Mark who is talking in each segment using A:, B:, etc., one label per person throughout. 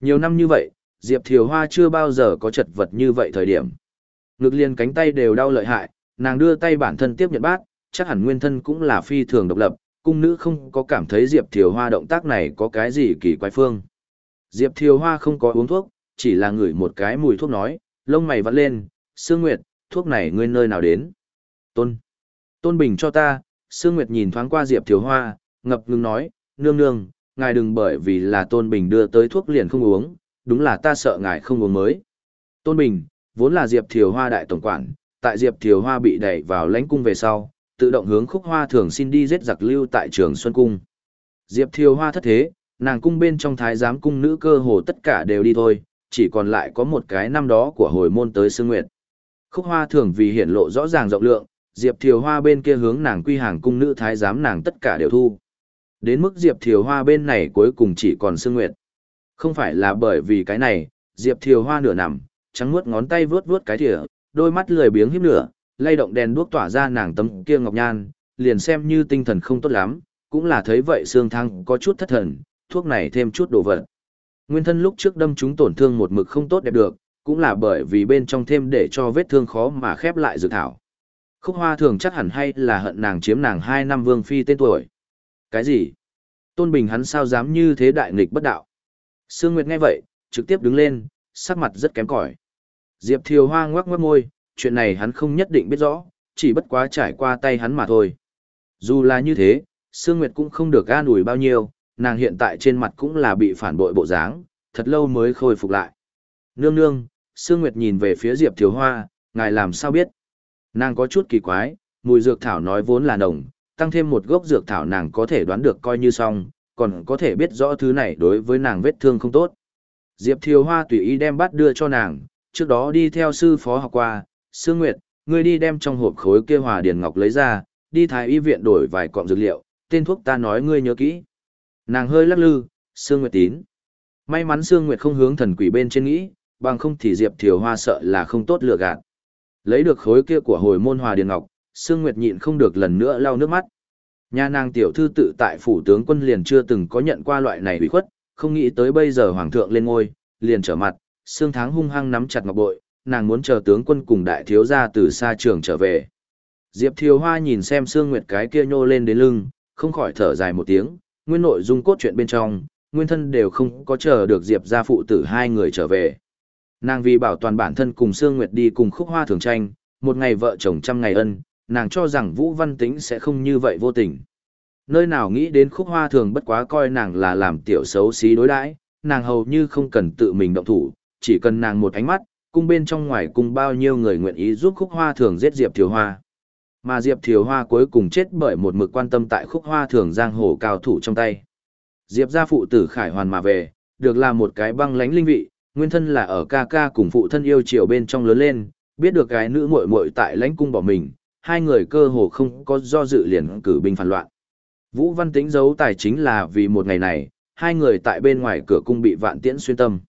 A: Nhiều năm như vậy, Diệp Thiều Hoa chưa bao giờ có chật vật như vậy thời điểm. Ngực liền cánh tay đều đau lợi hại, nàng đưa tay bản thân tiếp nhận bát, chắc hẳn nguyên thân cũng là phi thường độc lập, cung nữ không có cảm thấy Diệp Thiều Hoa động tác này có cái gì kỳ quái phương. Diệp Thiều Hoa không có uống thuốc, chỉ là ngửi một cái mùi thuốc nói, lông mày vắt lên, Sương Nguyệt, thuốc này ngươi nơi nào đến? Tôn. Tôn Bình cho ta, Sương Nguyệt nhìn thoáng qua Diệp Thiều Hoa, ngập ngừng nói, nương nương, ngài đừng bởi vì là Tôn Bình đưa tới thuốc liền không uống, đúng là ta sợ ngài không uống mới. Tôn Bình, vốn là Diệp Thiều Hoa đại tổng quản, tại Diệp Thiều Hoa bị đẩy vào lãnh cung về sau, tự động hướng khúc hoa thường xin đi giết giặc lưu tại trường Xuân Cung. Diệp Thiều Hoa thất thế, nàng cung bên trong thái giám cung nữ cơ hồ tất cả đều đi thôi, chỉ còn lại có một cái năm đó của hồi môn tới Sương Nguyệt. Khúc hoa thường vì hiển lộ rõ ràng rộng lượng, Diệp Thiều Hoa bên kia hướng nàng quy hàng cung nữ thái giám nàng tất cả đều thu. Đến mức Diệp Thiều Hoa bên này cuối cùng chỉ còn Sương Nguyệt. Không phải là bởi vì cái này, Diệp Thiều Hoa nửa nằm, trắng muốt ngón tay vướt vướt cái thìa, đôi mắt lười biếng híp nửa, lay động đèn đuốc tỏa ra nàng tấm kia ngọc nhan, liền xem như tinh thần không tốt lắm, cũng là thấy vậy sương thăng có chút thất thần, thuốc này thêm chút đồ vật. Nguyên thân lúc trước đâm chúng tổn thương một mực không tốt đẹp được, cũng là bởi vì bên trong thêm để cho vết thương khó mà khép lại dược thảo. Khúc hoa thường chắc hẳn hay là hận nàng chiếm nàng hai năm vương phi tên tuổi. Cái gì? Tôn Bình hắn sao dám như thế đại nghịch bất đạo? Sương Nguyệt nghe vậy, trực tiếp đứng lên, sắc mặt rất kém cỏi. Diệp Thiều Hoa ngoắc ngoắc môi, chuyện này hắn không nhất định biết rõ, chỉ bất quá trải qua tay hắn mà thôi. Dù là như thế, Sương Nguyệt cũng không được an ủi bao nhiêu, nàng hiện tại trên mặt cũng là bị phản bội bộ dáng, thật lâu mới khôi phục lại. Nương nương, Sương Nguyệt nhìn về phía Diệp Thiều Hoa, ngài làm sao biết? Nàng có chút kỳ quái, mùi dược thảo nói vốn là nồng, tăng thêm một gốc dược thảo nàng có thể đoán được coi như xong, còn có thể biết rõ thứ này đối với nàng vết thương không tốt. Diệp Thiều Hoa tùy ý đem bát đưa cho nàng, trước đó đi theo sư phó học qua, Sương Nguyệt, ngươi đi đem trong hộp khối kia hòa điền ngọc lấy ra, đi thái y viện đổi vài cọng dược liệu, tên thuốc ta nói ngươi nhớ kỹ. Nàng hơi lắc lư, Sương Nguyệt tín. May mắn Sương Nguyệt không hướng thần quỷ bên trên nghĩ, bằng không thì Diệp Thiều Hoa sợ là không tốt lựa gạt. Lấy được khối kia của hồi môn hòa điền ngọc, Sương Nguyệt nhịn không được lần nữa lau nước mắt. Nhà nàng tiểu thư tự tại phủ tướng quân liền chưa từng có nhận qua loại này ủy khuất, không nghĩ tới bây giờ hoàng thượng lên ngôi, liền trở mặt, Sương tháng hung hăng nắm chặt ngọc bội, nàng muốn chờ tướng quân cùng đại thiếu gia từ xa trường trở về. Diệp Thiều Hoa nhìn xem Sương Nguyệt cái kia nhô lên đến lưng, không khỏi thở dài một tiếng, nguyên nội dung cốt truyện bên trong, nguyên thân đều không có chờ được Diệp gia phụ tử hai người trở về. Nàng vì bảo toàn bản thân cùng Sương Nguyệt đi cùng khúc hoa thường tranh, một ngày vợ chồng trăm ngày ân, nàng cho rằng Vũ Văn Tĩnh sẽ không như vậy vô tình. Nơi nào nghĩ đến khúc hoa thường bất quá coi nàng là làm tiểu xấu xí đối đãi, nàng hầu như không cần tự mình động thủ, chỉ cần nàng một ánh mắt, cung bên trong ngoài cùng bao nhiêu người nguyện ý giúp khúc hoa thường giết Diệp Thiều Hoa. Mà Diệp Thiều Hoa cuối cùng chết bởi một mực quan tâm tại khúc hoa thường giang hồ cao thủ trong tay. Diệp gia phụ tử khải hoàn mà về, được làm một cái băng lánh linh vị, nguyên thân là ở ca ca cùng phụ thân yêu chiều bên trong lớn lên, biết được cái nữ muội muội tại lãnh cung bỏ mình, hai người cơ hồ không có do dự liền cử binh phản loạn. Vũ Văn Tĩnh giấu tài chính là vì một ngày này, hai người tại bên ngoài cửa cung bị vạn tiễn xuyên tâm.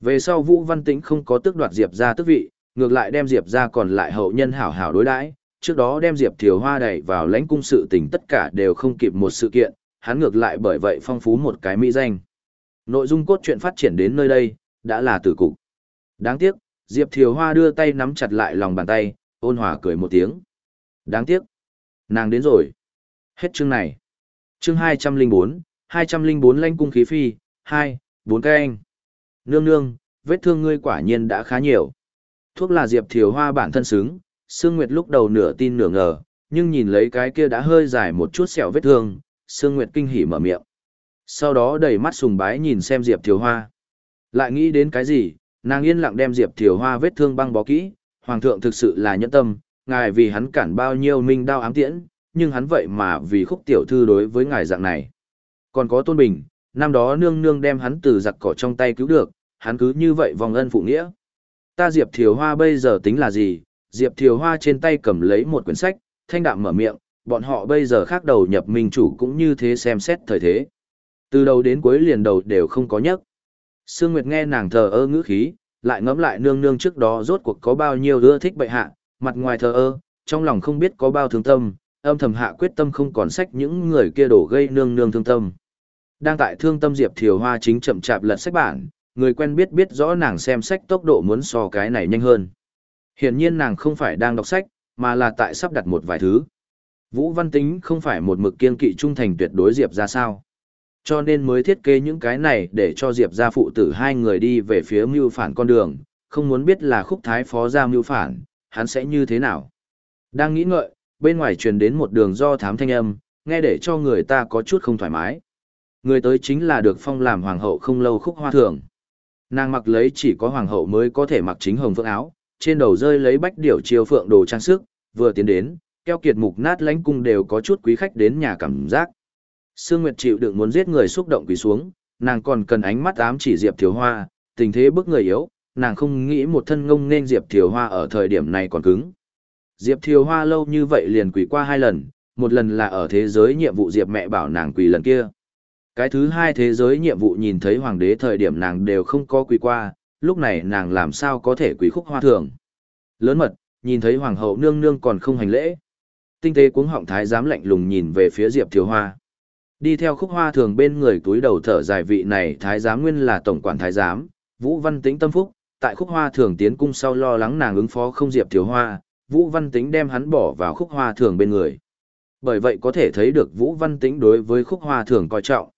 A: Về sau Vũ Văn Tĩnh không có tước đoạt Diệp ra tước vị, ngược lại đem Diệp ra còn lại hậu nhân hảo hảo đối đãi, trước đó đem Diệp Thiều Hoa đẩy vào lãnh cung sự tình tất cả đều không kịp một sự kiện, hắn ngược lại bởi vậy phong phú một cái mỹ danh. Nội dung cốt truyện phát triển đến nơi đây, đã là tử cục. Đáng tiếc, Diệp Thiều Hoa đưa tay nắm chặt lại lòng bàn tay, ôn hòa cười một tiếng. Đáng tiếc. Nàng đến rồi. Hết chương này. Chương hai hai trăm linh bốn, trăm linh bốn lanh cung khí phi, 2, 4 cái anh. Nương nương, vết thương ngươi quả nhiên đã khá nhiều. Thuốc là Diệp Thiều Hoa bản thân xứng, Sương Nguyệt lúc đầu nửa tin nửa ngờ, nhưng nhìn lấy cái kia đã hơi dài một chút sẹo vết thương, Sương Nguyệt kinh hỉ mở miệng. Sau đó đầy mắt sùng bái nhìn xem Diệp Thiều Hoa. Lại nghĩ đến cái gì, nàng yên lặng đem Diệp Thiều Hoa vết thương băng bó kỹ, Hoàng thượng thực sự là nhẫn tâm, ngài vì hắn cản bao nhiêu minh đao ám tiễn, nhưng hắn vậy mà vì khúc tiểu thư đối với ngài dạng này. Còn có Tôn Bình, năm đó nương nương đem hắn từ giặc cỏ trong tay cứu được, hắn cứ như vậy vòng ân phụ nghĩa. Ta Diệp Thiều Hoa bây giờ tính là gì? Diệp Thiều Hoa trên tay cầm lấy một quyển sách, thanh đạm mở miệng, bọn họ bây giờ khác đầu nhập minh chủ cũng như thế xem xét thời thế. Từ đầu đến cuối liền đầu đều không có nhắc. Sương Nguyệt nghe nàng thờ ơ ngữ khí, lại ngẫm lại nương nương trước đó rốt cuộc có bao nhiêu ưa thích bệ hạ, mặt ngoài thờ ơ, trong lòng không biết có bao thương tâm, âm thầm hạ quyết tâm không còn sách những người kia đổ gây nương nương thương tâm. Đang tại thương tâm Diệp Thiều Hoa chính chậm chạp lật sách bản, người quen biết biết rõ nàng xem sách tốc độ muốn so cái này nhanh hơn. Hiển nhiên nàng không phải đang đọc sách, mà là tại sắp đặt một vài thứ. Vũ Văn Tính không phải một mực kiên kỵ trung thành tuyệt đối Diệp ra sao. Cho nên mới thiết kế những cái này để cho Diệp ra phụ tử hai người đi về phía mưu phản con đường, không muốn biết là khúc thái phó ra mưu phản, hắn sẽ như thế nào. Đang nghĩ ngợi, bên ngoài truyền đến một đường do thám thanh âm, nghe để cho người ta có chút không thoải mái. Người tới chính là được phong làm hoàng hậu không lâu khúc hoa thường. Nàng mặc lấy chỉ có hoàng hậu mới có thể mặc chính hồng phượng áo, trên đầu rơi lấy bách điểu chiêu phượng đồ trang sức, vừa tiến đến, keo kiệt mục nát lãnh cung đều có chút quý khách đến nhà cảm giác. Sương Nguyệt chịu đựng muốn giết người xúc động quỳ xuống, nàng còn cần ánh mắt ám chỉ Diệp Thiếu Hoa, tình thế bức người yếu, nàng không nghĩ một thân ngông nên Diệp Thiều Hoa ở thời điểm này còn cứng. Diệp Thiều Hoa lâu như vậy liền quỳ qua hai lần, một lần là ở thế giới nhiệm vụ Diệp mẹ bảo nàng quỳ lần kia. Cái thứ hai thế giới nhiệm vụ nhìn thấy hoàng đế thời điểm nàng đều không có quỳ qua, lúc này nàng làm sao có thể quỳ khúc hoa thường. Lớn mật, nhìn thấy hoàng hậu nương nương còn không hành lễ. Tinh tế cuống họng thái giám lạnh lùng nhìn về phía Diệp Thiều Hoa. Đi theo khúc hoa thường bên người túi đầu thở dài vị này thái giám nguyên là tổng quản thái giám, Vũ Văn Tĩnh tâm phúc, tại khúc hoa thường tiến cung sau lo lắng nàng ứng phó không Diệp Thiếu Hoa, Vũ Văn Tĩnh đem hắn bỏ vào khúc hoa thường bên người. Bởi vậy có thể thấy được Vũ Văn Tĩnh đối với khúc hoa thường coi trọng.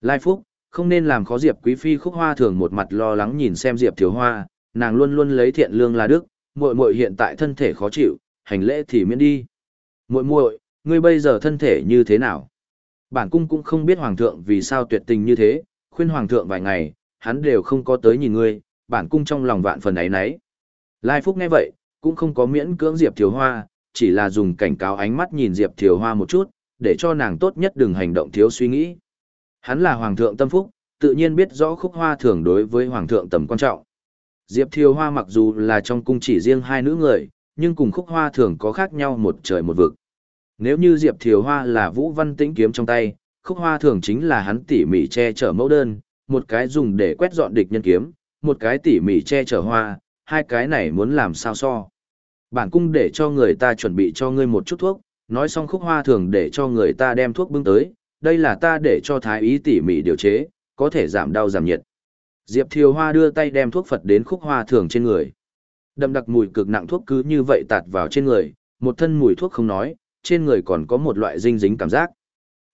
A: Lai Phúc, không nên làm khó Diệp Quý Phi khúc hoa thường một mặt lo lắng nhìn xem Diệp Thiếu Hoa, nàng luôn luôn lấy thiện lương là đức, muội muội hiện tại thân thể khó chịu, hành lễ thì miễn đi. Muội muội, ngươi bây giờ thân thể như thế nào? Bản cung cũng không biết hoàng thượng vì sao tuyệt tình như thế, khuyên hoàng thượng vài ngày, hắn đều không có tới nhìn ngươi, bản cung trong lòng vạn phần ấy nấy. Lai Phúc nghe vậy, cũng không có miễn cưỡng Diệp Thiếu Hoa, chỉ là dùng cảnh cáo ánh mắt nhìn Diệp Thiếu Hoa một chút, để cho nàng tốt nhất đừng hành động thiếu suy nghĩ. Hắn là hoàng thượng tâm phúc, tự nhiên biết rõ khúc hoa thường đối với hoàng thượng tầm quan trọng. Diệp Thiều Hoa mặc dù là trong cung chỉ riêng hai nữ người, nhưng cùng khúc hoa thường có khác nhau một trời một vực. Nếu như Diệp Thiều Hoa là Vũ Văn Tĩnh kiếm trong tay, khúc hoa thường chính là hắn tỉ mỉ che chở mẫu đơn, một cái dùng để quét dọn địch nhân kiếm, một cái tỉ mỉ che chở hoa, hai cái này muốn làm sao so. Bản cung để cho người ta chuẩn bị cho ngươi một chút thuốc, nói xong khúc hoa thường để cho người ta đem thuốc bưng tới, đây là ta để cho thái ý tỉ mỉ điều chế, có thể giảm đau giảm nhiệt. Diệp Thiều Hoa đưa tay đem thuốc Phật đến khúc hoa thường trên người. Đậm đặc mùi cực nặng thuốc cứ như vậy tạt vào trên người, một thân mùi thuốc không nói, trên người còn có một loại dinh dính cảm giác.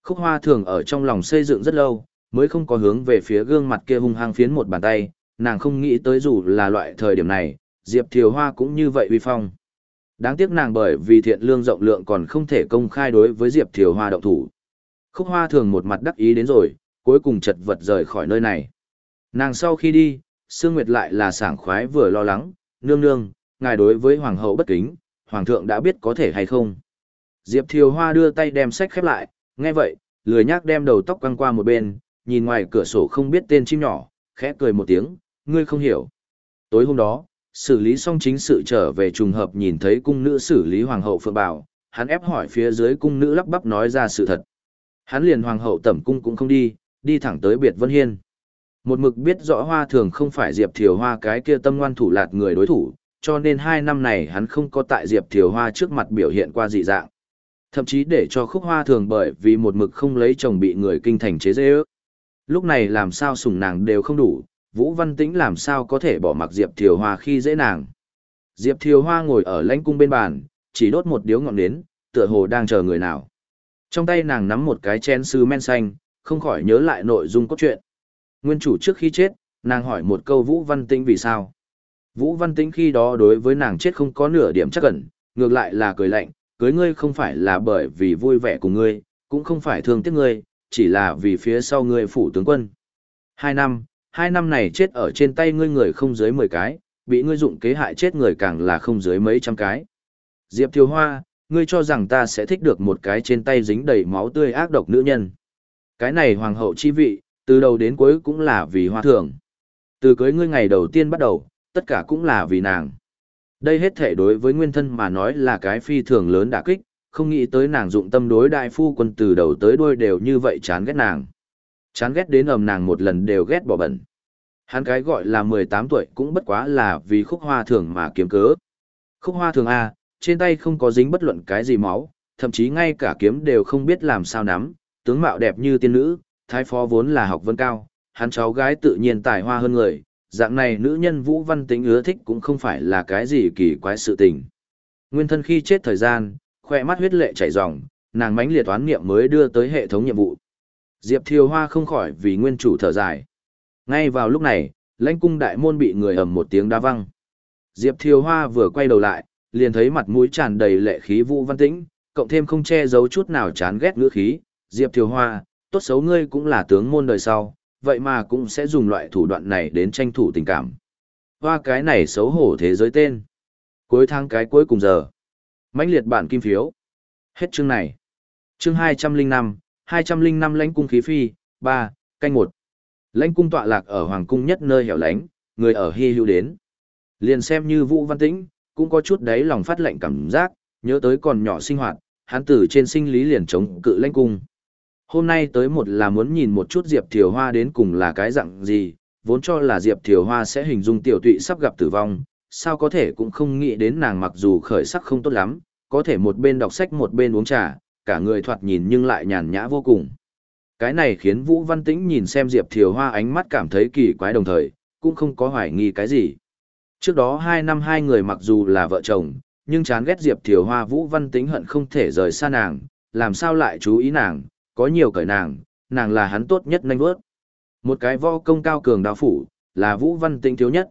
A: Khúc hoa thường ở trong lòng xây dựng rất lâu, mới không có hướng về phía gương mặt kia hung hăng phiến một bàn tay, nàng không nghĩ tới dù là loại thời điểm này, Diệp Thiều Hoa cũng như vậy uy phong. Đáng tiếc nàng bởi vì thiện lương rộng lượng còn không thể công khai đối với Diệp Thiều Hoa động thủ. Khúc hoa thường một mặt đắc ý đến rồi, cuối cùng chật vật rời khỏi nơi này. Nàng sau khi đi, Sương Nguyệt lại là sảng khoái vừa lo lắng, nương nương, ngài đối với hoàng hậu bất kính, hoàng thượng đã biết có thể hay không. Diệp Thiều Hoa đưa tay đem sách khép lại, nghe vậy, lười nhác đem đầu tóc quăng qua một bên, nhìn ngoài cửa sổ không biết tên chim nhỏ, khẽ cười một tiếng, ngươi không hiểu. Tối hôm đó, xử lý xong chính sự trở về trùng hợp nhìn thấy cung nữ xử lý hoàng hậu phượng bảo, hắn ép hỏi phía dưới cung nữ lắp bắp nói ra sự thật. Hắn liền hoàng hậu tẩm cung cũng không đi, đi thẳng tới biệt vân hiên. Một mực biết rõ hoa thường không phải Diệp Thiều Hoa cái kia tâm ngoan thủ lạt người đối thủ, cho nên hai năm này hắn không có tại Diệp Thiều Hoa trước mặt biểu hiện qua dị dạng. Thậm chí để cho khúc hoa thường bởi vì một mực không lấy chồng bị người kinh thành chế dễ ước. Lúc này làm sao sủng nàng đều không đủ, Vũ Văn Tĩnh làm sao có thể bỏ mặc Diệp Thiều Hoa khi dễ nàng. Diệp Thiều Hoa ngồi ở lãnh cung bên bàn, chỉ đốt một điếu ngọn nến, tựa hồ đang chờ người nào. Trong tay nàng nắm một cái chén sứ men xanh, không khỏi nhớ lại nội dung cốt truyện. Nguyên chủ trước khi chết, nàng hỏi một câu Vũ Văn Tĩnh vì sao. Vũ Văn Tĩnh khi đó đối với nàng chết không có nửa điểm chắc ẩn, ngược lại là cười lạnh, cưới ngươi không phải là bởi vì vui vẻ cùng ngươi, cũng không phải thương tiếc ngươi, chỉ là vì phía sau ngươi phủ tướng quân. Hai năm, hai năm này chết ở trên tay ngươi người không dưới mười cái, bị ngươi dụng kế hại chết người càng là không dưới mấy trăm cái. Diệp Thiều Hoa, ngươi cho rằng ta sẽ thích được một cái trên tay dính đầy máu tươi ác độc nữ nhân. Cái này hoàng hậu chi vị, từ đầu đến cuối cũng là vì hoa thường. Từ cưới ngươi ngày đầu tiên bắt đầu, tất cả cũng là vì nàng. Đây hết thể đối với nguyên thân mà nói là cái phi thường lớn đả kích, không nghĩ tới nàng dụng tâm đối đại phu quân từ đầu tới đuôi đều như vậy chán ghét nàng. Chán ghét đến ầm nàng một lần đều ghét bỏ bẩn. Hắn cái gọi là 18 tuổi cũng bất quá là vì khúc hoa thường mà kiếm cớ. Khúc hoa thường A, trên tay không có dính bất luận cái gì máu, thậm chí ngay cả kiếm đều không biết làm sao nắm, tướng mạo đẹp như tiên nữ, thái phó vốn là học vân cao, hắn cháu gái tự nhiên tài hoa hơn người, dạng này nữ nhân Vũ Văn tính ưa thích cũng không phải là cái gì kỳ quái sự tình. Nguyên thân khi chết thời gian, khoe mắt huyết lệ chảy ròng, nàng mãnh liệt toán niệm mới đưa tới hệ thống nhiệm vụ. Diệp Thiều Hoa không khỏi vì nguyên chủ thở dài. Ngay vào lúc này, lãnh cung đại môn bị người ầm một tiếng đá văng. Diệp Thiều Hoa vừa quay đầu lại, liền thấy mặt mũi tràn đầy lệ khí Vũ Văn Tĩnh, cộng thêm không che giấu chút nào chán ghét ngữ khí, Diệp Thiều Hoa, tốt xấu ngươi cũng là tướng môn đời sau, vậy mà cũng sẽ dùng loại thủ đoạn này đến tranh thủ tình cảm. Hoa cái này xấu hổ thế giới tên. Cuối tháng cái cuối cùng giờ. mãnh liệt bản kim phiếu. Hết chương này. Chương 205, 205 lãnh cung khí phi, 3, canh 1. Lãnh cung tọa lạc ở hoàng cung nhất nơi hẻo lánh, người ở hy hữu đến. Liền xem như Vũ Văn Tĩnh, cũng có chút đấy lòng phát lệnh cảm giác, nhớ tới còn nhỏ sinh hoạt, hắn tử trên sinh lý liền chống cự lãnh cung. Hôm nay tới một là muốn nhìn một chút Diệp Thiều Hoa đến cùng là cái dạng gì, vốn cho là Diệp Thiều Hoa sẽ hình dung tiểu tụy sắp gặp tử vong, sao có thể cũng không nghĩ đến nàng mặc dù khởi sắc không tốt lắm, có thể một bên đọc sách một bên uống trà, cả người thoạt nhìn nhưng lại nhàn nhã vô cùng. Cái này khiến Vũ Văn Tĩnh nhìn xem Diệp Thiều Hoa ánh mắt cảm thấy kỳ quái đồng thời, cũng không có hoài nghi cái gì. Trước đó hai năm hai người mặc dù là vợ chồng, nhưng chán ghét Diệp Thiều Hoa Vũ Văn Tĩnh hận không thể rời xa nàng, làm sao lại chú ý nàng, có nhiều cởi nàng, nàng là hắn tốt nhất nhanh vớt. Một cái võ công cao cường đào phủ, là Vũ Văn Tĩnh thiếu nhất.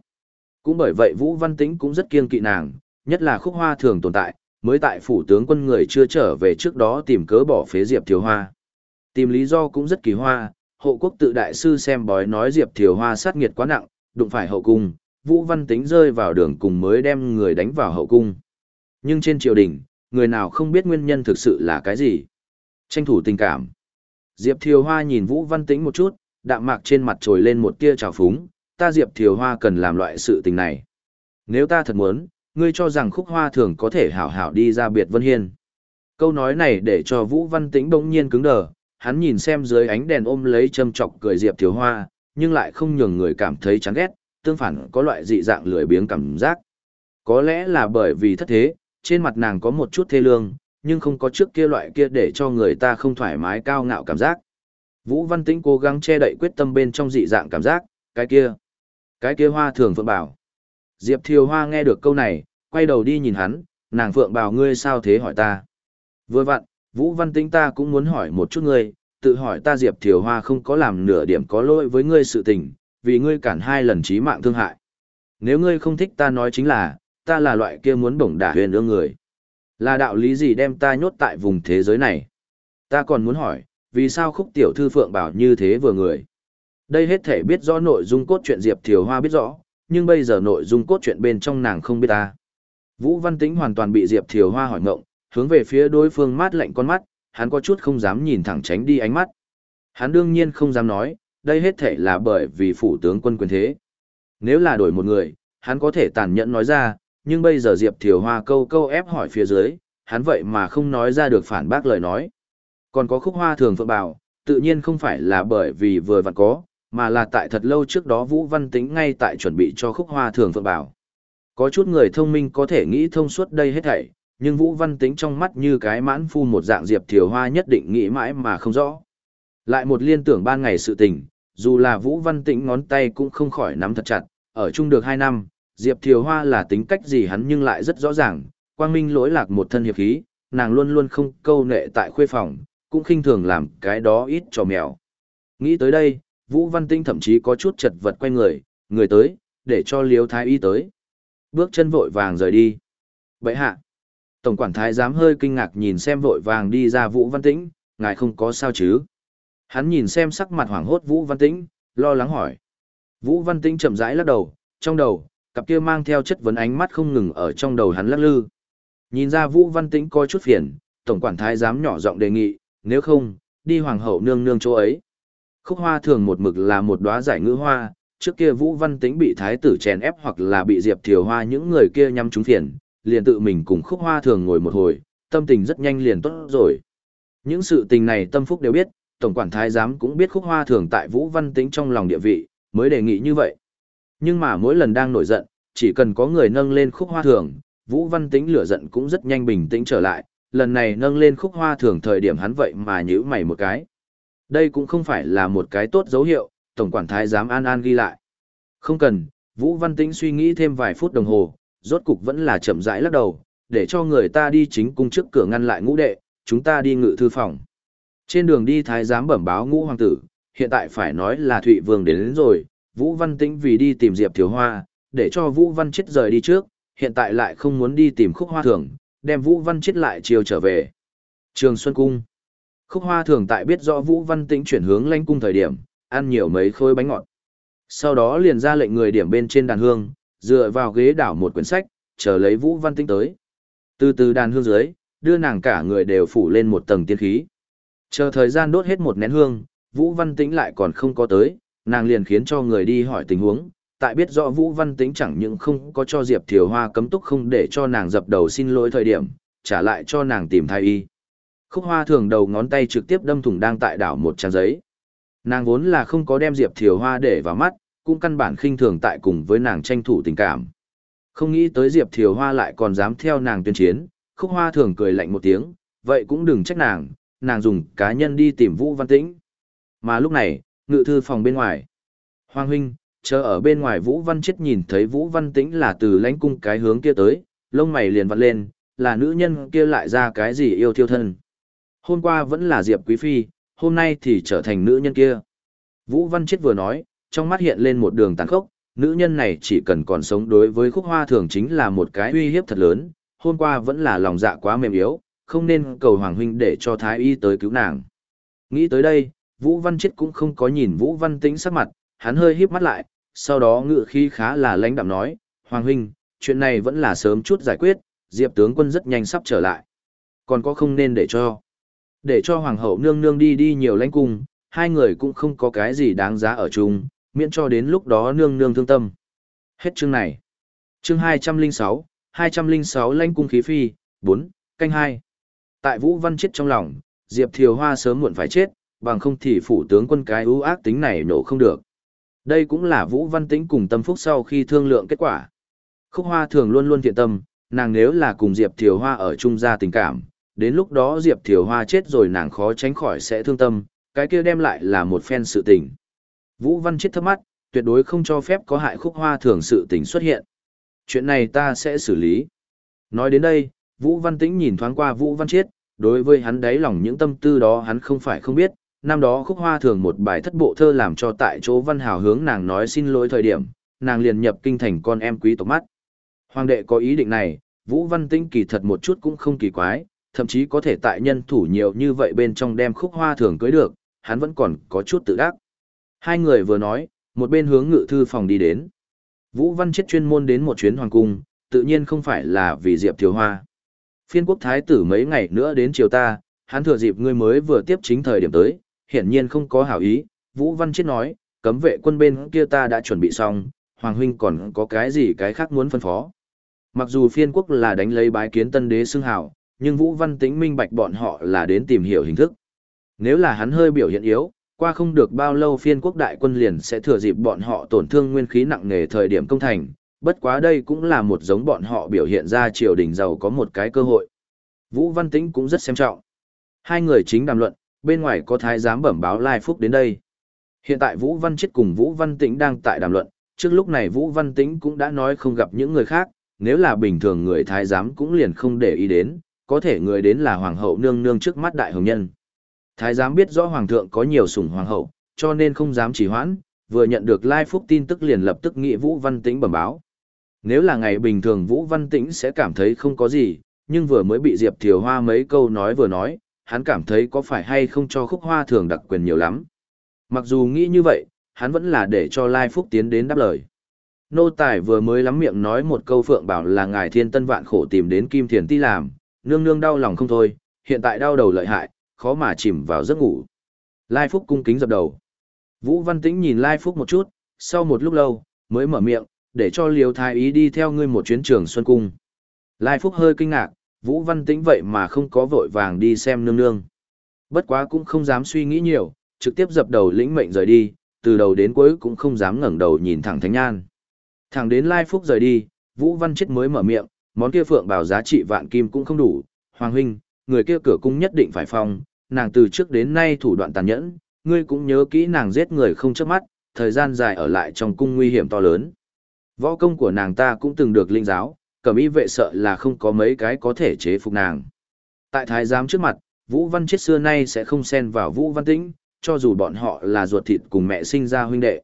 A: Cũng bởi vậy Vũ Văn Tĩnh cũng rất kiêng kỵ nàng, nhất là khúc hoa thường tồn tại, mới tại phủ tướng quân người chưa trở về trước đó tìm cớ bỏ phế Diệp Thiều Hoa. Tìm lý do cũng rất kỳ hoa, hộ quốc tự đại sư xem bói nói Diệp Thiều Hoa sát nghiệt quá nặng, đụng phải hậu cung, Vũ Văn Tĩnh rơi vào đường cùng mới đem người đánh vào hậu cung. Nhưng trên triều đình, người nào không biết nguyên nhân thực sự là cái gì. Tranh thủ tình cảm. Diệp Thiều Hoa nhìn Vũ Văn Tĩnh một chút, đạm mạc trên mặt trồi lên một tia trào phúng, ta Diệp Thiều Hoa cần làm loại sự tình này. Nếu ta thật muốn, ngươi cho rằng khúc hoa thường có thể hảo hảo đi ra biệt vân hiên. Câu nói này để cho Vũ Văn Tĩnh bỗng nhiên cứng đờ, hắn nhìn xem dưới ánh đèn ôm lấy châm chọc cười Diệp Thiếu Hoa, nhưng lại không nhường người cảm thấy chán ghét, tương phản có loại dị dạng lười biếng cảm giác. Có lẽ là bởi vì thất thế, trên mặt nàng có một chút thê lương, nhưng không có trước kia loại kia để cho người ta không thoải mái cao ngạo cảm giác. Vũ Văn Tĩnh cố gắng che đậy quyết tâm bên trong dị dạng cảm giác, cái kia, cái kia hoa thường phượng bảo. Diệp Thiều Hoa nghe được câu này, quay đầu đi nhìn hắn, nàng phượng bảo ngươi sao thế hỏi ta. Vừa vặn, Vũ Văn Tĩnh ta cũng muốn hỏi một chút ngươi, tự hỏi ta Diệp Thiều Hoa không có làm nửa điểm có lỗi với ngươi sự tình, vì ngươi cản hai lần chí mạng thương hại. Nếu ngươi không thích ta nói chính là, ta là loại kia muốn bổng đả huyền ương người. Là đạo lý gì đem ta nhốt tại vùng thế giới này? Ta còn muốn hỏi, vì sao khúc tiểu thư phượng bảo như thế vừa người? Đây hết thể biết rõ nội dung cốt truyện Diệp Thiều Hoa biết rõ, nhưng bây giờ nội dung cốt truyện bên trong nàng không biết ta. Vũ Văn Tĩnh hoàn toàn bị Diệp Thiều Hoa hỏi ngộng, hướng về phía đối phương mát lạnh con mắt, hắn có chút không dám nhìn thẳng tránh đi ánh mắt. Hắn đương nhiên không dám nói, đây hết thể là bởi vì phủ tướng quân quyền thế. Nếu là đổi một người, hắn có thể tàn nhẫn nói ra, nhưng bây giờ Diệp Thiều Hoa câu câu ép hỏi phía dưới, hắn vậy mà không nói ra được phản bác lời nói. Còn có khúc hoa thường phượng bảo, tự nhiên không phải là bởi vì vừa vặn có, mà là tại thật lâu trước đó Vũ Văn Tĩnh ngay tại chuẩn bị cho khúc hoa thường phượng bảo. Có chút người thông minh có thể nghĩ thông suốt đây hết thảy, nhưng Vũ Văn Tĩnh trong mắt như cái mãn phu một dạng Diệp Thiều Hoa nhất định nghĩ mãi mà không rõ. Lại một liên tưởng ban ngày sự tình, dù là Vũ Văn Tĩnh ngón tay cũng không khỏi nắm thật chặt, ở chung được hai năm, Diệp Thiều Hoa là tính cách gì hắn nhưng lại rất rõ ràng, quang minh lỗi lạc một thân hiệp khí, nàng luôn luôn không câu nệ tại khuê phòng, cũng khinh thường làm cái đó ít cho mèo. Nghĩ tới đây, Vũ Văn Tinh thậm chí có chút chật vật quay người, người tới, để cho Liêu Thái Y tới. Bước chân vội vàng rời đi. Vậy hạ, Tổng quản Thái dám hơi kinh ngạc nhìn xem vội vàng đi ra Vũ Văn Tĩnh, ngài không có sao chứ. Hắn nhìn xem sắc mặt hoảng hốt Vũ Văn Tĩnh, lo lắng hỏi. Vũ Văn Tĩnh chậm rãi lắc đầu, trong đầu, cặp kia mang theo chất vấn ánh mắt không ngừng ở trong đầu hắn lắc lư. Nhìn ra Vũ Văn Tĩnh coi chút phiền, tổng quản thái giám nhỏ giọng đề nghị, nếu không, đi hoàng hậu nương nương chỗ ấy. Khúc hoa thường một mực là một đóa giải ngữ hoa, trước kia Vũ Văn Tĩnh bị thái tử chèn ép hoặc là bị Diệp Thiều Hoa những người kia nhắm trúng phiền, liền tự mình cùng khúc hoa thường ngồi một hồi, tâm tình rất nhanh liền tốt rồi. Những sự tình này tâm phúc đều biết, tổng quản thái giám cũng biết khúc hoa thường tại Vũ Văn Tĩnh trong lòng địa vị, mới đề nghị như vậy. Nhưng mà mỗi lần đang nổi giận, chỉ cần có người nâng lên khúc hoa thường, Vũ Văn Tĩnh lửa giận cũng rất nhanh bình tĩnh trở lại, lần này nâng lên khúc hoa thường thời điểm hắn vậy mà nhíu mày một cái. Đây cũng không phải là một cái tốt dấu hiệu, tổng quản thái giám An An ghi lại. Không cần, Vũ Văn Tĩnh suy nghĩ thêm vài phút đồng hồ, rốt cục vẫn là chậm rãi lắc đầu, để cho người ta đi chính cung trước cửa ngăn lại ngũ đệ, chúng ta đi ngự thư phòng. Trên đường đi thái giám bẩm báo ngũ hoàng tử, hiện tại phải nói là Thụy Vương đến, đến rồi, Vũ Văn Tĩnh vì đi tìm Diệp Thiếu Hoa, để cho Vũ Văn chết rời đi trước, hiện tại lại không muốn đi tìm khúc hoa thường, đem Vũ Văn chết lại chiều trở về. Trường Xuân Cung Khúc hoa thường tại biết rõ Vũ Văn Tĩnh chuyển hướng lãnh cung thời điểm, ăn nhiều mấy khối bánh ngọt. Sau đó liền ra lệnh người điểm bên trên đàn hương, dựa vào ghế đảo một quyển sách, chờ lấy Vũ Văn Tĩnh tới. Từ từ đàn hương dưới, đưa nàng cả người đều phủ lên một tầng tiên khí. Chờ thời gian đốt hết một nén hương, Vũ Văn Tĩnh lại còn không có tới, nàng liền khiến cho người đi hỏi tình huống, tại biết rõ Vũ Văn Tĩnh chẳng những không có cho Diệp Thiều Hoa cấm túc không để cho nàng dập đầu xin lỗi thời điểm, trả lại cho nàng tìm thai y. Khúc Hoa thường đầu ngón tay trực tiếp đâm thủng đang tại đảo một trang giấy. Nàng vốn là không có đem Diệp Thiều Hoa để vào mắt, cũng căn bản khinh thường tại cùng với nàng tranh thủ tình cảm. Không nghĩ tới Diệp Thiều Hoa lại còn dám theo nàng tuyên chiến, Khúc Hoa thường cười lạnh một tiếng, vậy cũng đừng trách nàng, nàng dùng cá nhân đi tìm Vũ Văn Tĩnh. Mà lúc này, ngự thư phòng bên ngoài. Hoàng huynh, chờ ở bên ngoài Vũ Văn Chết nhìn thấy Vũ Văn Tĩnh là từ lãnh cung cái hướng kia tới, lông mày liền vặn lên, là nữ nhân kia lại ra cái gì yêu thiêu thân. Hôm qua vẫn là Diệp Quý Phi, hôm nay thì trở thành nữ nhân kia. Vũ Văn Chết vừa nói, trong mắt hiện lên một đường tàn khốc, nữ nhân này chỉ cần còn sống đối với khúc hoa thường chính là một cái uy hiếp thật lớn, hôm qua vẫn là lòng dạ quá mềm yếu, không nên cầu Hoàng Huynh để cho Thái Y tới cứu nàng. Nghĩ tới đây, Vũ Văn Chết cũng không có nhìn Vũ Văn Tĩnh sắc mặt, hắn hơi híp mắt lại, sau đó ngựa khí khá là lãnh đạm nói, Hoàng Huynh, chuyện này vẫn là sớm chút giải quyết, Diệp tướng quân rất nhanh sắp trở lại. Còn có không nên để cho. Để cho Hoàng hậu nương nương đi đi nhiều lãnh cung, hai người cũng không có cái gì đáng giá ở chung, miễn cho đến lúc đó nương nương thương tâm. Hết chương này. Chương 206, 206 lãnh cung khí phi, 4, canh 2. Tại Vũ Văn chết trong lòng, Diệp Thiều Hoa sớm muộn phải chết, bằng không thì phủ tướng quân cái ưu ác tính này nổ không được. Đây cũng là Vũ Văn Tĩnh cùng Tâm Phúc sau khi thương lượng kết quả. Khúc Hoa thường luôn luôn thiện tâm, nàng nếu là cùng Diệp Thiều Hoa ở chung ra tình cảm, đến lúc đó Diệp Thiều Hoa chết rồi nàng khó tránh khỏi sẽ thương tâm, cái kia đem lại là một phen sự tình. Vũ Văn chết thấp mắt, tuyệt đối không cho phép có hại Khúc Hoa thường sự tình xuất hiện. Chuyện này ta sẽ xử lý. Nói đến đây, Vũ Văn Tĩnh nhìn thoáng qua Vũ Văn Chiết, đối với hắn đáy lòng những tâm tư đó hắn không phải không biết, năm đó khúc hoa thường một bài thất bộ thơ làm cho tại chỗ văn hào hướng nàng nói xin lỗi thời điểm, nàng liền nhập kinh thành con em quý tộc mắt. Hoàng đệ có ý định này, Vũ Văn Tĩnh kỳ thật một chút cũng không kỳ quái, thậm chí có thể tại nhân thủ nhiều như vậy bên trong đem khúc hoa thường cưới được, hắn vẫn còn có chút tự đắc. Hai người vừa nói, một bên hướng ngự thư phòng đi đến. Vũ Văn chết chuyên môn đến một chuyến hoàng cung, tự nhiên không phải là vì Diệp Thiếu Hoa. Phiên quốc thái tử mấy ngày nữa đến chiều ta, hắn thừa dịp ngươi mới vừa tiếp chính thời điểm tới, hiển nhiên không có hảo ý, Vũ Văn Chết nói, cấm vệ quân bên kia ta đã chuẩn bị xong, Hoàng Huynh còn có cái gì cái khác muốn phân phó. Mặc dù phiên quốc là đánh lấy bái kiến tân đế xưng hào, nhưng Vũ Văn Tĩnh minh bạch bọn họ là đến tìm hiểu hình thức. Nếu là hắn hơi biểu hiện yếu, qua không được bao lâu phiên quốc đại quân liền sẽ thừa dịp bọn họ tổn thương nguyên khí nặng nề thời điểm công thành, bất quá đây cũng là một giống bọn họ biểu hiện ra triều đình giàu có một cái cơ hội. Vũ Văn Tĩnh cũng rất xem trọng. Hai người chính đàm luận, bên ngoài có thái giám bẩm báo Lai Phúc đến đây. Hiện tại Vũ Văn Chết cùng Vũ Văn Tĩnh đang tại đàm luận, trước lúc này Vũ Văn Tĩnh cũng đã nói không gặp những người khác, nếu là bình thường người thái giám cũng liền không để ý đến, có thể người đến là hoàng hậu nương nương trước mắt đại hồng nhân. Thái giám biết rõ hoàng thượng có nhiều sủng hoàng hậu, cho nên không dám chỉ hoãn, vừa nhận được Lai Phúc tin tức liền lập tức nghị Vũ Văn Tĩnh bẩm báo. Nếu là ngày bình thường Vũ Văn Tĩnh sẽ cảm thấy không có gì, nhưng vừa mới bị Diệp Thiều Hoa mấy câu nói vừa nói, hắn cảm thấy có phải hay không cho khúc hoa thường đặc quyền nhiều lắm. Mặc dù nghĩ như vậy, hắn vẫn là để cho Lai Phúc tiến đến đáp lời. Nô Tài vừa mới lắm miệng nói một câu phượng bảo là ngài thiên tân vạn khổ tìm đến Kim Thiền Ti làm, nương nương đau lòng không thôi, hiện tại đau đầu lợi hại, khó mà chìm vào giấc ngủ. Lai Phúc cung kính dập đầu. Vũ Văn Tĩnh nhìn Lai Phúc một chút, sau một lúc lâu, mới mở miệng, để cho Liêu Thái Ý đi theo ngươi một chuyến trường Xuân Cung. Lai Phúc hơi kinh ngạc, Vũ Văn Tĩnh vậy mà không có vội vàng đi xem nương nương. Bất quá cũng không dám suy nghĩ nhiều, trực tiếp dập đầu lĩnh mệnh rời đi, từ đầu đến cuối cũng không dám ngẩng đầu nhìn thẳng Thánh Nhan. Thẳng đến Lai Phúc rời đi, Vũ Văn Chết mới mở miệng, món kia phượng bảo giá trị vạn kim cũng không đủ, Hoàng huynh, người kia cửa cung nhất định phải phong, nàng từ trước đến nay thủ đoạn tàn nhẫn, ngươi cũng nhớ kỹ nàng giết người không chớp mắt, thời gian dài ở lại trong cung nguy hiểm to lớn. Võ công của nàng ta cũng từng được linh giáo, cẩm y vệ sợ là không có mấy cái có thể chế phục nàng. Tại thái giám trước mặt, Vũ Văn Chết xưa nay sẽ không xen vào Vũ Văn Tĩnh, cho dù bọn họ là ruột thịt cùng mẹ sinh ra huynh đệ.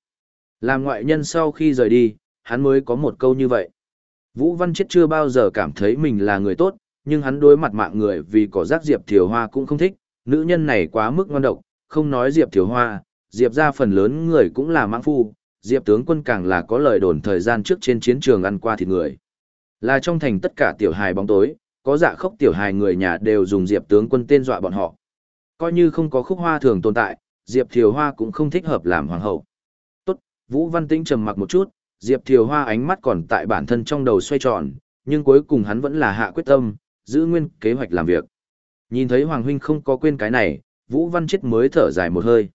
A: Làm ngoại nhân sau khi rời đi, hắn mới có một câu như vậy. Vũ Văn Chết chưa bao giờ cảm thấy mình là người tốt, nhưng hắn đối mặt mạng người vì có giác Diệp Thiều Hoa cũng không thích, nữ nhân này quá mức ngon độc, không nói Diệp Thiều Hoa, Diệp ra phần lớn người cũng là mạng phu, Diệp tướng quân càng là có lời đồn thời gian trước trên chiến trường ăn qua thịt người. Là trong thành tất cả tiểu hài bóng tối, có dạ khốc tiểu hài người nhà đều dùng Diệp tướng quân tên dọa bọn họ. Coi như không có khúc hoa thường tồn tại, Diệp Thiều Hoa cũng không thích hợp làm hoàng hậu. Tốt, Vũ Văn Tĩnh trầm mặc một chút, Diệp Thiều Hoa ánh mắt còn tại bản thân trong đầu xoay tròn, nhưng cuối cùng hắn vẫn là hạ quyết tâm, giữ nguyên kế hoạch làm việc. Nhìn thấy Hoàng Huynh không có quên cái này, Vũ Văn Chết mới thở dài một hơi.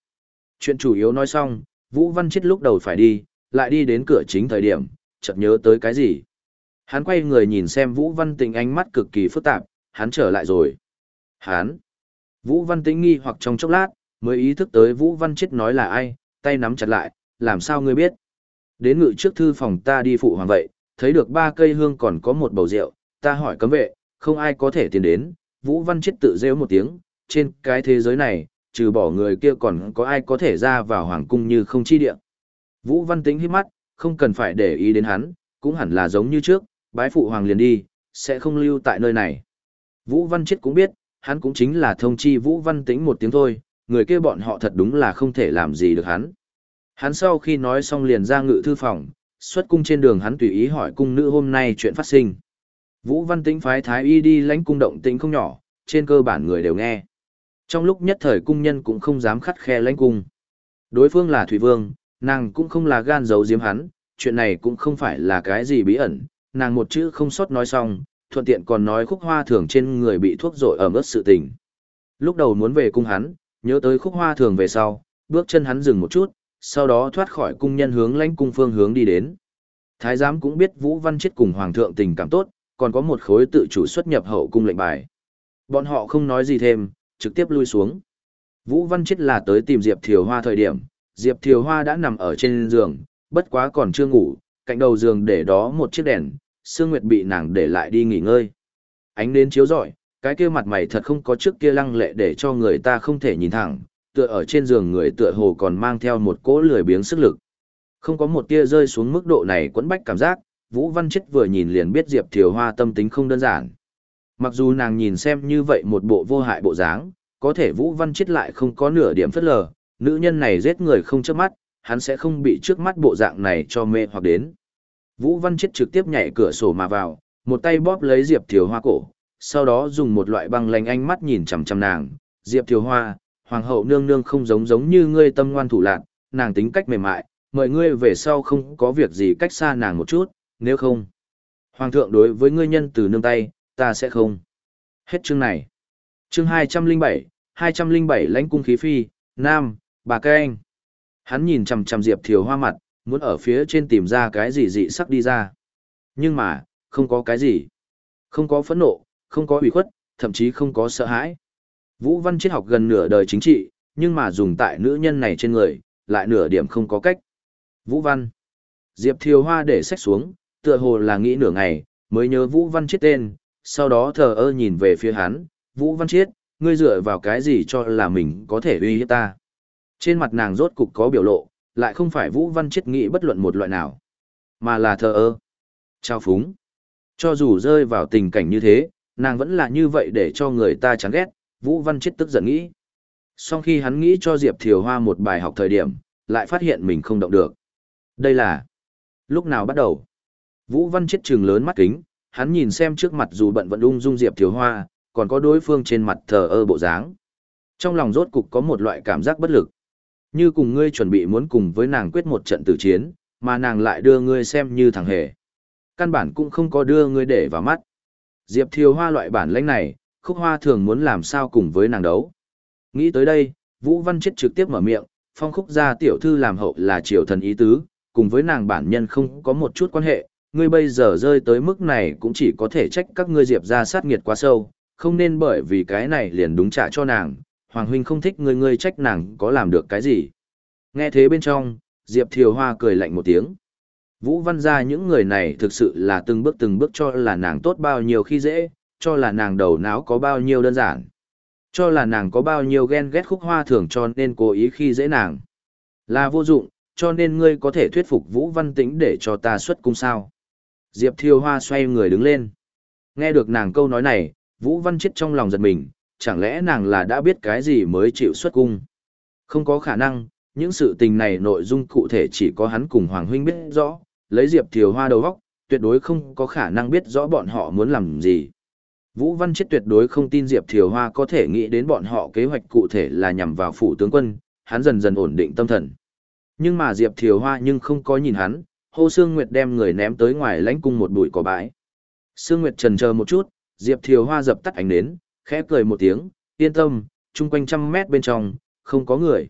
A: Chuyện chủ yếu nói xong, Vũ Văn Chết lúc đầu phải đi, lại đi đến cửa chính thời điểm, chợt nhớ tới cái gì. Hắn quay người nhìn xem Vũ Văn Tĩnh ánh mắt cực kỳ phức tạp, hắn trở lại rồi. Hắn. Vũ Văn Tĩnh nghi hoặc trong chốc lát, mới ý thức tới Vũ Văn Chết nói là ai, tay nắm chặt lại, làm sao ngươi biết. Đến ngự trước thư phòng ta đi phụ hoàng vậy, thấy được ba cây hương còn có một bầu rượu, ta hỏi cấm vệ, không ai có thể tiến đến, Vũ Văn Chết tự rêu một tiếng, trên cái thế giới này, trừ bỏ người kia còn có ai có thể ra vào hoàng cung như không chi địa. Vũ Văn Tĩnh hít mắt, không cần phải để ý đến hắn, cũng hẳn là giống như trước, bái phụ hoàng liền đi, sẽ không lưu tại nơi này. Vũ Văn Chết cũng biết, hắn cũng chính là thông chi Vũ Văn Tĩnh một tiếng thôi, người kia bọn họ thật đúng là không thể làm gì được hắn. Hắn sau khi nói xong liền ra ngự thư phòng, xuất cung trên đường hắn tùy ý hỏi cung nữ hôm nay chuyện phát sinh. Vũ Văn Tĩnh phái thái y đi lãnh cung động tĩnh không nhỏ, trên cơ bản người đều nghe. Trong lúc nhất thời cung nhân cũng không dám khắt khe lãnh cung. Đối phương là Thủy Vương, nàng cũng không là gan giấu giếm hắn, chuyện này cũng không phải là cái gì bí ẩn, nàng một chữ không sót nói xong, thuận tiện còn nói khúc hoa thường trên người bị thuốc rội ở mức sự tình. Lúc đầu muốn về cung hắn, nhớ tới khúc hoa thường về sau, bước chân hắn dừng một chút, sau đó thoát khỏi cung nhân hướng lãnh cung phương hướng đi đến. Thái giám cũng biết Vũ Văn Chết cùng Hoàng thượng tình cảm tốt, còn có một khối tự chủ xuất nhập hậu cung lệnh bài. Bọn họ không nói gì thêm, trực tiếp lui xuống. Vũ Văn Chết là tới tìm Diệp Thiều Hoa thời điểm, Diệp Thiều Hoa đã nằm ở trên giường, bất quá còn chưa ngủ, cạnh đầu giường để đó một chiếc đèn, Sương Nguyệt bị nàng để lại đi nghỉ ngơi. Ánh đến chiếu rọi, cái kia mặt mày thật không có trước kia lăng lệ để cho người ta không thể nhìn thẳng, tựa ở trên giường người tựa hồ còn mang theo một cỗ lười biếng sức lực. Không có một tia rơi xuống mức độ này quẫn bách cảm giác, Vũ Văn Chết vừa nhìn liền biết Diệp Thiều Hoa tâm tính không đơn giản. Mặc dù nàng nhìn xem như vậy một bộ vô hại bộ dáng, có thể Vũ Văn Chết lại không có nửa điểm phất lờ, nữ nhân này giết người không chớp mắt, hắn sẽ không bị trước mắt bộ dạng này cho mê hoặc đến. Vũ Văn Chết trực tiếp nhảy cửa sổ mà vào, một tay bóp lấy Diệp Thiều Hoa cổ, sau đó dùng một loại băng lạnh ánh mắt nhìn chằm chằm nàng, "Diệp Thiều Hoa, hoàng hậu nương nương không giống giống như ngươi tâm ngoan thủ lạn, nàng tính cách mềm mại, mời ngươi về sau không có việc gì cách xa nàng một chút, nếu không, hoàng thượng đối với ngươi nhân từ nương tay, ta sẽ không." Hết chương này. Chương 207, 207 lãnh cung khí phi, nam, bà cây anh. Hắn nhìn chằm chằm Diệp Thiều Hoa mặt, muốn ở phía trên tìm ra cái gì dị sắc đi ra. Nhưng mà, không có cái gì. Không có phẫn nộ, không có ủy khuất, thậm chí không có sợ hãi. Vũ Văn triết học gần nửa đời chính trị, nhưng mà dùng tại nữ nhân này trên người, lại nửa điểm không có cách. Vũ Văn. Diệp Thiều Hoa để sách xuống, tựa hồ là nghĩ nửa ngày, mới nhớ Vũ Văn chết tên, sau đó thờ ơ nhìn về phía hắn, Vũ Văn Chiết, ngươi dựa vào cái gì cho là mình có thể uy hiếp ta. Trên mặt nàng rốt cục có biểu lộ, lại không phải Vũ Văn Chiết nghĩ bất luận một loại nào, mà là thờ ơ. Trao phúng. Cho dù rơi vào tình cảnh như thế, nàng vẫn là như vậy để cho người ta chán ghét, Vũ Văn Chiết tức giận nghĩ. Sau khi hắn nghĩ cho Diệp Thiều Hoa một bài học thời điểm, lại phát hiện mình không động được. Đây là... Lúc nào bắt đầu? Vũ Văn Chiết trừng lớn mắt kính, hắn nhìn xem trước mặt dù bận vẫn ung dung Diệp Thiều Hoa, còn có đối phương trên mặt thờ ơ bộ dáng. Trong lòng rốt cục có một loại cảm giác bất lực. Như cùng ngươi chuẩn bị muốn cùng với nàng quyết một trận tử chiến, mà nàng lại đưa ngươi xem như thằng hề. Căn bản cũng không có đưa ngươi để vào mắt. Diệp Thiều Hoa loại bản lãnh này, khúc hoa thường muốn làm sao cùng với nàng đấu. Nghĩ tới đây, Vũ Văn Chết trực tiếp mở miệng, phong khúc gia tiểu thư làm hậu là triều thần ý tứ, cùng với nàng bản nhân không có một chút quan hệ, ngươi bây giờ rơi tới mức này cũng chỉ có thể trách các ngươi diệp ra sát nghiệt quá sâu, không nên bởi vì cái này liền đúng trả cho nàng, Hoàng huynh không thích ngươi ngươi trách nàng có làm được cái gì. Nghe thế bên trong, Diệp Thiều Hoa cười lạnh một tiếng. Vũ Văn gia những người này thực sự là từng bước từng bước cho là nàng tốt bao nhiêu khi dễ, cho là nàng đầu não có bao nhiêu đơn giản. Cho là nàng có bao nhiêu ghen ghét khúc hoa thường cho nên cố ý khi dễ nàng. Là vô dụng, cho nên ngươi có thể thuyết phục Vũ Văn Tĩnh để cho ta xuất cung sao. Diệp Thiều Hoa xoay người đứng lên. Nghe được nàng câu nói này, Vũ Văn chết trong lòng giật mình, chẳng lẽ nàng là đã biết cái gì mới chịu xuất cung. Không có khả năng, những sự tình này nội dung cụ thể chỉ có hắn cùng Hoàng Huynh biết rõ, lấy Diệp Thiều Hoa đầu góc, tuyệt đối không có khả năng biết rõ bọn họ muốn làm gì. Vũ Văn Chết tuyệt đối không tin Diệp Thiều Hoa có thể nghĩ đến bọn họ kế hoạch cụ thể là nhằm vào phủ tướng quân, hắn dần dần ổn định tâm thần. Nhưng mà Diệp Thiều Hoa nhưng không có nhìn hắn, Hồ Sương Nguyệt đem người ném tới ngoài lãnh cung một bụi cỏ bãi. Sương Nguyệt trần chờ một chút, Diệp Thiều Hoa dập tắt ánh nến, khẽ cười một tiếng, yên tâm, chung quanh trăm mét bên trong, không có người.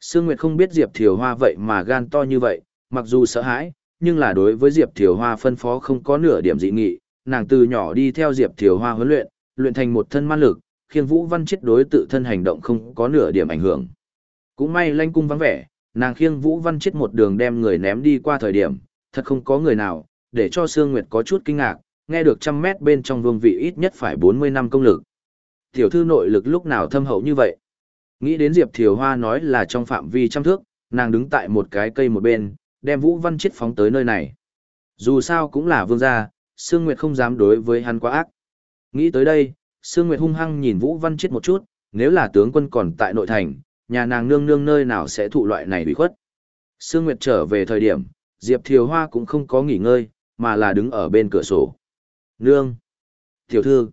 A: Sương Nguyệt không biết Diệp Thiều Hoa vậy mà gan to như vậy, mặc dù sợ hãi, nhưng là đối với Diệp Thiều Hoa phân phó không có nửa điểm dị nghị, nàng từ nhỏ đi theo Diệp Thiều Hoa huấn luyện, luyện thành một thân man lực, khiến Vũ Văn chết đối tự thân hành động không có nửa điểm ảnh hưởng. Cũng may lanh cung vắng vẻ, nàng khiêng Vũ Văn chết một đường đem người ném đi qua thời điểm, thật không có người nào, để cho Sương Nguyệt có chút kinh ngạc, nghe được trăm mét bên trong vương vị ít nhất phải 40 năm công lực. Tiểu thư nội lực lúc nào thâm hậu như vậy? Nghĩ đến Diệp Thiều Hoa nói là trong phạm vi trăm thước, nàng đứng tại một cái cây một bên, đem Vũ Văn Chết phóng tới nơi này. Dù sao cũng là vương gia, Sương Nguyệt không dám đối với hắn quá ác. Nghĩ tới đây, Sương Nguyệt hung hăng nhìn Vũ Văn Chết một chút, nếu là tướng quân còn tại nội thành, nhà nàng nương nương nơi nào sẽ thụ loại này bị khuất. Sương Nguyệt trở về thời điểm, Diệp Thiều Hoa cũng không có nghỉ ngơi, mà là đứng ở bên cửa sổ. Nương! Tiểu thư!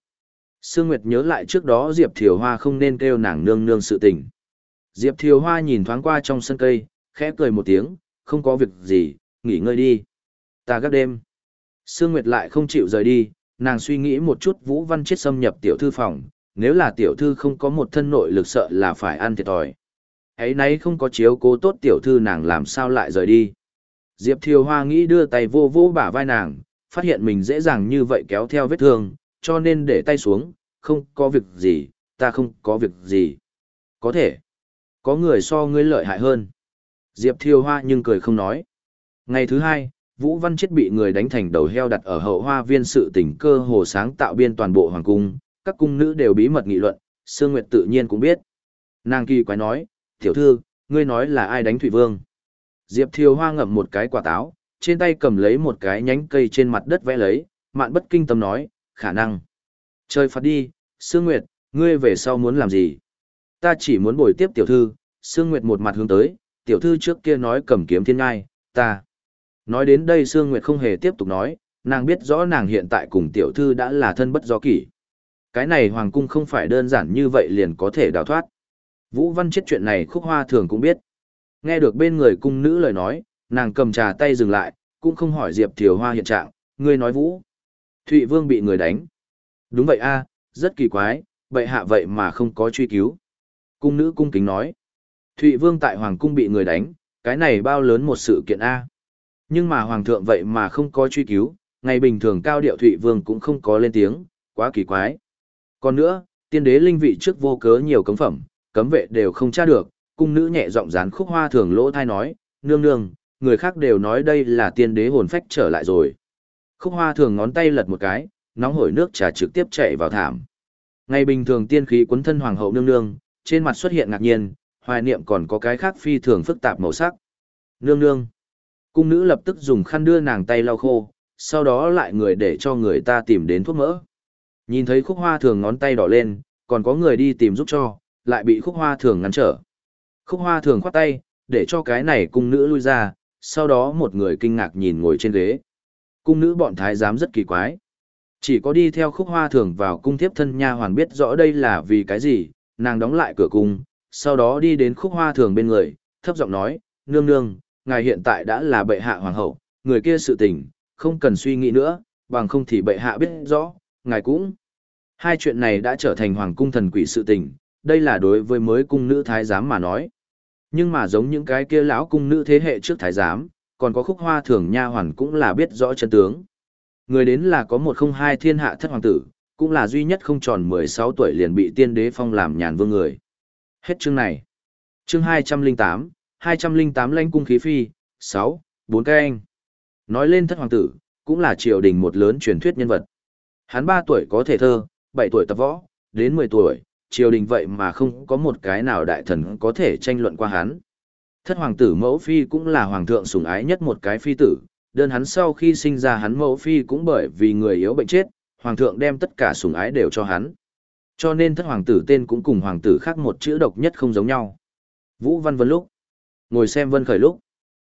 A: Sương Nguyệt nhớ lại trước đó Diệp Thiều Hoa không nên kêu nàng nương nương sự tình. Diệp Thiều Hoa nhìn thoáng qua trong sân cây, khẽ cười một tiếng, không có việc gì, nghỉ ngơi đi. Ta gác đêm. Sương Nguyệt lại không chịu rời đi, nàng suy nghĩ một chút Vũ Văn Chết xâm nhập tiểu thư phòng, nếu là tiểu thư không có một thân nội lực sợ là phải ăn thiệt thòi. Ấy nấy không có chiếu cố tốt tiểu thư nàng làm sao lại rời đi. Diệp Thiều Hoa nghĩ đưa tay vô vô bả vai nàng, phát hiện mình dễ dàng như vậy kéo theo vết thương, cho nên để tay xuống, không có việc gì, ta không có việc gì. Có thể, có người so ngươi lợi hại hơn. Diệp Thiều Hoa nhưng cười không nói. Ngày thứ hai, Vũ Văn Chết bị người đánh thành đầu heo đặt ở hậu hoa viên sự tình cơ hồ sáng tạo biên toàn bộ hoàng cung, các cung nữ đều bí mật nghị luận, Sương Nguyệt tự nhiên cũng biết. Nàng kỳ quái nói, tiểu thư, ngươi nói là ai đánh Thủy Vương? Diệp Thiều Hoa ngậm một cái quả táo, trên tay cầm lấy một cái nhánh cây trên mặt đất vẽ lấy, mạn bất kinh tâm nói, khả năng. Trời phạt đi, Sương Nguyệt, ngươi về sau muốn làm gì? Ta chỉ muốn bồi tiếp tiểu thư, Sương Nguyệt một mặt hướng tới, tiểu thư trước kia nói cầm kiếm thiên ngai, ta. Nói đến đây Sương Nguyệt không hề tiếp tục nói, nàng biết rõ nàng hiện tại cùng tiểu thư đã là thân bất do kỷ. Cái này hoàng cung không phải đơn giản như vậy liền có thể đào thoát. Vũ Văn chết chuyện này khúc hoa thường cũng biết. Nghe được bên người cung nữ lời nói, nàng cầm trà tay dừng lại, cũng không hỏi Diệp Thiều Hoa hiện trạng, ngươi nói Vũ. Thụy Vương bị người đánh. Đúng vậy a, rất kỳ quái, vậy hạ vậy mà không có truy cứu. Cung nữ cung kính nói. Thụy Vương tại Hoàng cung bị người đánh, cái này bao lớn một sự kiện a. Nhưng mà Hoàng thượng vậy mà không có truy cứu, ngày bình thường cao điệu Thụy Vương cũng không có lên tiếng, quá kỳ quái. Còn nữa, tiên đế linh vị trước vô cớ nhiều cấm phẩm, cấm vệ đều không tra được, cung nữ nhẹ giọng dán khúc hoa thường lỗ thai nói, nương nương, người khác đều nói đây là tiên đế hồn phách trở lại rồi. Khúc hoa thường ngón tay lật một cái, nóng hổi nước trà trực tiếp chạy vào thảm. Ngày bình thường tiên khí cuốn thân hoàng hậu nương nương, trên mặt xuất hiện ngạc nhiên, hoài niệm còn có cái khác phi thường phức tạp màu sắc. Nương nương. Cung nữ lập tức dùng khăn đưa nàng tay lau khô, sau đó lại người để cho người ta tìm đến thuốc mỡ. Nhìn thấy khúc hoa thường ngón tay đỏ lên, còn có người đi tìm giúp cho, lại bị khúc hoa thường ngăn trở. Khúc hoa thường khoát tay, để cho cái này cung nữ lui ra, sau đó một người kinh ngạc nhìn ngồi trên ghế. Cung nữ bọn thái giám rất kỳ quái. Chỉ có đi theo khúc hoa thường vào cung thiếp thân nha hoàn biết rõ đây là vì cái gì, nàng đóng lại cửa cung, sau đó đi đến khúc hoa thường bên người, thấp giọng nói, nương nương, ngài hiện tại đã là bệ hạ hoàng hậu, người kia sự tình, không cần suy nghĩ nữa, bằng không thì bệ hạ biết rõ, ngài cũng. Hai chuyện này đã trở thành hoàng cung thần quỷ sự tình, đây là đối với mới cung nữ thái giám mà nói. Nhưng mà giống những cái kia lão cung nữ thế hệ trước thái giám, còn có khúc hoa thường nha hoàn cũng là biết rõ chân tướng. Người đến là có một không hai thiên hạ thất hoàng tử, cũng là duy nhất không tròn 16 tuổi liền bị tiên đế phong làm nhàn vương người. Hết chương này. Chương 208, 208 lãnh cung khí phi, 6, 4 cái anh. Nói lên thất hoàng tử, cũng là triều đình một lớn truyền thuyết nhân vật. Hắn 3 tuổi có thể thơ, 7 tuổi tập võ, đến 10 tuổi, triều đình vậy mà không có một cái nào đại thần có thể tranh luận qua hắn. Thất hoàng tử mẫu phi cũng là hoàng thượng sủng ái nhất một cái phi tử, đơn hắn sau khi sinh ra hắn mẫu phi cũng bởi vì người yếu bệnh chết, hoàng thượng đem tất cả sủng ái đều cho hắn. Cho nên thất hoàng tử tên cũng cùng hoàng tử khác một chữ độc nhất không giống nhau. Vũ Văn Vân lúc, ngồi xem Vân Khởi lúc.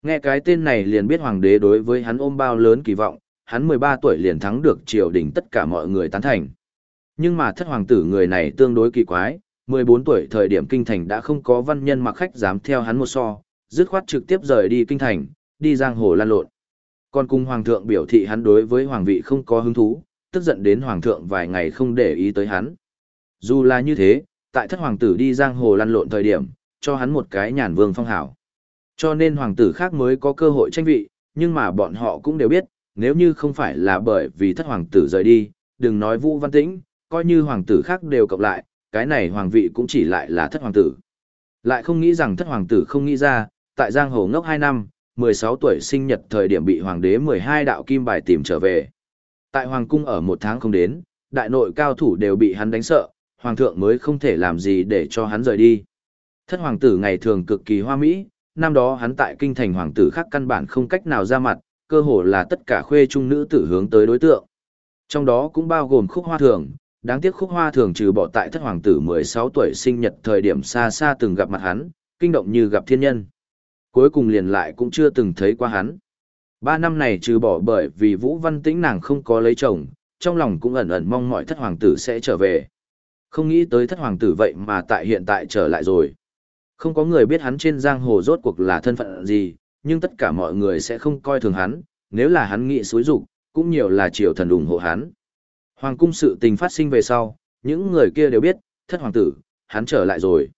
A: Nghe cái tên này liền biết hoàng đế đối với hắn ôm bao lớn kỳ vọng, hắn 13 tuổi liền thắng được triều đình tất cả mọi người tán thành. Nhưng mà thất hoàng tử người này tương đối kỳ quái, 14 tuổi thời điểm kinh thành đã không có văn nhân mặc khách dám theo hắn một so, dứt khoát trực tiếp rời đi kinh thành, đi giang hồ lan lộn. Còn cùng hoàng thượng biểu thị hắn đối với hoàng vị không có hứng thú, tức giận đến hoàng thượng vài ngày không để ý tới hắn. Dù là như thế, tại thất hoàng tử đi giang hồ lăn lộn thời điểm, cho hắn một cái nhàn vương phong hảo. Cho nên hoàng tử khác mới có cơ hội tranh vị, nhưng mà bọn họ cũng đều biết, nếu như không phải là bởi vì thất hoàng tử rời đi, đừng nói Vũ Văn Tĩnh, coi như hoàng tử khác đều cộng lại, cái này hoàng vị cũng chỉ lại là thất hoàng tử. Lại không nghĩ rằng thất hoàng tử không nghĩ ra, tại giang hồ ngốc 2 năm, 16 tuổi sinh nhật thời điểm bị hoàng đế 12 đạo kim bài tìm trở về. Tại hoàng cung ở một tháng không đến, đại nội cao thủ đều bị hắn đánh sợ, hoàng thượng mới không thể làm gì để cho hắn rời đi. Thất hoàng tử ngày thường cực kỳ hoa mỹ, năm đó hắn tại kinh thành hoàng tử khác căn bản không cách nào ra mặt, cơ hồ là tất cả khuê trung nữ tử hướng tới đối tượng. Trong đó cũng bao gồm khúc hoa thường, đáng tiếc khúc hoa thường trừ bỏ tại thất hoàng tử 16 tuổi sinh nhật thời điểm xa xa từng gặp mặt hắn, kinh động như gặp thiên nhân. Cuối cùng liền lại cũng chưa từng thấy qua hắn. Ba năm này trừ bỏ bởi vì Vũ Văn Tĩnh nàng không có lấy chồng, trong lòng cũng ẩn ẩn mong mọi thất hoàng tử sẽ trở về. Không nghĩ tới thất hoàng tử vậy mà tại hiện tại trở lại rồi. Không có người biết hắn trên giang hồ rốt cuộc là thân phận gì, nhưng tất cả mọi người sẽ không coi thường hắn, nếu là hắn nghị xúi dục cũng nhiều là triều thần ủng hộ hắn. Hoàng cung sự tình phát sinh về sau, những người kia đều biết, thất hoàng tử, hắn trở lại rồi.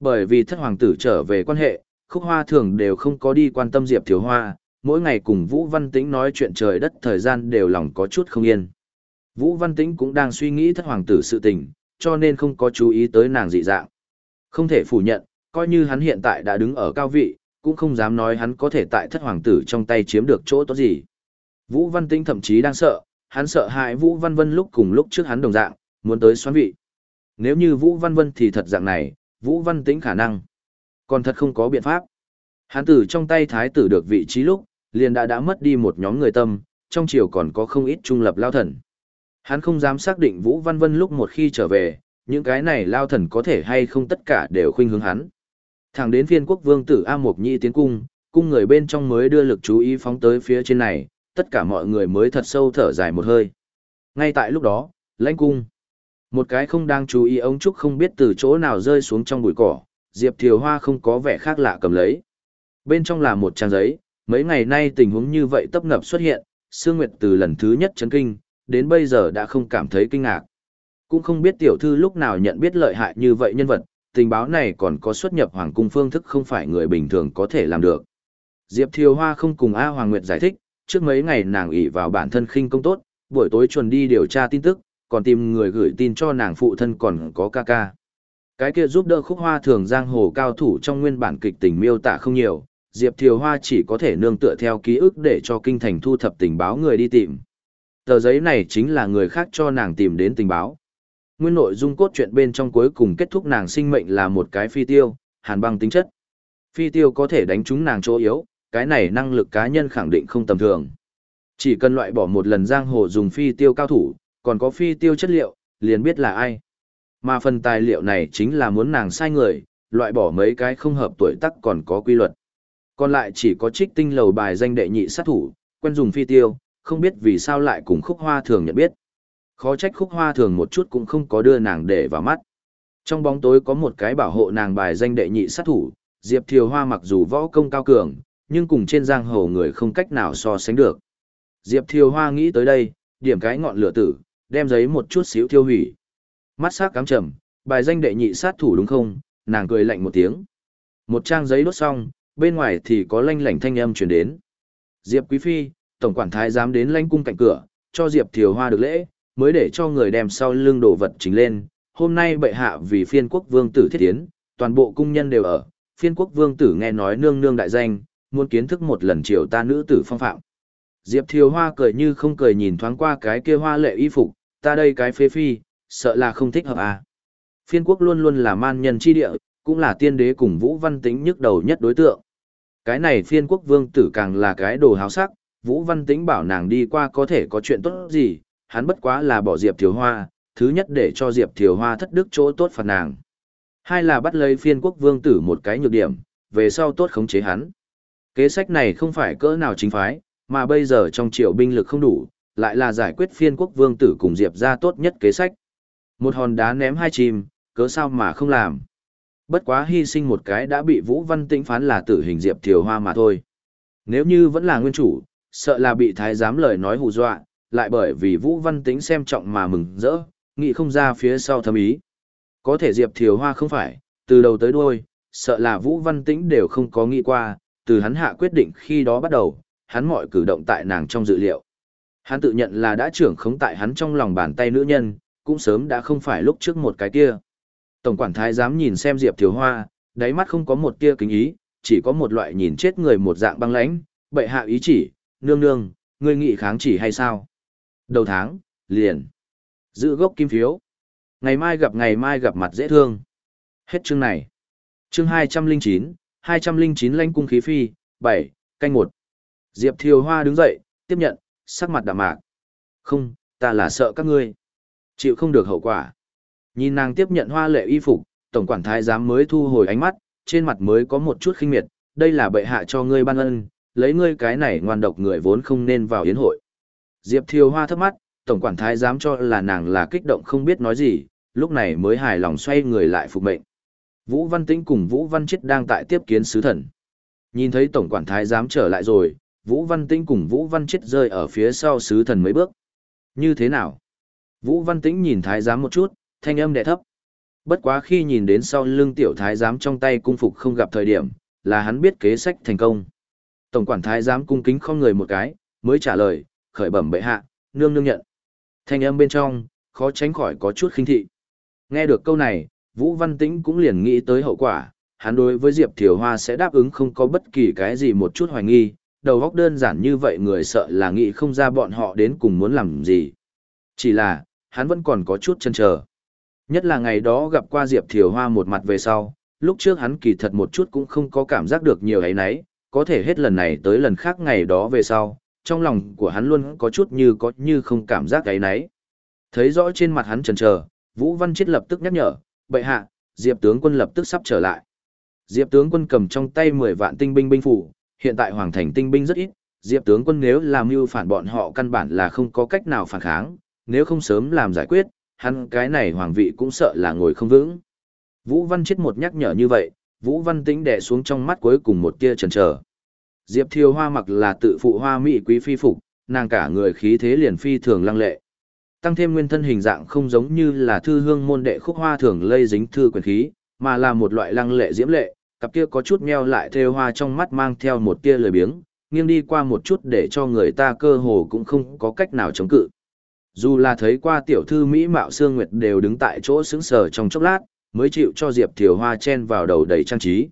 A: Bởi vì thất hoàng tử trở về quan hệ, khúc hoa thường đều không có đi quan tâm Diệp Thiếu Hoa, mỗi ngày cùng Vũ Văn Tĩnh nói chuyện trời đất thời gian đều lòng có chút không yên. Vũ Văn Tĩnh cũng đang suy nghĩ thất hoàng tử sự tình, cho nên không có chú ý tới nàng dị dạng. Không thể phủ nhận, coi như hắn hiện tại đã đứng ở cao vị, cũng không dám nói hắn có thể tại thất hoàng tử trong tay chiếm được chỗ tốt gì. Vũ Văn Tĩnh thậm chí đang sợ, hắn sợ hại Vũ Văn Vân lúc cùng lúc trước hắn đồng dạng, muốn tới xoán vị. Nếu như Vũ Văn Vân thì thật dạng này, Vũ Văn Tĩnh khả năng. Còn thật không có biện pháp. Hắn tử trong tay thái tử được vị trí lúc, liền đã đã mất đi một nhóm người tâm, trong triều còn có không ít trung lập lao thần. Hắn không dám xác định Vũ Văn Vân lúc một khi trở về, những cái này lao thần có thể hay không tất cả đều khuynh hướng hắn. Thẳng đến phiên quốc vương tử A Mộc nhi tiến cung, cung người bên trong mới đưa lực chú ý phóng tới phía trên này, tất cả mọi người mới thật sâu thở dài một hơi. Ngay tại lúc đó, lãnh cung. Một cái không đang chú ý ống trúc không biết từ chỗ nào rơi xuống trong bụi cỏ, Diệp Thiều Hoa không có vẻ khác lạ cầm lấy. Bên trong là một trang giấy, mấy ngày nay tình huống như vậy tấp nập xuất hiện, Sương Nguyệt từ lần thứ nhất chấn kinh, đến bây giờ đã không cảm thấy kinh ngạc. Cũng không biết tiểu thư lúc nào nhận biết lợi hại như vậy nhân vật, tình báo này còn có xuất nhập hoàng cung phương thức không phải người bình thường có thể làm được. Diệp Thiều Hoa không cùng A Hoàng Nguyệt giải thích, trước mấy ngày nàng ỷ vào bản thân khinh công tốt, buổi tối chuẩn đi điều tra tin tức, còn tìm người gửi tin cho nàng phụ thân còn có ca ca. Cái kia giúp đỡ khúc hoa thường giang hồ cao thủ trong nguyên bản kịch tình miêu tả không nhiều, Diệp Thiều Hoa chỉ có thể nương tựa theo ký ức để cho kinh thành thu thập tình báo người đi tìm. Tờ giấy này chính là người khác cho nàng tìm đến tình báo. Nguyên nội dung cốt truyện bên trong cuối cùng kết thúc nàng sinh mệnh là một cái phi tiêu, hàn băng tính chất. Phi tiêu có thể đánh trúng nàng chỗ yếu, cái này năng lực cá nhân khẳng định không tầm thường. Chỉ cần loại bỏ một lần giang hồ dùng phi tiêu cao thủ, còn có phi tiêu chất liệu, liền biết là ai. Mà phần tài liệu này chính là muốn nàng sai người, loại bỏ mấy cái không hợp tuổi tác còn có quy luật. Còn lại chỉ có trích tinh lầu bài danh đệ nhị sát thủ, quen dùng phi tiêu, không biết vì sao lại cùng khúc hoa thường nhận biết. Khó trách khúc hoa thường một chút cũng không có đưa nàng để vào mắt. Trong bóng tối có một cái bảo hộ nàng bài danh đệ nhị sát thủ, Diệp Thiều Hoa mặc dù võ công cao cường, nhưng cùng trên giang hồ người không cách nào so sánh được. Diệp Thiều Hoa nghĩ tới đây, điểm cái ngọn lửa tử, đem giấy một chút xíu thiêu hủy. Mắt sắc cám trầm, bài danh đệ nhị sát thủ đúng không? Nàng cười lạnh một tiếng. Một trang giấy đốt xong, bên ngoài thì có lanh lảnh thanh âm truyền đến. Diệp Quý Phi, tổng quản thái dám đến lãnh cung cạnh cửa, cho Diệp Thiều Hoa được lễ, mới để cho người đem sau lưng đồ vật chính lên. Hôm nay bệ hạ vì phiên quốc vương tử thiết tiến, toàn bộ cung nhân đều ở, phiên quốc vương tử nghe nói nương nương đại danh, muốn kiến thức một lần triều ta nữ tử phong phạm. Diệp Thiều Hoa cười như không cười nhìn thoáng qua cái kia hoa lệ y phục, ta đây cái phế phi, sợ là không thích hợp à. Phiên quốc luôn luôn là man nhân chi địa, cũng là tiên đế cùng Vũ Văn Tĩnh nhức đầu nhất đối tượng. Cái này phiên quốc vương tử càng là cái đồ háo sắc, Vũ Văn Tĩnh bảo nàng đi qua có thể có chuyện tốt gì, hắn bất quá là bỏ Diệp Thiều Hoa, thứ nhất để cho Diệp Thiều Hoa thất đức chỗ tốt phạt nàng. Hai là bắt lấy phiên quốc vương tử một cái nhược điểm, về sau tốt khống chế hắn. Kế sách này không phải cỡ nào chính phái, mà bây giờ trong triều binh lực không đủ, lại là giải quyết phiên quốc vương tử cùng Diệp ra tốt nhất kế sách. Một hòn đá ném hai chim, cớ sao mà không làm. Bất quá hy sinh một cái đã bị Vũ Văn Tĩnh phán là tử hình Diệp Thiều Hoa mà thôi. Nếu như vẫn là nguyên chủ, sợ là bị thái giám lời nói hù dọa, lại bởi vì Vũ Văn Tĩnh xem trọng mà mừng rỡ, nghĩ không ra phía sau thâm ý. Có thể Diệp Thiều Hoa không phải, từ đầu tới đuôi, sợ là Vũ Văn Tĩnh đều không có nghĩ qua, từ hắn hạ quyết định khi đó bắt đầu, hắn mọi cử động tại nàng trong dự liệu. Hắn tự nhận là đã trưởng khống tại hắn trong lòng bàn tay nữ nhân, cũng sớm đã không phải lúc trước một cái kia. Tổng quản thái dám nhìn xem Diệp thiều Hoa, đáy mắt không có một tia kính ý, chỉ có một loại nhìn chết người một dạng băng lãnh, bệ hạ ý chỉ, nương nương, ngươi nghị kháng chỉ hay sao? Đầu tháng, liền. Giữ gốc kim phiếu. Ngày mai gặp ngày mai gặp mặt dễ thương. Hết chương này. Chương 209, 209 lãnh cung khí phi, 7, canh 1. Diệp Thiều Hoa đứng dậy, tiếp nhận, sắc mặt đạm mạc. Không, ta là sợ các ngươi. Chịu không được hậu quả. Nhìn nàng tiếp nhận hoa lệ y phục, tổng quản thái giám mới thu hồi ánh mắt, trên mặt mới có một chút khinh miệt, đây là bệ hạ cho ngươi ban ân, lấy ngươi cái này ngoan độc người vốn không nên vào yến hội. Diệp Thiều Hoa thấp mắt, tổng quản thái giám cho là nàng là kích động không biết nói gì, lúc này mới hài lòng xoay người lại phục mệnh. Vũ Văn Tĩnh cùng Vũ Văn Chết đang tại tiếp kiến sứ thần. Nhìn thấy tổng quản thái giám trở lại rồi, Vũ Văn Tĩnh cùng Vũ Văn Chết rơi ở phía sau sứ thần mấy bước. Như thế nào? Vũ Văn Tĩnh nhìn thái giám một chút, thanh âm đè thấp. Bất quá khi nhìn đến sau lưng tiểu thái giám trong tay cung phục không gặp thời điểm, là hắn biết kế sách thành công. Tổng quản thái giám cung kính không người một cái, mới trả lời, khởi bẩm bệ hạ, nương nương nhận. Thanh âm bên trong, khó tránh khỏi có chút khinh thị. Nghe được câu này, Vũ Văn Tĩnh cũng liền nghĩ tới hậu quả, hắn đối với Diệp Thiều Hoa sẽ đáp ứng không có bất kỳ cái gì một chút hoài nghi, đầu óc đơn giản như vậy người sợ là nghĩ không ra bọn họ đến cùng muốn làm gì. Chỉ là, hắn vẫn còn có chút chân chờ. Nhất là ngày đó gặp qua Diệp Thiều Hoa một mặt về sau, lúc trước hắn kỳ thật một chút cũng không có cảm giác được nhiều ấy nấy, có thể hết lần này tới lần khác ngày đó về sau, trong lòng của hắn luôn có chút như có như không cảm giác gáy náy. Thấy rõ trên mặt hắn chần chờ, Vũ Văn Chết lập tức nhắc nhở, bệ hạ, Diệp tướng quân lập tức sắp trở lại. Diệp tướng quân cầm trong tay 10 vạn tinh binh binh phủ, hiện tại hoàng thành tinh binh rất ít, Diệp tướng quân nếu làm mưu phản bọn họ căn bản là không có cách nào phản kháng, nếu không sớm làm giải quyết, hắn cái này hoàng vị cũng sợ là ngồi không vững. Vũ Văn chết một nhắc nhở như vậy, Vũ Văn tĩnh đè xuống trong mắt cuối cùng một tia chần chờ. Diệp Thiều Hoa mặc là tự phụ hoa mỹ quý phi phục, nàng cả người khí thế liền phi thường lăng lệ. Tăng thêm nguyên thân hình dạng không giống như là thư hương môn đệ khúc hoa thường lây dính thư quyền khí, mà là một loại lăng lệ diễm lệ, cặp kia có chút meo lại thêu hoa trong mắt mang theo một tia lười biếng, nghiêng đi qua một chút để cho người ta cơ hồ cũng không có cách nào chống cự. Dù là thấy qua tiểu thư Mỹ Mạo Sương Nguyệt đều đứng tại chỗ sững sờ trong chốc lát, mới chịu cho Diệp Thiều Hoa chen vào đầu đầy trang trí.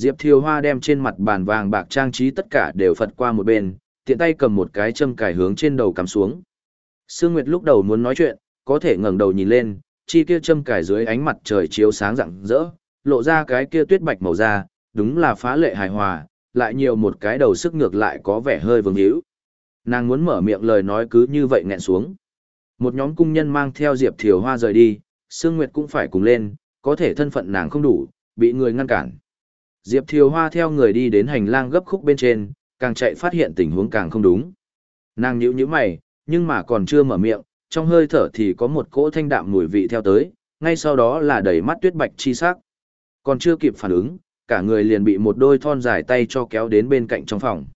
A: Diệp Thiều Hoa đem trên mặt bàn vàng bạc trang trí tất cả đều phật qua một bên, tiện tay cầm một cái châm cài hướng trên đầu cắm xuống. Sương Nguyệt lúc đầu muốn nói chuyện, có thể ngẩng đầu nhìn lên, chi kia châm cài dưới ánh mặt trời chiếu sáng rạng rỡ, lộ ra cái kia tuyết bạch màu da, đúng là phá lệ hài hòa, lại nhiều một cái đầu sức ngược lại có vẻ hơi vương hữu. Nàng muốn mở miệng lời nói cứ như vậy nghẹn xuống. Một nhóm cung nhân mang theo Diệp Thiều Hoa rời đi, Sương Nguyệt cũng phải cùng lên, có thể thân phận nàng không đủ, bị người ngăn cản. Diệp Thiều Hoa theo người đi đến hành lang gấp khúc bên trên, càng chạy phát hiện tình huống càng không đúng. Nàng nhíu nhíu mày, nhưng mà còn chưa mở miệng, trong hơi thở thì có một cỗ thanh đạm mùi vị theo tới, ngay sau đó là đầy mắt tuyết bạch chi sắc. Còn chưa kịp phản ứng, cả người liền bị một đôi thon dài tay cho kéo đến bên cạnh trong phòng.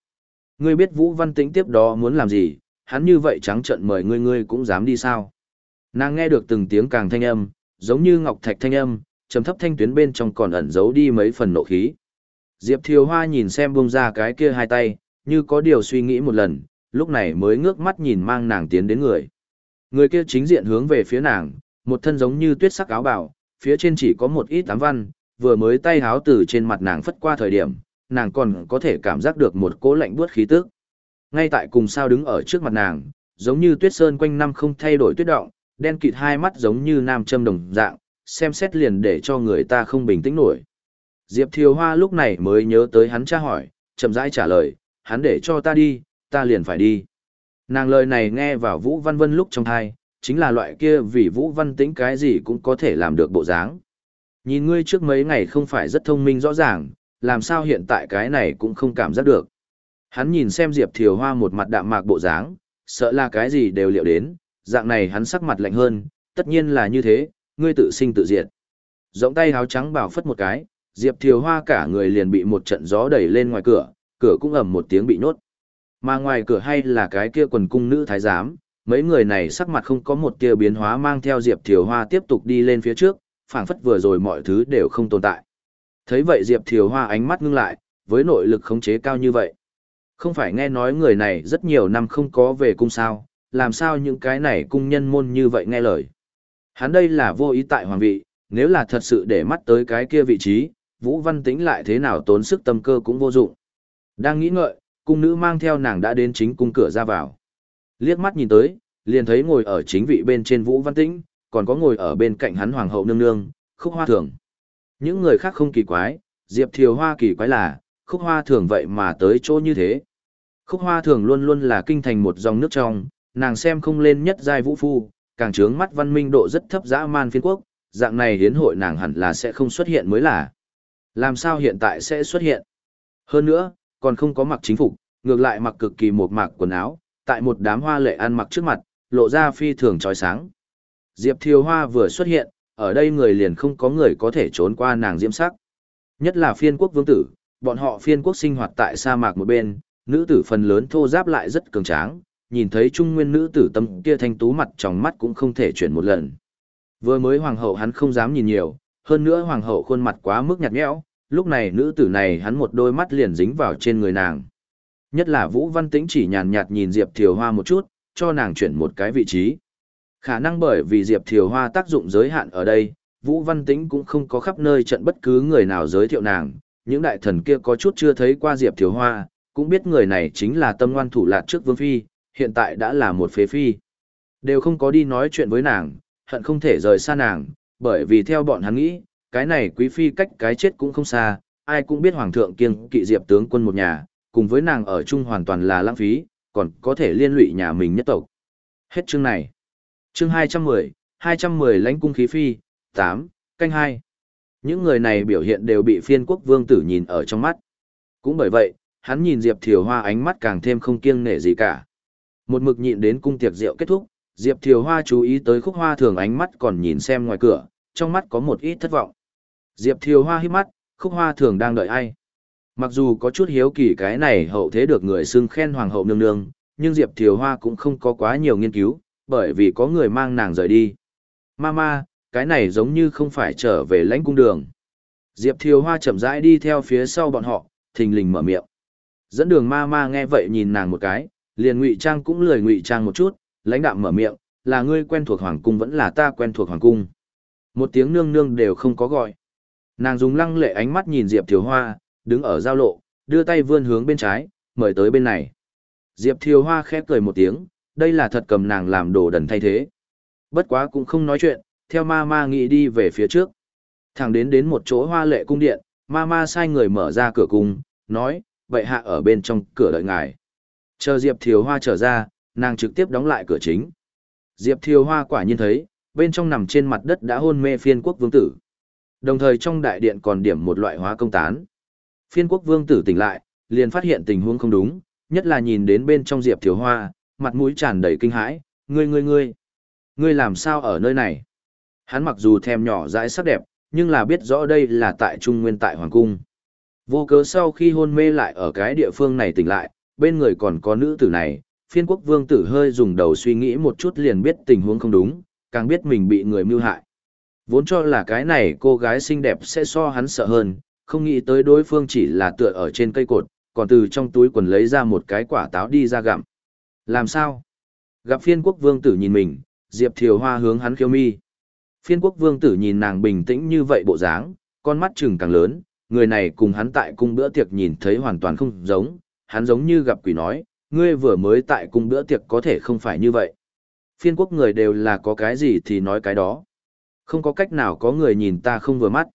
A: Ngươi biết Vũ Văn Tĩnh tiếp đó muốn làm gì, hắn như vậy trắng trợn mời ngươi ngươi cũng dám đi sao. Nàng nghe được từng tiếng càng thanh âm, giống như ngọc thạch thanh âm, trầm thấp thanh tuyến bên trong còn ẩn giấu đi mấy phần nộ khí. Diệp Thiều Hoa nhìn xem bông ra cái kia hai tay, như có điều suy nghĩ một lần, lúc này mới ngước mắt nhìn mang nàng tiến đến người. Người kia chính diện hướng về phía nàng, một thân giống như tuyết sắc áo bào, phía trên chỉ có một ít tám văn, vừa mới tay háo từ trên mặt nàng phất qua thời điểm, nàng còn có thể cảm giác được một cỗ lạnh buốt khí tức. Ngay tại cùng sao đứng ở trước mặt nàng, giống như tuyết sơn quanh năm không thay đổi tuyết động, đen kịt hai mắt giống như nam châm đồng dạng, xem xét liền để cho người ta không bình tĩnh nổi. Diệp Thiều Hoa lúc này mới nhớ tới hắn tra hỏi, chậm rãi trả lời, hắn để cho ta đi, ta liền phải đi. Nàng lời này nghe vào Vũ Văn Vân lúc trong thai, chính là loại kia vì Vũ Văn Tĩnh cái gì cũng có thể làm được bộ dáng. Nhìn ngươi trước mấy ngày không phải rất thông minh rõ ràng, làm sao hiện tại cái này cũng không cảm giác được. Hắn nhìn xem Diệp Thiều Hoa một mặt đạm mạc bộ dáng, sợ là cái gì đều liệu đến, dạng này hắn sắc mặt lạnh hơn, tất nhiên là như thế, ngươi tự sinh tự diệt. Rộng tay háo trắng bảo phất một cái, Diệp Thiều Hoa cả người liền bị một trận gió đẩy lên ngoài cửa, cửa cũng ầm một tiếng bị nhốt. Mà ngoài cửa hay là cái kia quần cung nữ thái giám, mấy người này sắc mặt không có một tia biến hóa mang theo Diệp Thiều Hoa tiếp tục đi lên phía trước, phảng phất vừa rồi mọi thứ đều không tồn tại. Thấy vậy Diệp Thiều Hoa ánh mắt ngưng lại, với nội lực khống chế cao như vậy. Không phải nghe nói người này rất nhiều năm không có về cung sao, làm sao những cái này cung nhân môn như vậy nghe lời. Hắn đây là vô ý tại hoàng vị, nếu là thật sự để mắt tới cái kia vị trí, Vũ Văn Tĩnh lại thế nào tốn sức tâm cơ cũng vô dụng. Đang nghĩ ngợi, cung nữ mang theo nàng đã đến chính cung cửa ra vào. Liếc mắt nhìn tới, liền thấy ngồi ở chính vị bên trên Vũ Văn Tĩnh, còn có ngồi ở bên cạnh hắn Hoàng hậu nương nương, khúc hoa thường. Những người khác không kỳ quái, Diệp Thiều Hoa kỳ quái là, khúc hoa thường vậy mà tới chỗ như thế. Khúc hoa thường luôn luôn là kinh thành một dòng nước trong, nàng xem không lên nhất giai vũ phu, càng trướng mắt văn minh độ rất thấp dã man phiên quốc, dạng này hiến hội nàng hẳn là sẽ không xuất hiện mới là. Làm sao hiện tại sẽ xuất hiện? Hơn nữa, còn không có mặc chính phục, ngược lại mặc cực kỳ một mạc quần áo, tại một đám hoa lệ ăn mặc trước mặt, lộ ra phi thường trói sáng. Diệp Thiều Hoa vừa xuất hiện, ở đây người liền không có người có thể trốn qua nàng diễm sắc. Nhất là phiên quốc vương tử, bọn họ phiên quốc sinh hoạt tại sa mạc một bên, nữ tử phần lớn thô giáp lại rất cường tráng, nhìn thấy trung nguyên nữ tử tâm kia thanh tú mặt trong mắt cũng không thể chuyển một lần. Vừa mới hoàng hậu hắn không dám nhìn nhiều, hơn nữa hoàng hậu khuôn mặt quá mức nhạt nhẽo, lúc này nữ tử này hắn một đôi mắt liền dính vào trên người nàng. Nhất là Vũ Văn Tĩnh chỉ nhàn nhạt nhìn Diệp Thiều Hoa một chút, cho nàng chuyển một cái vị trí. Khả năng bởi vì Diệp Thiều Hoa tác dụng giới hạn ở đây, Vũ Văn Tĩnh cũng không có khắp nơi trận bất cứ người nào giới thiệu nàng, những đại thần kia có chút chưa thấy qua Diệp Thiều Hoa, cũng biết người này chính là tâm ngoan thủ lạt trước Vương Phi, hiện tại đã là một phế Phi. Đều không có đi nói chuyện với nàng, hận không thể rời xa nàng, bởi vì theo bọn hắn nghĩ, cái này quý phi cách cái chết cũng không xa, ai cũng biết hoàng thượng kiêng kỵ diệp tướng quân một nhà, cùng với nàng ở chung hoàn toàn là lãng phí, còn có thể liên lụy nhà mình nhất tộc. Hết chương này. Chương 210, 210 lãnh cung khí phi, 8, canh 2. Những người này biểu hiện đều bị phiên quốc vương tử nhìn ở trong mắt. Cũng bởi vậy, hắn nhìn Diệp Thiều Hoa ánh mắt càng thêm không kiêng nể gì cả. Một mực nhịn đến cung tiệc rượu kết thúc, Diệp Thiều Hoa chú ý tới khúc hoa thường ánh mắt còn nhìn xem ngoài cửa, trong mắt có một ít thất vọng. Diệp Thiều Hoa hít mắt, khúc hoa thường đang đợi ai. Mặc dù có chút hiếu kỳ cái này hậu thế được người xưng khen hoàng hậu nương nương, nhưng Diệp Thiều Hoa cũng không có quá nhiều nghiên cứu, bởi vì có người mang nàng rời đi. Mama, cái này giống như không phải trở về lãnh cung đường. Diệp Thiều Hoa chậm rãi đi theo phía sau bọn họ, thình lình mở miệng. Dẫn đường Mama nghe vậy nhìn nàng một cái, liền ngụy trang cũng lười ngụy trang một chút, lãnh đạm mở miệng, là ngươi quen thuộc hoàng cung vẫn là ta quen thuộc hoàng cung. Một tiếng nương nương đều không có gọi. Nàng dùng lăng lệ ánh mắt nhìn Diệp Thiều Hoa, đứng ở giao lộ, đưa tay vươn hướng bên trái, mời tới bên này. Diệp Thiều Hoa khẽ cười một tiếng, đây là thật cầm nàng làm đồ đần thay thế. Bất quá cũng không nói chuyện, theo ma ma nghĩ đi về phía trước. Thẳng đến đến một chỗ hoa lệ cung điện, ma ma sai người mở ra cửa cung, nói, vậy hạ ở bên trong cửa đợi ngài. Chờ Diệp Thiều Hoa trở ra, nàng trực tiếp đóng lại cửa chính. Diệp Thiều Hoa quả nhiên thấy, bên trong nằm trên mặt đất đã hôn mê phiên quốc vương tử. Đồng thời trong đại điện còn điểm một loại hóa công tán. Phiên quốc vương tử tỉnh lại, liền phát hiện tình huống không đúng, nhất là nhìn đến bên trong Diệp Thiều Hoa, mặt mũi tràn đầy kinh hãi, ngươi ngươi ngươi, ngươi làm sao ở nơi này? Hắn mặc dù thèm nhỏ dãi sắc đẹp, nhưng là biết rõ đây là tại Trung Nguyên tại Hoàng Cung. Vô cớ sau khi hôn mê lại ở cái địa phương này tỉnh lại, bên người còn có nữ tử này, phiên quốc vương tử hơi dùng đầu suy nghĩ một chút liền biết tình huống không đúng, càng biết mình bị người mưu hại. Vốn cho là cái này cô gái xinh đẹp sẽ so hắn sợ hơn, không nghĩ tới đối phương chỉ là tựa ở trên cây cột, còn từ trong túi quần lấy ra một cái quả táo đi ra gặm. Làm sao? Gặp phiên quốc vương tử nhìn mình, Diệp Thiều Hoa hướng hắn khiêu mi. Phiên quốc vương tử nhìn nàng bình tĩnh như vậy bộ dáng, con mắt trừng càng lớn, người này cùng hắn tại cung bữa tiệc nhìn thấy hoàn toàn không giống, hắn giống như gặp quỷ nói, ngươi vừa mới tại cung bữa tiệc có thể không phải như vậy. Phiên quốc người đều là có cái gì thì nói cái đó. Không có cách nào có người nhìn ta không vừa mắt.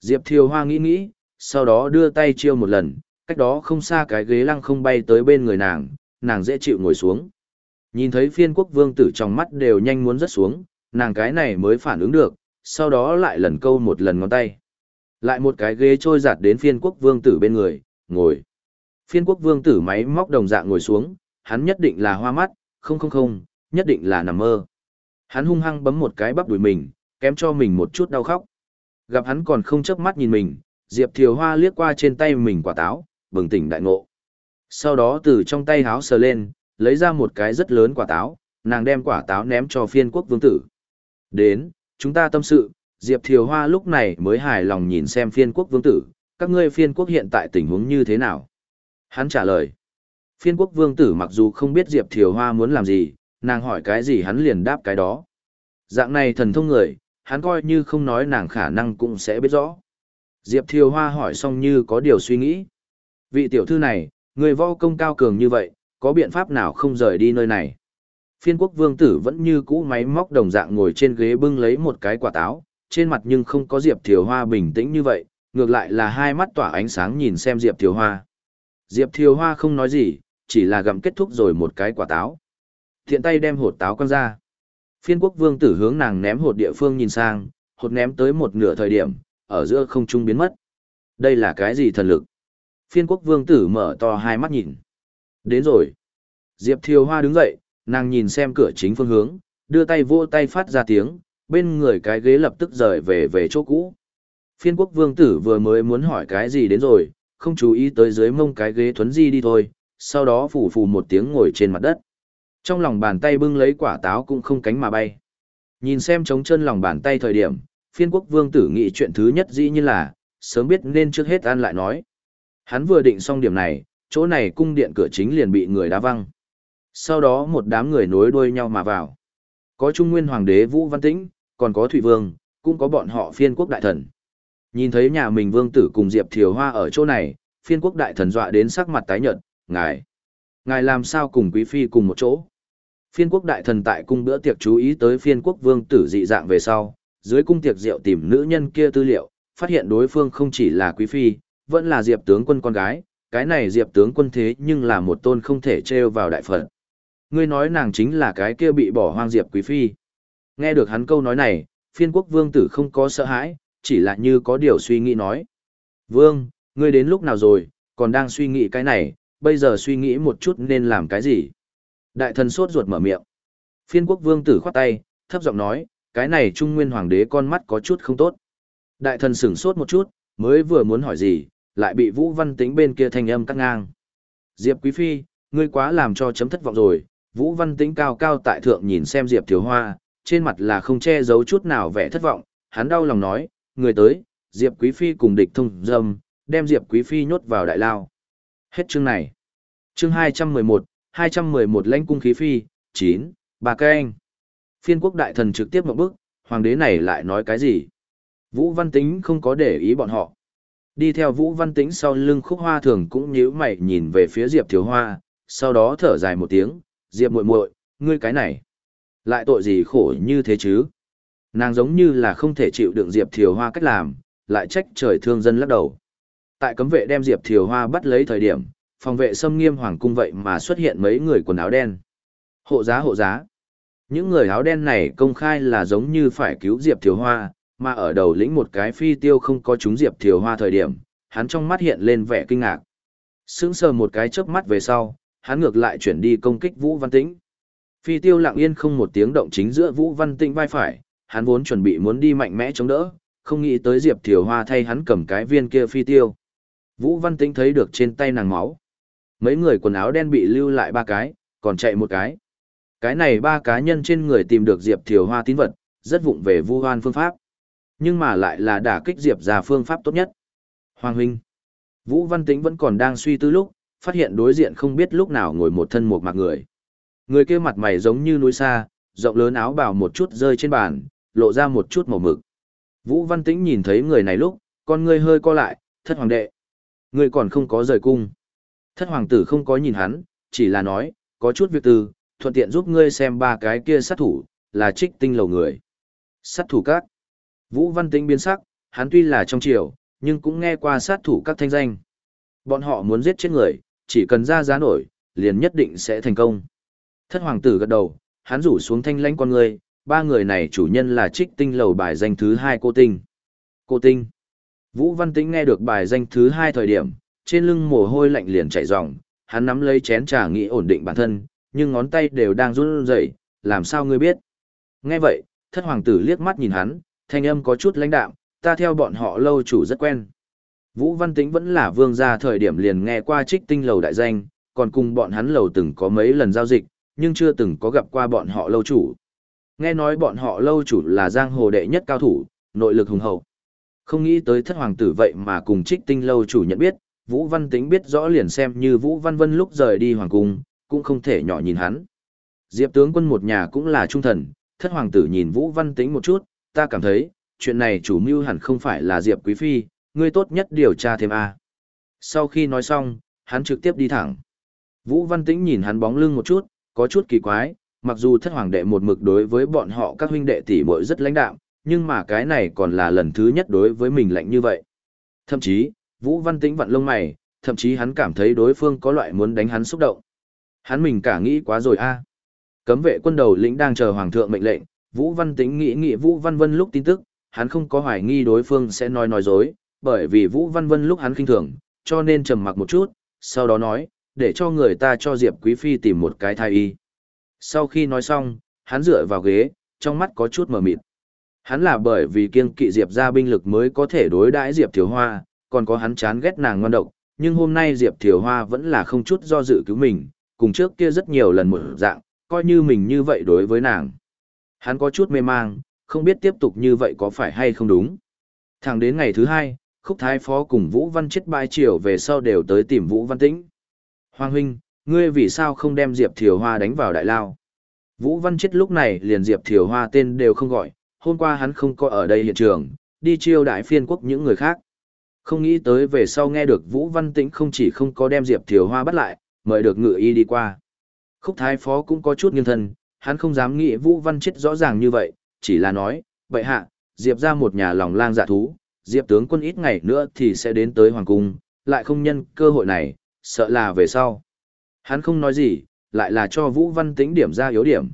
A: Diệp Thiều Hoa nghĩ nghĩ, sau đó đưa tay chiêu một lần, cách đó không xa cái ghế lăng không bay tới bên người nàng, nàng dễ chịu ngồi xuống. Nhìn thấy phiên quốc vương tử trong mắt đều nhanh muốn rớt xuống, nàng cái này mới phản ứng được, sau đó lại lần câu một lần ngón tay. Lại một cái ghế trôi giặt đến phiên quốc vương tử bên người, ngồi. Phiên quốc vương tử máy móc đồng dạng ngồi xuống, hắn nhất định là hoa mắt, không không không, nhất định là nằm mơ. Hắn hung hăng bấm một cái bắp đùi mình, kém cho mình một chút đau khóc. Gặp hắn còn không chớp mắt nhìn mình, Diệp Thiều Hoa liếc qua trên tay mình quả táo, bừng tỉnh đại ngộ. Sau đó từ trong tay háo sờ lên, lấy ra một cái rất lớn quả táo, nàng đem quả táo ném cho phiên quốc vương tử. Đến, chúng ta tâm sự, Diệp Thiều Hoa lúc này mới hài lòng nhìn xem phiên quốc vương tử, các ngươi phiên quốc hiện tại tình huống như thế nào. Hắn trả lời, phiên quốc vương tử mặc dù không biết Diệp Thiều Hoa muốn làm gì, nàng hỏi cái gì hắn liền đáp cái đó. Dạng này thần thông người, hắn coi như không nói nàng khả năng cũng sẽ biết rõ. Diệp Thiều Hoa hỏi xong như có điều suy nghĩ. Vị tiểu thư này, người võ công cao cường như vậy, có biện pháp nào không rời đi nơi này? Phiên quốc vương tử vẫn như cũ máy móc đồng dạng ngồi trên ghế bưng lấy một cái quả táo, trên mặt nhưng không có Diệp Thiều Hoa bình tĩnh như vậy, ngược lại là hai mắt tỏa ánh sáng nhìn xem Diệp Thiều Hoa. Diệp Thiều Hoa không nói gì, chỉ là gặm kết thúc rồi một cái quả táo. Thiện tay đem hột táo quăng ra. Phiên quốc vương tử hướng nàng ném hột địa phương nhìn sang, hột ném tới một nửa thời điểm, ở giữa không trung biến mất. Đây là cái gì thần lực? Phiên quốc vương tử mở to hai mắt nhìn. Đến rồi. Diệp Thiều Hoa đứng dậy, nàng nhìn xem cửa chính phương hướng, đưa tay vô tay phát ra tiếng, bên người cái ghế lập tức rời về về chỗ cũ. Phiên quốc vương tử vừa mới muốn hỏi cái gì đến rồi, không chú ý tới dưới mông cái ghế thuấn di đi thôi, sau đó phủ phù một tiếng ngồi trên mặt đất. Trong lòng bàn tay bưng lấy quả táo cũng không cánh mà bay. Nhìn xem trống chân lòng bàn tay thời điểm, phiên quốc vương tử nghĩ chuyện thứ nhất dĩ như là, sớm biết nên trước hết ăn lại nói. Hắn vừa định xong điểm này, chỗ này cung điện cửa chính liền bị người đá văng. Sau đó một đám người nối đuôi nhau mà vào. Có Trung Nguyên Hoàng đế Vũ Văn Tĩnh, còn có Thủy Vương, cũng có bọn họ phiên quốc đại thần. Nhìn thấy nhà mình vương tử cùng Diệp Thiều Hoa ở chỗ này, phiên quốc đại thần dọa đến sắc mặt tái nhợt, ngài. Ngài làm sao cùng quý phi cùng một chỗ? Phiên quốc đại thần tại cung bữa tiệc chú ý tới phiên quốc vương tử dị dạng về sau, dưới cung tiệc rượu tìm nữ nhân kia tư liệu, phát hiện đối phương không chỉ là quý phi, vẫn là diệp tướng quân con gái, cái này diệp tướng quân thế nhưng là một tôn không thể treo vào đại phận. Ngươi nói nàng chính là cái kia bị bỏ hoang diệp quý phi. Nghe được hắn câu nói này, phiên quốc vương tử không có sợ hãi, chỉ là như có điều suy nghĩ nói. Vương, ngươi đến lúc nào rồi, còn đang suy nghĩ cái này, bây giờ suy nghĩ một chút nên làm cái gì. Đại thần sốt ruột mở miệng. Phiên quốc vương tử khoát tay, thấp giọng nói, cái này trung nguyên hoàng đế con mắt có chút không tốt. Đại thần sửng sốt một chút, mới vừa muốn hỏi gì, lại bị Vũ Văn Tĩnh bên kia thanh âm cắt ngang. Diệp Quý Phi, ngươi quá làm cho chấm thất vọng rồi, Vũ Văn Tĩnh cao cao tại thượng nhìn xem Diệp Thiếu Hoa, trên mặt là không che giấu chút nào vẻ thất vọng, hắn đau lòng nói, người tới, Diệp Quý Phi cùng địch thông dâm, đem Diệp Quý Phi nhốt vào đại lao. Hết chương này. Chương 211, 211 lãnh cung khí phi, 9, bà cây anh. Phiên quốc đại thần trực tiếp một bước, hoàng đế này lại nói cái gì? Vũ Văn Tĩnh không có để ý bọn họ. Đi theo Vũ Văn Tĩnh sau lưng khúc hoa thường cũng nhíu mày nhìn về phía Diệp Thiếu Hoa, sau đó thở dài một tiếng, Diệp muội muội, ngươi cái này, lại tội gì khổ như thế chứ? Nàng giống như là không thể chịu đựng Diệp Thiều Hoa cách làm, lại trách trời thương dân lắc đầu. Tại cấm vệ đem Diệp Thiều Hoa bắt lấy thời điểm, phòng vệ xâm nghiêm hoàng cung vậy mà xuất hiện mấy người quần áo đen. Hộ giá hộ giá. Những người áo đen này công khai là giống như phải cứu Diệp Thiều Hoa, mà ở đầu lĩnh một cái phi tiêu không có chúng Diệp Thiều Hoa thời điểm, hắn trong mắt hiện lên vẻ kinh ngạc. Sững sờ một cái chớp mắt về sau, hắn ngược lại chuyển đi công kích Vũ Văn Tĩnh. Phi tiêu lặng yên không một tiếng động chính giữa Vũ Văn Tĩnh vai phải, hắn vốn chuẩn bị muốn đi mạnh mẽ chống đỡ, không nghĩ tới Diệp Thiều Hoa thay hắn cầm cái viên kia phi tiêu. Vũ Văn Tĩnh thấy được trên tay nàng máu. Mấy người quần áo đen bị lưu lại ba cái, còn chạy một cái. Cái này ba cá nhân trên người tìm được Diệp Thiều Hoa tín vật, rất vụng về vu hoan phương pháp. Nhưng mà lại là đả kích Diệp ra phương pháp tốt nhất. Hoàng huynh. Vũ Văn Tĩnh vẫn còn đang suy tư lúc, phát hiện đối diện không biết lúc nào ngồi một thân một mặc người. Người kia mặt mày giống như núi xa, rộng lớn áo bào một chút rơi trên bàn, lộ ra một chút màu mực. Vũ Văn Tĩnh nhìn thấy người này lúc, con ngươi hơi co lại, thất hoàng đệ. Ngươi còn không có rời cung. Thất hoàng tử không có nhìn hắn, chỉ là nói, có chút việc tư, thuận tiện giúp ngươi xem ba cái kia sát thủ, là trích tinh lầu người. Sát thủ các. Vũ Văn Tĩnh biến sắc, hắn tuy là trong triều, nhưng cũng nghe qua sát thủ các thanh danh. Bọn họ muốn giết chết người, chỉ cần ra giá nổi, liền nhất định sẽ thành công. Thất hoàng tử gật đầu, hắn rủ xuống thanh lãnh con người, ba người này chủ nhân là trích tinh lầu bài danh thứ hai cô tinh. Cô tinh. Vũ Văn Tĩnh nghe được bài danh thứ hai thời điểm, trên lưng mồ hôi lạnh liền chảy ròng, hắn nắm lấy chén trà nghĩ ổn định bản thân, nhưng ngón tay đều đang run rẩy, làm sao ngươi biết? Nghe vậy, thất hoàng tử liếc mắt nhìn hắn, thanh âm có chút lãnh đạm, ta theo bọn họ lâu chủ rất quen. Vũ Văn Tĩnh vẫn là vương gia thời điểm liền nghe qua trích tinh lầu đại danh, còn cùng bọn hắn lầu từng có mấy lần giao dịch, nhưng chưa từng có gặp qua bọn họ lâu chủ. Nghe nói bọn họ lâu chủ là giang hồ đệ nhất cao thủ, nội lực hùng hậu. Không nghĩ tới thất hoàng tử vậy mà cùng trích tinh lâu chủ nhận biết, Vũ Văn Tĩnh biết rõ liền xem như Vũ Văn Vân lúc rời đi hoàng cung, cũng không thể nhỏ nhìn hắn. Diệp tướng quân một nhà cũng là trung thần, thất hoàng tử nhìn Vũ Văn Tĩnh một chút, ta cảm thấy, chuyện này chủ mưu hẳn không phải là Diệp Quý Phi, ngươi tốt nhất điều tra thêm a. Sau khi nói xong, hắn trực tiếp đi thẳng. Vũ Văn Tĩnh nhìn hắn bóng lưng một chút, có chút kỳ quái, mặc dù thất hoàng đệ một mực đối với bọn họ các huynh đệ tỷ muội rất lãnh đạm, nhưng mà cái này còn là lần thứ nhất đối với mình lạnh như vậy. Thậm chí, Vũ Văn Tĩnh vặn lông mày, thậm chí hắn cảm thấy đối phương có loại muốn đánh hắn xúc động. Hắn mình cả nghĩ quá rồi a. Cấm vệ quân đầu lĩnh đang chờ hoàng thượng mệnh lệnh, Vũ Văn Tĩnh nghĩ nghĩ Vũ Văn Vân lúc tin tức, hắn không có hoài nghi đối phương sẽ nói nói dối, bởi vì Vũ Văn Vân lúc hắn khinh thường, cho nên trầm mặc một chút, sau đó nói, để cho người ta cho Diệp Quý Phi tìm một cái thai y. Sau khi nói xong, hắn dựa vào ghế, trong mắt có chút mờ mịt. Hắn là bởi vì kiêng kỵ Diệp ra binh lực mới có thể đối đãi Diệp Thiếu Hoa, còn có hắn chán ghét nàng ngon độc, nhưng hôm nay Diệp Thiều Hoa vẫn là không chút do dự cứu mình, cùng trước kia rất nhiều lần một dạng, coi như mình như vậy đối với nàng. Hắn có chút mê mang, không biết tiếp tục như vậy có phải hay không đúng. Thẳng đến ngày thứ hai, Khúc Thái Phó cùng Vũ Văn chết bãi chiều về sau đều tới tìm Vũ Văn Tĩnh. Hoàng huynh, ngươi vì sao không đem Diệp Thiều Hoa đánh vào đại lao? Vũ Văn chết lúc này liền Diệp Thiều Hoa tên đều không gọi, hôm qua hắn không có ở đây hiện trường, đi chiêu đại phiên quốc những người khác. Không nghĩ tới về sau nghe được Vũ Văn Tĩnh không chỉ không có đem Diệp Thiều Hoa bắt lại, mời được ngự y đi qua. Khúc Thái Phó cũng có chút nghiêng thân, hắn không dám nghĩ Vũ Văn chết rõ ràng như vậy, chỉ là nói, vậy hạ, Diệp ra một nhà lòng lang dạ thú, Diệp tướng quân ít ngày nữa thì sẽ đến tới Hoàng Cung, lại không nhân cơ hội này, sợ là về sau. Hắn không nói gì, lại là cho Vũ Văn Tĩnh điểm ra yếu điểm.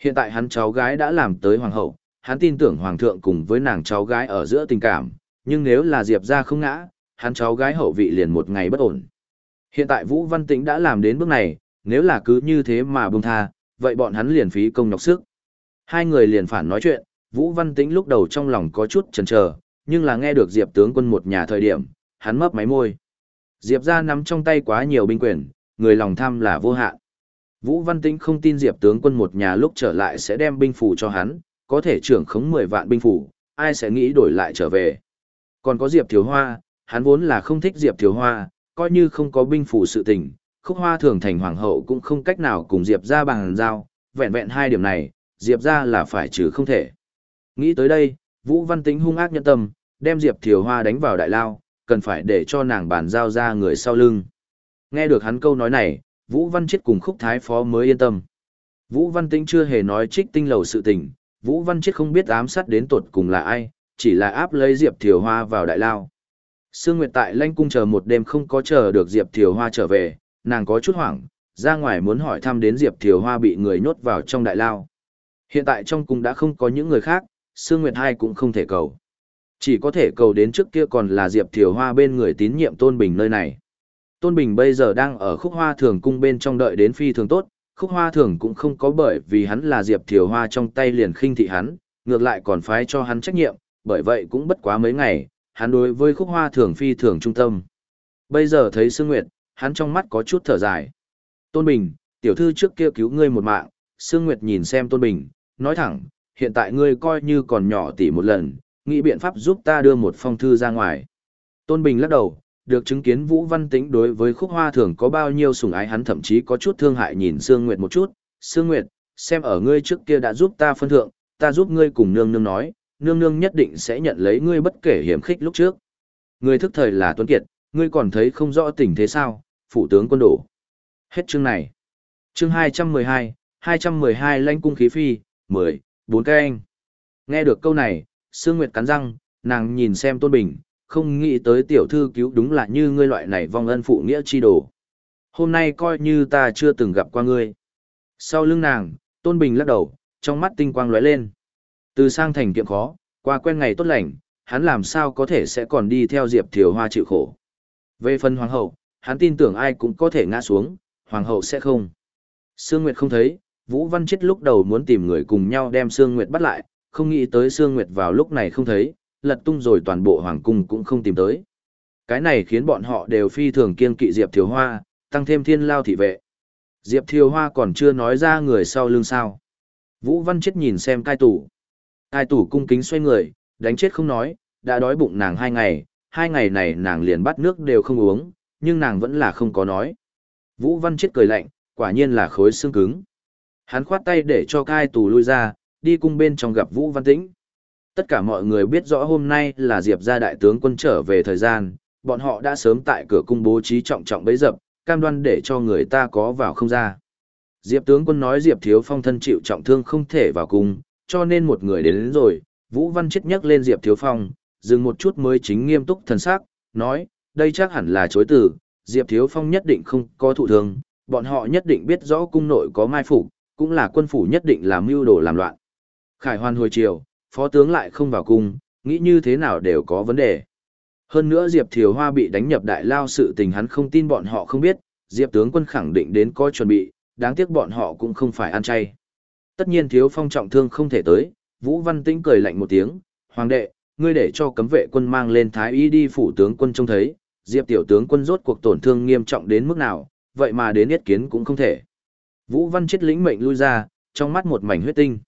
A: Hiện tại hắn cháu gái đã làm tới Hoàng hậu, hắn tin tưởng Hoàng thượng cùng với nàng cháu gái ở giữa tình cảm, nhưng nếu là Diệp ra không ngã, hắn cháu gái hậu vị liền một ngày bất ổn. Hiện tại Vũ Văn Tĩnh đã làm đến bước này, nếu là cứ như thế mà buông tha, vậy bọn hắn liền phí công nhọc sức. Hai người liền phản nói chuyện, Vũ Văn Tĩnh lúc đầu trong lòng có chút chần chờ, nhưng là nghe được Diệp tướng quân một nhà thời điểm, hắn mấp máy môi. Diệp ra nắm trong tay quá nhiều binh quyền, người lòng tham là vô hạn. Vũ Văn Tĩnh không tin Diệp tướng quân một nhà lúc trở lại sẽ đem binh phủ cho hắn, có thể trưởng khống 10 vạn binh phủ, ai sẽ nghĩ đổi lại trở về. Còn có Diệp Thiếu Hoa, hắn vốn là không thích Diệp Thiếu Hoa, coi như không có binh phủ sự tình, khúc hoa thường thành hoàng hậu cũng không cách nào cùng Diệp ra bằng giao, vẹn vẹn hai điểm này, Diệp ra là phải trừ không thể. Nghĩ tới đây, Vũ Văn Tĩnh hung ác nhân tâm, đem Diệp Thiều Hoa đánh vào đại lao, cần phải để cho nàng bàn giao ra người sau lưng. Nghe được hắn câu nói này, Vũ Văn Chết cùng khúc thái phó mới yên tâm. Vũ Văn Tĩnh chưa hề nói trích tinh lầu sự tình, Vũ Văn Chết không biết ám sát đến tột cùng là ai, chỉ là áp lấy Diệp Thiều Hoa vào đại lao. Sương Nguyệt tại Lanh Cung chờ một đêm không có chờ được Diệp Thiều Hoa trở về, nàng có chút hoảng, ra ngoài muốn hỏi thăm đến Diệp Thiều Hoa bị người nhốt vào trong đại lao. Hiện tại trong cung đã không có những người khác, Sương Nguyệt hai cũng không thể cầu. Chỉ có thể cầu đến trước kia còn là Diệp Thiều Hoa bên người tín nhiệm Tôn Bình nơi này. Tôn Bình bây giờ đang ở khúc hoa thường cung bên trong đợi đến phi thường tốt, khúc hoa thường cũng không có bởi vì hắn là Diệp Thiều Hoa trong tay liền khinh thị hắn, ngược lại còn phái cho hắn trách nhiệm, bởi vậy cũng bất quá mấy ngày, hắn đối với khúc hoa thường phi thường trung tâm. Bây giờ thấy Sương Nguyệt, hắn trong mắt có chút thở dài. Tôn Bình, tiểu thư trước kia cứu ngươi một mạng, Sương Nguyệt nhìn xem Tôn Bình, nói thẳng, hiện tại ngươi coi như còn nhỏ tỷ một lần, nghĩ biện pháp giúp ta đưa một phong thư ra ngoài. Tôn Bình lắc đầu, được chứng kiến Vũ Văn Tĩnh đối với khúc hoa thường có bao nhiêu sủng ái hắn thậm chí có chút thương hại nhìn Sương Nguyệt một chút. Sương Nguyệt, xem ở ngươi trước kia đã giúp ta phân thượng, ta giúp ngươi cùng nương nương nói, nương nương nhất định sẽ nhận lấy ngươi bất kể hiểm khích lúc trước. ngươi thức thời là Tuấn Kiệt, ngươi còn thấy không rõ tình thế sao, Phụ tướng quân đổ. Hết chương này. Chương 212, 212 lãnh cung khí phi, 10, 4 cái anh. Nghe được câu này, Sương Nguyệt cắn răng, nàng nhìn xem Tôn Bình, không nghĩ tới tiểu thư cứu đúng là như ngươi loại này vong ân phụ nghĩa chi đồ. Hôm nay coi như ta chưa từng gặp qua ngươi. Sau lưng nàng, Tôn Bình lắc đầu, trong mắt tinh quang lóe lên. Từ sang thành kiệm khó, qua quen ngày tốt lành, hắn làm sao có thể sẽ còn đi theo Diệp Thiều Hoa chịu khổ. Về phần hoàng hậu, hắn tin tưởng ai cũng có thể ngã xuống, hoàng hậu sẽ không. Sương Nguyệt không thấy, Vũ Văn Chết lúc đầu muốn tìm người cùng nhau đem Sương Nguyệt bắt lại, không nghĩ tới Sương Nguyệt vào lúc này không thấy, lật tung rồi toàn bộ hoàng cung cũng không tìm tới. Cái này khiến bọn họ đều phi thường kiên kỵ Diệp Thiều Hoa, tăng thêm thiên lao thị vệ. Diệp Thiều Hoa còn chưa nói ra người sau lưng sao. Vũ Văn Chết nhìn xem cai tủ. Cai tủ cung kính xoay người, đánh chết không nói, đã đói bụng nàng hai ngày, hai ngày này nàng liền bắt nước đều không uống, nhưng nàng vẫn là không có nói. Vũ Văn Chết cười lạnh, quả nhiên là khối xương cứng. Hắn khoát tay để cho cai tù lui ra, đi cung bên trong gặp Vũ Văn Tĩnh. Tất cả mọi người biết rõ hôm nay là Diệp gia đại tướng quân trở về thời gian, bọn họ đã sớm tại cửa cung bố trí trọng trọng bấy dập, cam đoan để cho người ta có vào không ra. Diệp tướng quân nói Diệp Thiếu Phong thân chịu trọng thương không thể vào cung, cho nên một người đến, đến rồi, Vũ Văn chết nhắc lên Diệp Thiếu Phong, dừng một chút mới chính nghiêm túc thần sắc, nói, đây chắc hẳn là chối từ, Diệp Thiếu Phong nhất định không có thụ thương, bọn họ nhất định biết rõ cung nội có mai phục, cũng là quân phủ nhất định làm mưu đồ làm loạn. Khải Hoan hồi chiều, phó tướng lại không vào cung, nghĩ như thế nào đều có vấn đề. Hơn nữa Diệp Thiều Hoa bị đánh nhập đại lao sự tình hắn không tin bọn họ không biết, Diệp tướng quân khẳng định đến có chuẩn bị, đáng tiếc bọn họ cũng không phải ăn chay. Tất nhiên thiếu phong trọng thương không thể tới, Vũ Văn Tĩnh cười lạnh một tiếng, Hoàng đệ, ngươi để cho cấm vệ quân mang lên thái y đi phủ tướng quân trông thấy, Diệp tiểu tướng quân rốt cuộc tổn thương nghiêm trọng đến mức nào, vậy mà đến yết kiến cũng không thể. Vũ Văn chết lĩnh mệnh lui ra, trong mắt một mảnh huyết tinh.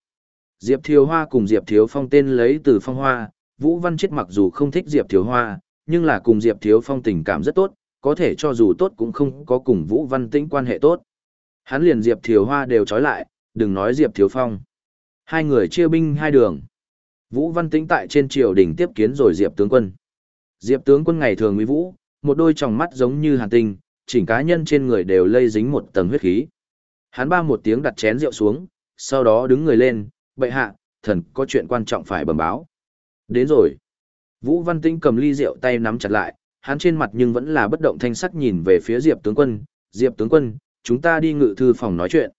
A: Diệp Thiều Hoa cùng Diệp Thiếu Phong tên lấy từ phong hoa, Vũ Văn chết mặc dù không thích Diệp Thiếu Hoa, nhưng là cùng Diệp Thiếu Phong tình cảm rất tốt, có thể cho dù tốt cũng không có cùng Vũ Văn Tĩnh quan hệ tốt. Hắn liền Diệp Thiều Hoa đều trói lại, đừng nói Diệp Thiếu Phong. Hai người chia binh hai đường. Vũ Văn Tĩnh tại trên triều đình tiếp kiến rồi Diệp tướng quân. Diệp tướng quân ngày thường uy vũ, một đôi tròng mắt giống như hàn tinh, chỉnh cá nhân trên người đều lây dính một tầng huyết khí. Hắn ba một tiếng đặt chén rượu xuống, sau đó đứng người lên, bệ hạ, thần có chuyện quan trọng phải bẩm báo. Đến rồi. Vũ Văn Tĩnh cầm ly rượu tay nắm chặt lại, hắn trên mặt nhưng vẫn là bất động thanh sắc nhìn về phía Diệp tướng quân, Diệp tướng quân, chúng ta đi ngự thư phòng nói chuyện.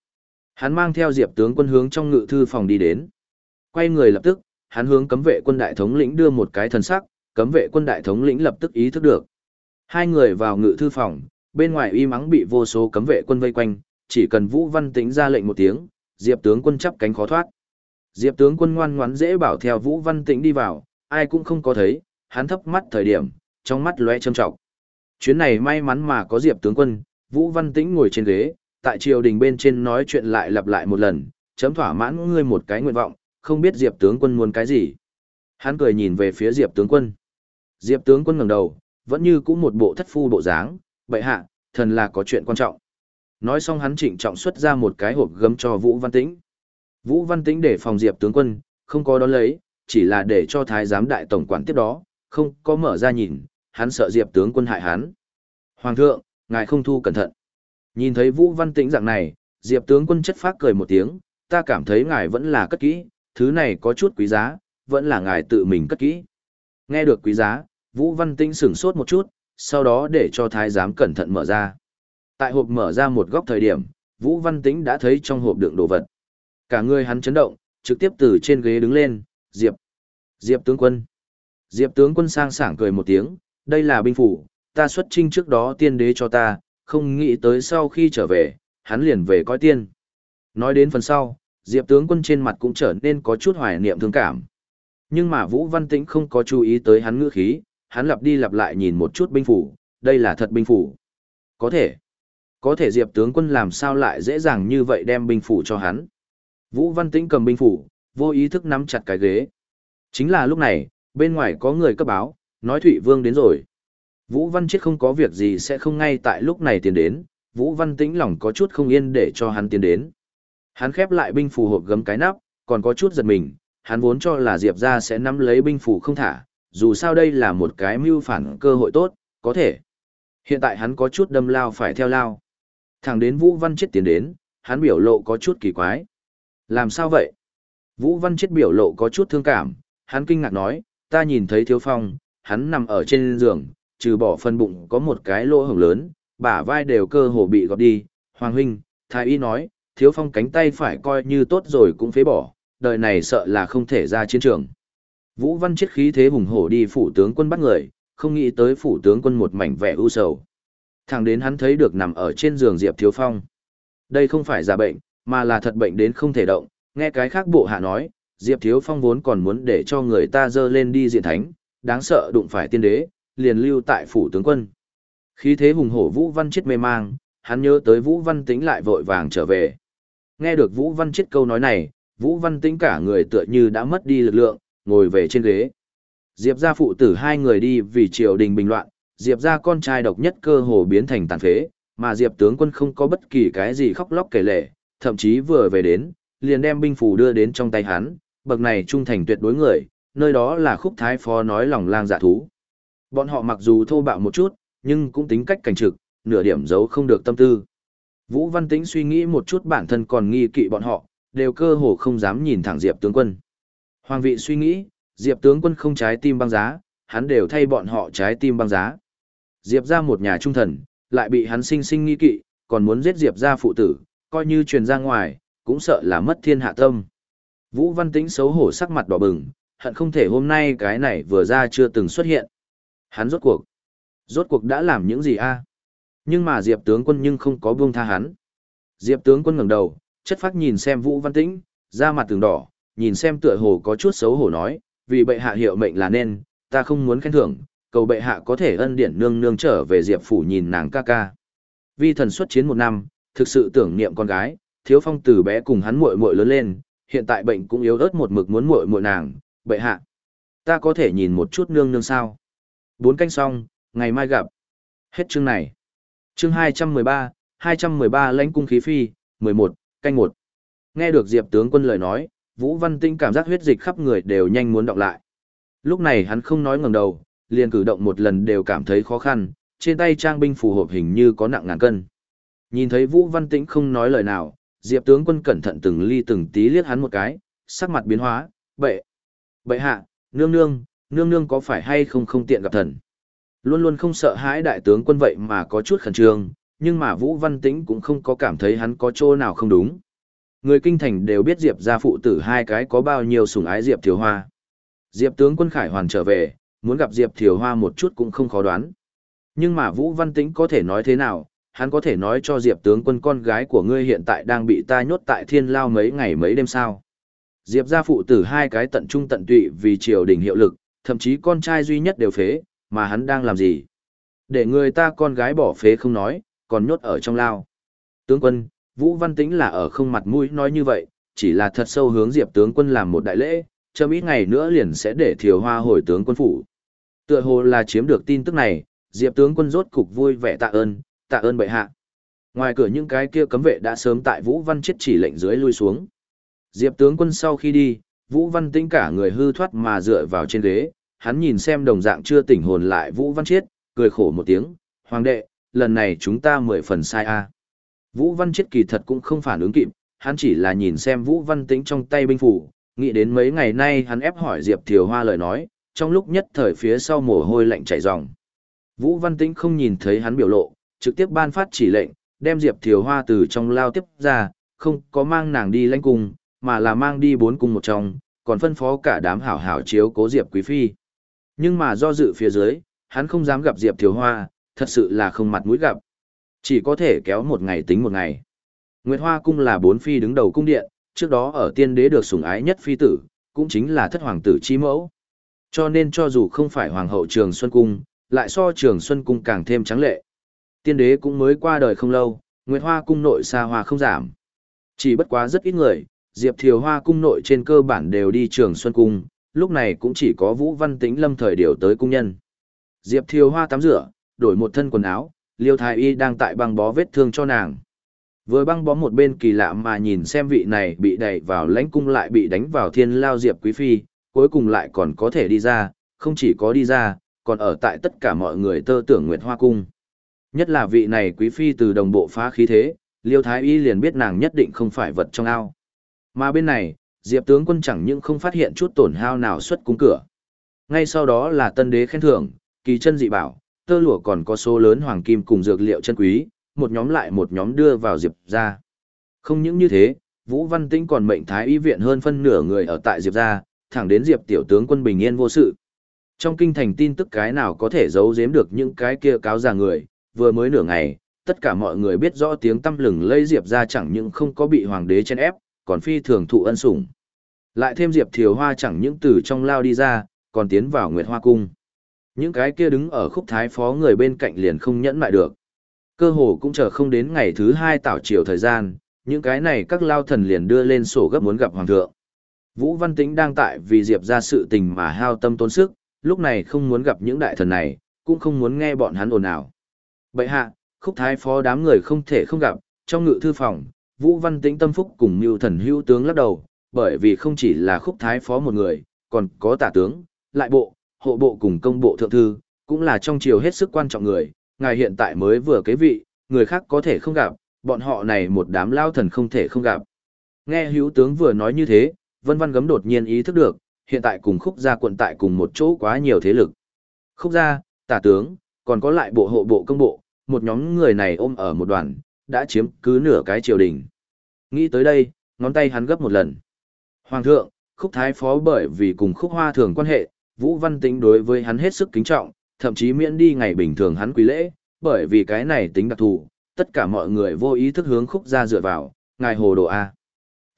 A: Hắn mang theo Diệp tướng quân hướng trong ngự thư phòng đi đến. Quay người lập tức, hắn hướng cấm vệ quân đại thống lĩnh đưa một cái thần sắc, cấm vệ quân đại thống lĩnh lập tức ý thức được. Hai người vào ngự thư phòng, bên ngoài y mắng bị vô số cấm vệ quân vây quanh, chỉ cần Vũ Văn Tĩnh ra lệnh một tiếng, Diệp tướng quân chắp cánh khó thoát. Diệp tướng quân ngoan ngoãn dễ bảo theo Vũ Văn Tĩnh đi vào, ai cũng không có thấy, hắn thấp mắt thời điểm, trong mắt lóe châm trọng. Chuyến này may mắn mà có Diệp tướng quân, Vũ Văn Tĩnh ngồi trên ghế, tại triều đình bên trên nói chuyện lại lặp lại một lần, chấm thỏa mãn ngươi một cái nguyện vọng, không biết Diệp tướng quân muốn cái gì. Hắn cười nhìn về phía Diệp tướng quân. Diệp tướng quân ngẩng đầu, vẫn như cũ một bộ thất phu bộ dáng, bệ hạ, thần là có chuyện quan trọng. Nói xong hắn trịnh trọng xuất ra một cái hộp gấm cho Vũ Văn Tĩnh. Vũ Văn Tĩnh để phòng Diệp tướng quân, không có đón lấy, chỉ là để cho thái giám đại tổng quản tiếp đó, không có mở ra nhìn, hắn sợ Diệp tướng quân hại hắn. Hoàng thượng, ngài không thu cẩn thận. Nhìn thấy Vũ Văn Tĩnh dạng này, Diệp tướng quân chất phác cười một tiếng, ta cảm thấy ngài vẫn là cất kỹ, thứ này có chút quý giá, vẫn là ngài tự mình cất kỹ. Nghe được quý giá, Vũ Văn Tĩnh sửng sốt một chút, sau đó để cho thái giám cẩn thận mở ra. Tại hộp mở ra một góc thời điểm, Vũ Văn Tĩnh đã thấy trong hộp đựng đồ vật. Cả người hắn chấn động, trực tiếp từ trên ghế đứng lên, Diệp. Diệp tướng quân. Diệp tướng quân sang sảng cười một tiếng, đây là binh phủ, ta xuất trinh trước đó tiên đế cho ta, không nghĩ tới sau khi trở về, hắn liền về coi tiên. Nói đến phần sau, Diệp tướng quân trên mặt cũng trở nên có chút hoài niệm thương cảm. Nhưng mà Vũ Văn Tĩnh không có chú ý tới hắn ngữ khí, hắn lặp đi lặp lại nhìn một chút binh phủ, đây là thật binh phủ. Có thể. Có thể Diệp tướng quân làm sao lại dễ dàng như vậy đem binh phủ cho hắn. Vũ Văn Tĩnh cầm binh phủ, vô ý thức nắm chặt cái ghế. Chính là lúc này, bên ngoài có người cấp báo, nói Thụy Vương đến rồi. Vũ Văn Chết không có việc gì sẽ không ngay tại lúc này tiến đến, Vũ Văn Tĩnh lòng có chút không yên để cho hắn tiến đến. Hắn khép lại binh phù hộp gấm cái nắp, còn có chút giật mình, hắn vốn cho là Diệp ra sẽ nắm lấy binh phù không thả, dù sao đây là một cái mưu phản cơ hội tốt, có thể. Hiện tại hắn có chút đâm lao phải theo lao. Thẳng đến Vũ Văn Chết tiến đến, hắn biểu lộ có chút kỳ quái. Làm sao vậy? Vũ Văn Chết biểu lộ có chút thương cảm, hắn kinh ngạc nói, ta nhìn thấy Thiếu Phong, hắn nằm ở trên giường, trừ bỏ phân bụng có một cái lỗ hổng lớn, bả vai đều cơ hồ bị gọt đi. Hoàng huynh, Thái Y nói, Thiếu Phong cánh tay phải coi như tốt rồi cũng phế bỏ, đời này sợ là không thể ra chiến trường. Vũ Văn Chết khí thế hùng hổ đi phủ tướng quân bắt người, không nghĩ tới phủ tướng quân một mảnh vẻ u sầu. Thẳng đến hắn thấy được nằm ở trên giường Diệp Thiếu Phong. Đây không phải giả bệnh, mà là thật bệnh đến không thể động, nghe cái khác bộ hạ nói, Diệp Thiếu Phong vốn còn muốn để cho người ta dơ lên đi diện thánh, đáng sợ đụng phải tiên đế, liền lưu tại phủ tướng quân. Khí thế hùng hổ Vũ Văn Chết mê mang, hắn nhớ tới Vũ Văn Tĩnh lại vội vàng trở về. Nghe được Vũ Văn Chết câu nói này, Vũ Văn Tĩnh cả người tựa như đã mất đi lực lượng, ngồi về trên ghế. Diệp gia phụ tử hai người đi vì triều đình bình loạn, Diệp gia con trai độc nhất cơ hồ biến thành tàn phế, mà Diệp tướng quân không có bất kỳ cái gì khóc lóc kể lệ, thậm chí vừa về đến, liền đem binh phù đưa đến trong tay hắn, bậc này trung thành tuyệt đối người, nơi đó là khúc thái phó nói lòng lang dạ thú. Bọn họ mặc dù thô bạo một chút, nhưng cũng tính cách cảnh trực, nửa điểm giấu không được tâm tư. Vũ Văn Tĩnh suy nghĩ một chút bản thân còn nghi kỵ bọn họ, đều cơ hồ không dám nhìn thẳng Diệp tướng quân. Hoàng vị suy nghĩ, Diệp tướng quân không trái tim băng giá, hắn đều thay bọn họ trái tim băng giá. Diệp ra một nhà trung thần, lại bị hắn sinh sinh nghi kỵ, còn muốn giết Diệp ra phụ tử, coi như truyền ra ngoài, cũng sợ là mất thiên hạ tâm. Vũ Văn Tĩnh xấu hổ sắc mặt đỏ bừng, hận không thể hôm nay cái này vừa ra chưa từng xuất hiện. Hắn rốt cuộc. Rốt cuộc đã làm những gì a? À? Nhưng mà Diệp tướng quân nhưng không có buông tha hắn. Diệp tướng quân ngẩng đầu, chất phát nhìn xem Vũ Văn Tĩnh, da mặt tường đỏ, nhìn xem tựa hồ có chút xấu hổ nói, vì bệ hạ hiệu mệnh là nên, ta không muốn khen thưởng, cầu bệ hạ có thể ân điển nương nương trở về Diệp phủ nhìn nàng ca ca. Vi thần xuất chiến một năm, thực sự tưởng niệm con gái, thiếu phong từ bé cùng hắn muội muội lớn lên, hiện tại bệnh cũng yếu ớt một mực muốn muội muội nàng, bệ hạ. Ta có thể nhìn một chút nương nương sao? Bốn canh xong, ngày mai gặp. Hết chương này. Chương 213, 213 lãnh cung khí phi, 11, canh 1. Nghe được Diệp tướng quân lời nói, Vũ Văn Tinh cảm giác huyết dịch khắp người đều nhanh muốn đọc lại. Lúc này hắn không nói ngẩng đầu, liền cử động một lần đều cảm thấy khó khăn, trên tay trang binh phù hộp hình như có nặng ngàn cân. Nhìn thấy Vũ Văn Tĩnh không nói lời nào, Diệp tướng quân cẩn thận từng ly từng tí liếc hắn một cái, sắc mặt biến hóa, bệ, bệ hạ, nương nương, nương nương có phải hay không không tiện gặp thần. Luôn luôn không sợ hãi đại tướng quân vậy mà có chút khẩn trương, nhưng mà Vũ Văn Tĩnh cũng không có cảm thấy hắn có chỗ nào không đúng. Người kinh thành đều biết Diệp gia phụ tử hai cái có bao nhiêu sủng ái Diệp Thiều Hoa. Diệp tướng quân Khải Hoàn trở về, muốn gặp Diệp Thiều Hoa một chút cũng không khó đoán. Nhưng mà Vũ Văn Tĩnh có thể nói thế nào, hắn có thể nói cho Diệp tướng quân con gái của ngươi hiện tại đang bị ta nhốt tại thiên lao mấy ngày mấy đêm sao. Diệp gia phụ tử hai cái tận trung tận tụy vì triều đình hiệu lực, thậm chí con trai duy nhất đều phế, mà hắn đang làm gì? Để người ta con gái bỏ phế không nói, còn nhốt ở trong lao. Tướng quân, Vũ Văn Tĩnh là ở không mặt mũi nói như vậy, chỉ là thật sâu hướng Diệp tướng quân làm một đại lễ, chậm ít ngày nữa liền sẽ để Thiều Hoa hồi tướng quân phủ. Tựa hồ là chiếm được tin tức này, Diệp tướng quân rốt cục vui vẻ tạ ơn, tạ ơn bệ hạ. Ngoài cửa những cái kia cấm vệ đã sớm tại Vũ Văn chết chỉ lệnh dưới lui xuống. Diệp tướng quân sau khi đi, Vũ Văn Tĩnh cả người hư thoát mà dựa vào trên ghế, hắn nhìn xem đồng dạng chưa tỉnh hồn lại Vũ Văn Chiết, cười khổ một tiếng, "Hoàng đệ, lần này chúng ta mười phần sai a." Vũ Văn Chiết kỳ thật cũng không phản ứng kịp, hắn chỉ là nhìn xem Vũ Văn Tĩnh trong tay binh phủ, nghĩ đến mấy ngày nay hắn ép hỏi Diệp Thiều Hoa lời nói, trong lúc nhất thời phía sau mồ hôi lạnh chảy ròng. Vũ Văn Tĩnh không nhìn thấy hắn biểu lộ, trực tiếp ban phát chỉ lệnh, đem Diệp Thiều Hoa từ trong lao tiếp ra, không có mang nàng đi lãnh cung, mà là mang đi bốn cung một trong, còn phân phó cả đám hảo hảo chiếu cố Diệp Quý Phi. Nhưng mà do dự phía dưới, hắn không dám gặp Diệp Thiều Hoa, thật sự là không mặt mũi gặp. Chỉ có thể kéo một ngày tính một ngày. Nguyệt Hoa cung là bốn phi đứng đầu cung điện, trước đó ở tiên đế được sủng ái nhất phi tử, cũng chính là thất hoàng tử chi mẫu. Cho nên cho dù không phải hoàng hậu Trường Xuân cung, lại so Trường Xuân cung càng thêm trắng lệ. Tiên đế cũng mới qua đời không lâu, Nguyệt Hoa cung nội xa hoa không giảm. Chỉ bất quá rất ít người, Diệp Thiều Hoa cung nội trên cơ bản đều đi Trường Xuân cung, lúc này cũng chỉ có Vũ Văn Tĩnh lâm thời điều tới cung nhân. Diệp Thiều Hoa tắm rửa, đổi một thân quần áo, Liêu Thái Y đang tại băng bó vết thương cho nàng. Vừa băng bó một bên kỳ lạ mà nhìn xem vị này bị đẩy vào lãnh cung lại bị đánh vào thiên lao Diệp Quý Phi, cuối cùng lại còn có thể đi ra, không chỉ có đi ra, còn ở tại tất cả mọi người tơ tưởng Nguyệt Hoa Cung. Nhất là vị này quý phi từ đồng bộ phá khí thế, Liêu Thái Y liền biết nàng nhất định không phải vật trong ao. Mà bên này, Diệp tướng quân chẳng những không phát hiện chút tổn hao nào xuất cung cửa. Ngay sau đó là tân đế khen thưởng, kỳ chân dị bảo, tơ lụa còn có số lớn hoàng kim cùng dược liệu chân quý, một nhóm lại một nhóm đưa vào Diệp ra. Không những như thế, Vũ Văn Tĩnh còn mệnh thái y viện hơn phân nửa người ở tại Diệp ra, thẳng đến Diệp tiểu tướng quân bình yên vô sự. Trong kinh thành tin tức cái nào có thể giấu giếm được những cái kia cáo già người, vừa mới nửa ngày, tất cả mọi người biết rõ tiếng tâm lừng lây Diệp ra chẳng những không có bị hoàng đế chen ép, còn phi thường thụ ân sủng. Lại thêm Diệp Thiều Hoa chẳng những từ trong lao đi ra, còn tiến vào Nguyệt Hoa Cung. Những cái kia đứng ở khúc thái phó người bên cạnh liền không nhẫn lại được. Cơ hồ cũng chờ không đến ngày thứ hai tảo chiều thời gian, những cái này các lao thần liền đưa lên sổ gấp muốn gặp hoàng thượng. Vũ Văn Tĩnh đang tại vì Diệp ra sự tình mà hao tâm tốn sức, lúc này không muốn gặp những đại thần này, cũng không muốn nghe bọn hắn ồn ào. Bậy hạ, khúc thái phó đám người không thể không gặp, trong ngự thư phòng, Vũ Văn Tĩnh tâm phúc cùng Mưu Thần Hữu tướng lắc đầu, bởi vì không chỉ là khúc thái phó một người, còn có tả tướng, lại bộ, hộ bộ cùng công bộ thượng thư, cũng là trong triều hết sức quan trọng người, ngài hiện tại mới vừa kế vị, người khác có thể không gặp, bọn họ này một đám lao thần không thể không gặp. Nghe hữu tướng vừa nói như thế, vân văn gấm đột nhiên ý thức được, hiện tại cùng khúc gia quận tại cùng một chỗ quá nhiều thế lực. Khúc gia, tả tướng, còn có lại bộ hộ bộ công bộ, một nhóm người này ôm ở một đoàn, đã chiếm cứ nửa cái triều đình. Nghĩ tới đây, ngón tay hắn gấp một lần. Hoàng thượng, khúc thái phó bởi vì cùng khúc hoa thường quan hệ, Vũ Văn Tĩnh đối với hắn hết sức kính trọng, thậm chí miễn đi ngày bình thường hắn quý lễ, bởi vì cái này tính đặc thù, tất cả mọi người vô ý thức hướng khúc ra dựa vào, ngài hồ đồ A.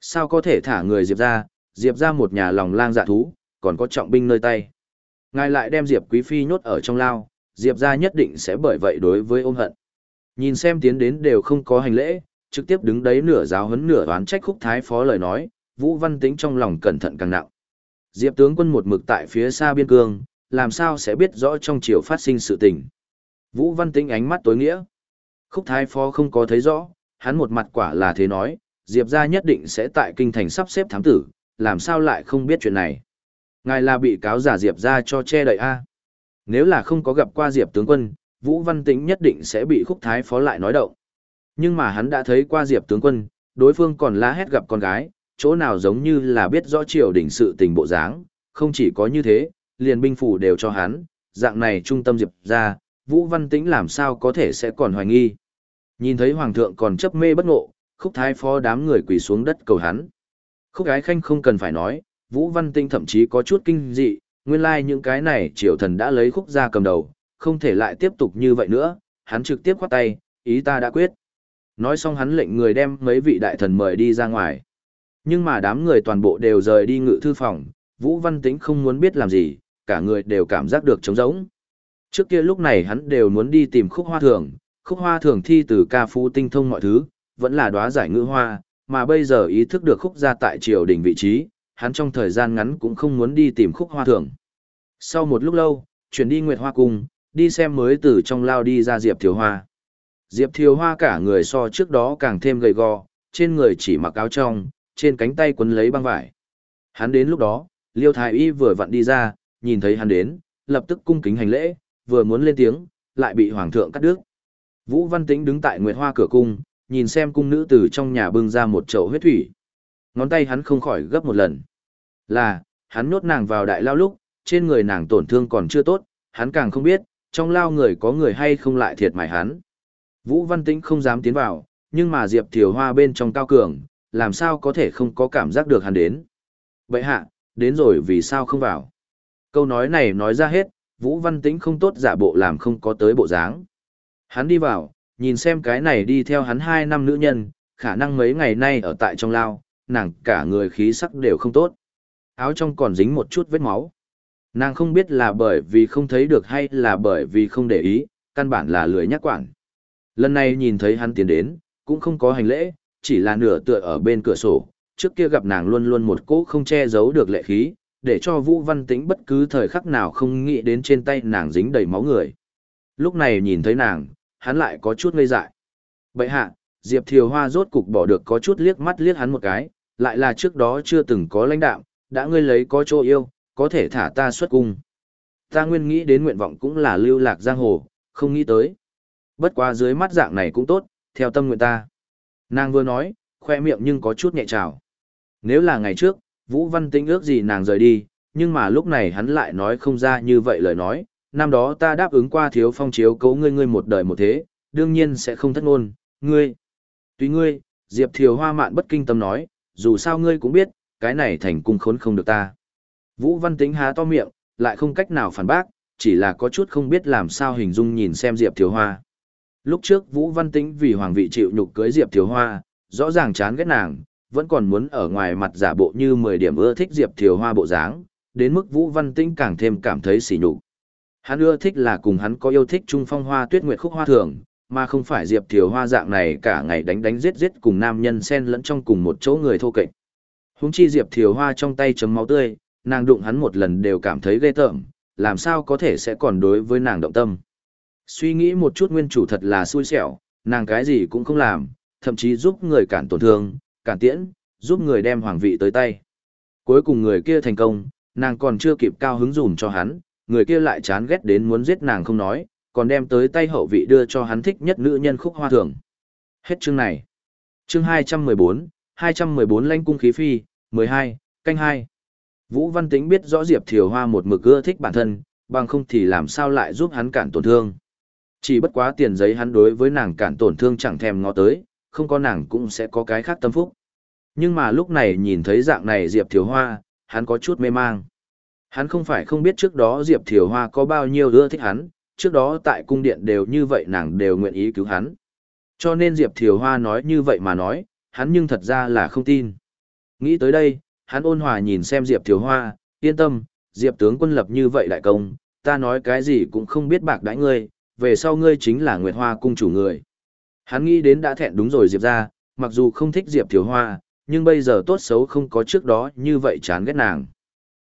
A: Sao có thể thả người Diệp ra, Diệp ra một nhà lòng lang dạ thú, còn có trọng binh nơi tay. Ngài lại đem Diệp Quý Phi nhốt ở trong lao, Diệp ra nhất định sẽ bởi vậy đối với ôm hận. Nhìn xem tiến đến đều không có hành lễ, trực tiếp đứng đấy nửa giáo huấn nửa đoán trách khúc thái phó lời nói, Vũ Văn Tĩnh trong lòng cẩn thận càng nặng. Diệp tướng quân một mực tại phía xa biên cương, làm sao sẽ biết rõ trong chiều phát sinh sự tình. Vũ Văn Tĩnh ánh mắt tối nghĩa. Khúc thái phó không có thấy rõ, hắn một mặt quả là thế nói, Diệp ra nhất định sẽ tại kinh thành sắp xếp thám tử, làm sao lại không biết chuyện này. Ngài là bị cáo giả Diệp ra cho che đậy A. Nếu là không có gặp qua Diệp tướng quân, Vũ Văn Tĩnh nhất định sẽ bị khúc thái phó lại nói động. Nhưng mà hắn đã thấy qua Diệp tướng quân, đối phương còn la hét gặp con gái, chỗ nào giống như là biết rõ triều đình sự tình bộ dáng, không chỉ có như thế, liền binh phủ đều cho hắn, dạng này trung tâm Diệp ra, Vũ Văn Tĩnh làm sao có thể sẽ còn hoài nghi. Nhìn thấy Hoàng thượng còn chấp mê bất ngộ, khúc thái phó đám người quỳ xuống đất cầu hắn. Khúc gái khanh không cần phải nói, Vũ Văn Tĩnh thậm chí có chút kinh dị, nguyên lai like những cái này triều thần đã lấy khúc ra cầm đầu, không thể lại tiếp tục như vậy nữa, hắn trực tiếp khoát tay, ý ta đã quyết. Nói xong hắn lệnh người đem mấy vị đại thần mời đi ra ngoài. Nhưng mà đám người toàn bộ đều rời đi ngự thư phòng, Vũ Văn Tĩnh không muốn biết làm gì, cả người đều cảm giác được trống rỗng. Trước kia lúc này hắn đều muốn đi tìm khúc hoa thường, khúc hoa thường thi từ ca phú tinh thông mọi thứ, vẫn là đóa giải ngữ hoa, mà bây giờ ý thức được khúc ra tại triều đình vị trí, hắn trong thời gian ngắn cũng không muốn đi tìm khúc hoa thường. Sau một lúc lâu, chuyển đi Nguyệt Hoa Cung, đi xem mới từ trong lao đi ra Diệp Thiều Hoa. Diệp Thiều Hoa cả người so trước đó càng thêm gầy gò, trên người chỉ mặc áo trong, trên cánh tay quấn lấy băng vải. Hắn đến lúc đó, Liêu Thái Y vừa vặn đi ra, nhìn thấy hắn đến, lập tức cung kính hành lễ, vừa muốn lên tiếng, lại bị Hoàng thượng cắt đứt. Vũ Văn Tĩnh đứng tại Nguyệt Hoa cửa cung, nhìn xem cung nữ từ trong nhà bưng ra một chậu huyết thủy. Ngón tay hắn không khỏi gấp một lần. Là, hắn nhốt nàng vào đại lao lúc, trên người nàng tổn thương còn chưa tốt, hắn càng không biết, trong lao người có người hay không lại thiệt mại hắn. Vũ Văn Tĩnh không dám tiến vào, nhưng mà Diệp Thiều Hoa bên trong cao cường, làm sao có thể không có cảm giác được hắn đến. Vậy hạ, đến rồi vì sao không vào? Câu nói này nói ra hết, Vũ Văn Tĩnh không tốt giả bộ làm không có tới bộ dáng. Hắn đi vào, nhìn xem cái này đi theo hắn hai năm nữ nhân, khả năng mấy ngày nay ở tại trong lao, nàng cả người khí sắc đều không tốt. Áo trong còn dính một chút vết máu. Nàng không biết là bởi vì không thấy được hay là bởi vì không để ý, căn bản là lười nhắc quản. Lần này nhìn thấy hắn tiến đến, cũng không có hành lễ, chỉ là nửa tựa ở bên cửa sổ, trước kia gặp nàng luôn luôn một cỗ không che giấu được lệ khí, để cho Vũ Văn Tĩnh bất cứ thời khắc nào không nghĩ đến trên tay nàng dính đầy máu người. Lúc này nhìn thấy nàng, hắn lại có chút ngây dại. Bậy hạ, Diệp Thiều Hoa rốt cục bỏ được có chút liếc mắt liếc hắn một cái, lại là trước đó chưa từng có lãnh đạo, đã ngươi lấy có chỗ yêu, có thể thả ta xuất cung. Ta nguyên nghĩ đến nguyện vọng cũng là lưu lạc giang hồ, không nghĩ tới. Bất quá dưới mắt dạng này cũng tốt, theo tâm nguyện ta. Nàng vừa nói, khoe miệng nhưng có chút nhẹ trào. Nếu là ngày trước, Vũ Văn Tĩnh ước gì nàng rời đi, nhưng mà lúc này hắn lại nói không ra như vậy lời nói. Năm đó ta đáp ứng qua thiếu phong chiếu cấu ngươi ngươi một đời một thế, đương nhiên sẽ không thất ngôn, ngươi. Tùy ngươi, Diệp Thiều Hoa mạn bất kinh tâm nói, dù sao ngươi cũng biết, cái này thành cung khốn không được ta. Vũ Văn Tĩnh há to miệng, lại không cách nào phản bác, chỉ là có chút không biết làm sao hình dung nhìn xem Diệp Thiếu Hoa. Lúc trước Vũ Văn Tĩnh vì hoàng vị chịu nhục cưới Diệp Thiếu Hoa, rõ ràng chán ghét nàng, vẫn còn muốn ở ngoài mặt giả bộ như 10 điểm ưa thích Diệp Thiều Hoa bộ dáng, đến mức Vũ Văn Tĩnh càng thêm cảm thấy sỉ nhục. Hắn ưa thích là cùng hắn có yêu thích Trung Phong Hoa Tuyết Nguyệt Khúc Hoa Thường, mà không phải Diệp Thiều Hoa dạng này cả ngày đánh đánh giết giết cùng nam nhân xen lẫn trong cùng một chỗ người thô kệch. Huống chi Diệp Thiều Hoa trong tay chấm máu tươi, nàng đụng hắn một lần đều cảm thấy ghê tởm, làm sao có thể sẽ còn đối với nàng động tâm. Suy nghĩ một chút nguyên chủ thật là xui xẻo, nàng cái gì cũng không làm, thậm chí giúp người cản tổn thương, cản tiễn, giúp người đem hoàng vị tới tay. Cuối cùng người kia thành công, nàng còn chưa kịp cao hứng dùm cho hắn, người kia lại chán ghét đến muốn giết nàng không nói, còn đem tới tay hậu vị đưa cho hắn thích nhất nữ nhân khúc hoa thường. Hết chương này. Chương 214, 214 lãnh cung khí phi, 12, canh 2. Vũ Văn Tĩnh biết rõ Diệp Thiều Hoa một mực ưa thích bản thân, bằng không thì làm sao lại giúp hắn cản tổn thương. Chỉ bất quá tiền giấy hắn đối với nàng cản tổn thương chẳng thèm ngó tới, không có nàng cũng sẽ có cái khác tâm phúc. Nhưng mà lúc này nhìn thấy dạng này Diệp Thiều Hoa, hắn có chút mê mang. Hắn không phải không biết trước đó Diệp Thiều Hoa có bao nhiêu ưa thích hắn, trước đó tại cung điện đều như vậy nàng đều nguyện ý cứu hắn. Cho nên Diệp Thiều Hoa nói như vậy mà nói, hắn nhưng thật ra là không tin. Nghĩ tới đây, hắn ôn hòa nhìn xem Diệp Thiều Hoa, yên tâm, Diệp tướng quân lập như vậy đại công, ta nói cái gì cũng không biết bạc đãi ngươi, về sau ngươi chính là Nguyệt Hoa cung chủ người. Hắn nghĩ đến đã thẹn đúng rồi Diệp ra, mặc dù không thích Diệp Thiều Hoa, nhưng bây giờ tốt xấu không có trước đó như vậy chán ghét nàng.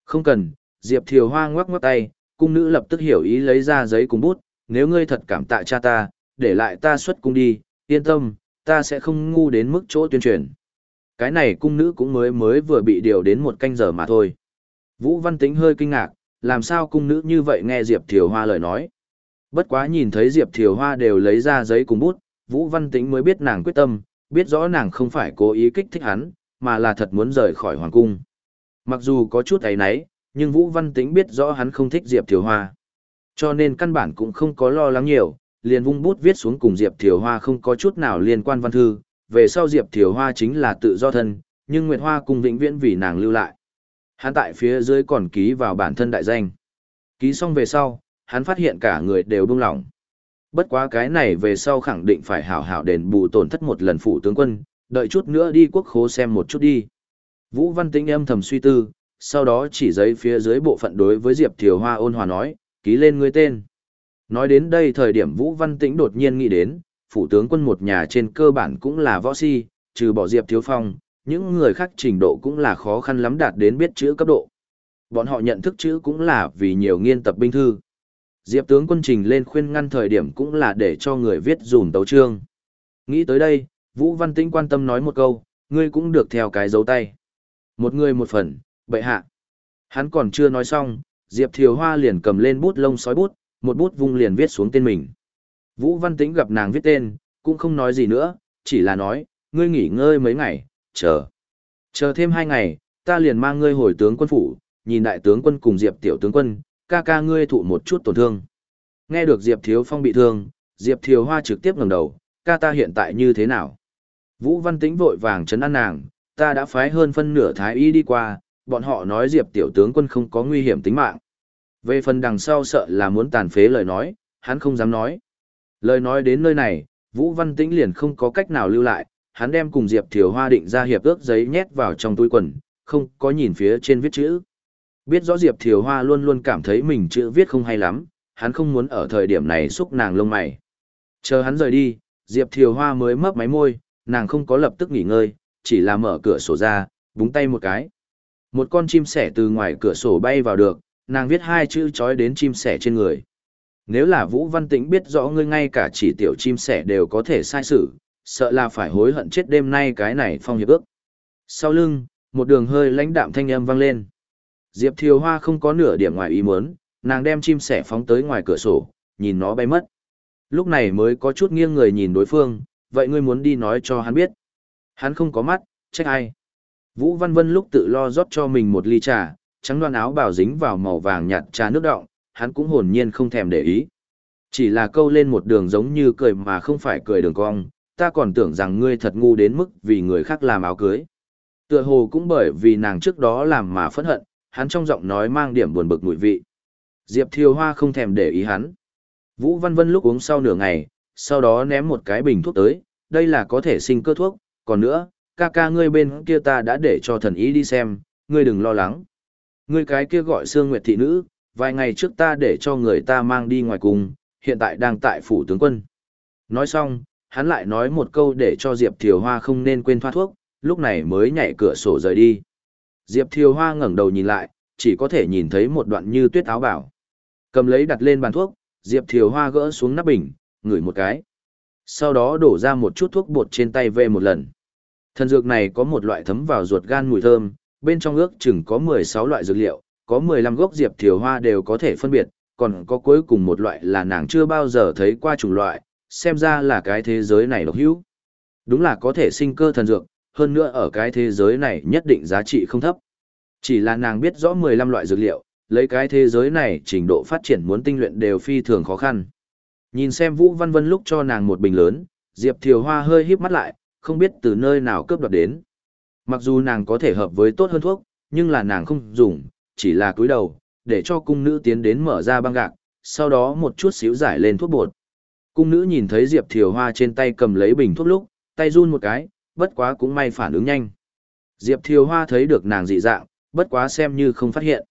A: Không cần, Diệp Thiều Hoa ngoắc ngoắc tay, cung nữ lập tức hiểu ý lấy ra giấy cùng bút, nếu ngươi thật cảm tạ cha ta, để lại ta xuất cung đi, yên tâm, ta sẽ không ngu đến mức chỗ tuyên truyền. Cái này cung nữ cũng mới mới vừa bị điều đến một canh giờ mà thôi. Vũ Văn Tĩnh hơi kinh ngạc, làm sao cung nữ như vậy nghe Diệp Thiều Hoa lời nói. Bất quá nhìn thấy Diệp Thiều Hoa đều lấy ra giấy cùng bút, Vũ Văn Tĩnh mới biết nàng quyết tâm, biết rõ nàng không phải cố ý kích thích hắn, mà là thật muốn rời khỏi hoàng cung. Mặc dù có chút ấy nấy, nhưng Vũ Văn Tĩnh biết rõ hắn không thích Diệp Thiều Hoa. Cho nên căn bản cũng không có lo lắng nhiều, liền vung bút viết xuống cùng Diệp Thiều Hoa không có chút nào liên quan văn thư, về sau Diệp Thiều Hoa chính là tự do thân, nhưng Nguyệt Hoa cùng vĩnh viễn vì nàng lưu lại. Hắn tại phía dưới còn ký vào bản thân đại danh. Ký xong về sau, hắn phát hiện cả người đều buông lỏng. Bất quá cái này về sau khẳng định phải hảo hảo đền bù tổn thất một lần phủ tướng quân, đợi chút nữa đi quốc khố xem một chút đi. Vũ Văn Tĩnh âm thầm suy tư, sau đó chỉ giấy phía dưới bộ phận đối với Diệp Thiều Hoa ôn hòa nói, ký lên ngươi tên. Nói đến đây thời điểm Vũ Văn Tĩnh đột nhiên nghĩ đến, phủ tướng quân một nhà trên cơ bản cũng là võ si, trừ bỏ Diệp Thiếu Phong, những người khác trình độ cũng là khó khăn lắm đạt đến biết chữ cấp độ. Bọn họ nhận thức chữ cũng là vì nhiều nghiên tập binh thư. Diệp tướng quân trình lên khuyên ngăn thời điểm cũng là để cho người viết dùm tấu trương. Nghĩ tới đây, Vũ Văn Tĩnh quan tâm nói một câu, ngươi cũng được theo cái dấu tay. Một người một phần, bệ hạ. Hắn còn chưa nói xong, Diệp Thiều Hoa liền cầm lên bút lông sói bút, một bút vung liền viết xuống tên mình. Vũ Văn Tĩnh gặp nàng viết tên, cũng không nói gì nữa, chỉ là nói, ngươi nghỉ ngơi mấy ngày, chờ. Chờ thêm hai ngày, ta liền mang ngươi hồi tướng quân phủ, nhìn đại tướng quân cùng Diệp tiểu tướng quân, ca ca ngươi thụ một chút tổn thương. Nghe được Diệp Thiếu Phong bị thương, Diệp Thiều Hoa trực tiếp ngẩng đầu, ca ta hiện tại như thế nào? Vũ Văn Tĩnh vội vàng chấn an nàng, ta đã phái hơn phân nửa thái y đi qua, bọn họ nói Diệp tiểu tướng quân không có nguy hiểm tính mạng. Về phần đằng sau sợ là muốn tàn phế lời nói, hắn không dám nói. Lời nói đến nơi này, Vũ Văn Tĩnh liền không có cách nào lưu lại, hắn đem cùng Diệp Thiều Hoa định ra hiệp ước giấy nhét vào trong túi quần, không có nhìn phía trên viết chữ. Biết rõ Diệp Thiều Hoa luôn luôn cảm thấy mình chữ viết không hay lắm, hắn không muốn ở thời điểm này xúc nàng lông mày. Chờ hắn rời đi, Diệp Thiều Hoa mới mấp máy môi, nàng không có lập tức nghỉ ngơi, chỉ là mở cửa sổ ra, búng tay một cái. Một con chim sẻ từ ngoài cửa sổ bay vào được, nàng viết hai chữ chói đến chim sẻ trên người. Nếu là Vũ Văn Tĩnh biết rõ ngươi ngay cả chỉ tiểu chim sẻ đều có thể sai xử, sợ là phải hối hận chết đêm nay cái này phong hiệp ước. Sau lưng, một đường hơi lãnh đạm thanh âm vang lên. Diệp Thiều Hoa không có nửa điểm ngoài ý muốn, nàng đem chim sẻ phóng tới ngoài cửa sổ, nhìn nó bay mất. Lúc này mới có chút nghiêng người nhìn đối phương, vậy ngươi muốn đi nói cho hắn biết. Hắn không có mắt, trách ai. Vũ Văn Vân lúc tự lo rót cho mình một ly trà, trắng đoan áo bào dính vào màu vàng nhạt trà nước đọng, hắn cũng hồn nhiên không thèm để ý. Chỉ là câu lên một đường giống như cười mà không phải cười đường cong, ta còn tưởng rằng ngươi thật ngu đến mức vì người khác làm áo cưới. Tựa hồ cũng bởi vì nàng trước đó làm mà phẫn hận, hắn trong giọng nói mang điểm buồn bực mùi vị. Diệp Thiều Hoa không thèm để ý hắn. Vũ Văn Vân lúc uống sau nửa ngày, sau đó ném một cái bình thuốc tới, đây là có thể sinh cơ thuốc, còn nữa, ca ca ngươi bên kia ta đã để cho thần ý đi xem, ngươi đừng lo lắng. Ngươi cái kia gọi Sương Nguyệt thị nữ, vài ngày trước ta để cho người ta mang đi ngoài cùng, hiện tại đang tại phủ tướng quân. Nói xong, hắn lại nói một câu để cho Diệp Thiều Hoa không nên quên thoa thuốc, lúc này mới nhảy cửa sổ rời đi. Diệp Thiều Hoa ngẩng đầu nhìn lại, chỉ có thể nhìn thấy một đoạn như tuyết áo bảo. Cầm lấy đặt lên bàn thuốc, Diệp Thiều Hoa gỡ xuống nắp bình, ngửi một cái. Sau đó đổ ra một chút thuốc bột trên tay về một lần. Thần dược này có một loại thấm vào ruột gan mùi thơm, bên trong ước chừng có 16 loại dược liệu, có 15 gốc Diệp Thiều Hoa đều có thể phân biệt, còn có cuối cùng một loại là nàng chưa bao giờ thấy qua chủng loại, xem ra là cái thế giới này độc hữu. Đúng là có thể sinh cơ thần dược, hơn nữa ở cái thế giới này nhất định giá trị không thấp. Chỉ là nàng biết rõ 15 loại dược liệu, lấy cái thế giới này trình độ phát triển muốn tinh luyện đều phi thường khó khăn. Nhìn xem Vũ Văn Vân lúc cho nàng một bình lớn, Diệp Thiều Hoa hơi híp mắt lại, không biết từ nơi nào cướp đoạt đến. Mặc dù nàng có thể hợp với tốt hơn thuốc, nhưng là nàng không dùng, chỉ là cúi đầu, để cho cung nữ tiến đến mở ra băng gạc, sau đó một chút xíu giải lên thuốc bột. Cung nữ nhìn thấy Diệp Thiều Hoa trên tay cầm lấy bình thuốc lúc, tay run một cái, bất quá cũng may phản ứng nhanh. Diệp Thiều Hoa thấy được nàng dị dạng, bất quá xem như không phát hiện.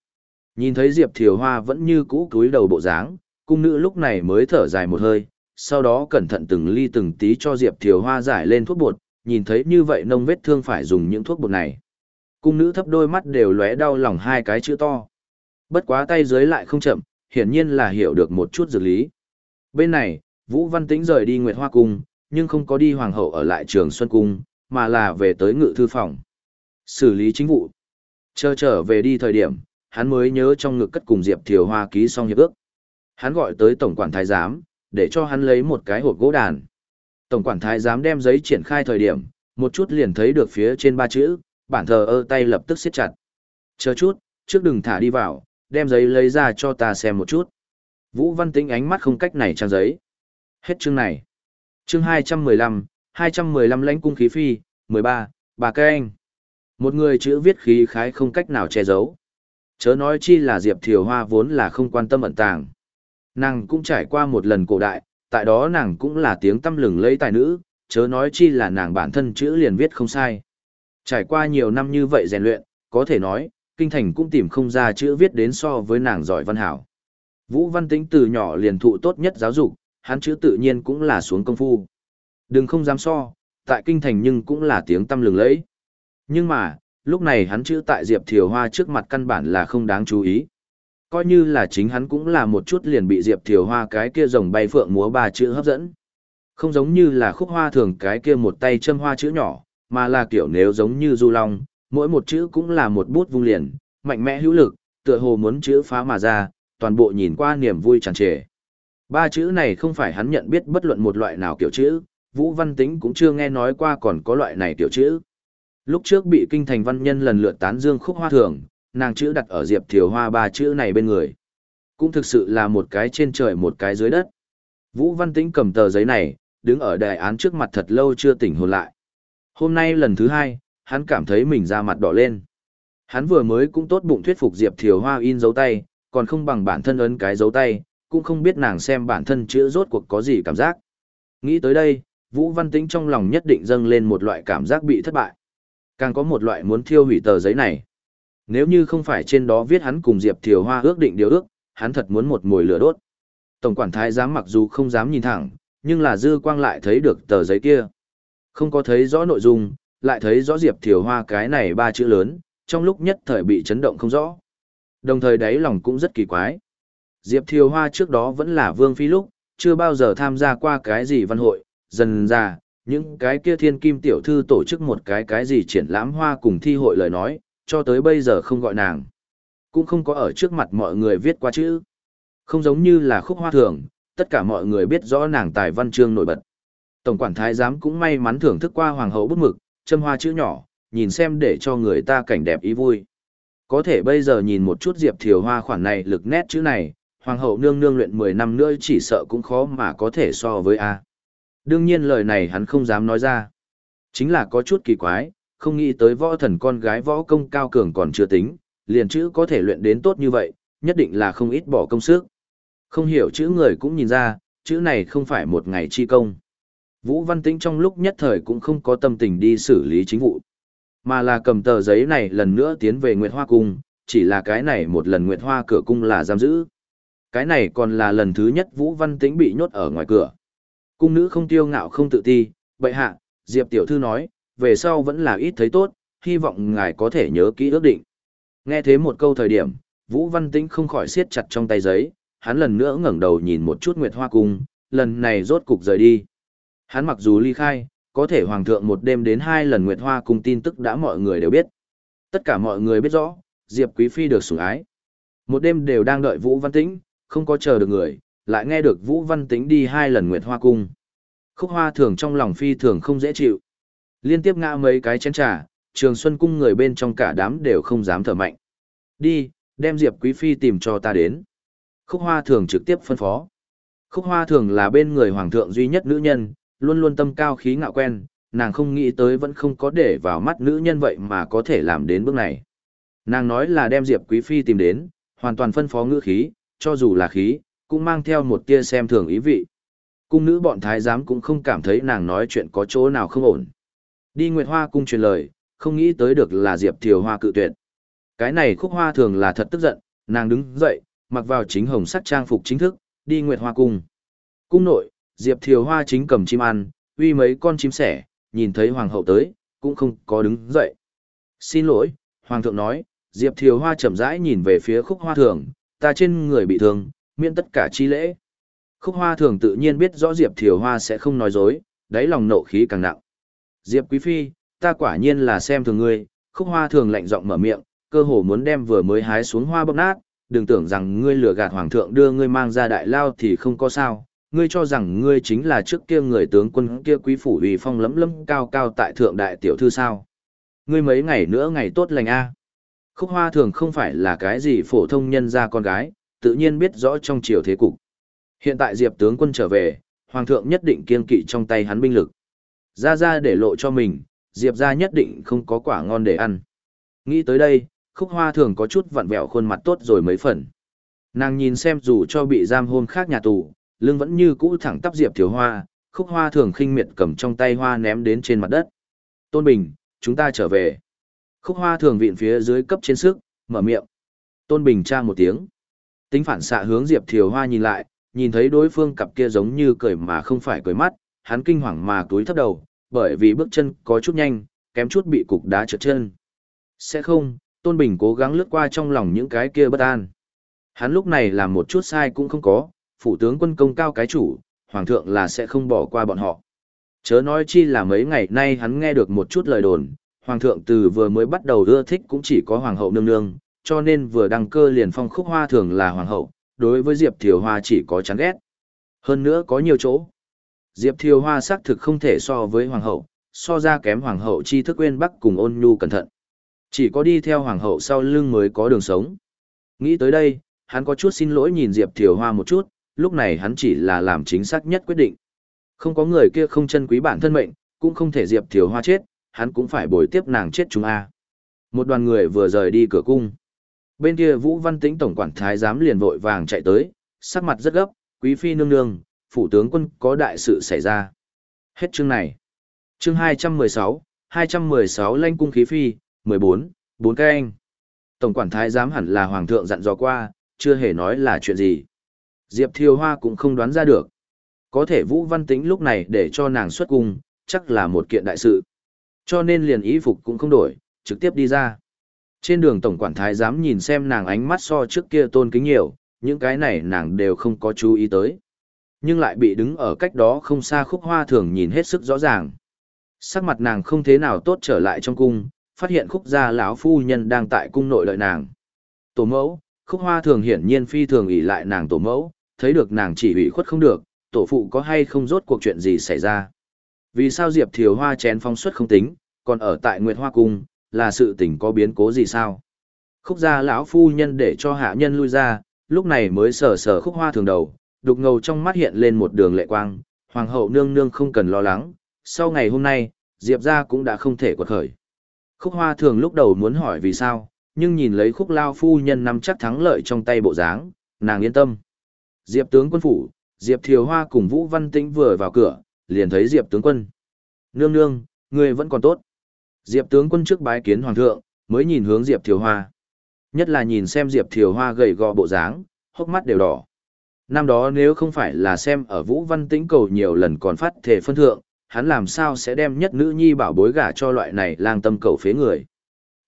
A: Nhìn thấy Diệp Thiều Hoa vẫn như cũ cúi đầu bộ dáng, cung nữ lúc này mới thở dài một hơi, sau đó cẩn thận từng ly từng tí cho Diệp Thiều Hoa giải lên thuốc bột, nhìn thấy như vậy nông vết thương phải dùng những thuốc bột này. Cung nữ thấp đôi mắt đều lóe đau lòng hai cái chữ to. Bất quá tay dưới lại không chậm, hiển nhiên là hiểu được một chút dược lý. Bên này, Vũ Văn Tĩnh rời đi Nguyệt Hoa Cung, nhưng không có đi Hoàng hậu ở lại Trường Xuân Cung, mà là về tới ngự thư phòng. Xử lý chính vụ. Chờ trở về đi thời điểm, hắn mới nhớ trong ngực cất cùng Diệp Thiều Hoa ký xong hiệp ước. Hắn gọi tới Tổng quản Thái Giám, để cho hắn lấy một cái hộp gỗ đàn. Tổng quản Thái Giám đem giấy triển khai thời điểm, một chút liền thấy được phía trên ba chữ, bản thờ ơ tay lập tức siết chặt. Chờ chút, trước đừng thả đi vào, đem giấy lấy ra cho ta xem một chút. Vũ Văn Tĩnh ánh mắt không cách này trang giấy. Hết chương này. Chương 215, 215 lãnh cung khí phi, 13, bà cây anh. Một người chữ viết khí khái không cách nào che giấu. Chớ nói chi là Diệp Thiều Hoa vốn là không quan tâm ẩn tàng. Nàng cũng trải qua một lần cổ đại, tại đó nàng cũng là tiếng tâm lừng lấy tài nữ, chớ nói chi là nàng bản thân chữ liền viết không sai. Trải qua nhiều năm như vậy rèn luyện, có thể nói, kinh thành cũng tìm không ra chữ viết đến so với nàng giỏi văn hảo. Vũ Văn Tĩnh từ nhỏ liền thụ tốt nhất giáo dục, hắn chữ tự nhiên cũng là xuống công phu. Đừng không dám so, tại kinh thành nhưng cũng là tiếng tâm lừng lẫy. Nhưng mà, lúc này hắn chữ tại Diệp Thiều Hoa trước mặt căn bản là không đáng chú ý. Coi như là chính hắn cũng là một chút liền bị Diệp Thiều Hoa cái kia rồng bay phượng múa ba chữ hấp dẫn. Không giống như là khúc hoa thường cái kia một tay châm hoa chữ nhỏ, mà là kiểu nếu giống như du long, mỗi một chữ cũng là một bút vung liền, mạnh mẽ hữu lực, tựa hồ muốn chữ phá mà ra, toàn bộ nhìn qua niềm vui tràn trề. Ba chữ này không phải hắn nhận biết bất luận một loại nào kiểu chữ, Vũ Văn Tính cũng chưa nghe nói qua còn có loại này kiểu chữ. Lúc trước bị kinh thành văn nhân lần lượt tán dương khúc hoa thường, nàng chữ đặt ở Diệp Thiều Hoa ba chữ này bên người. Cũng thực sự là một cái trên trời một cái dưới đất. Vũ Văn Tĩnh cầm tờ giấy này, đứng ở đại án trước mặt thật lâu chưa tỉnh hồn lại. Hôm nay lần thứ hai, hắn cảm thấy mình ra mặt đỏ lên. Hắn vừa mới cũng tốt bụng thuyết phục Diệp Thiều Hoa in dấu tay, còn không bằng bản thân ấn cái dấu tay, cũng không biết nàng xem bản thân chữ rốt cuộc có gì cảm giác. Nghĩ tới đây, Vũ Văn Tĩnh trong lòng nhất định dâng lên một loại cảm giác bị thất bại. Càng có một loại muốn thiêu hủy tờ giấy này. Nếu như không phải trên đó viết hắn cùng Diệp Thiều Hoa ước định điều ước, hắn thật muốn một mồi lửa đốt. Tổng quản thái giám mặc dù không dám nhìn thẳng, nhưng là dư quang lại thấy được tờ giấy kia. Không có thấy rõ nội dung, lại thấy rõ Diệp Thiều Hoa cái này ba chữ lớn, trong lúc nhất thời bị chấn động không rõ. Đồng thời đáy lòng cũng rất kỳ quái. Diệp Thiều Hoa trước đó vẫn là vương phi lúc, chưa bao giờ tham gia qua cái gì văn hội, dần ra, những cái kia thiên kim tiểu thư tổ chức một cái cái gì triển lãm hoa cùng thi hội lời nói, cho tới bây giờ không gọi nàng. Cũng không có ở trước mặt mọi người viết qua chữ. Không giống như là khúc hoa thường, tất cả mọi người biết rõ nàng tài văn chương nổi bật. Tổng quản thái giám cũng may mắn thưởng thức qua hoàng hậu bút mực, châm hoa chữ nhỏ, nhìn xem để cho người ta cảnh đẹp ý vui. Có thể bây giờ nhìn một chút Diệp Thiều Hoa khoản này lực nét chữ này, hoàng hậu nương nương luyện 10 năm nữa chỉ sợ cũng khó mà có thể so với A. Đương nhiên lời này hắn không dám nói ra. Chính là có chút kỳ quái, không nghĩ tới võ thần con gái võ công cao cường còn chưa tính, liền chữ có thể luyện đến tốt như vậy, nhất định là không ít bỏ công sức. Không hiểu chữ người cũng nhìn ra, chữ này không phải một ngày chi công. Vũ Văn Tĩnh trong lúc nhất thời cũng không có tâm tình đi xử lý chính vụ, mà là cầm tờ giấy này lần nữa tiến về Nguyệt Hoa Cung, chỉ là cái này một lần Nguyệt Hoa cửa cung là giam giữ. Cái này còn là lần thứ nhất Vũ Văn Tĩnh bị nhốt ở ngoài cửa. Cung nữ không tiêu ngạo không tự ti, bệ hạ, Diệp Tiểu Thư nói, về sau vẫn là ít thấy tốt, hy vọng ngài có thể nhớ kỹ ước định. Nghe thế một câu thời điểm, Vũ Văn Tĩnh không khỏi siết chặt trong tay giấy, hắn lần nữa ngẩng đầu nhìn một chút Nguyệt Hoa Cung, lần này rốt cục rời đi. Hắn mặc dù ly khai, có thể Hoàng thượng một đêm đến hai lần Nguyệt Hoa Cung tin tức đã mọi người đều biết. Tất cả mọi người biết rõ, Diệp Quý Phi được sủng ái. Một đêm đều đang đợi Vũ Văn Tĩnh, không có chờ được người, lại nghe được Vũ Văn Tĩnh đi hai lần Nguyệt Hoa Cung. Khúc Hoa thường trong lòng Phi thường không dễ chịu. Liên tiếp ngã mấy cái chén trà, Trường Xuân Cung người bên trong cả đám đều không dám thở mạnh. Đi, đem Diệp Quý Phi tìm cho ta đến. Khúc Hoa thường trực tiếp phân phó. Khúc Hoa thường là bên người Hoàng thượng duy nhất nữ nhân, luôn luôn tâm cao khí ngạo quen, nàng không nghĩ tới vẫn không có để vào mắt nữ nhân vậy mà có thể làm đến bước này. Nàng nói là đem Diệp Quý Phi tìm đến, hoàn toàn phân phó ngữ khí, cho dù là khí, cũng mang theo một tia xem thường ý vị. Cung nữ bọn thái giám cũng không cảm thấy nàng nói chuyện có chỗ nào không ổn. Đi Nguyệt Hoa cung truyền lời, không nghĩ tới được là Diệp Thiều Hoa cự tuyệt. Cái này khúc hoa thường là thật tức giận, nàng đứng dậy, mặc vào chính hồng sắc trang phục chính thức, đi Nguyệt Hoa cung. Cung nội, Diệp Thiều Hoa chính cầm chim ăn, uy mấy con chim sẻ, nhìn thấy hoàng hậu tới, cũng không có đứng dậy. Xin lỗi, hoàng thượng nói, Diệp Thiều Hoa chậm rãi nhìn về phía khúc hoa thường, ta trên người bị thương, miễn tất cả chi lễ. Khúc hoa thường tự nhiên biết rõ Diệp Thiều Hoa sẽ không nói dối, đáy lòng nộ khí càng nặng. Diệp Quý Phi, ta quả nhiên là xem thường ngươi, khúc hoa thường lạnh giọng mở miệng, cơ hồ muốn đem vừa mới hái xuống hoa bóc nát, đừng tưởng rằng ngươi lừa gạt hoàng thượng đưa ngươi mang ra đại lao thì không có sao, ngươi cho rằng ngươi chính là trước kia người tướng quân kia quý phủ uy phong lấm lấm cao cao tại thượng đại tiểu thư sao. Ngươi mấy ngày nữa ngày tốt lành a. Khúc hoa thường không phải là cái gì phổ thông nhân gia con gái, tự nhiên biết rõ trong triều thế cục. Hiện tại Diệp tướng quân trở về, hoàng thượng nhất định kiên kỵ trong tay hắn binh lực. Ra ra để lộ cho mình, Diệp gia nhất định không có quả ngon để ăn. Nghĩ tới đây, khúc hoa thường có chút vặn vẹo khuôn mặt tốt rồi mấy phần. Nàng nhìn xem dù cho bị giam hôm khác nhà tù, lưng vẫn như cũ thẳng tắp Diệp Thiếu Hoa, khúc hoa thường khinh miệt cầm trong tay hoa ném đến trên mặt đất. Tôn Bình, chúng ta trở về. Khúc hoa thường vịn phía dưới cấp trên sức, mở miệng. Tôn Bình tra một tiếng. Tính phản xạ hướng Diệp Thiều Hoa nhìn lại, nhìn thấy đối phương cặp kia giống như cười mà không phải cười mắt, hắn kinh hoàng mà túi thấp đầu, bởi vì bước chân có chút nhanh, kém chút bị cục đá trượt chân. Sẽ không, Tôn Bình cố gắng lướt qua trong lòng những cái kia bất an. Hắn lúc này làm một chút sai cũng không có, phủ tướng quân công cao cái chủ, hoàng thượng là sẽ không bỏ qua bọn họ. Chớ nói chi là mấy ngày nay hắn nghe được một chút lời đồn, hoàng thượng từ vừa mới bắt đầu ưa thích cũng chỉ có hoàng hậu nương nương, cho nên vừa đăng cơ liền phong khúc hoa thường là hoàng hậu, đối với Diệp Thiều Hoa chỉ có chán ghét. Hơn nữa có nhiều chỗ. Diệp Thiều Hoa xác thực không thể so với hoàng hậu, so ra kém hoàng hậu chi thức quên bắc cùng ôn nhu cẩn thận. Chỉ có đi theo hoàng hậu sau lưng mới có đường sống. Nghĩ tới đây, hắn có chút xin lỗi nhìn Diệp Thiều Hoa một chút, lúc này hắn chỉ là làm chính xác nhất quyết định. Không có người kia không chân quý bản thân mệnh, cũng không thể Diệp Thiều Hoa chết, hắn cũng phải bồi tiếp nàng chết chúng a. Một đoàn người vừa rời đi cửa cung. Bên kia Vũ Văn Tĩnh tổng quản thái giám liền vội vàng chạy tới, sắc mặt rất gấp, "Quý phi nương nương, phủ tướng quân có đại sự xảy ra." Hết chương này. Chương 216, 216 Lanh cung khí phi, 14, 4 cái anh. Tổng quản thái giám hẳn là hoàng thượng dặn dò qua, chưa hề nói là chuyện gì. Diệp Thiều Hoa cũng không đoán ra được. Có thể Vũ Văn Tĩnh lúc này để cho nàng xuất cung, chắc là một kiện đại sự. Cho nên liền ý phục cũng không đổi, trực tiếp đi ra. Trên đường tổng quản thái dám nhìn xem nàng ánh mắt so trước kia tôn kính nhiều, những cái này nàng đều không có chú ý tới. Nhưng lại bị đứng ở cách đó không xa khúc hoa thường nhìn hết sức rõ ràng. Sắc mặt nàng không thế nào tốt trở lại trong cung, phát hiện khúc gia lão phu nhân đang tại cung nội đợi nàng. Tổ mẫu, Khúc Hoa thường hiển nhiên phi thường ỷ lại nàng tổ mẫu, thấy được nàng chỉ ủy khuất không được, tổ phụ có hay không rốt cuộc chuyện gì xảy ra. Vì sao Diệp Thiều Hoa chén phong suất không tính, còn ở tại Nguyệt Hoa Cung, là sự tình có biến cố gì sao? Khúc gia lão phu nhân để cho hạ nhân lui ra, lúc này mới sờ sờ khúc hoa thường đầu, đục ngầu trong mắt hiện lên một đường lệ quang, hoàng hậu nương nương không cần lo lắng, sau ngày hôm nay, Diệp gia cũng đã không thể quật khởi. Khúc hoa thường lúc đầu muốn hỏi vì sao, nhưng nhìn lấy khúc lao phu nhân nắm chắc thắng lợi trong tay bộ dáng, nàng yên tâm. Diệp tướng quân phủ, Diệp Thiều Hoa cùng Vũ Văn Tĩnh vừa vào cửa, liền thấy Diệp tướng quân. Nương nương, người vẫn còn tốt. Diệp tướng quân trước bái kiến hoàng thượng, mới nhìn hướng Diệp Thiều Hoa. Nhất là nhìn xem Diệp Thiều Hoa gầy gò bộ dáng, hốc mắt đều đỏ. Năm đó nếu không phải là xem ở Vũ Văn Tĩnh cầu nhiều lần còn phát thể phân thượng, hắn làm sao sẽ đem nhất nữ nhi bảo bối gả cho loại này lang tâm cầu phế người.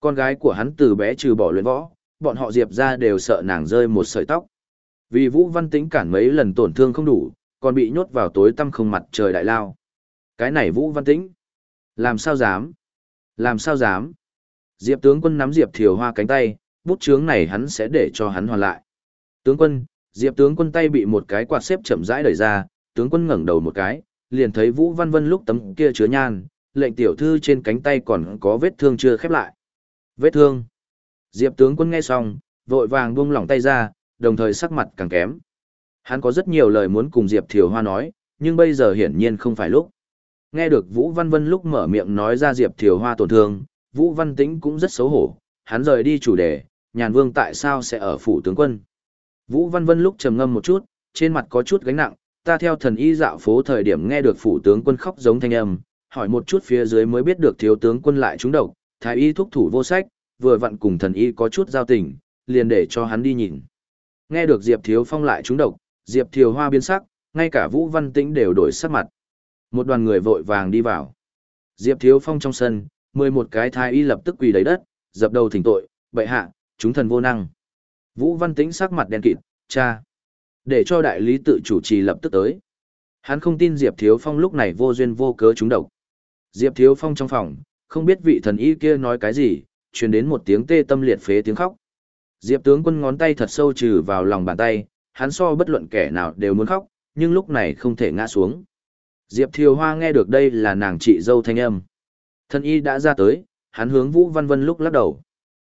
A: Con gái của hắn từ bé trừ bỏ luyện võ, bọn họ Diệp ra đều sợ nàng rơi một sợi tóc. Vì Vũ Văn Tĩnh cản mấy lần tổn thương không đủ, còn bị nhốt vào tối tăm không mặt trời đại lao. Cái này Vũ Văn Tĩnh, làm sao dám? Làm sao dám? Diệp tướng quân nắm Diệp Thiều Hoa cánh tay, bút chướng này hắn sẽ để cho hắn hoàn lại. Tướng quân, Diệp tướng quân tay bị một cái quạt xếp chậm rãi đẩy ra, tướng quân ngẩng đầu một cái, liền thấy Vũ Văn Vân lúc tấm kia chứa nhan, lệnh tiểu thư trên cánh tay còn có vết thương chưa khép lại. Vết thương. Diệp tướng quân nghe xong, vội vàng buông lỏng tay ra, đồng thời sắc mặt càng kém. Hắn có rất nhiều lời muốn cùng Diệp Thiều Hoa nói, nhưng bây giờ hiển nhiên không phải lúc. Nghe được Vũ Văn Vân lúc mở miệng nói ra Diệp Thiều Hoa tổn thương, Vũ Văn Tĩnh cũng rất xấu hổ, hắn rời đi chủ đề, nhàn vương tại sao sẽ ở phủ tướng quân. Vũ Văn Vân lúc trầm ngâm một chút, trên mặt có chút gánh nặng, ta theo thần y dạo phố thời điểm nghe được phủ tướng quân khóc giống thanh âm, hỏi một chút phía dưới mới biết được thiếu tướng quân lại trúng độc, thái y thúc thủ vô sách, vừa vặn cùng thần y có chút giao tình, liền để cho hắn đi nhìn. Nghe được Diệp Thiếu Phong lại trúng độc, Diệp Thiều Hoa biến sắc, ngay cả Vũ Văn Tĩnh đều đổi sắc mặt. Một đoàn người vội vàng đi vào. Diệp Thiếu Phong trong sân, mười một cái thái y lập tức quỳ đầy đất, dập đầu thỉnh tội, bệ hạ, chúng thần vô năng. Vũ Văn Tĩnh sắc mặt đen kịt, cha. Để cho đại lý tự chủ trì lập tức tới. Hắn không tin Diệp Thiếu Phong lúc này vô duyên vô cớ trúng độc. Diệp Thiếu Phong trong phòng, không biết vị thần y kia nói cái gì, truyền đến một tiếng tê tâm liệt phế tiếng khóc. Diệp tướng quân ngón tay thật sâu trừ vào lòng bàn tay, hắn so bất luận kẻ nào đều muốn khóc, nhưng lúc này không thể ngã xuống. Diệp Thiều Hoa nghe được đây là nàng chị dâu thanh âm. thân y đã ra tới, hắn hướng Vũ Văn Vân lúc lắc đầu.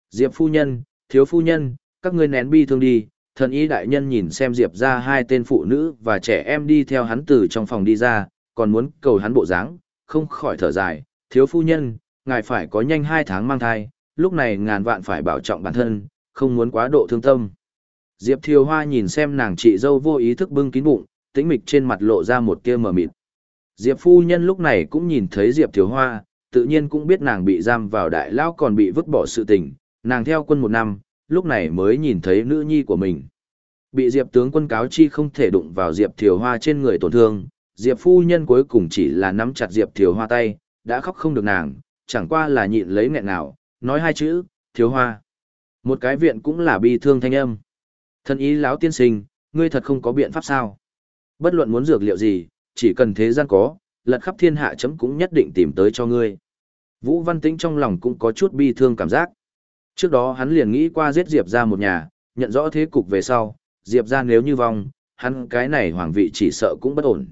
A: Diệp phu nhân, thiếu phu nhân, các ngươi nén bi thương đi, thần y đại nhân nhìn xem Diệp ra hai tên phụ nữ và trẻ em đi theo hắn từ trong phòng đi ra, còn muốn cầu hắn bộ dáng, không khỏi thở dài, thiếu phu nhân, ngài phải có nhanh hai tháng mang thai, lúc này ngàn vạn phải bảo trọng bản thân, không muốn quá độ thương tâm. Diệp Thiều Hoa nhìn xem nàng chị dâu vô ý thức bưng kín bụng, tĩnh mịch trên mặt lộ ra một tia mờ mịt. Diệp phu nhân lúc này cũng nhìn thấy Diệp Thiều Hoa, tự nhiên cũng biết nàng bị giam vào đại lao còn bị vứt bỏ sự tình, nàng theo quân một năm, lúc này mới nhìn thấy nữ nhi của mình. Bị Diệp tướng quân cáo chi không thể đụng vào Diệp Thiều Hoa trên người tổn thương, Diệp phu nhân cuối cùng chỉ là nắm chặt Diệp Thiều Hoa tay, đã khóc không được nàng, chẳng qua là nhịn lấy nghẹn nào, nói hai chữ, Thiều Hoa. Một cái viện cũng là bi thương thanh âm. Thân ý lão tiên sinh, ngươi thật không có biện pháp sao? Bất luận muốn dược liệu gì, chỉ cần thế gian có, lật khắp thiên hạ chấm cũng nhất định tìm tới cho ngươi. Vũ Văn Tĩnh trong lòng cũng có chút bi thương cảm giác. Trước đó hắn liền nghĩ qua giết Diệp ra một nhà, nhận rõ thế cục về sau, Diệp ra nếu như vong, hắn cái này hoàng vị chỉ sợ cũng bất ổn.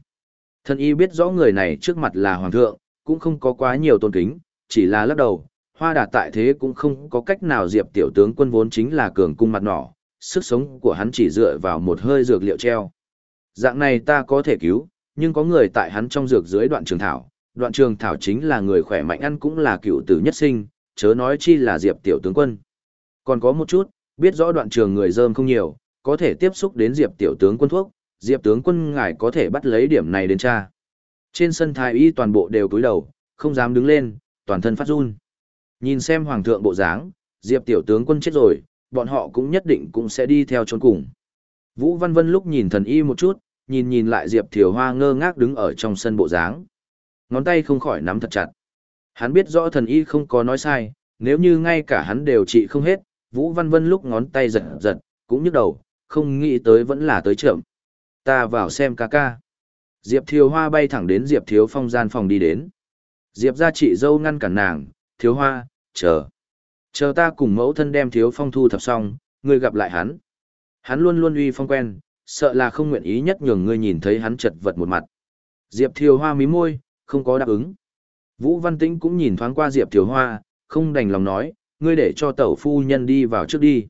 A: Thân y biết rõ người này trước mặt là hoàng thượng, cũng không có quá nhiều tôn kính, chỉ là lắc đầu, hoa đạt tại thế cũng không có cách nào Diệp tiểu tướng quân vốn chính là cường cung mặt nỏ, sức sống của hắn chỉ dựa vào một hơi dược liệu treo. Dạng này ta có thể cứu, nhưng có người tại hắn trong dược dưới đoạn trường thảo, đoạn trường thảo chính là người khỏe mạnh ăn cũng là cựu tử nhất sinh, chớ nói chi là Diệp tiểu tướng quân. Còn có một chút, biết rõ đoạn trường người dơm không nhiều, có thể tiếp xúc đến Diệp tiểu tướng quân thuốc, Diệp tướng quân ngài có thể bắt lấy điểm này đến tra. Trên sân thái y toàn bộ đều cúi đầu, không dám đứng lên, toàn thân phát run. Nhìn xem hoàng thượng bộ dáng, Diệp tiểu tướng quân chết rồi, bọn họ cũng nhất định cũng sẽ đi theo chôn cùng. Vũ Văn Vân lúc nhìn thần y một chút, nhìn nhìn lại Diệp Thiều Hoa ngơ ngác đứng ở trong sân bộ dáng. Ngón tay không khỏi nắm thật chặt. Hắn biết rõ thần y không có nói sai, nếu như ngay cả hắn đều trị không hết, Vũ Văn Vân lúc ngón tay giật giật, cũng nhức đầu, không nghĩ tới vẫn là tới trưởng. Ta vào xem ca ca. Diệp Thiều Hoa bay thẳng đến Diệp Thiếu Phong gian phòng đi đến. Diệp ra chị dâu ngăn cản nàng, Thiếu Hoa, chờ. Chờ ta cùng mẫu thân đem Thiếu Phong thu thập xong, ngươi gặp lại hắn. Hắn luôn luôn uy phong quen, sợ là không nguyện ý nhất nhường ngươi nhìn thấy hắn chật vật một mặt. Diệp Thiều Hoa mí môi, không có đáp ứng. Vũ Văn Tĩnh cũng nhìn thoáng qua Diệp Thiều Hoa, không đành lòng nói, ngươi để cho tẩu phu nhân đi vào trước đi.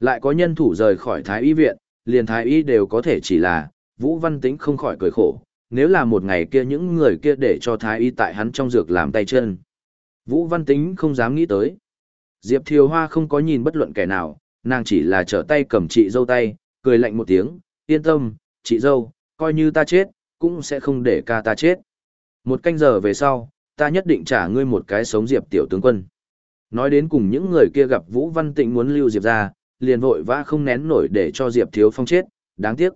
A: Lại có nhân thủ rời khỏi Thái Y viện, liền Thái Y đều có thể chỉ là, Vũ Văn Tĩnh không khỏi cười khổ, nếu là một ngày kia những người kia để cho Thái Y tại hắn trong dược làm tay chân. Vũ Văn Tĩnh không dám nghĩ tới. Diệp Thiều Hoa không có nhìn bất luận kẻ nào, nàng chỉ là trở tay cầm chị dâu tay, cười lạnh một tiếng, yên tâm, chị dâu, coi như ta chết, cũng sẽ không để ca ta chết. Một canh giờ về sau, ta nhất định trả ngươi một cái sống Diệp tiểu tướng quân. Nói đến cùng những người kia gặp Vũ Văn Tịnh muốn lưu Diệp ra, liền vội vã không nén nổi để cho Diệp Thiếu Phong chết, đáng tiếc.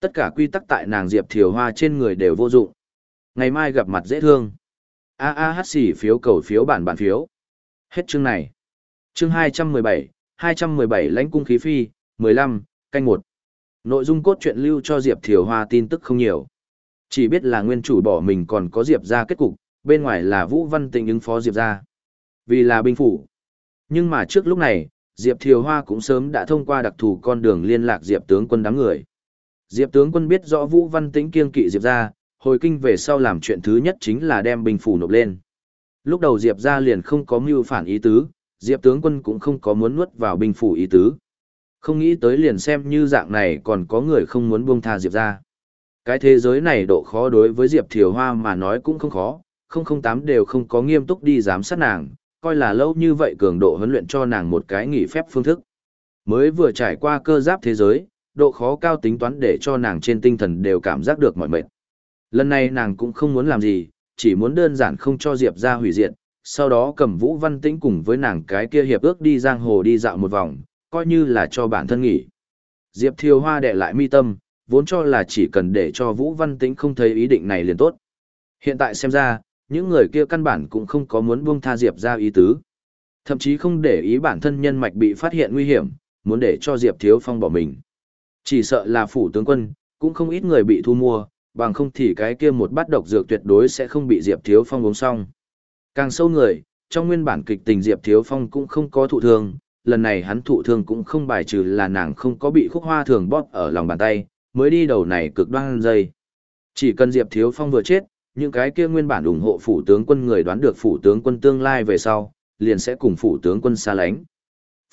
A: Tất cả quy tắc tại nàng Diệp Thiều Hoa trên người đều vô dụng. Ngày mai gặp mặt dễ thương. A A H xỉ phiếu cầu phiếu bản bản phiếu. Hết chương này. Chương 217, 217 lãnh cung khí phi, 15, canh một. Nội dung cốt truyện lưu cho Diệp Thiều Hoa tin tức không nhiều. Chỉ biết là nguyên chủ bỏ mình còn có Diệp ra kết cục, bên ngoài là Vũ Văn Tịnh ứng phó Diệp ra. Vì là binh phủ. Nhưng mà trước lúc này, Diệp Thiều Hoa cũng sớm đã thông qua đặc thù con đường liên lạc Diệp tướng quân đám người. Diệp tướng quân biết rõ Vũ Văn Tĩnh kiên kỵ Diệp ra, hồi kinh về sau làm chuyện thứ nhất chính là đem binh phủ nộp lên. Lúc đầu Diệp ra liền không có mưu phản ý tứ, Diệp tướng quân cũng không có muốn nuốt vào binh phủ ý tứ. Không nghĩ tới liền xem như dạng này còn có người không muốn buông tha Diệp ra. Cái thế giới này độ khó đối với Diệp Thiều Hoa mà nói cũng không khó, 008 đều không có nghiêm túc đi giám sát nàng, coi là lâu như vậy cường độ huấn luyện cho nàng một cái nghỉ phép phương thức. Mới vừa trải qua cơ giáp thế giới, độ khó cao tính toán để cho nàng trên tinh thần đều cảm giác được mọi mệt. Lần này nàng cũng không muốn làm gì, chỉ muốn đơn giản không cho Diệp ra hủy diệt, sau đó cầm Vũ Văn Tĩnh cùng với nàng cái kia hiệp ước đi giang hồ đi dạo một vòng, coi như là cho bản thân nghỉ. Diệp Thiều Hoa đệ lại mi tâm, vốn cho là chỉ cần để cho Vũ Văn Tĩnh không thấy ý định này liền tốt. Hiện tại xem ra, những người kia căn bản cũng không có muốn buông tha Diệp ra ý tứ. Thậm chí không để ý bản thân nhân mạch bị phát hiện nguy hiểm, muốn để cho Diệp Thiếu Phong bỏ mình. Chỉ sợ là phủ tướng quân, cũng không ít người bị thu mua, bằng không thì cái kia một bát độc dược tuyệt đối sẽ không bị Diệp Thiếu Phong uống xong. Càng sâu người, trong nguyên bản kịch tình Diệp Thiếu Phong cũng không có thụ thương, lần này hắn thụ thương cũng không bài trừ là nàng không có bị khúc hoa thường bóp ở lòng bàn tay, mới đi đầu này cực đoan dây. Chỉ cần Diệp Thiếu Phong vừa chết, những cái kia nguyên bản ủng hộ phủ tướng quân người đoán được phủ tướng quân tương lai về sau, liền sẽ cùng phủ tướng quân xa lánh.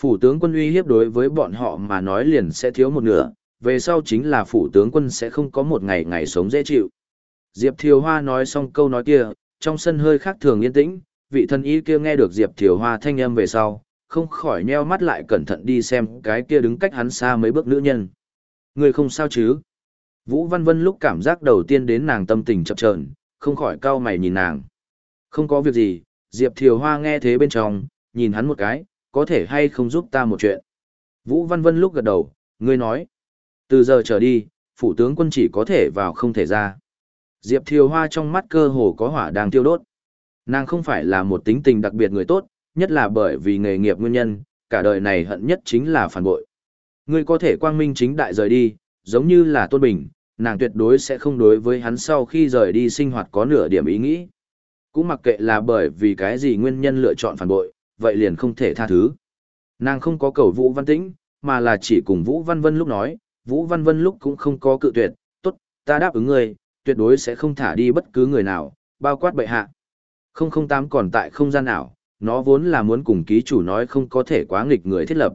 A: Phủ tướng quân uy hiếp đối với bọn họ mà nói liền sẽ thiếu một nửa, về sau chính là phủ tướng quân sẽ không có một ngày ngày sống dễ chịu. Diệp Thiều Hoa nói xong câu nói kia, trong sân hơi khác thường yên tĩnh, vị thân y kia nghe được Diệp Thiều Hoa thanh âm về sau, không khỏi nheo mắt lại cẩn thận đi xem cái kia đứng cách hắn xa mấy bước nữ nhân. Người không sao chứ? Vũ Văn Vân lúc cảm giác đầu tiên đến nàng tâm tình chập chờn, không khỏi cau mày nhìn nàng. Không có việc gì, Diệp Thiều Hoa nghe thế bên trong, nhìn hắn một cái, có thể hay không giúp ta một chuyện. Vũ Văn Vân lúc gật đầu, ngươi nói. Từ giờ trở đi, phủ tướng quân chỉ có thể vào không thể ra. Diệp Thiều Hoa trong mắt cơ hồ có hỏa đang tiêu đốt. Nàng không phải là một tính tình đặc biệt người tốt, nhất là bởi vì nghề nghiệp nguyên nhân, cả đời này hận nhất chính là phản bội. Ngươi có thể quang minh chính đại rời đi, giống như là Tôn Bình, nàng tuyệt đối sẽ không đối với hắn sau khi rời đi sinh hoạt có nửa điểm ý nghĩ. Cũng mặc kệ là bởi vì cái gì nguyên nhân lựa chọn phản bội, vậy liền không thể tha thứ. Nàng không có cầu Vũ Văn Tĩnh, mà là chỉ cùng Vũ Văn Vân lúc nói, Vũ Văn Vân lúc cũng không có cự tuyệt, tốt, ta đáp ứng ngươi, tuyệt đối sẽ không thả đi bất cứ người nào, bao quát bệ hạ. 008 còn tại không gian nào, nó vốn là muốn cùng ký chủ nói không có thể quá nghịch người thiết lập.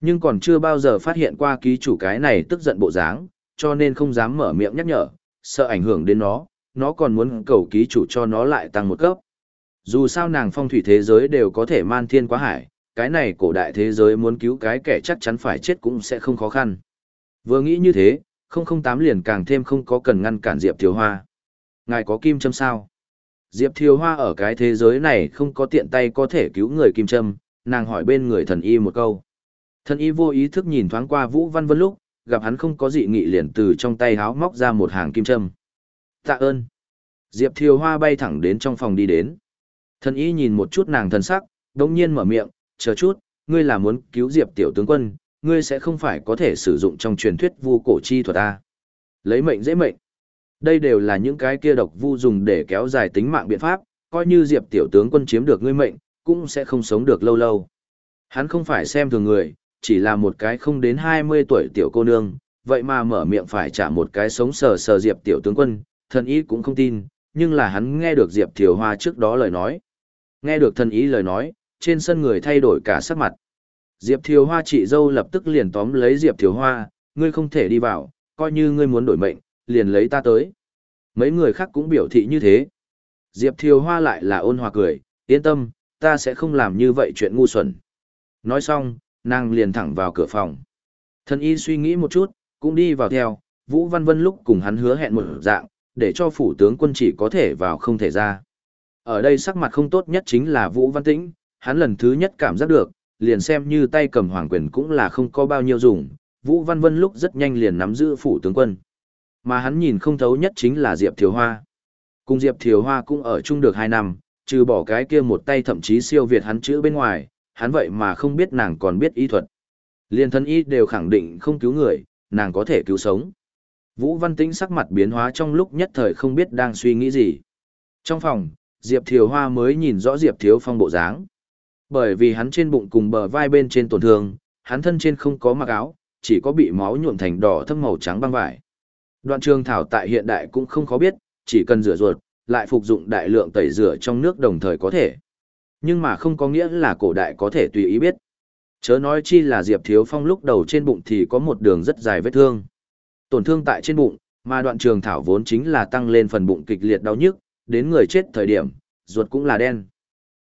A: Nhưng còn chưa bao giờ phát hiện qua ký chủ cái này tức giận bộ dáng, cho nên không dám mở miệng nhắc nhở, sợ ảnh hưởng đến nó, nó còn muốn cầu ký chủ cho nó lại tăng một cấp. Dù sao nàng phong thủy thế giới đều có thể man thiên quá hải, cái này cổ đại thế giới muốn cứu cái kẻ chắc chắn phải chết cũng sẽ không khó khăn. Vừa nghĩ như thế, 008 liền càng thêm không có cần ngăn cản Diệp Thiều Hoa. Ngài có kim châm sao? Diệp Thiều Hoa ở cái thế giới này không có tiện tay có thể cứu người kim châm, nàng hỏi bên người thần y một câu. Thần y vô ý thức nhìn thoáng qua Vũ Văn Vân lúc, gặp hắn không có dị nghị liền từ trong tay háo móc ra một hàng kim châm. Tạ ơn. Diệp Thiều Hoa bay thẳng đến trong phòng đi đến. Thần y nhìn một chút nàng thần sắc, đồng nhiên mở miệng, chờ chút, ngươi là muốn cứu Diệp tiểu tướng quân, ngươi sẽ không phải có thể sử dụng trong truyền thuyết vu cổ chi thuật ta. Lấy mệnh dễ mệnh. Đây đều là những cái kia độc vu dùng để kéo dài tính mạng biện pháp, coi như Diệp tiểu tướng quân chiếm được ngươi mệnh, cũng sẽ không sống được lâu lâu. Hắn không phải xem thường người, chỉ là một cái không đến 20 tuổi tiểu cô nương, vậy mà mở miệng phải trả một cái sống sờ sờ Diệp tiểu tướng quân, thần ý cũng không tin, nhưng là hắn nghe được Diệp Thiều Hoa trước đó lời nói. Nghe được thần ý lời nói, trên sân người thay đổi cả sắc mặt. Diệp Thiều Hoa chị dâu lập tức liền tóm lấy Diệp Thiều Hoa, ngươi không thể đi vào, coi như ngươi muốn đổi mệnh, liền lấy ta tới. Mấy người khác cũng biểu thị như thế. Diệp Thiều Hoa lại là ôn hòa cười, yên tâm, ta sẽ không làm như vậy chuyện ngu xuẩn. Nói xong, nàng liền thẳng vào cửa phòng. Thần y suy nghĩ một chút, cũng đi vào theo, Vũ Văn Vân lúc cùng hắn hứa hẹn một dạng, để cho phủ tướng quân chỉ có thể vào không thể ra. Ở đây sắc mặt không tốt nhất chính là Vũ Văn Tĩnh, hắn lần thứ nhất cảm giác được, liền xem như tay cầm hoàng quyền cũng là không có bao nhiêu dùng, Vũ Văn Vân lúc rất nhanh liền nắm giữ phủ tướng quân. Mà hắn nhìn không thấu nhất chính là Diệp Thiều Hoa. Cùng Diệp Thiều Hoa cũng ở chung được 2 năm, trừ bỏ cái kia một tay thậm chí siêu việt hắn chữ bên ngoài, hắn vậy mà không biết nàng còn biết y thuật. Liên thân y đều khẳng định không cứu người, nàng có thể cứu sống. Vũ Văn Tĩnh sắc mặt biến hóa trong lúc nhất thời không biết đang suy nghĩ gì. Trong phòng, Diệp Thiều Hoa mới nhìn rõ Diệp Thiếu Phong bộ dáng. Bởi vì hắn trên bụng cùng bờ vai bên trên tổn thương, hắn thân trên không có mặc áo, chỉ có bị máu nhuộm thành đỏ thâm màu trắng băng vải. Đoạn trường thảo tại hiện đại cũng không khó biết, chỉ cần rửa ruột, lại phục dụng đại lượng tẩy rửa trong nước đồng thời có thể. Nhưng mà không có nghĩa là cổ đại có thể tùy ý biết. Chớ nói chi là Diệp Thiếu Phong lúc đầu trên bụng thì có một đường rất dài vết thương. Tổn thương tại trên bụng, mà đoạn trường thảo vốn chính là tăng lên phần bụng kịch liệt đau nhức, đến người chết thời điểm, ruột cũng là đen.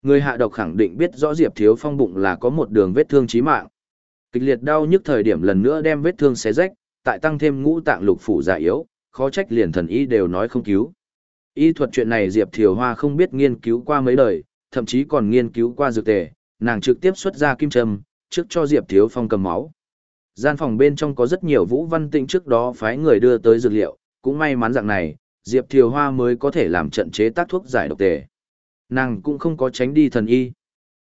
A: Người hạ độc khẳng định biết rõ Diệp Thiếu Phong bụng là có một đường vết thương chí mạng. Kịch liệt đau nhức thời điểm lần nữa đem vết thương xé rách, tại tăng thêm ngũ tạng lục phủ già yếu, khó trách liền thần y đều nói không cứu. Y thuật chuyện này Diệp Thiều Hoa không biết nghiên cứu qua mấy đời, thậm chí còn nghiên cứu qua dược tề, nàng trực tiếp xuất ra kim châm, trước cho Diệp Thiếu Phong cầm máu. Gian phòng bên trong có rất nhiều Vũ Văn tịnh trước đó phái người đưa tới dược liệu, cũng may mắn dạng này, Diệp Thiều Hoa mới có thể làm trận chế tác thuốc giải độc tề. Nàng cũng không có tránh đi thần y.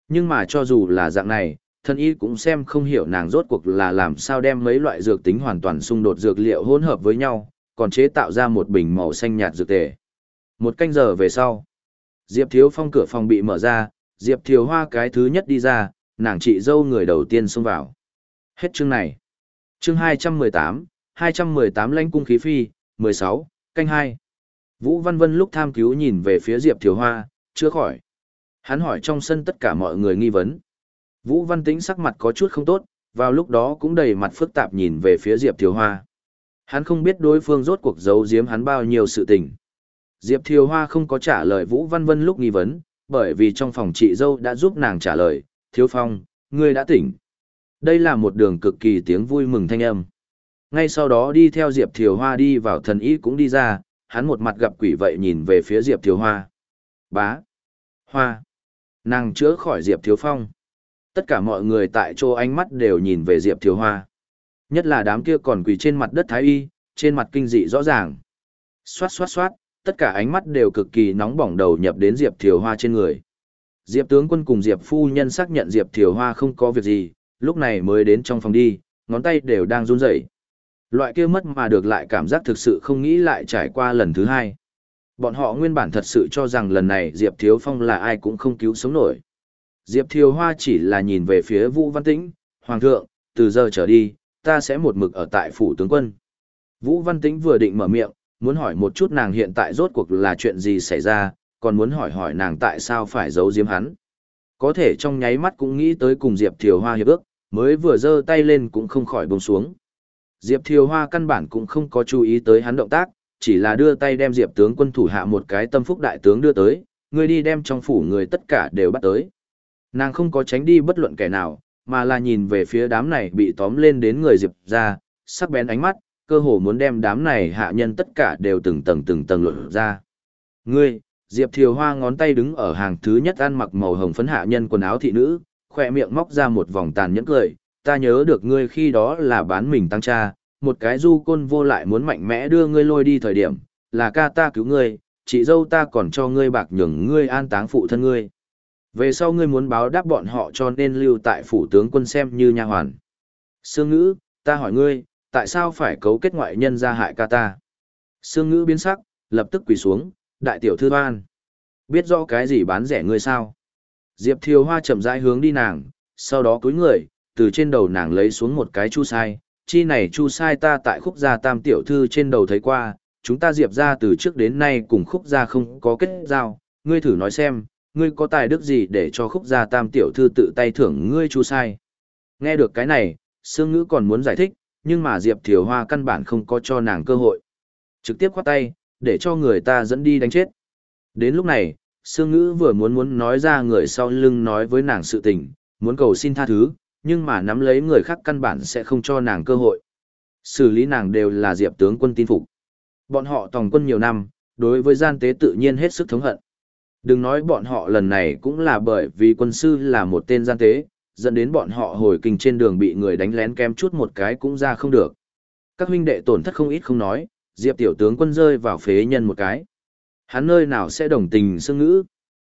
A: Nhưng mà cho dù là dạng này, thần y cũng xem không hiểu nàng rốt cuộc là làm sao đem mấy loại dược tính hoàn toàn xung đột dược liệu hỗn hợp với nhau, còn chế tạo ra một bình màu xanh nhạt dược tề. Một canh giờ về sau, Diệp Thiếu Phong cửa phòng bị mở ra, Diệp thiếu Hoa cái thứ nhất đi ra, nàng chị dâu người đầu tiên xông vào. Hết chương này. Chương 218, 218 lãnh cung khí phi, 16, canh 2. Vũ Văn Vân lúc tham cứu nhìn về phía Diệp thiếu Hoa, chưa khỏi. Hắn hỏi trong sân tất cả mọi người nghi vấn. Vũ Văn Tĩnh sắc mặt có chút không tốt, vào lúc đó cũng đầy mặt phức tạp nhìn về phía Diệp Thiều Hoa. Hắn không biết đối phương rốt cuộc giấu giếm hắn bao nhiêu sự tình. Diệp Thiều Hoa không có trả lời Vũ Văn Vân lúc nghi vấn, bởi vì trong phòng chị dâu đã giúp nàng trả lời, Thiếu Phong, ngươi đã tỉnh. Đây là một đường cực kỳ tiếng vui mừng thanh âm. Ngay sau đó đi theo Diệp Thiều Hoa đi vào thần ý cũng đi ra, hắn một mặt gặp quỷ vậy nhìn về phía Diệp Thiều Hoa. Bá. Hoa. Nàng chữa khỏi Diệp Thiếu Phong. Tất cả mọi người tại chỗ ánh mắt đều nhìn về Diệp Thiếu Hoa. Nhất là đám kia còn quỳ trên mặt đất Thái Y, trên mặt kinh dị rõ ràng. Xoát xoát xoát, tất cả ánh mắt đều cực kỳ nóng bỏng đầu nhập đến Diệp Thiều Hoa trên người. Diệp tướng quân cùng Diệp phu nhân xác nhận Diệp Thiều Hoa không có việc gì, lúc này mới đến trong phòng đi, ngón tay đều đang run rẩy. Loại kia mất mà được lại cảm giác thực sự không nghĩ lại trải qua lần thứ hai. Bọn họ nguyên bản thật sự cho rằng lần này Diệp Thiếu Phong là ai cũng không cứu sống nổi. Diệp Thiều Hoa chỉ là nhìn về phía Vũ Văn Tĩnh, Hoàng thượng, từ giờ trở đi, ta sẽ một mực ở tại phủ tướng quân. Vũ Văn Tĩnh vừa định mở miệng, muốn hỏi một chút nàng hiện tại rốt cuộc là chuyện gì xảy ra, còn muốn hỏi hỏi nàng tại sao phải giấu giếm hắn. Có thể trong nháy mắt cũng nghĩ tới cùng Diệp Thiều Hoa hiệp ước, mới vừa giơ tay lên cũng không khỏi buông xuống. Diệp Thiều Hoa căn bản cũng không có chú ý tới hắn động tác, chỉ là đưa tay đem Diệp tướng quân thủ hạ một cái tâm phúc đại tướng đưa tới, ngươi đi đem trong phủ người tất cả đều bắt tới. Nàng không có tránh đi bất luận kẻ nào, mà là nhìn về phía đám này bị tóm lên đến người Diệp ra, sắc bén ánh mắt, cơ hồ muốn đem đám này hạ nhân tất cả đều từng tầng từng tầng luận ra. Ngươi, Diệp Thiều Hoa ngón tay đứng ở hàng thứ nhất ăn mặc màu hồng phấn hạ nhân quần áo thị nữ, khoe miệng móc ra một vòng tàn nhẫn cười, ta nhớ được ngươi khi đó là bán mình tăng cha, một cái du côn vô lại muốn mạnh mẽ đưa ngươi lôi đi thời điểm, là ca ta cứu ngươi, chị dâu ta còn cho ngươi bạc nhường ngươi an táng phụ thân ngươi. Về sau ngươi muốn báo đáp bọn họ cho nên lưu tại phủ tướng quân xem như nha hoàn. Sương ngữ, ta hỏi ngươi, tại sao phải cấu kết ngoại nhân ra hại ca ta? Sương ngữ biến sắc, lập tức quỳ xuống, đại tiểu thư hoan. Biết rõ cái gì bán rẻ ngươi sao? Diệp Thiều Hoa chậm rãi hướng đi nàng, sau đó cúi người, từ trên đầu nàng lấy xuống một cái chu sai, chi này chu sai ta tại khúc gia tam tiểu thư trên đầu thấy qua, chúng ta diệp ra từ trước đến nay cùng khúc gia không có kết giao, ngươi thử nói xem, ngươi có tài đức gì để cho khúc gia tam tiểu thư tự tay thưởng ngươi chu sai. Nghe được cái này, Sương Ngữ còn muốn giải thích, nhưng mà Diệp Thiều Hoa căn bản không có cho nàng cơ hội. Trực tiếp khoát tay, để cho người ta dẫn đi đánh chết. Đến lúc này, Sương Ngữ vừa muốn muốn nói ra người sau lưng nói với nàng sự tình, muốn cầu xin tha thứ, nhưng mà nắm lấy người khác căn bản sẽ không cho nàng cơ hội. Xử lý nàng đều là Diệp tướng quân tin phục. Bọn họ tòng quân nhiều năm, đối với gian tế tự nhiên hết sức thống hận. Đừng nói bọn họ lần này cũng là bởi vì quân sư là một tên gian tế, dẫn đến bọn họ hồi kinh trên đường bị người đánh lén kem chút một cái cũng ra không được. Các huynh đệ tổn thất không ít không nói, Diệp tiểu tướng quân rơi vào phế nhân một cái. Hắn nơi nào sẽ đồng tình xương ngữ?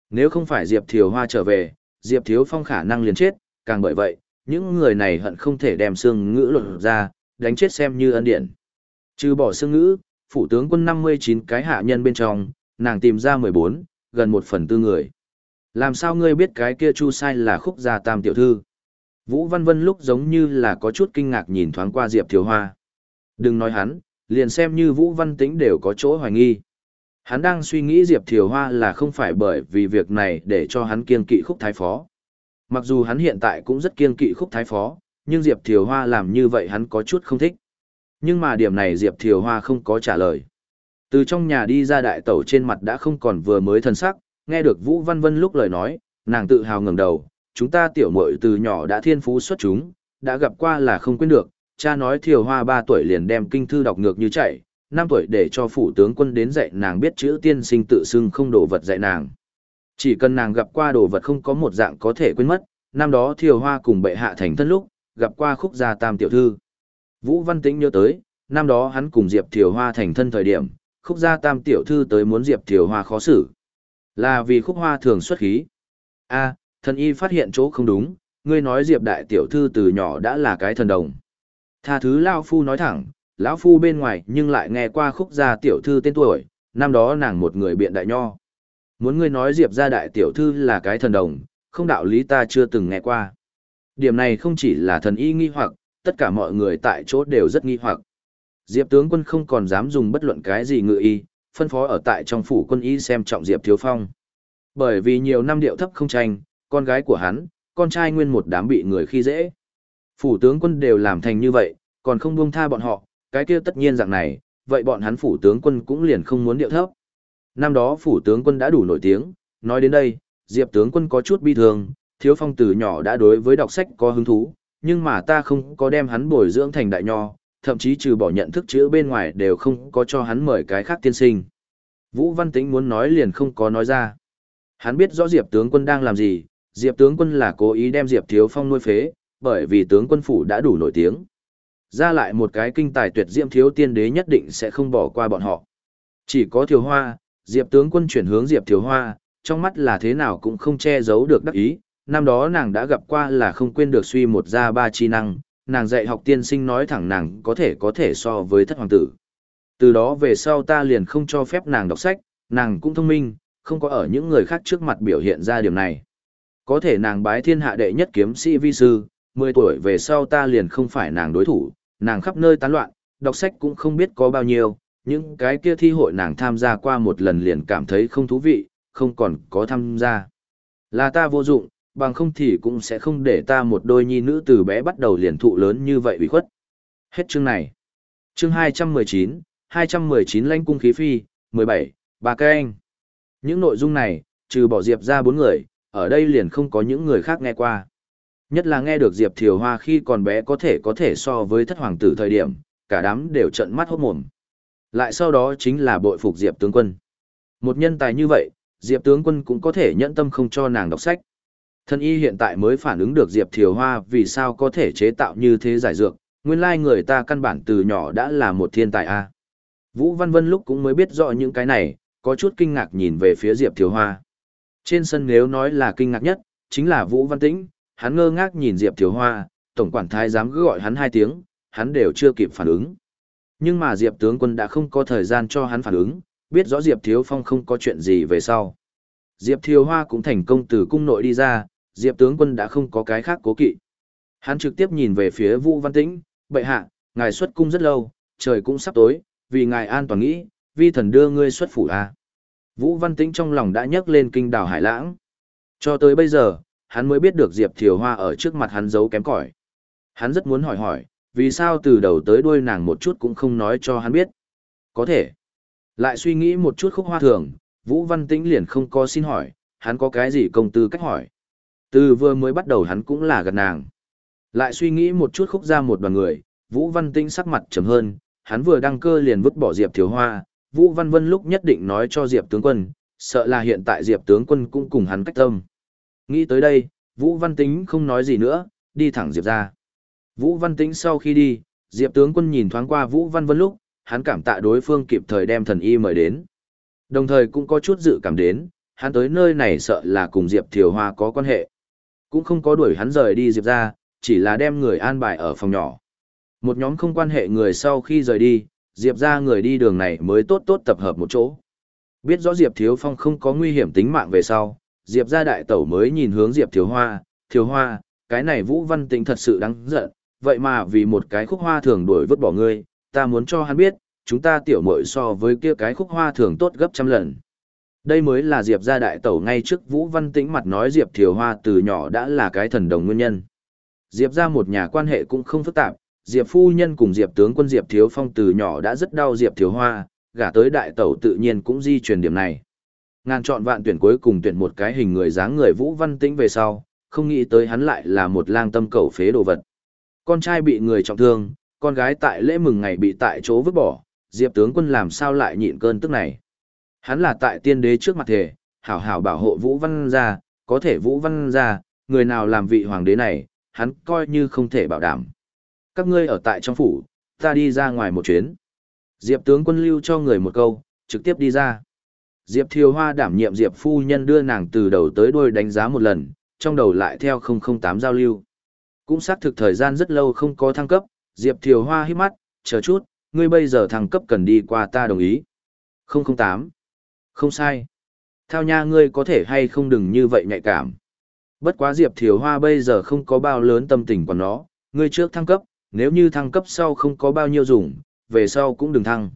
A: Nếu không phải Diệp Thiều Hoa trở về, Diệp Thiếu Phong khả năng liền chết, càng bởi vậy, những người này hận không thể đem xương ngữ lột ra, đánh chết xem như ân điện. Trừ bỏ xương ngữ, phủ tướng quân 59 cái hạ nhân bên trong, nàng tìm ra 14, gần một phần tư người. Làm sao ngươi biết cái kia chu sai là khúc gia tam tiểu thư? Vũ Văn Vân lúc giống như là có chút kinh ngạc nhìn thoáng qua Diệp Thiếu Hoa. Đừng nói hắn, liền xem như Vũ Văn Tĩnh đều có chỗ hoài nghi. Hắn đang suy nghĩ Diệp Thiều Hoa là không phải bởi vì việc này để cho hắn kiên kỵ khúc thái phó. Mặc dù hắn hiện tại cũng rất kiên kỵ khúc thái phó, nhưng Diệp Thiều Hoa làm như vậy hắn có chút không thích. Nhưng mà điểm này Diệp Thiều Hoa không có trả lời. Từ trong nhà đi ra đại tẩu trên mặt đã không còn vừa mới thân sắc, nghe được Vũ Văn Vân lúc lời nói, nàng tự hào ngẩng đầu, chúng ta tiểu muội từ nhỏ đã thiên phú xuất chúng, đã gặp qua là không quên được, cha nói Thiều Hoa 3 tuổi liền đem kinh thư đọc ngược như chạy, 5 tuổi để cho phủ tướng quân đến dạy nàng biết chữ tiên sinh tự xưng không đổ vật dạy nàng. Chỉ cần nàng gặp qua đồ vật không có một dạng có thể quên mất, năm đó Thiều Hoa cùng bệ hạ thành thân lúc, gặp qua khúc gia tam tiểu thư. Vũ Văn Tĩnh nhớ tới, năm đó hắn cùng Diệp Thiều Hoa thành thân thời điểm, khúc gia tam tiểu thư tới muốn Diệp Thiều Hoa khó xử. Là vì khúc hoa thường xuất khí. a thần y phát hiện chỗ không đúng, ngươi nói Diệp đại tiểu thư từ nhỏ đã là cái thần đồng. Tha thứ Lao Phu nói thẳng, lão Phu bên ngoài nhưng lại nghe qua khúc gia tiểu thư tên tuổi, năm đó nàng một người biện đại nho. Muốn ngươi nói Diệp gia đại tiểu thư là cái thần đồng, không đạo lý ta chưa từng nghe qua. Điểm này không chỉ là thần y nghi hoặc, tất cả mọi người tại chỗ đều rất nghi hoặc. Diệp tướng quân không còn dám dùng bất luận cái gì ngự y, phân phó ở tại trong phủ quân y xem trọng Diệp Thiếu Phong. Bởi vì nhiều năm điệu thấp không tranh, con gái của hắn, con trai nguyên một đám bị người khi dễ. Phủ tướng quân đều làm thành như vậy, còn không buông tha bọn họ, cái kia tất nhiên dạng này, vậy bọn hắn phủ tướng quân cũng liền không muốn điệu thấp. Năm đó phủ tướng quân đã đủ nổi tiếng, nói đến đây, Diệp tướng quân có chút bi thương, Thiếu Phong từ nhỏ đã đối với đọc sách có hứng thú, nhưng mà ta không có đem hắn bồi dưỡng thành đại nho, thậm chí trừ bỏ nhận thức chữ bên ngoài đều không có cho hắn mời cái khác tiên sinh. Vũ Văn Tĩnh muốn nói liền không có nói ra. Hắn biết rõ Diệp tướng quân đang làm gì, Diệp tướng quân là cố ý đem Diệp Thiếu Phong nuôi phế, bởi vì tướng quân phủ đã đủ nổi tiếng. Ra lại một cái kinh tài tuyệt diệm thiếu tiên đế nhất định sẽ không bỏ qua bọn họ. Chỉ có Thiếu Hoa, Diệp tướng quân chuyển hướng Diệp Thiếu Hoa, trong mắt là thế nào cũng không che giấu được đắc ý, năm đó nàng đã gặp qua là không quên được suy một ra ba chi năng, nàng dạy học tiên sinh nói thẳng nàng có thể có thể so với thất hoàng tử. Từ đó về sau ta liền không cho phép nàng đọc sách, nàng cũng thông minh, không có ở những người khác trước mặt biểu hiện ra điểm này. Có thể nàng bái thiên hạ đệ nhất kiếm sĩ vi sư, 10 tuổi về sau ta liền không phải nàng đối thủ, nàng khắp nơi tán loạn, đọc sách cũng không biết có bao nhiêu, những cái kia thi hội nàng tham gia qua một lần liền cảm thấy không thú vị, không còn có tham gia. Là ta vô dụng, bằng không thì cũng sẽ không để ta một đôi nhi nữ từ bé bắt đầu liền thụ lớn như vậy bị khuất. Hết chương này. Chương 219, 219 lãnh cung khí phi, 17, bà cây anh. Những nội dung này, trừ bỏ Diệp ra bốn người, ở đây liền không có những người khác nghe qua. Nhất là nghe được Diệp Thiều Hoa khi còn bé có thể có thể so với thất hoàng tử thời điểm, cả đám đều trận mắt hốt mồm. Lại sau đó chính là bội phục Diệp tướng quân. Một nhân tài như vậy, Diệp tướng quân cũng có thể nhẫn tâm không cho nàng đọc sách. Thân y hiện tại mới phản ứng được Diệp Thiều Hoa vì sao có thể chế tạo như thế giải dược, nguyên lai người ta căn bản từ nhỏ đã là một thiên tài a. Vũ Văn Vân lúc cũng mới biết rõ những cái này, có chút kinh ngạc nhìn về phía Diệp Thiều Hoa. Trên sân nếu nói là kinh ngạc nhất, chính là Vũ Văn Tĩnh, hắn ngơ ngác nhìn Diệp Thiều Hoa, tổng quản thái dám cứ gọi hắn hai tiếng, hắn đều chưa kịp phản ứng. Nhưng mà Diệp tướng quân đã không có thời gian cho hắn phản ứng, biết rõ Diệp Thiếu Phong không có chuyện gì về sau. Diệp Thiều Hoa cũng thành công từ cung nội đi ra, Diệp tướng quân đã không có cái khác cố kỵ. Hắn trực tiếp nhìn về phía Vũ Văn Tĩnh, bệ hạ, ngài xuất cung rất lâu, trời cũng sắp tối, vì ngài an toàn nghĩ, vi thần đưa ngươi xuất phủ à. Vũ Văn Tĩnh trong lòng đã nhấc lên kinh đảo Hải Lãng. Cho tới bây giờ, hắn mới biết được Diệp Thiều Hoa ở trước mặt hắn giấu kém cỏi. Hắn rất muốn hỏi hỏi, vì sao từ đầu tới đuôi nàng một chút cũng không nói cho hắn biết. Có thể. Lại suy nghĩ một chút khúc hoa thường, Vũ Văn Tĩnh liền không có xin hỏi, hắn có cái gì công tư cách hỏi. Từ vừa mới bắt đầu hắn cũng là gần nàng. Lại suy nghĩ một chút khúc ra một đoàn người, Vũ Văn Tĩnh sắc mặt trầm hơn, hắn vừa đăng cơ liền vứt bỏ Diệp Thiếu Hoa, Vũ Văn Vân lúc nhất định nói cho Diệp tướng quân, sợ là hiện tại Diệp tướng quân cũng cùng hắn cách tâm. Nghĩ tới đây, Vũ Văn Tĩnh không nói gì nữa, đi thẳng Diệp ra. Vũ Văn Tĩnh sau khi đi, Diệp tướng quân nhìn thoáng qua Vũ Văn Vân lúc, hắn cảm tạ đối phương kịp thời đem thần y mời đến. Đồng thời cũng có chút dự cảm đến, hắn tới nơi này sợ là cùng Diệp Thiều Hoa có quan hệ. Cũng không có đuổi hắn rời đi Diệp ra, chỉ là đem người an bài ở phòng nhỏ. Một nhóm không quan hệ người sau khi rời đi, Diệp ra người đi đường này mới tốt tốt tập hợp một chỗ. Biết rõ Diệp Thiếu Phong không có nguy hiểm tính mạng về sau, Diệp ra đại tẩu mới nhìn hướng Diệp Thiếu Hoa, Thiếu Hoa, cái này Vũ Văn Tĩnh thật sự đáng giận, vậy mà vì một cái khúc hoa thường đuổi vứt bỏ ngươi, ta muốn cho hắn biết, chúng ta tiểu muội so với kia cái khúc hoa thường tốt gấp trăm lần. Đây mới là Diệp gia đại tẩu ngay trước Vũ Văn Tĩnh mặt nói Diệp Thiều Hoa từ nhỏ đã là cái thần đồng nguyên nhân. Diệp gia một nhà quan hệ cũng không phức tạp, Diệp phu nhân cùng Diệp tướng quân Diệp Thiếu Phong từ nhỏ đã rất đau Diệp Thiều Hoa, gả tới đại tẩu tự nhiên cũng di truyền điểm này. Ngàn chọn vạn tuyển cuối cùng tuyển một cái hình người dáng người Vũ Văn Tĩnh về sau, không nghĩ tới hắn lại là một lang tâm cầu phế đồ vật. Con trai bị người trọng thương, con gái tại lễ mừng ngày bị tại chỗ vứt bỏ, Diệp tướng quân làm sao lại nhịn cơn tức này. Hắn là tại tiên đế trước mặt thể, hảo hảo bảo hộ Vũ Văn gia, có thể Vũ Văn gia, người nào làm vị hoàng đế này, hắn coi như không thể bảo đảm. Các ngươi ở tại trong phủ, ta đi ra ngoài một chuyến. Diệp tướng quân lưu cho người một câu, trực tiếp đi ra. Diệp Thiều Hoa đảm nhiệm Diệp phu nhân đưa nàng từ đầu tới đuôi đánh giá một lần, trong đầu lại theo 008 giao lưu. Cũng xác thực thời gian rất lâu không có thăng cấp, Diệp Thiều Hoa hít mắt, chờ chút, ngươi bây giờ thăng cấp cần đi qua ta đồng ý. 008. Không sai. thao nha ngươi có thể hay không đừng như vậy nhạy cảm. Bất quá Diệp Thiều Hoa bây giờ không có bao lớn tâm tình của nó, ngươi trước thăng cấp, nếu như thăng cấp sau không có bao nhiêu dùng, về sau cũng đừng thăng.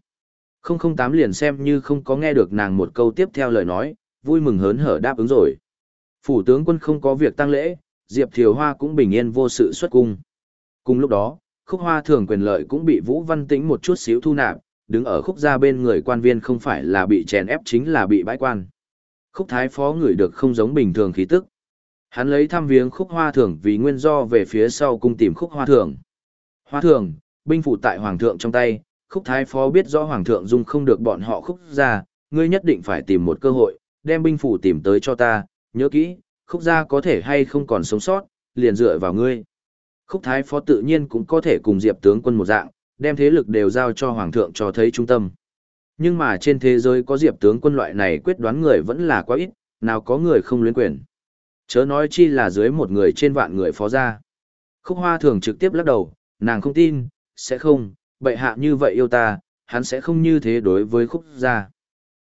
A: 008 liền xem như không có nghe được nàng một câu tiếp theo lời nói, vui mừng hớn hở đáp ứng rồi. Phủ tướng quân không có việc tăng lễ, Diệp Thiều Hoa cũng bình yên vô sự xuất cung. Cùng lúc đó, khúc hoa thường quyền lợi cũng bị Vũ Văn Tĩnh một chút xíu thu nạp, đứng ở khúc gia bên người quan viên không phải là bị chèn ép chính là bị bãi quan. Khúc thái phó ngửi được không giống bình thường khí tức. Hắn lấy thăm viếng khúc hoa thường vì nguyên do về phía sau cung tìm khúc hoa thường. Hoa thường, binh phụ tại hoàng thượng trong tay, khúc thái phó biết rõ hoàng thượng dung không được bọn họ khúc gia, ngươi nhất định phải tìm một cơ hội, đem binh phủ tìm tới cho ta, nhớ kỹ, khúc gia có thể hay không còn sống sót, liền dựa vào ngươi. Khúc thái phó tự nhiên cũng có thể cùng diệp tướng quân một dạng, đem thế lực đều giao cho hoàng thượng cho thấy trung tâm. Nhưng mà trên thế giới có diệp tướng quân loại này quyết đoán người vẫn là quá ít, nào có người không luyến quyền. Chớ nói chi là dưới một người trên vạn người phó gia. Khúc hoa thường trực tiếp lắc đầu, nàng không tin, sẽ không, bệ hạ như vậy yêu ta, hắn sẽ không như thế đối với khúc gia.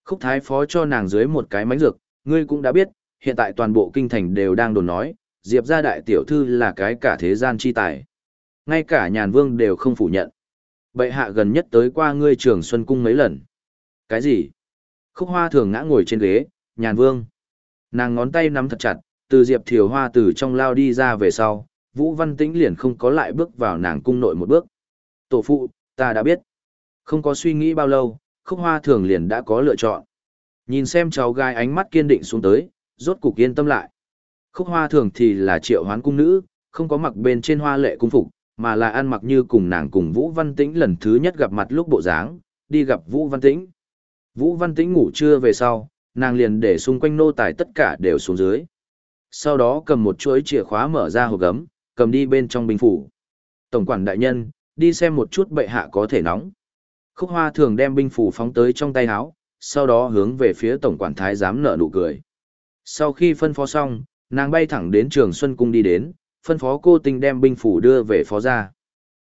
A: Khúc thái phó cho nàng dưới một cái mánh dược, ngươi cũng đã biết, hiện tại toàn bộ kinh thành đều đang đồn nói, Diệp gia đại tiểu thư là cái cả thế gian chi tài. Ngay cả nhàn vương đều không phủ nhận. Bệ hạ gần nhất tới qua ngươi trường Xuân Cung mấy lần. Cái gì? Khúc hoa thường ngã ngồi trên ghế, nhàn vương. Nàng ngón tay nắm thật chặt, từ Diệp Thiều Hoa từ trong lao đi ra về sau, Vũ Văn Tĩnh liền không có lại bước vào nàng cung nội một bước. Tổ phụ, ta đã biết. Không có suy nghĩ bao lâu, khúc hoa thường liền đã có lựa chọn. Nhìn xem cháu gái ánh mắt kiên định xuống tới, rốt cục yên tâm lại. Khúc hoa thường thì là triệu hoán cung nữ, không có mặc bên trên hoa lệ cung phục, mà là ăn mặc như cùng nàng cùng Vũ Văn Tĩnh lần thứ nhất gặp mặt lúc bộ dáng, đi gặp Vũ Văn Tĩnh. Vũ Văn Tĩnh ngủ trưa về sau, nàng liền để xung quanh nô tài tất cả đều xuống dưới. Sau đó cầm một chuỗi chìa khóa mở ra hộp gấm, cầm đi bên trong bình phủ. Tổng quản đại nhân, đi xem một chút bệ hạ có thể nóng. Khúc hoa thường đem binh phủ phóng tới trong tay áo, sau đó hướng về phía tổng quản thái giám nở nụ cười. Sau khi phân phó xong, nàng bay thẳng đến trường Xuân Cung đi đến, phân phó cô tinh đem binh phủ đưa về phó gia.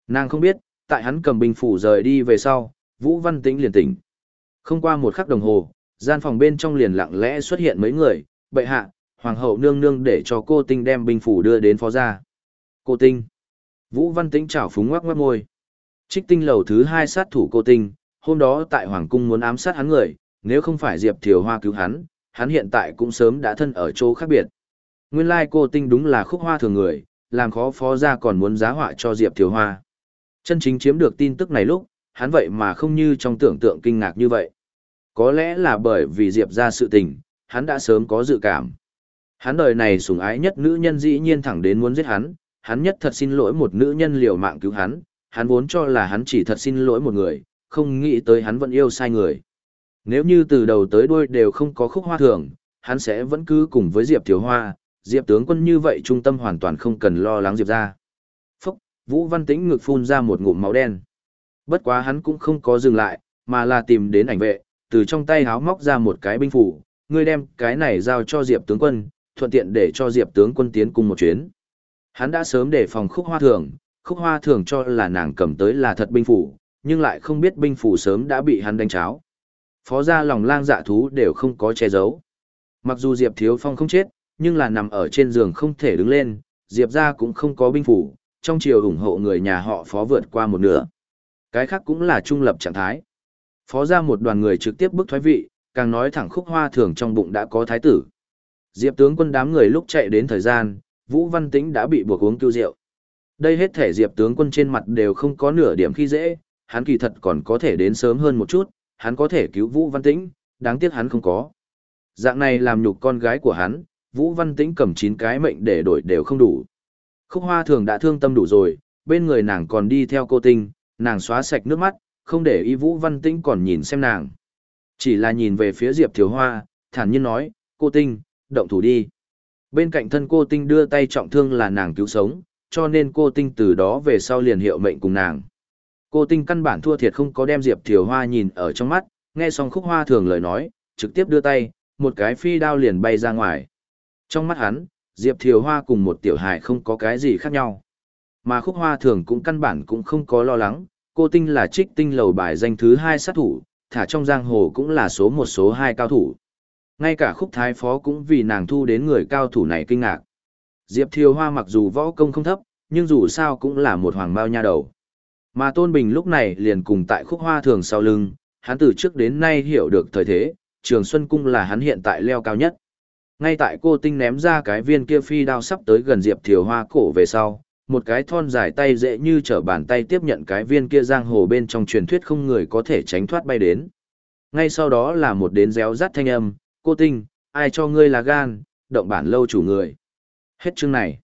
A: Nàng không biết, tại hắn cầm binh phủ rời đi về sau, Vũ Văn Tĩnh liền tỉnh. Không qua một khắc đồng hồ, gian phòng bên trong liền lặng lẽ xuất hiện mấy người, bệ hạ, hoàng hậu nương nương để cho cô tinh đem binh phủ đưa đến phó gia. Cô tinh, Vũ Văn Tĩnh chảo phúng ngoắc ngoắc môi. Trích tinh lầu thứ hai sát thủ cô tinh, hôm đó tại Hoàng Cung muốn ám sát hắn người, nếu không phải Diệp Thiều Hoa cứu hắn, hắn hiện tại cũng sớm đã thân ở chỗ khác biệt. Nguyên lai cô tinh đúng là khúc hoa thường người, làm khó phó ra còn muốn giá họa cho Diệp Thiều Hoa. Chân chính chiếm được tin tức này lúc, hắn vậy mà không như trong tưởng tượng kinh ngạc như vậy. Có lẽ là bởi vì Diệp ra sự tình, hắn đã sớm có dự cảm. Hắn đời này sủng ái nhất nữ nhân dĩ nhiên thẳng đến muốn giết hắn, hắn nhất thật xin lỗi một nữ nhân liều mạng cứu hắn, hắn vốn cho là hắn chỉ thật xin lỗi một người, không nghĩ tới hắn vẫn yêu sai người. Nếu như từ đầu tới đuôi đều không có khúc hoa thường, hắn sẽ vẫn cứ cùng với Diệp Thiếu Hoa, Diệp tướng quân như vậy trung tâm hoàn toàn không cần lo lắng Diệp ra. Phúc, Vũ Văn Tĩnh ngực phun ra một ngụm máu đen. Bất quá hắn cũng không có dừng lại, mà là tìm đến ảnh vệ, từ trong tay háo móc ra một cái binh phủ, ngươi đem cái này giao cho Diệp tướng quân, thuận tiện để cho Diệp tướng quân tiến cùng một chuyến. Hắn đã sớm để phòng khúc hoa thường, khúc hoa thường cho là nàng cầm tới là thật binh phủ, nhưng lại không biết binh phủ sớm đã bị hắn đánh cháo. Phó gia lòng lang dạ thú đều không có che giấu. Mặc dù Diệp Thiếu Phong không chết, nhưng là nằm ở trên giường không thể đứng lên, Diệp gia cũng không có binh phủ, trong chiều ủng hộ người nhà họ phó vượt qua một nửa. Cái khác cũng là trung lập trạng thái. Phó gia một đoàn người trực tiếp bức thoái vị, càng nói thẳng khúc hoa thường trong bụng đã có thái tử. Diệp tướng quân đám người lúc chạy đến thời gian, Vũ Văn Tĩnh đã bị buộc uống tiêu rượu. Đây hết thể Diệp tướng quân trên mặt đều không có nửa điểm khi dễ, hắn kỳ thật còn có thể đến sớm hơn một chút, hắn có thể cứu Vũ Văn Tĩnh, đáng tiếc hắn không có. Dạng này làm nhục con gái của hắn, Vũ Văn Tĩnh cầm 9 cái mệnh để đổi đều không đủ. Khúc Hoa thường đã thương tâm đủ rồi, bên người nàng còn đi theo cô tinh, nàng xóa sạch nước mắt, không để ý Vũ Văn Tĩnh còn nhìn xem nàng. Chỉ là nhìn về phía Diệp Thiếu Hoa, thản nhiên nói, cô tinh, động thủ đi. Bên cạnh thân cô tinh đưa tay trọng thương là nàng cứu sống, cho nên cô tinh từ đó về sau liền hiệu mệnh cùng nàng. Cô tinh căn bản thua thiệt không có đem Diệp Thiều Hoa nhìn ở trong mắt, nghe xong khúc hoa thường lời nói, trực tiếp đưa tay, một cái phi đao liền bay ra ngoài. Trong mắt hắn, Diệp Thiều Hoa cùng một tiểu hài không có cái gì khác nhau. Mà khúc hoa thường cũng căn bản cũng không có lo lắng, cô tinh là trích tinh lầu bài danh thứ hai sát thủ, thả trong giang hồ cũng là số một số hai cao thủ. Ngay cả khúc thái phó cũng vì nàng thu đến người cao thủ này kinh ngạc. Diệp Thiều Hoa mặc dù võ công không thấp, nhưng dù sao cũng là một hoàng bao nha đầu. Mà Tôn Bình lúc này liền cùng tại khúc hoa thường sau lưng, hắn từ trước đến nay hiểu được thời thế, Trường Xuân Cung là hắn hiện tại leo cao nhất. Ngay tại cô tinh ném ra cái viên kia phi đao sắp tới gần Diệp Thiều Hoa cổ về sau, một cái thon dài tay dễ như trở bàn tay tiếp nhận cái viên kia giang hồ bên trong truyền thuyết không người có thể tránh thoát bay đến. Ngay sau đó là một đến réo rắt thanh âm, cô tinh, ai cho ngươi là gan, động bản lâu chủ người. Hết chương này.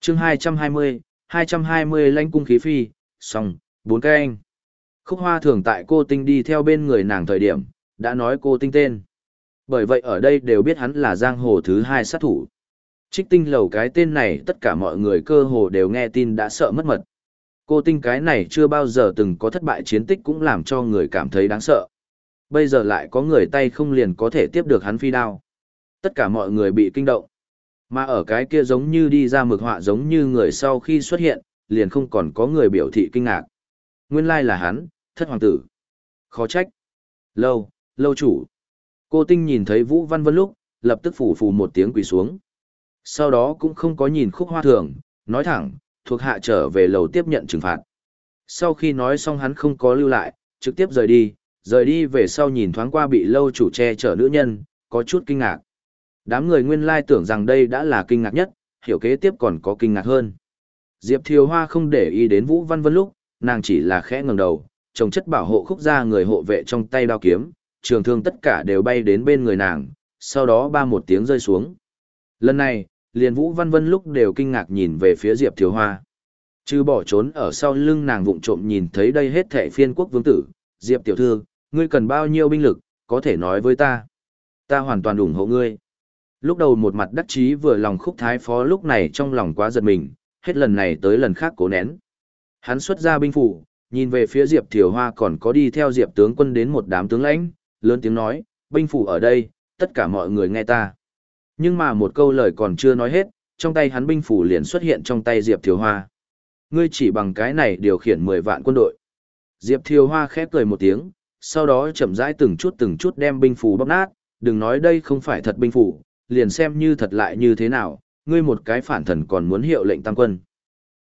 A: Chương 220, 220 lãnh cung khí phi, xong, bốn cái anh. Khúc hoa thường tại cô tinh đi theo bên người nàng thời điểm, đã nói cô tinh tên. Bởi vậy ở đây đều biết hắn là giang hồ thứ hai sát thủ. Trích tinh lầu cái tên này tất cả mọi người cơ hồ đều nghe tin đã sợ mất mật. Cô tinh cái này chưa bao giờ từng có thất bại chiến tích cũng làm cho người cảm thấy đáng sợ. Bây giờ lại có người tay không liền có thể tiếp được hắn phi đao. Tất cả mọi người bị kinh động. Mà ở cái kia giống như đi ra mực họa giống như người sau khi xuất hiện, liền không còn có người biểu thị kinh ngạc. Nguyên lai là hắn, thất hoàng tử. Khó trách. Lâu, lâu chủ. Cô Tinh nhìn thấy Vũ Văn Vân lúc, lập tức phủ phù một tiếng quỳ xuống. Sau đó cũng không có nhìn khúc hoa thường, nói thẳng, thuộc hạ trở về lầu tiếp nhận trừng phạt. Sau khi nói xong hắn không có lưu lại, trực tiếp rời đi, rời đi về sau nhìn thoáng qua bị lâu chủ che chở nữ nhân, có chút kinh ngạc. Đám người nguyên lai tưởng rằng đây đã là kinh ngạc nhất, hiểu kế tiếp còn có kinh ngạc hơn. Diệp Thiều Hoa không để ý đến Vũ Văn Vân lúc, nàng chỉ là khẽ ngẩng đầu, trồng chất bảo hộ khúc ra người hộ vệ trong tay đao kiếm, trường thương tất cả đều bay đến bên người nàng, sau đó ba một tiếng rơi xuống. Lần này, liền Vũ Văn Vân lúc đều kinh ngạc nhìn về phía Diệp Thiều Hoa. Chứ bỏ trốn ở sau lưng nàng vụng trộm nhìn thấy đây hết thệ phiên quốc vương tử, Diệp Tiểu Thư, ngươi cần bao nhiêu binh lực, có thể nói với ta. Ta hoàn toàn ủng hộ ngươi. Lúc đầu một mặt đắc chí vừa lòng khúc thái phó lúc này trong lòng quá giật mình, hết lần này tới lần khác cố nén. Hắn xuất ra binh phủ, nhìn về phía Diệp Thiều Hoa còn có đi theo Diệp tướng quân đến một đám tướng lãnh, lớn tiếng nói, binh phủ ở đây, tất cả mọi người nghe ta. Nhưng mà một câu lời còn chưa nói hết, trong tay hắn binh phủ liền xuất hiện trong tay Diệp Thiều Hoa. Ngươi chỉ bằng cái này điều khiển 10 vạn quân đội. Diệp Thiều Hoa khép cười một tiếng, sau đó chậm rãi từng chút từng chút đem binh phủ bóc nát, đừng nói đây không phải thật binh phủ, liền xem như thật lại như thế nào, ngươi một cái phản thần còn muốn hiệu lệnh tam quân.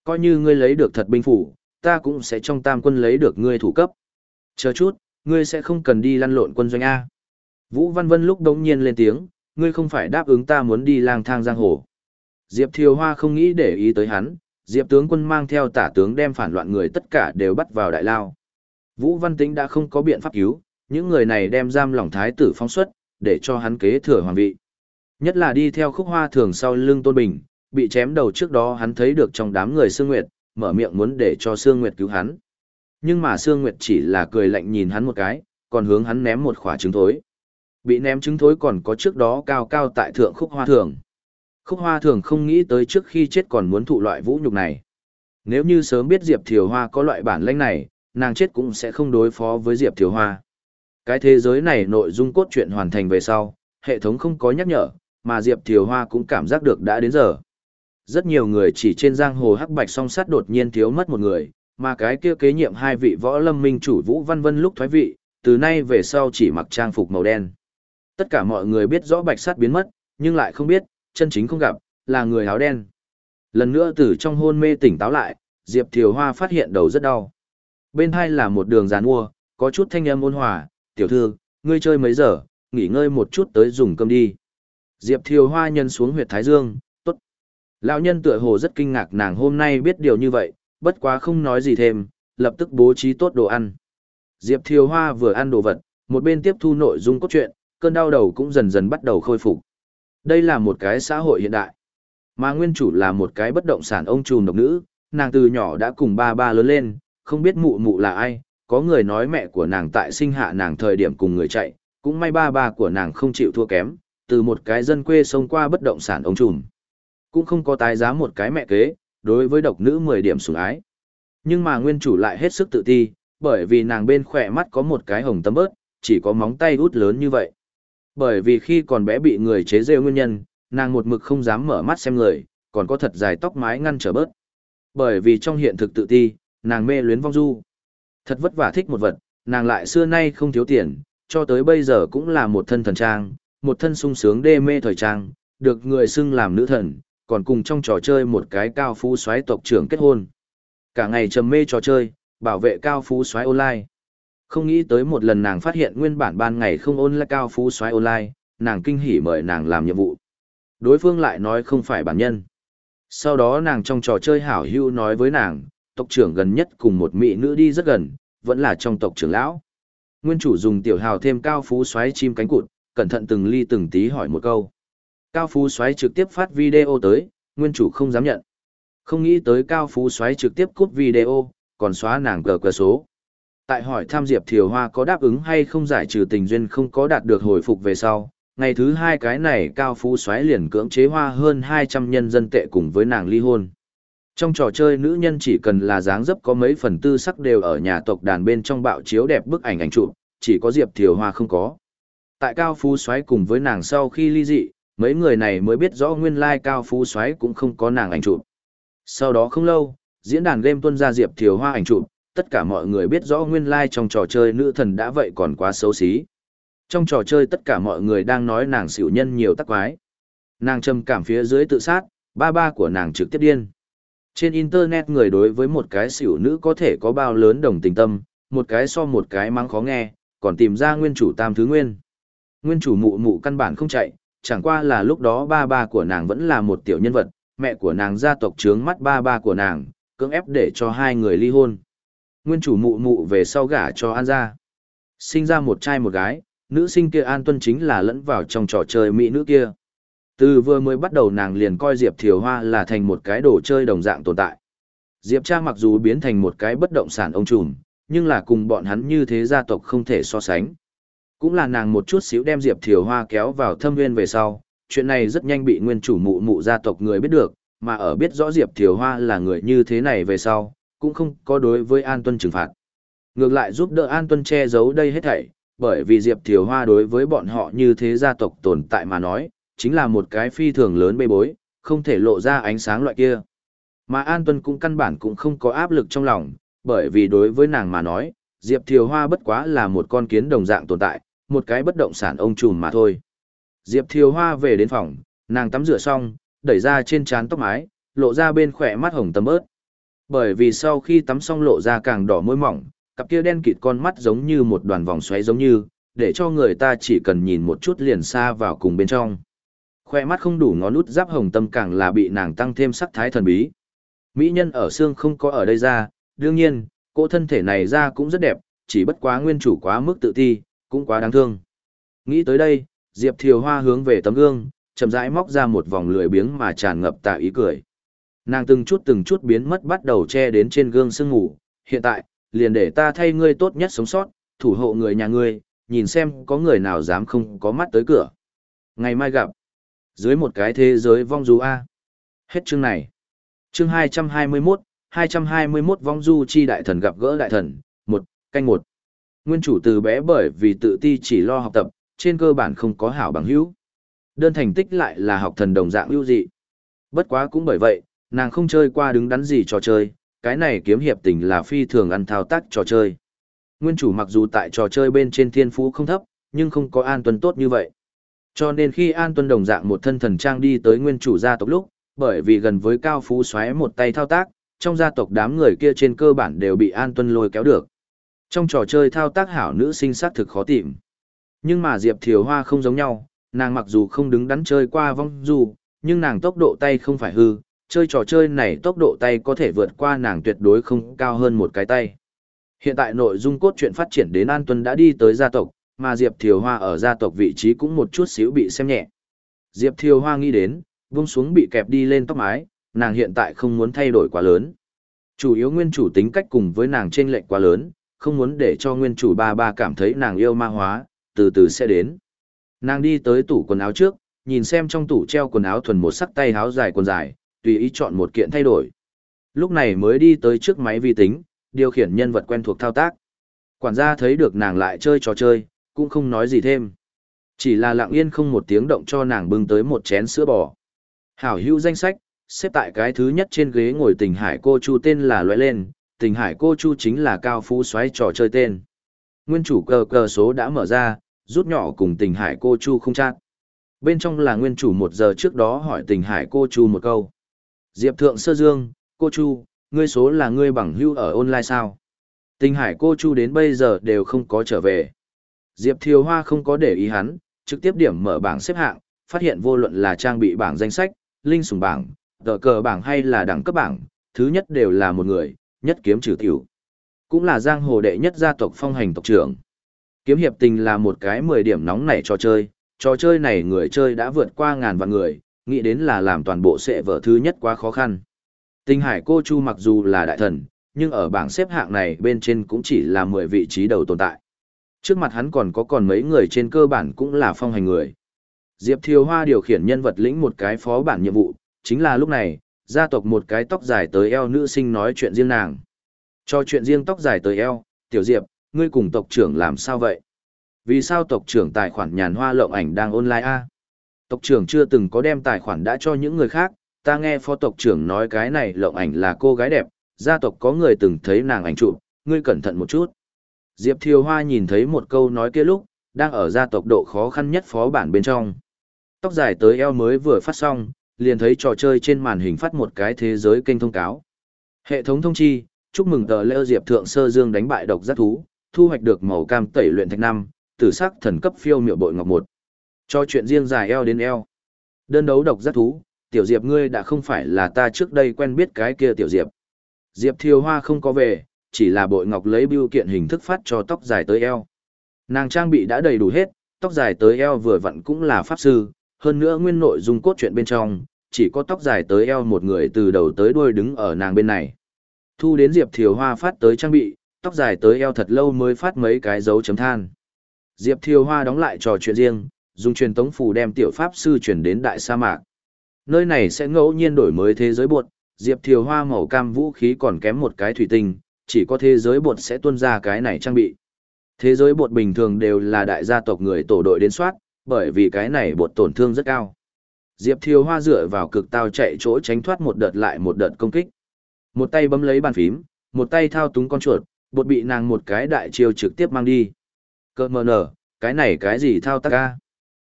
A: coi như ngươi lấy được thật binh phủ, ta cũng sẽ trong tam quân lấy được ngươi thủ cấp. Chờ chút, ngươi sẽ không cần đi lăn lộn quân doanh A. Vũ Văn Vân lúc đống nhiên lên tiếng, ngươi không phải đáp ứng ta muốn đi lang thang giang hồ. Diệp Thiều Hoa không nghĩ để ý tới hắn, Diệp tướng quân mang theo tả tướng đem phản loạn người tất cả đều bắt vào đại lao. Vũ Văn Tĩnh đã không có biện pháp cứu, những người này đem giam lỏng thái tử phóng xuất, để cho hắn kế thừa hoàng vị. Nhất là đi theo khúc hoa thường sau lưng Tôn Bình, bị chém đầu trước đó hắn thấy được trong đám người Sương Nguyệt, mở miệng muốn để cho Sương Nguyệt cứu hắn. Nhưng mà Sương Nguyệt chỉ là cười lạnh nhìn hắn một cái, còn hướng hắn ném một khỏa trứng thối. Bị ném trứng thối còn có trước đó cao cao tại thượng khúc hoa thường. Khúc hoa thường không nghĩ tới trước khi chết còn muốn thụ loại vũ nhục này. Nếu như sớm biết Diệp Thiều Hoa có loại bản lĩnh này, nàng chết cũng sẽ không đối phó với Diệp Thiều Hoa. Cái thế giới này nội dung cốt truyện hoàn thành về sau, hệ thống không có nhắc nhở, mà Diệp Thiều Hoa cũng cảm giác được đã đến giờ. Rất nhiều người chỉ trên giang hồ hắc bạch song sát đột nhiên thiếu mất một người, mà cái kia kế nhiệm hai vị võ lâm minh chủ Vũ Văn Vân lúc thoái vị, từ nay về sau chỉ mặc trang phục màu đen. Tất cả mọi người biết rõ bạch sát biến mất, nhưng lại không biết, chân chính không gặp, là người áo đen. Lần nữa từ trong hôn mê tỉnh táo lại, Diệp Thiều Hoa phát hiện đầu rất đau. Bên hai là một đường giàn mua, có chút thanh âm ôn hòa, tiểu thư, ngươi chơi mấy giờ, nghỉ ngơi một chút tới dùng cơm đi. Diệp Thiều Hoa nhân xuống huyệt Thái Dương, tốt. Lão nhân tựa hồ rất kinh ngạc nàng hôm nay biết điều như vậy, bất quá không nói gì thêm, lập tức bố trí tốt đồ ăn. Diệp Thiều Hoa vừa ăn đồ vật, một bên tiếp thu nội dung cốt truyện, cơn đau đầu cũng dần dần bắt đầu khôi phục. Đây là một cái xã hội hiện đại. Mà nguyên chủ là một cái bất động sản ông trùm độc nữ, nàng từ nhỏ đã cùng ba ba lớn lên, không biết mụ mụ là ai, có người nói mẹ của nàng tại sinh hạ nàng thời điểm cùng người chạy, cũng may ba ba của nàng không chịu thua kém, từ một cái dân quê xông qua bất động sản ông trùm. Cũng không có tái giá một cái mẹ kế, đối với độc nữ 10 điểm sủng ái. Nhưng mà nguyên chủ lại hết sức tự ti, bởi vì nàng bên khỏe mắt có một cái hồng tấm bớt, chỉ có móng tay út lớn như vậy. Bởi vì khi còn bé bị người chế rêu nguyên nhân, nàng một mực không dám mở mắt xem người, còn có thật dài tóc mái ngăn trở bớt. Bởi vì trong hiện thực tự ti, nàng mê luyến vong du. Thật vất vả thích một vật, nàng lại xưa nay không thiếu tiền, cho tới bây giờ cũng là một thân thần trang, một thân sung sướng đê mê thời trang, được người xưng làm nữ thần, còn cùng trong trò chơi một cái cao phú xoáy tộc trưởng kết hôn. Cả ngày trầm mê trò chơi, bảo vệ cao phú xoáy online. Không nghĩ tới một lần nàng phát hiện nguyên bản ban ngày không ôn là cao phú xoáy online, nàng kinh hỉ mời nàng làm nhiệm vụ. Đối phương lại nói không phải bản nhân. Sau đó nàng trong trò chơi hảo hưu nói với nàng, tộc trưởng gần nhất cùng một mỹ nữ đi rất gần, vẫn là trong tộc trưởng lão. Nguyên chủ dùng tiểu hào thêm cao phú xoáy chim cánh cụt, cẩn thận từng ly từng tí hỏi một câu. Cao phú xoáy trực tiếp phát video tới, nguyên chủ không dám nhận. Không nghĩ tới cao phú xoáy trực tiếp cút video, còn xóa nàng cờ cờ số. Tại hỏi tham Diệp Thiều Hoa có đáp ứng hay không giải trừ tình duyên không có đạt được hồi phục về sau, ngày thứ hai cái này cao phú xoáy liền cưỡng chế hoa hơn 200 nhân dân tệ cùng với nàng ly hôn. Trong trò chơi nữ nhân chỉ cần là dáng dấp có mấy phần tư sắc đều ở nhà tộc đàn bên trong bạo chiếu đẹp bức ảnh ảnh chụp, chỉ có Diệp Thiều Hoa không có. Tại Cao Phú Soái cùng với nàng sau khi ly dị, mấy người này mới biết rõ nguyên lai Cao Phú Soái cũng không có nàng ảnh chụp. Sau đó không lâu, diễn đàn game tuân ra Diệp Thiều Hoa ảnh chụp, tất cả mọi người biết rõ nguyên lai trong trò chơi nữ thần đã vậy còn quá xấu xí. Trong trò chơi tất cả mọi người đang nói nàng xỉu nhân nhiều tắc quái. Nàng trầm cảm phía dưới tự sát, ba ba của nàng trực tiếp điên. Trên Internet người đối với một cái xỉu nữ có thể có bao lớn đồng tình tâm, một cái so một cái mang khó nghe, còn tìm ra nguyên chủ tam thứ nguyên. Nguyên chủ mụ mụ căn bản không chạy, chẳng qua là lúc đó ba ba của nàng vẫn là một tiểu nhân vật, mẹ của nàng gia tộc trướng mắt ba ba của nàng, cưỡng ép để cho hai người ly hôn. Nguyên chủ mụ mụ về sau gả cho An gia. Sinh ra một trai một gái, nữ sinh kia An Tuân chính là lẫn vào trong trò chơi mỹ nữ kia. Từ vừa mới bắt đầu nàng liền coi Diệp Thiều Hoa là thành một cái đồ chơi đồng dạng tồn tại. Diệp Cha mặc dù biến thành một cái bất động sản ông trùm, nhưng là cùng bọn hắn như thế gia tộc không thể so sánh. Cũng là nàng một chút xíu đem Diệp Thiều Hoa kéo vào thâm nguyên về sau, chuyện này rất nhanh bị nguyên chủ mụ mụ gia tộc người biết được, mà ở biết rõ Diệp Thiều Hoa là người như thế này về sau, cũng không có đối với An Tuân trừng phạt. Ngược lại giúp đỡ An Tuân che giấu đây hết thảy, bởi vì Diệp Thiều Hoa đối với bọn họ như thế gia tộc tồn tại mà nói, chính là một cái phi thường lớn bê bối, không thể lộ ra ánh sáng loại kia. Mà An Tuân cũng căn bản cũng không có áp lực trong lòng, bởi vì đối với nàng mà nói, Diệp Thiều Hoa bất quá là một con kiến đồng dạng tồn tại, một cái bất động sản ông trùm mà thôi. Diệp Thiều Hoa về đến phòng, nàng tắm rửa xong, đẩy ra trên trán tóc mái, lộ ra bên khỏe mắt hồng tầm ớt. Bởi vì sau khi tắm xong lộ ra càng đỏ môi mỏng, cặp kia đen kịt con mắt giống như một đoàn vòng xoáy giống như, để cho người ta chỉ cần nhìn một chút liền xa vào cùng bên trong. Khoe mắt không đủ ngón út giáp hồng tâm càng là bị nàng tăng thêm sắc thái thần bí. Mỹ nhân ở xương không có ở đây ra, đương nhiên, cô thân thể này ra cũng rất đẹp, chỉ bất quá nguyên chủ quá mức tự ti, cũng quá đáng thương. Nghĩ tới đây, Diệp Thiều Hoa hướng về tấm gương, chậm rãi móc ra một vòng lười biếng mà tràn ngập tạ ý cười. Nàng từng chút từng chút biến mất bắt đầu che đến trên gương sương ngủ, hiện tại, liền để ta thay ngươi tốt nhất sống sót, thủ hộ người nhà ngươi, nhìn xem có người nào dám không có mắt tới cửa. Ngày mai gặp, dưới một cái thế giới vong du A. Hết chương này. Chương 221, 221 vong du chi đại thần gặp gỡ đại thần, một canh một Nguyên chủ từ bé bởi vì tự ti chỉ lo học tập, trên cơ bản không có hảo bằng hữu. Đơn thành tích lại là học thần đồng dạng ưu dị. Bất quá cũng bởi vậy, nàng không chơi qua đứng đắn gì trò chơi, cái này kiếm hiệp tình là phi thường ăn thao tác trò chơi. Nguyên chủ mặc dù tại trò chơi bên trên thiên phú không thấp, nhưng không có an tuân tốt như vậy. Cho nên khi an tuân đồng dạng một thân thần trang đi tới nguyên chủ gia tộc lúc, bởi vì gần với cao phú xoáy một tay thao tác, trong gia tộc đám người kia trên cơ bản đều bị an tuân lôi kéo được. Trong trò chơi thao tác hảo nữ sinh sát thực khó tìm. Nhưng mà Diệp Thiều Hoa không giống nhau, nàng mặc dù không đứng đắn chơi qua vong du, nhưng nàng tốc độ tay không phải hư, chơi trò chơi này tốc độ tay có thể vượt qua nàng tuyệt đối không cao hơn một cái tay. Hiện tại nội dung cốt truyện phát triển đến An Tuân đã đi tới gia tộc, mà Diệp Thiều Hoa ở gia tộc vị trí cũng một chút xíu bị xem nhẹ. Diệp Thiều Hoa nghĩ đến, vung xuống bị kẹp đi lên tóc mái, nàng hiện tại không muốn thay đổi quá lớn. Chủ yếu nguyên chủ tính cách cùng với nàng trên lệnh quá lớn, không muốn để cho nguyên chủ ba ba cảm thấy nàng yêu ma hóa, từ từ sẽ đến. Nàng đi tới tủ quần áo trước, nhìn xem trong tủ treo quần áo thuần một sắc tay áo dài quần dài, tùy ý chọn một kiện thay đổi. Lúc này mới đi tới trước máy vi tính, điều khiển nhân vật quen thuộc thao tác. Quản gia thấy được nàng lại chơi trò chơi, cũng không nói gì thêm. Chỉ là lặng yên không một tiếng động cho nàng bưng tới một chén sữa bò. Hảo hữu danh sách, xếp tại cái thứ nhất trên ghế ngồi tình hải cô chu tên là loại lên, tình hải cô chu chính là cao phú xoáy trò chơi tên. Nguyên chủ cờ cờ số đã mở ra, rút nhỏ cùng tình hải cô chu không chát. Bên trong là nguyên chủ một giờ trước đó hỏi tình hải cô chu một câu. Diệp Thượng Sơ Dương, cô Chu, ngươi số là ngươi bằng hưu ở online sao? Tình hải cô Chu đến bây giờ đều không có trở về. Diệp Thiều Hoa không có để ý hắn, trực tiếp điểm mở bảng xếp hạng, phát hiện vô luận là trang bị bảng danh sách, linh sủng bảng, tờ cờ bảng hay là đẳng cấp bảng, thứ nhất đều là một người, nhất kiếm trừ tiểu. Cũng là giang hồ đệ nhất gia tộc phong hành tộc trưởng. Kiếm hiệp tình là một cái 10 điểm nóng nảy trò chơi, trò chơi này người chơi đã vượt qua ngàn vạn người, nghĩ đến là làm toàn bộ sệ vở thứ nhất quá khó khăn. Tinh hải cô Chu mặc dù là đại thần, nhưng ở bảng xếp hạng này bên trên cũng chỉ là 10 vị trí đầu tồn tại. Trước mặt hắn còn có còn mấy người trên cơ bản cũng là phong hành người. Diệp Thiều Hoa điều khiển nhân vật lĩnh một cái phó bản nhiệm vụ, chính là lúc này, gia tộc một cái tóc dài tới eo nữ sinh nói chuyện riêng nàng. Cho chuyện riêng tóc dài tới eo, Tiểu Diệp, ngươi cùng tộc trưởng làm sao vậy? Vì sao tộc trưởng tài khoản nhàn hoa lộng ảnh đang online a? Tộc trưởng chưa từng có đem tài khoản đã cho những người khác, ta nghe phó tộc trưởng nói cái này lộng ảnh là cô gái đẹp, gia tộc có người từng thấy nàng ảnh chụp, ngươi cẩn thận một chút. Diệp Thiều Hoa nhìn thấy một câu nói kia lúc, đang ở gia tộc độ khó khăn nhất phó bản bên trong. Tóc dài tới eo mới vừa phát xong, liền thấy trò chơi trên màn hình phát một cái thế giới kênh thông cáo. Hệ thống thông chi, chúc mừng tờ leo Diệp Thượng Sơ Dương đánh bại độc giác thú, thu hoạch được màu cam tẩy luyện thạch năm, tử sắc thần cấp phiêu miệu bội ngọc một. Cho chuyện riêng dài eo đến eo. Đơn đấu độc giác thú, tiểu diệp ngươi đã không phải là ta trước đây quen biết cái kia tiểu diệp. Diệp thiều hoa không có về, chỉ là bội ngọc lấy biêu kiện hình thức phát cho tóc dài tới eo. Nàng trang bị đã đầy đủ hết, tóc dài tới eo vừa vặn cũng là pháp sư, hơn nữa nguyên nội dung cốt truyện bên trong, chỉ có tóc dài tới eo một người từ đầu tới đuôi đứng ở nàng bên này. Thu đến Diệp Thiều Hoa phát tới trang bị, tóc dài tới eo thật lâu mới phát mấy cái dấu chấm than. Diệp Thiều Hoa đóng lại trò chuyện riêng, dùng truyền tống phù đem tiểu pháp sư chuyển đến đại sa mạc. Nơi này sẽ ngẫu nhiên đổi mới thế giới bột, Diệp Thiều Hoa màu cam vũ khí còn kém một cái thủy tinh, chỉ có thế giới bột sẽ tuân ra cái này trang bị. Thế giới bột bình thường đều là đại gia tộc người tổ đội đến soát, bởi vì cái này bột tổn thương rất cao. Diệp Thiều Hoa dựa vào cực tao chạy chỗ tránh thoát một đợt lại một đợt công kích. Một tay bấm lấy bàn phím, một tay thao túng con chuột, bột bị nàng một cái đại chiêu trực tiếp mang đi. Cơ mờ nở, cái này cái gì thao tác ca?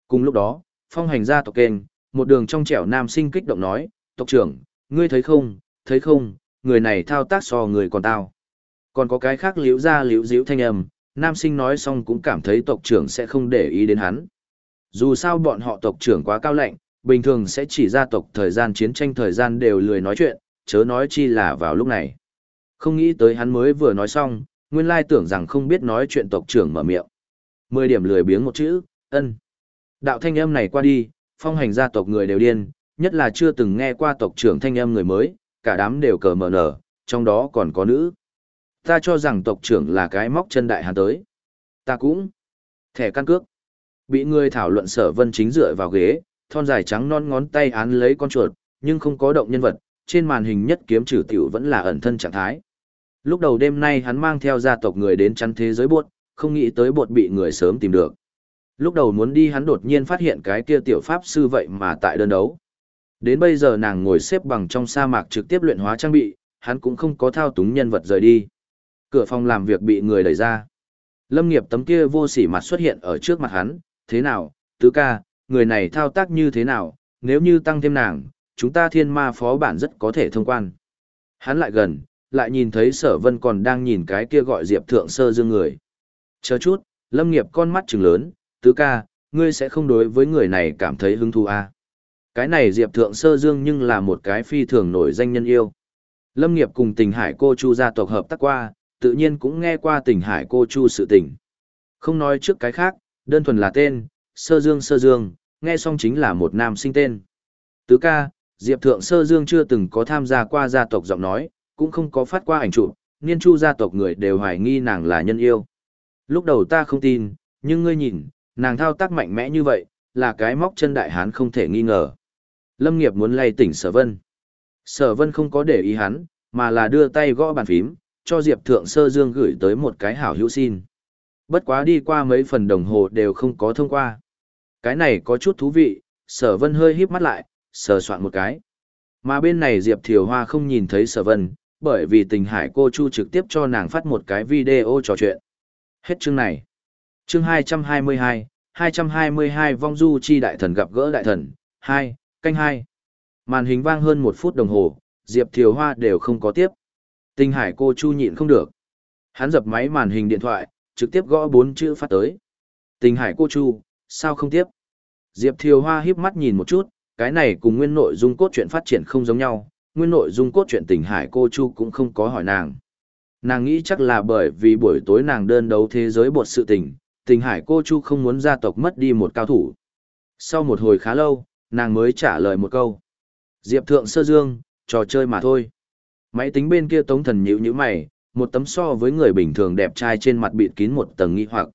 A: Cùng lúc đó, phong hành ra tộc kênh, một đường trong trẻo nam sinh kích động nói, tộc trưởng, ngươi thấy không, thấy không, người này thao tác so người còn tao. Còn có cái khác liễu ra liễu diễu thanh âm, nam sinh nói xong cũng cảm thấy tộc trưởng sẽ không để ý đến hắn. Dù sao bọn họ tộc trưởng quá cao lạnh, bình thường sẽ chỉ ra tộc thời gian chiến tranh thời gian đều lười nói chuyện, chớ nói chi là vào lúc này. Không nghĩ tới hắn mới vừa nói xong, nguyên lai tưởng rằng không biết nói chuyện tộc trưởng mở miệng. Mười điểm lười biếng một chữ, ân. Đạo thanh âm này qua đi, phong hành gia tộc người đều điên, nhất là chưa từng nghe qua tộc trưởng thanh âm người mới, cả đám đều cờ mở nở, trong đó còn có nữ. Ta cho rằng tộc trưởng là cái móc chân đại hàn tới. Ta cũng. Thẻ căn cước. Bị người thảo luận sở vân chính dựa vào ghế, thon dài trắng non ngón tay án lấy con chuột, nhưng không có động nhân vật, trên màn hình nhất kiếm trừ tiểu vẫn là ẩn thân trạng thái. Lúc đầu đêm nay hắn mang theo gia tộc người đến chăn thế giới buột, không nghĩ tới buột bị người sớm tìm được. Lúc đầu muốn đi hắn đột nhiên phát hiện cái kia tiểu pháp sư vậy mà tại đơn đấu. Đến bây giờ nàng ngồi xếp bằng trong sa mạc trực tiếp luyện hóa trang bị, hắn cũng không có thao túng nhân vật rời đi. Cửa phòng làm việc bị người đẩy ra. Lâm nghiệp tấm kia vô sỉ mặt xuất hiện ở trước mặt hắn, thế nào, tứ ca, người này thao tác như thế nào, nếu như tăng thêm nàng, chúng ta thiên ma phó bản rất có thể thông quan. Hắn lại gần, lại nhìn thấy sở vân còn đang nhìn cái kia gọi diệp thượng sơ dương người. Chờ chút, lâm nghiệp con mắt trừng lớn, tứ ca, ngươi sẽ không đối với người này cảm thấy hứng thú à. Cái này diệp thượng sơ dương nhưng là một cái phi thường nổi danh nhân yêu. Lâm nghiệp cùng tình hải cô chu gia tộc hợp tác qua, tự nhiên cũng nghe qua tình hải cô chu sự tình. Không nói trước cái khác, đơn thuần là tên, sơ dương sơ dương, nghe xong chính là một nam sinh tên. Tứ ca, Diệp Thượng Sơ Dương chưa từng có tham gia qua gia tộc giọng nói, cũng không có phát qua ảnh chụp, niên chu gia tộc người đều hoài nghi nàng là nhân yêu. Lúc đầu ta không tin, nhưng ngươi nhìn, nàng thao tác mạnh mẽ như vậy, là cái móc chân đại hán không thể nghi ngờ. Lâm nghiệp muốn lay tỉnh sở vân. Sở vân không có để ý hắn, mà là đưa tay gõ bàn phím, cho Diệp Thượng Sơ Dương gửi tới một cái hảo hữu xin. Bất quá đi qua mấy phần đồng hồ đều không có thông qua. Cái này có chút thú vị, sở vân hơi híp mắt lại, sờ soạn một cái. Mà bên này Diệp Thiều Hoa không nhìn thấy sở vân, bởi vì tình hải cô Chu trực tiếp cho nàng phát một cái video trò chuyện. Hết chương này. Chương 222, 222 vong du chi đại thần gặp gỡ đại thần, 2, canh 2. Màn hình vang hơn một phút đồng hồ, Diệp Thiều Hoa đều không có tiếp. Tình hải cô Chu nhịn không được. Hắn dập máy màn hình điện thoại, trực tiếp gõ bốn chữ phát tới. Tình hải cô Chu, sao không tiếp? Diệp Thiều Hoa híp mắt nhìn một chút, cái này cùng nguyên nội dung cốt truyện phát triển không giống nhau, nguyên nội dung cốt truyện tình hải cô Chu cũng không có hỏi nàng. Nàng nghĩ chắc là bởi vì buổi tối nàng đơn đấu thế giới bột sự tình, tình hải cô Chu không muốn gia tộc mất đi một cao thủ. Sau một hồi khá lâu, nàng mới trả lời một câu. Diệp Thượng Sơ Dương, trò chơi mà thôi. Máy tính bên kia tống thần nhữ như mày, một tấm so với người bình thường đẹp trai trên mặt bịt kín một tầng nghi hoặc.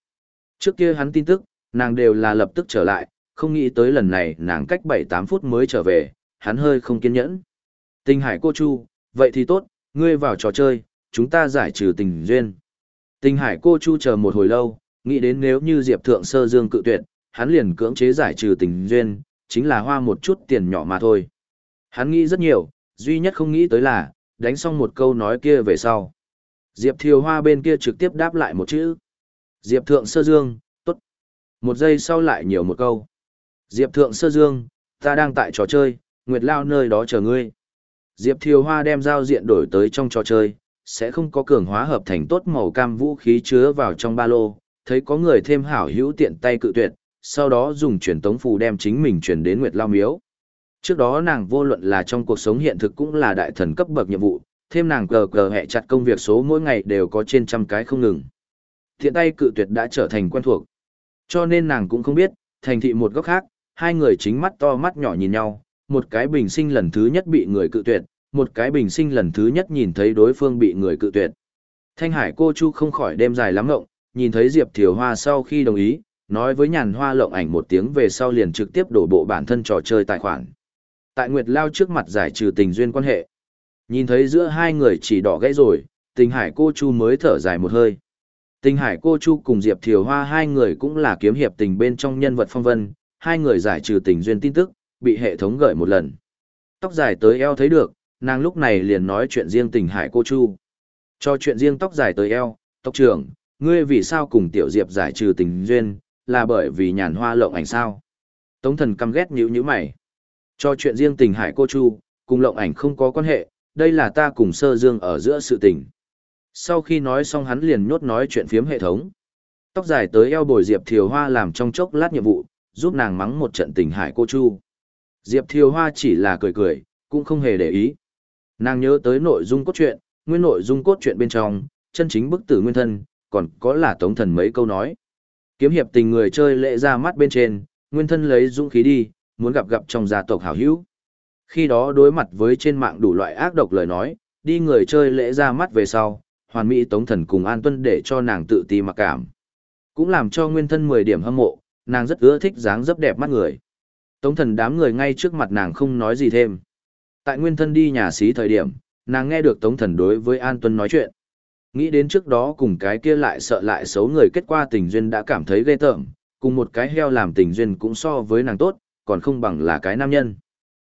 A: Trước kia hắn tin tức, nàng đều là lập tức trở lại, không nghĩ tới lần này nàng cách 7-8 phút mới trở về, hắn hơi không kiên nhẫn. Tình hải cô Chu, vậy thì tốt, ngươi vào trò chơi, chúng ta giải trừ tình duyên. Tình hải cô Chu chờ một hồi lâu, nghĩ đến nếu như Diệp Thượng Sơ Dương cự tuyệt, hắn liền cưỡng chế giải trừ tình duyên, chính là hoa một chút tiền nhỏ mà thôi. Hắn nghĩ rất nhiều, duy nhất không nghĩ tới là, đánh xong một câu nói kia về sau. Diệp Thiều Hoa bên kia trực tiếp đáp lại một chữ. Diệp Thượng Sơ Dương, tốt. Một giây sau lại nhiều một câu. Diệp Thượng Sơ Dương, ta đang tại trò chơi, Nguyệt Lao nơi đó chờ ngươi. Diệp Thiều Hoa đem giao diện đổi tới trong trò chơi, sẽ không có cường hóa hợp thành tốt màu cam vũ khí chứa vào trong ba lô, thấy có người thêm hảo hữu tiện tay cự tuyệt, sau đó dùng truyền tống phù đem chính mình truyền đến Nguyệt Lao Miếu. Trước đó nàng vô luận là trong cuộc sống hiện thực cũng là đại thần cấp bậc nhiệm vụ, thêm nàng cờ cờ hẹ chặt công việc số mỗi ngày đều có trên trăm cái không ngừng. Thiện tay cự tuyệt đã trở thành quen thuộc. Cho nên nàng cũng không biết, thành thị một góc khác, hai người chính mắt to mắt nhỏ nhìn nhau, một cái bình sinh lần thứ nhất bị người cự tuyệt, một cái bình sinh lần thứ nhất nhìn thấy đối phương bị người cự tuyệt. Thanh Hải cô Chu không khỏi đêm dài lắm ngộng, nhìn thấy Diệp Thiều Hoa sau khi đồng ý, nói với nhàn hoa lộng ảnh một tiếng về sau liền trực tiếp đổ bộ bản thân trò chơi tài khoản. Tại Nguyệt Lao trước mặt giải trừ tình duyên quan hệ. Nhìn thấy giữa hai người chỉ đỏ gãy rồi, tình hải cô Chu mới thở dài một hơi. Tình hải cô Chu cùng Diệp Thiều Hoa hai người cũng là kiếm hiệp tình bên trong nhân vật phong vân, hai người giải trừ tình duyên tin tức, bị hệ thống gửi một lần. Tóc dài tới eo thấy được, nàng lúc này liền nói chuyện riêng tình hải cô Chu. Cho chuyện riêng tóc dài tới eo, tóc trưởng, ngươi vì sao cùng tiểu diệp giải trừ tình duyên, là bởi vì nhàn hoa lộng ảnh sao. Tống thần căm ghét nhữ như mày. Cho chuyện riêng tình hải cô Chu, cùng lộng ảnh không có quan hệ, đây là ta cùng sơ dương ở giữa sự tình. Sau khi nói xong hắn liền nhốt nói chuyện phiếm hệ thống. Tóc dài tới eo bồi Diệp Thiều Hoa làm trong chốc lát nhiệm vụ, giúp nàng mắng một trận tình hải cô Chu. Diệp Thiều Hoa chỉ là cười cười, cũng không hề để ý. Nàng nhớ tới nội dung cốt truyện, nguyên nội dung cốt truyện bên trong, chân chính bức tử nguyên thân, còn có là tống thần mấy câu nói. Kiếm hiệp tình người chơi lệ ra mắt bên trên, nguyên thân lấy dũng khí đi, muốn gặp gặp trong gia tộc hảo hữu. Khi đó đối mặt với trên mạng đủ loại ác độc lời nói, đi người chơi lễ ra mắt về sau, hoàn mỹ tống thần cùng an tuân để cho nàng tự ti mặc cảm. Cũng làm cho nguyên thân 10 điểm hâm mộ, nàng rất ưa thích dáng dấp đẹp mắt người. Tống thần đám người ngay trước mặt nàng không nói gì thêm. Tại nguyên thân đi nhà xí thời điểm, nàng nghe được tống thần đối với an tuân nói chuyện. Nghĩ đến trước đó cùng cái kia lại sợ lại xấu người kết qua tình duyên đã cảm thấy ghê tởm, cùng một cái heo làm tình duyên cũng so với nàng tốt, còn không bằng là cái nam nhân.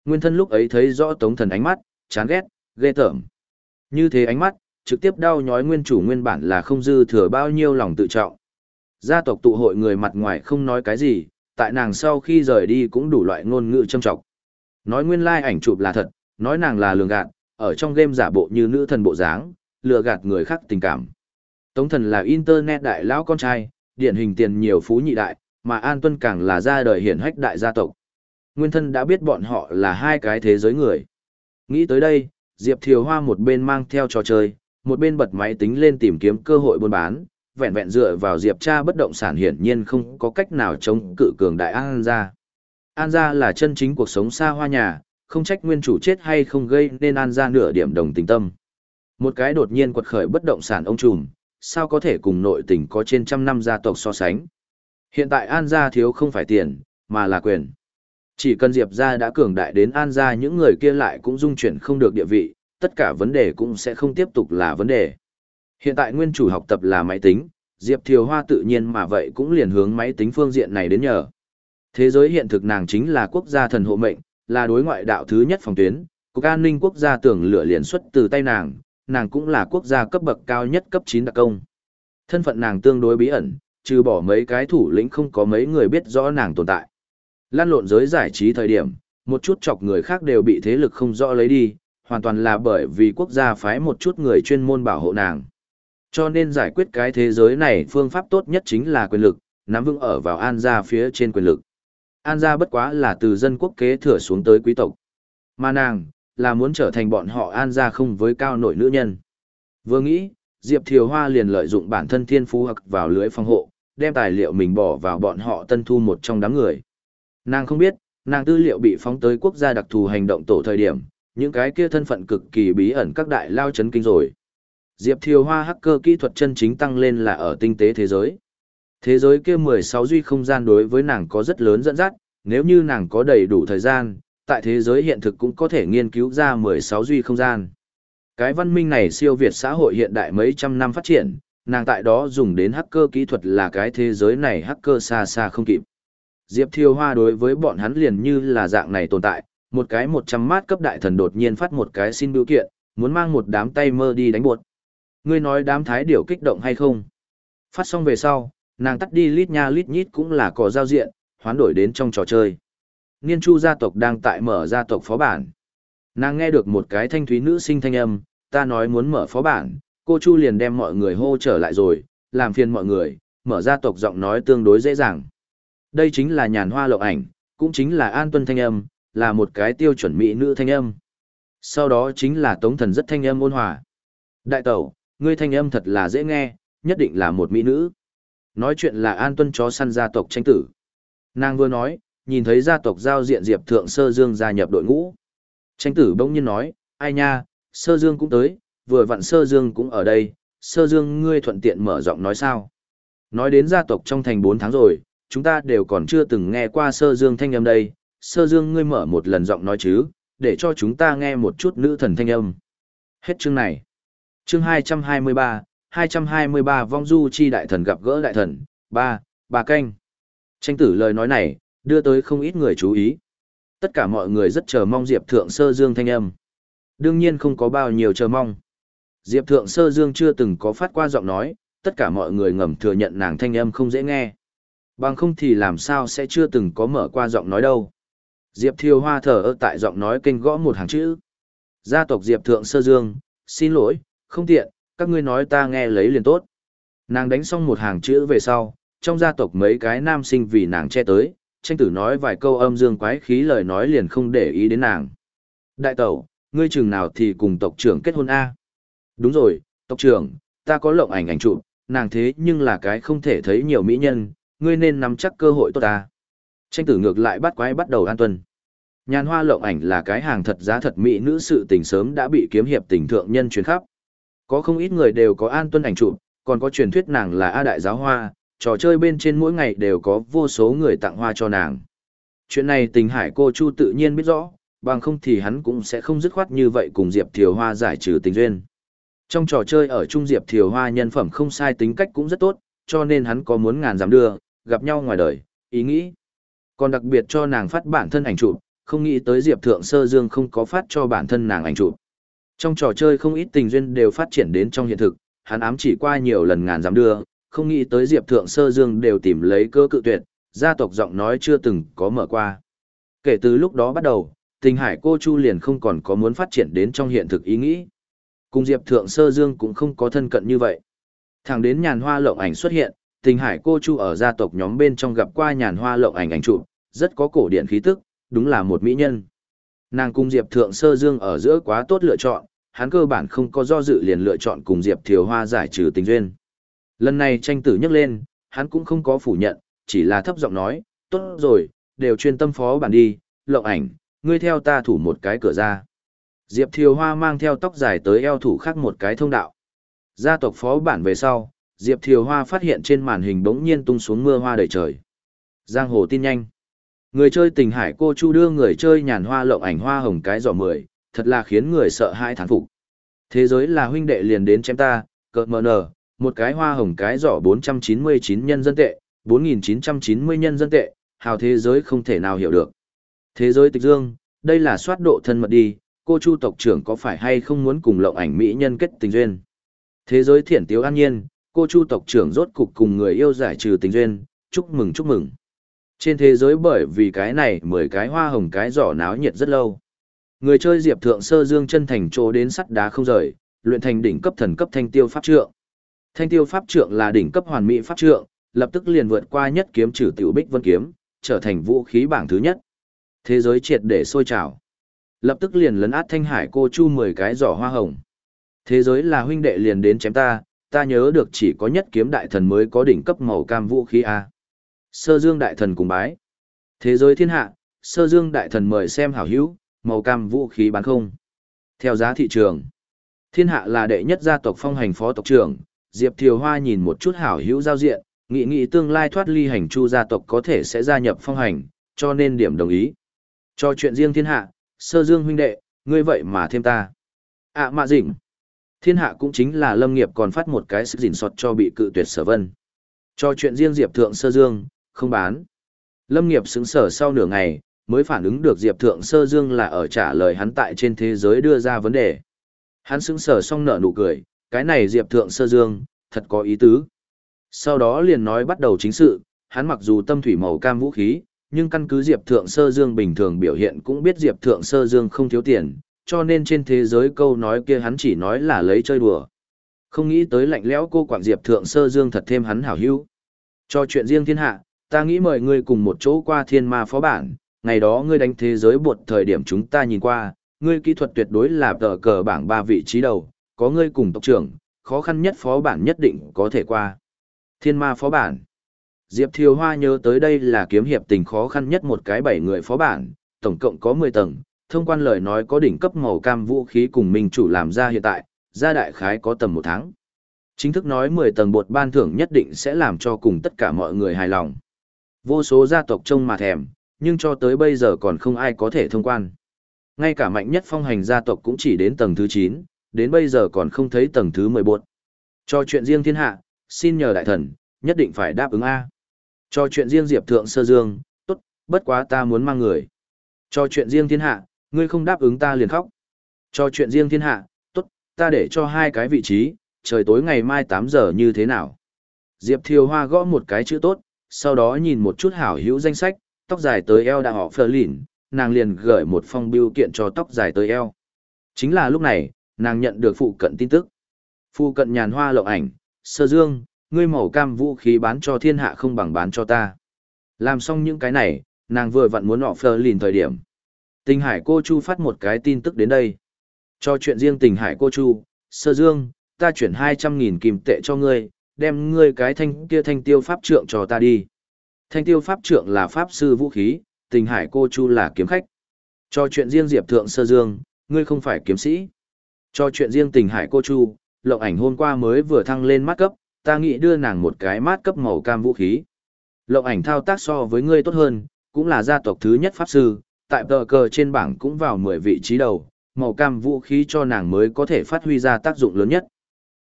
A: Nguyên thân lúc ấy thấy rõ tống thần ánh mắt, chán ghét, ghê tởm. Như thế ánh mắt, trực tiếp đau nhói nguyên chủ nguyên bản là không dư thừa bao nhiêu lòng tự trọng. Gia tộc tụ hội người mặt ngoài không nói cái gì, tại nàng sau khi rời đi cũng đủ loại ngôn ngữ châm trọng. Nói nguyên lai like ảnh chụp là thật, nói nàng là lường gạt, ở trong game giả bộ như nữ thần bộ dáng, lừa gạt người khác tình cảm. Tống thần là internet đại lão con trai, điển hình tiền nhiều phú nhị đại, mà An Tuân càng là ra đời hiển hách đại gia tộc. Nguyên thân đã biết bọn họ là hai cái thế giới người. Nghĩ tới đây, Diệp Thiều Hoa một bên mang theo trò chơi, một bên bật máy tính lên tìm kiếm cơ hội buôn bán, vẹn vẹn dựa vào Diệp cha bất động sản hiển nhiên không có cách nào chống cự cường đại An gia. An gia là chân chính cuộc sống xa hoa nhà, không trách nguyên chủ chết hay không gây nên An gia nửa điểm đồng tình tâm. Một cái đột nhiên quật khởi bất động sản ông trùm, sao có thể cùng nội tình có trên trăm năm gia tộc so sánh. Hiện tại An gia thiếu không phải tiền, mà là quyền. Chỉ cần Diệp gia đã cường đại đến An gia những người kia lại cũng dung chuyển không được địa vị, tất cả vấn đề cũng sẽ không tiếp tục là vấn đề. Hiện tại nguyên chủ học tập là máy tính, Diệp Thiều Hoa tự nhiên mà vậy cũng liền hướng máy tính phương diện này đến nhờ. Thế giới hiện thực nàng chính là quốc gia thần hộ mệnh, là đối ngoại đạo thứ nhất phòng tuyến, cục an ninh quốc gia tưởng lửa liền xuất từ tay nàng, nàng cũng là quốc gia cấp bậc cao nhất cấp 9 đặc công. Thân phận nàng tương đối bí ẩn, trừ bỏ mấy cái thủ lĩnh không có mấy người biết rõ nàng tồn tại. Lan lộn giới giải trí thời điểm, một chút chọc người khác đều bị thế lực không rõ lấy đi, hoàn toàn là bởi vì quốc gia phái một chút người chuyên môn bảo hộ nàng. Cho nên giải quyết cái thế giới này phương pháp tốt nhất chính là quyền lực, nắm vững ở vào An gia phía trên quyền lực. An gia bất quá là từ dân quốc kế thừa xuống tới quý tộc. Mà nàng, là muốn trở thành bọn họ An gia không với cao nổi nữ nhân. Vừa nghĩ, Diệp Thiều Hoa liền lợi dụng bản thân thiên phú hặc vào lưới phòng hộ, đem tài liệu mình bỏ vào bọn họ tân thu một trong đám người. Nàng không biết, nàng tư liệu bị phóng tới quốc gia đặc thù hành động tổ thời điểm, những cái kia thân phận cực kỳ bí ẩn các đại lao chấn kinh rồi. Diệp Thiều Hoa hacker kỹ thuật chân chính tăng lên là ở tinh tế thế giới. Thế giới kia 16 duy không gian đối với nàng có rất lớn dẫn dắt, nếu như nàng có đầy đủ thời gian, tại thế giới hiện thực cũng có thể nghiên cứu ra 16 duy không gian. Cái văn minh này siêu việt xã hội hiện đại mấy trăm năm phát triển, nàng tại đó dùng đến hacker kỹ thuật là cái thế giới này hacker xa xa không kịp. Diệp Thiều Hoa đối với bọn hắn liền như là dạng này tồn tại, một cái 100 mát cấp đại thần đột nhiên phát một cái xin biểu kiện, muốn mang một đám tay mơ đi đánh buột. Ngươi nói đám thái điểu kích động hay không? Phát xong về sau, nàng tắt đi lít nha lít nhít cũng là có giao diện, hoán đổi đến trong trò chơi. Niên chu gia tộc đang tại mở gia tộc phó bản. Nàng nghe được một cái thanh thúy nữ sinh thanh âm, ta nói muốn mở phó bản, cô Chu liền đem mọi người hô trở lại rồi, làm phiền mọi người, mở gia tộc giọng nói tương đối dễ dàng. Đây chính là nhàn hoa lộng ảnh, cũng chính là an tuân thanh âm, là một cái tiêu chuẩn mỹ nữ thanh âm. Sau đó chính là tống thần rất thanh âm ôn hòa. Đại tẩu, ngươi thanh âm thật là dễ nghe, nhất định là một mỹ nữ. Nói chuyện là an tuân chó săn gia tộc tranh tử. Nàng vừa nói, nhìn thấy gia tộc giao diện Diệp Thượng Sơ Dương gia nhập đội ngũ. Tranh tử bỗng nhiên nói, ai nha, Sơ Dương cũng tới, vừa vặn Sơ Dương cũng ở đây, Sơ Dương ngươi thuận tiện mở giọng nói sao. Nói đến gia tộc trong thành 4 tháng rồi, chúng ta đều còn chưa từng nghe qua Sơ Dương thanh âm đây, Sơ Dương ngươi mở một lần giọng nói chứ, để cho chúng ta nghe một chút nữ thần thanh âm. Hết chương này. Chương 223, 223 vong du chi đại thần gặp gỡ đại thần, ba bà canh. Tranh tử lời nói này, đưa tới không ít người chú ý. Tất cả mọi người rất chờ mong Diệp Thượng Sơ Dương thanh âm. Đương nhiên không có bao nhiêu chờ mong. Diệp Thượng Sơ Dương chưa từng có phát qua giọng nói, tất cả mọi người ngầm thừa nhận nàng thanh âm không dễ nghe. Bằng không thì làm sao sẽ chưa từng có mở qua giọng nói đâu. Diệp Thiều Hoa thở ơ tại giọng nói kênh gõ một hàng chữ. Gia tộc Diệp Thượng Sơ Dương, xin lỗi, không tiện, các ngươi nói ta nghe lấy liền tốt. Nàng đánh xong một hàng chữ về sau, trong gia tộc mấy cái nam sinh vì nàng che tới, tranh tử nói vài câu âm dương quái khí lời nói liền không để ý đến nàng. Đại tẩu, ngươi chừng nào thì cùng tộc trưởng kết hôn A. Đúng rồi, tộc trưởng, ta có lộng ảnh ảnh chụp, nàng thế nhưng là cái không thể thấy nhiều mỹ nhân, ngươi nên nắm chắc cơ hội tốt ta. Tranh tử ngược lại bắt quái bắt đầu an tuân. Nhàn hoa lộng ảnh là cái hàng thật giá thật mỹ nữ sự tình sớm đã bị kiếm hiệp tình thượng nhân truyền khắp. Có không ít người đều có an tuân ảnh chụp, còn có truyền thuyết nàng là A đại giáo hoa, trò chơi bên trên mỗi ngày đều có vô số người tặng hoa cho nàng. Chuyện này tình hải cô Chu tự nhiên biết rõ, bằng không thì hắn cũng sẽ không dứt khoát như vậy cùng Diệp Thiều Hoa giải trừ tình duyên. Trong trò chơi ở Trung Diệp Thiều Hoa nhân phẩm không sai tính cách cũng rất tốt, cho nên hắn có muốn ngàn dám đưa, gặp nhau ngoài đời, ý nghĩ. Còn đặc biệt cho nàng phát bản thân ảnh chụp, không nghĩ tới Diệp Thượng Sơ Dương không có phát cho bản thân nàng ảnh chụp. Trong trò chơi không ít tình duyên đều phát triển đến trong hiện thực, hắn ám chỉ qua nhiều lần ngàn dám đưa, không nghĩ tới Diệp Thượng Sơ Dương đều tìm lấy cơ cự tuyệt, gia tộc giọng nói chưa từng có mở qua. Kể từ lúc đó bắt đầu, tình hải cô Chu liền không còn có muốn phát triển đến trong hiện thực ý nghĩ. Cùng Diệp Thượng Sơ Dương cũng không có thân cận như vậy. Thẳng đến nhàn hoa lộng ảnh xuất hiện, tình hải cô Chu ở gia tộc nhóm bên trong gặp qua nhàn hoa lộng ảnh ảnh chụp, rất có cổ điển khí tức, đúng là một mỹ nhân. Nàng cùng Diệp Thượng Sơ Dương ở giữa quá tốt lựa chọn, hắn cơ bản không có do dự liền lựa chọn cùng Diệp Thiều Hoa giải trừ tình duyên. Lần này tranh tử nhắc lên, hắn cũng không có phủ nhận, chỉ là thấp giọng nói, tốt rồi, đều chuyên tâm phó bản đi, lộng ảnh, ngươi theo ta thủ một cái cửa ra. Diệp Thiều Hoa mang theo tóc dài tới eo thủ khác một cái thông đạo. Gia tộc phó bản về sau, Diệp Thiều Hoa phát hiện trên màn hình bỗng nhiên tung xuống mưa hoa đầy trời. Giang hồ tin nhanh. Người chơi tình hải cô Chu đưa người chơi nhàn hoa lộng ảnh hoa hồng cái giỏ mười, thật là khiến người sợ hãi thán phục. Thế giới là huynh đệ liền đến chém ta, cợt mờ nở, một cái hoa hồng cái giỏ 499 nhân dân tệ, 4.990 nhân dân tệ, hào thế giới không thể nào hiểu được. Thế giới tịch dương, đây là soát độ thân mật đi, cô Chu tộc trưởng có phải hay không muốn cùng lộng ảnh mỹ nhân kết tình duyên. Thế giới thiển tiếu an nhiên, cô Chu tộc trưởng rốt cục cùng người yêu giải trừ tình duyên, chúc mừng chúc mừng. Trên thế giới bởi vì cái này mười cái hoa hồng cái giỏ náo nhiệt rất lâu. Người chơi Diệp Thượng Sơ Dương chân thành chỗ đến sắt đá không rời, luyện thành đỉnh cấp thần cấp thanh tiêu pháp trượng. Thanh tiêu pháp trượng là đỉnh cấp hoàn mỹ pháp trượng, lập tức liền vượt qua nhất kiếm trừ tiểu bích vân kiếm, trở thành vũ khí bảng thứ nhất. Thế giới triệt để sôi trào. Lập tức liền lấn át thanh hải cô chu 10 cái giỏ hoa hồng. Thế giới là huynh đệ liền đến chém ta, ta nhớ được chỉ có nhất kiếm đại thần mới có đỉnh cấp màu cam vũ khí A. Sơ dương đại thần cùng bái. Thế giới thiên hạ, sơ dương đại thần mời xem hảo hữu, màu cam vũ khí bán không. Theo giá thị trường, thiên hạ là đệ nhất gia tộc phong hành phó tộc trưởng, Diệp Thiều Hoa nhìn một chút hảo hữu giao diện, nghĩ nghĩ tương lai thoát ly hành chu gia tộc có thể sẽ gia nhập phong hành, cho nên điểm đồng ý. Cho chuyện riêng thiên hạ, sơ dương huynh đệ, ngươi vậy mà thêm ta. ạ à, mạ dịnh. Thiên hạ cũng chính là lâm nghiệp còn phát một cái sức dình sọt cho bị cự tuyệt sở vân. Cho chuyện riêng Diệp Thượng sơ dương, không bán. Lâm nghiệp xứng sở sau nửa ngày, mới phản ứng được Diệp Thượng Sơ Dương là ở trả lời hắn tại trên thế giới đưa ra vấn đề. Hắn xứng sở xong nở nụ cười, cái này Diệp Thượng Sơ Dương, thật có ý tứ. Sau đó liền nói bắt đầu chính sự, hắn mặc dù tâm thủy màu cam vũ khí, nhưng căn cứ Diệp Thượng Sơ Dương bình thường biểu hiện cũng biết Diệp Thượng Sơ Dương không thiếu tiền, cho nên trên thế giới câu nói kia hắn chỉ nói là lấy chơi đùa. Không nghĩ tới lạnh lẽo cô quảng Diệp Thượng Sơ Dương thật thêm hắn hảo hữu. Cho chuyện riêng thiên hạ, ta nghĩ mời ngươi cùng một chỗ qua thiên ma phó bản, ngày đó ngươi đánh thế giới bột thời điểm chúng ta nhìn qua, ngươi kỹ thuật tuyệt đối là tờ cờ bảng ba vị trí đầu, có ngươi cùng tộc trưởng, khó khăn nhất phó bản nhất định có thể qua. Thiên ma phó bản. Diệp Thiều Hoa nhớ tới đây là kiếm hiệp tình khó khăn nhất một cái bảy người phó bản, tổng cộng có 10 tầng, thông quan lời nói có đỉnh cấp màu cam vũ khí cùng minh chủ làm ra hiện tại, ra đại khái có tầm một tháng. Chính thức nói 10 tầng bột ban thưởng nhất định sẽ làm cho cùng tất cả mọi người hài lòng. Vô số gia tộc trông mà thèm, nhưng cho tới bây giờ còn không ai có thể thông quan. Ngay cả mạnh nhất phong hành gia tộc cũng chỉ đến tầng thứ 9, đến bây giờ còn không thấy tầng thứ 11. Cho chuyện riêng thiên hạ, xin nhờ đại thần, nhất định phải đáp ứng A. Cho chuyện riêng Diệp Thượng Sơ Dương, tốt, bất quá ta muốn mang người. Cho chuyện riêng thiên hạ, ngươi không đáp ứng ta liền khóc. Cho chuyện riêng thiên hạ, tốt, ta để cho hai cái vị trí, trời tối ngày mai 8 giờ như thế nào. Diệp Thiều Hoa gõ một cái chữ tốt, sau đó nhìn một chút hảo hữu danh sách, tóc dài tới eo đã họ phờ lỉn, nàng liền gửi một phong biêu kiện cho tóc dài tới eo. Chính là lúc này, nàng nhận được phụ cận tin tức. Phụ cận nhàn hoa lộng ảnh, sơ dương, ngươi màu cam vũ khí bán cho thiên hạ không bằng bán cho ta. Làm xong những cái này, nàng vừa vặn muốn họ phờ lìn thời điểm. Tình hải cô Chu phát một cái tin tức đến đây. Cho chuyện riêng tình hải cô Chu, sơ dương, ta chuyển 200.000 kim tệ cho ngươi, đem ngươi cái thanh kia thanh tiêu pháp trượng cho ta đi. Thanh tiêu pháp trượng là pháp sư vũ khí, tình hải cô Chu là kiếm khách. Cho chuyện riêng Diệp Thượng Sơ Dương, ngươi không phải kiếm sĩ. Cho chuyện riêng tình hải cô Chu, lộng ảnh hôm qua mới vừa thăng lên mát cấp, ta nghĩ đưa nàng một cái mát cấp màu cam vũ khí. Lộng ảnh thao tác so với ngươi tốt hơn, cũng là gia tộc thứ nhất pháp sư, tại tờ cờ trên bảng cũng vào 10 vị trí đầu, màu cam vũ khí cho nàng mới có thể phát huy ra tác dụng lớn nhất.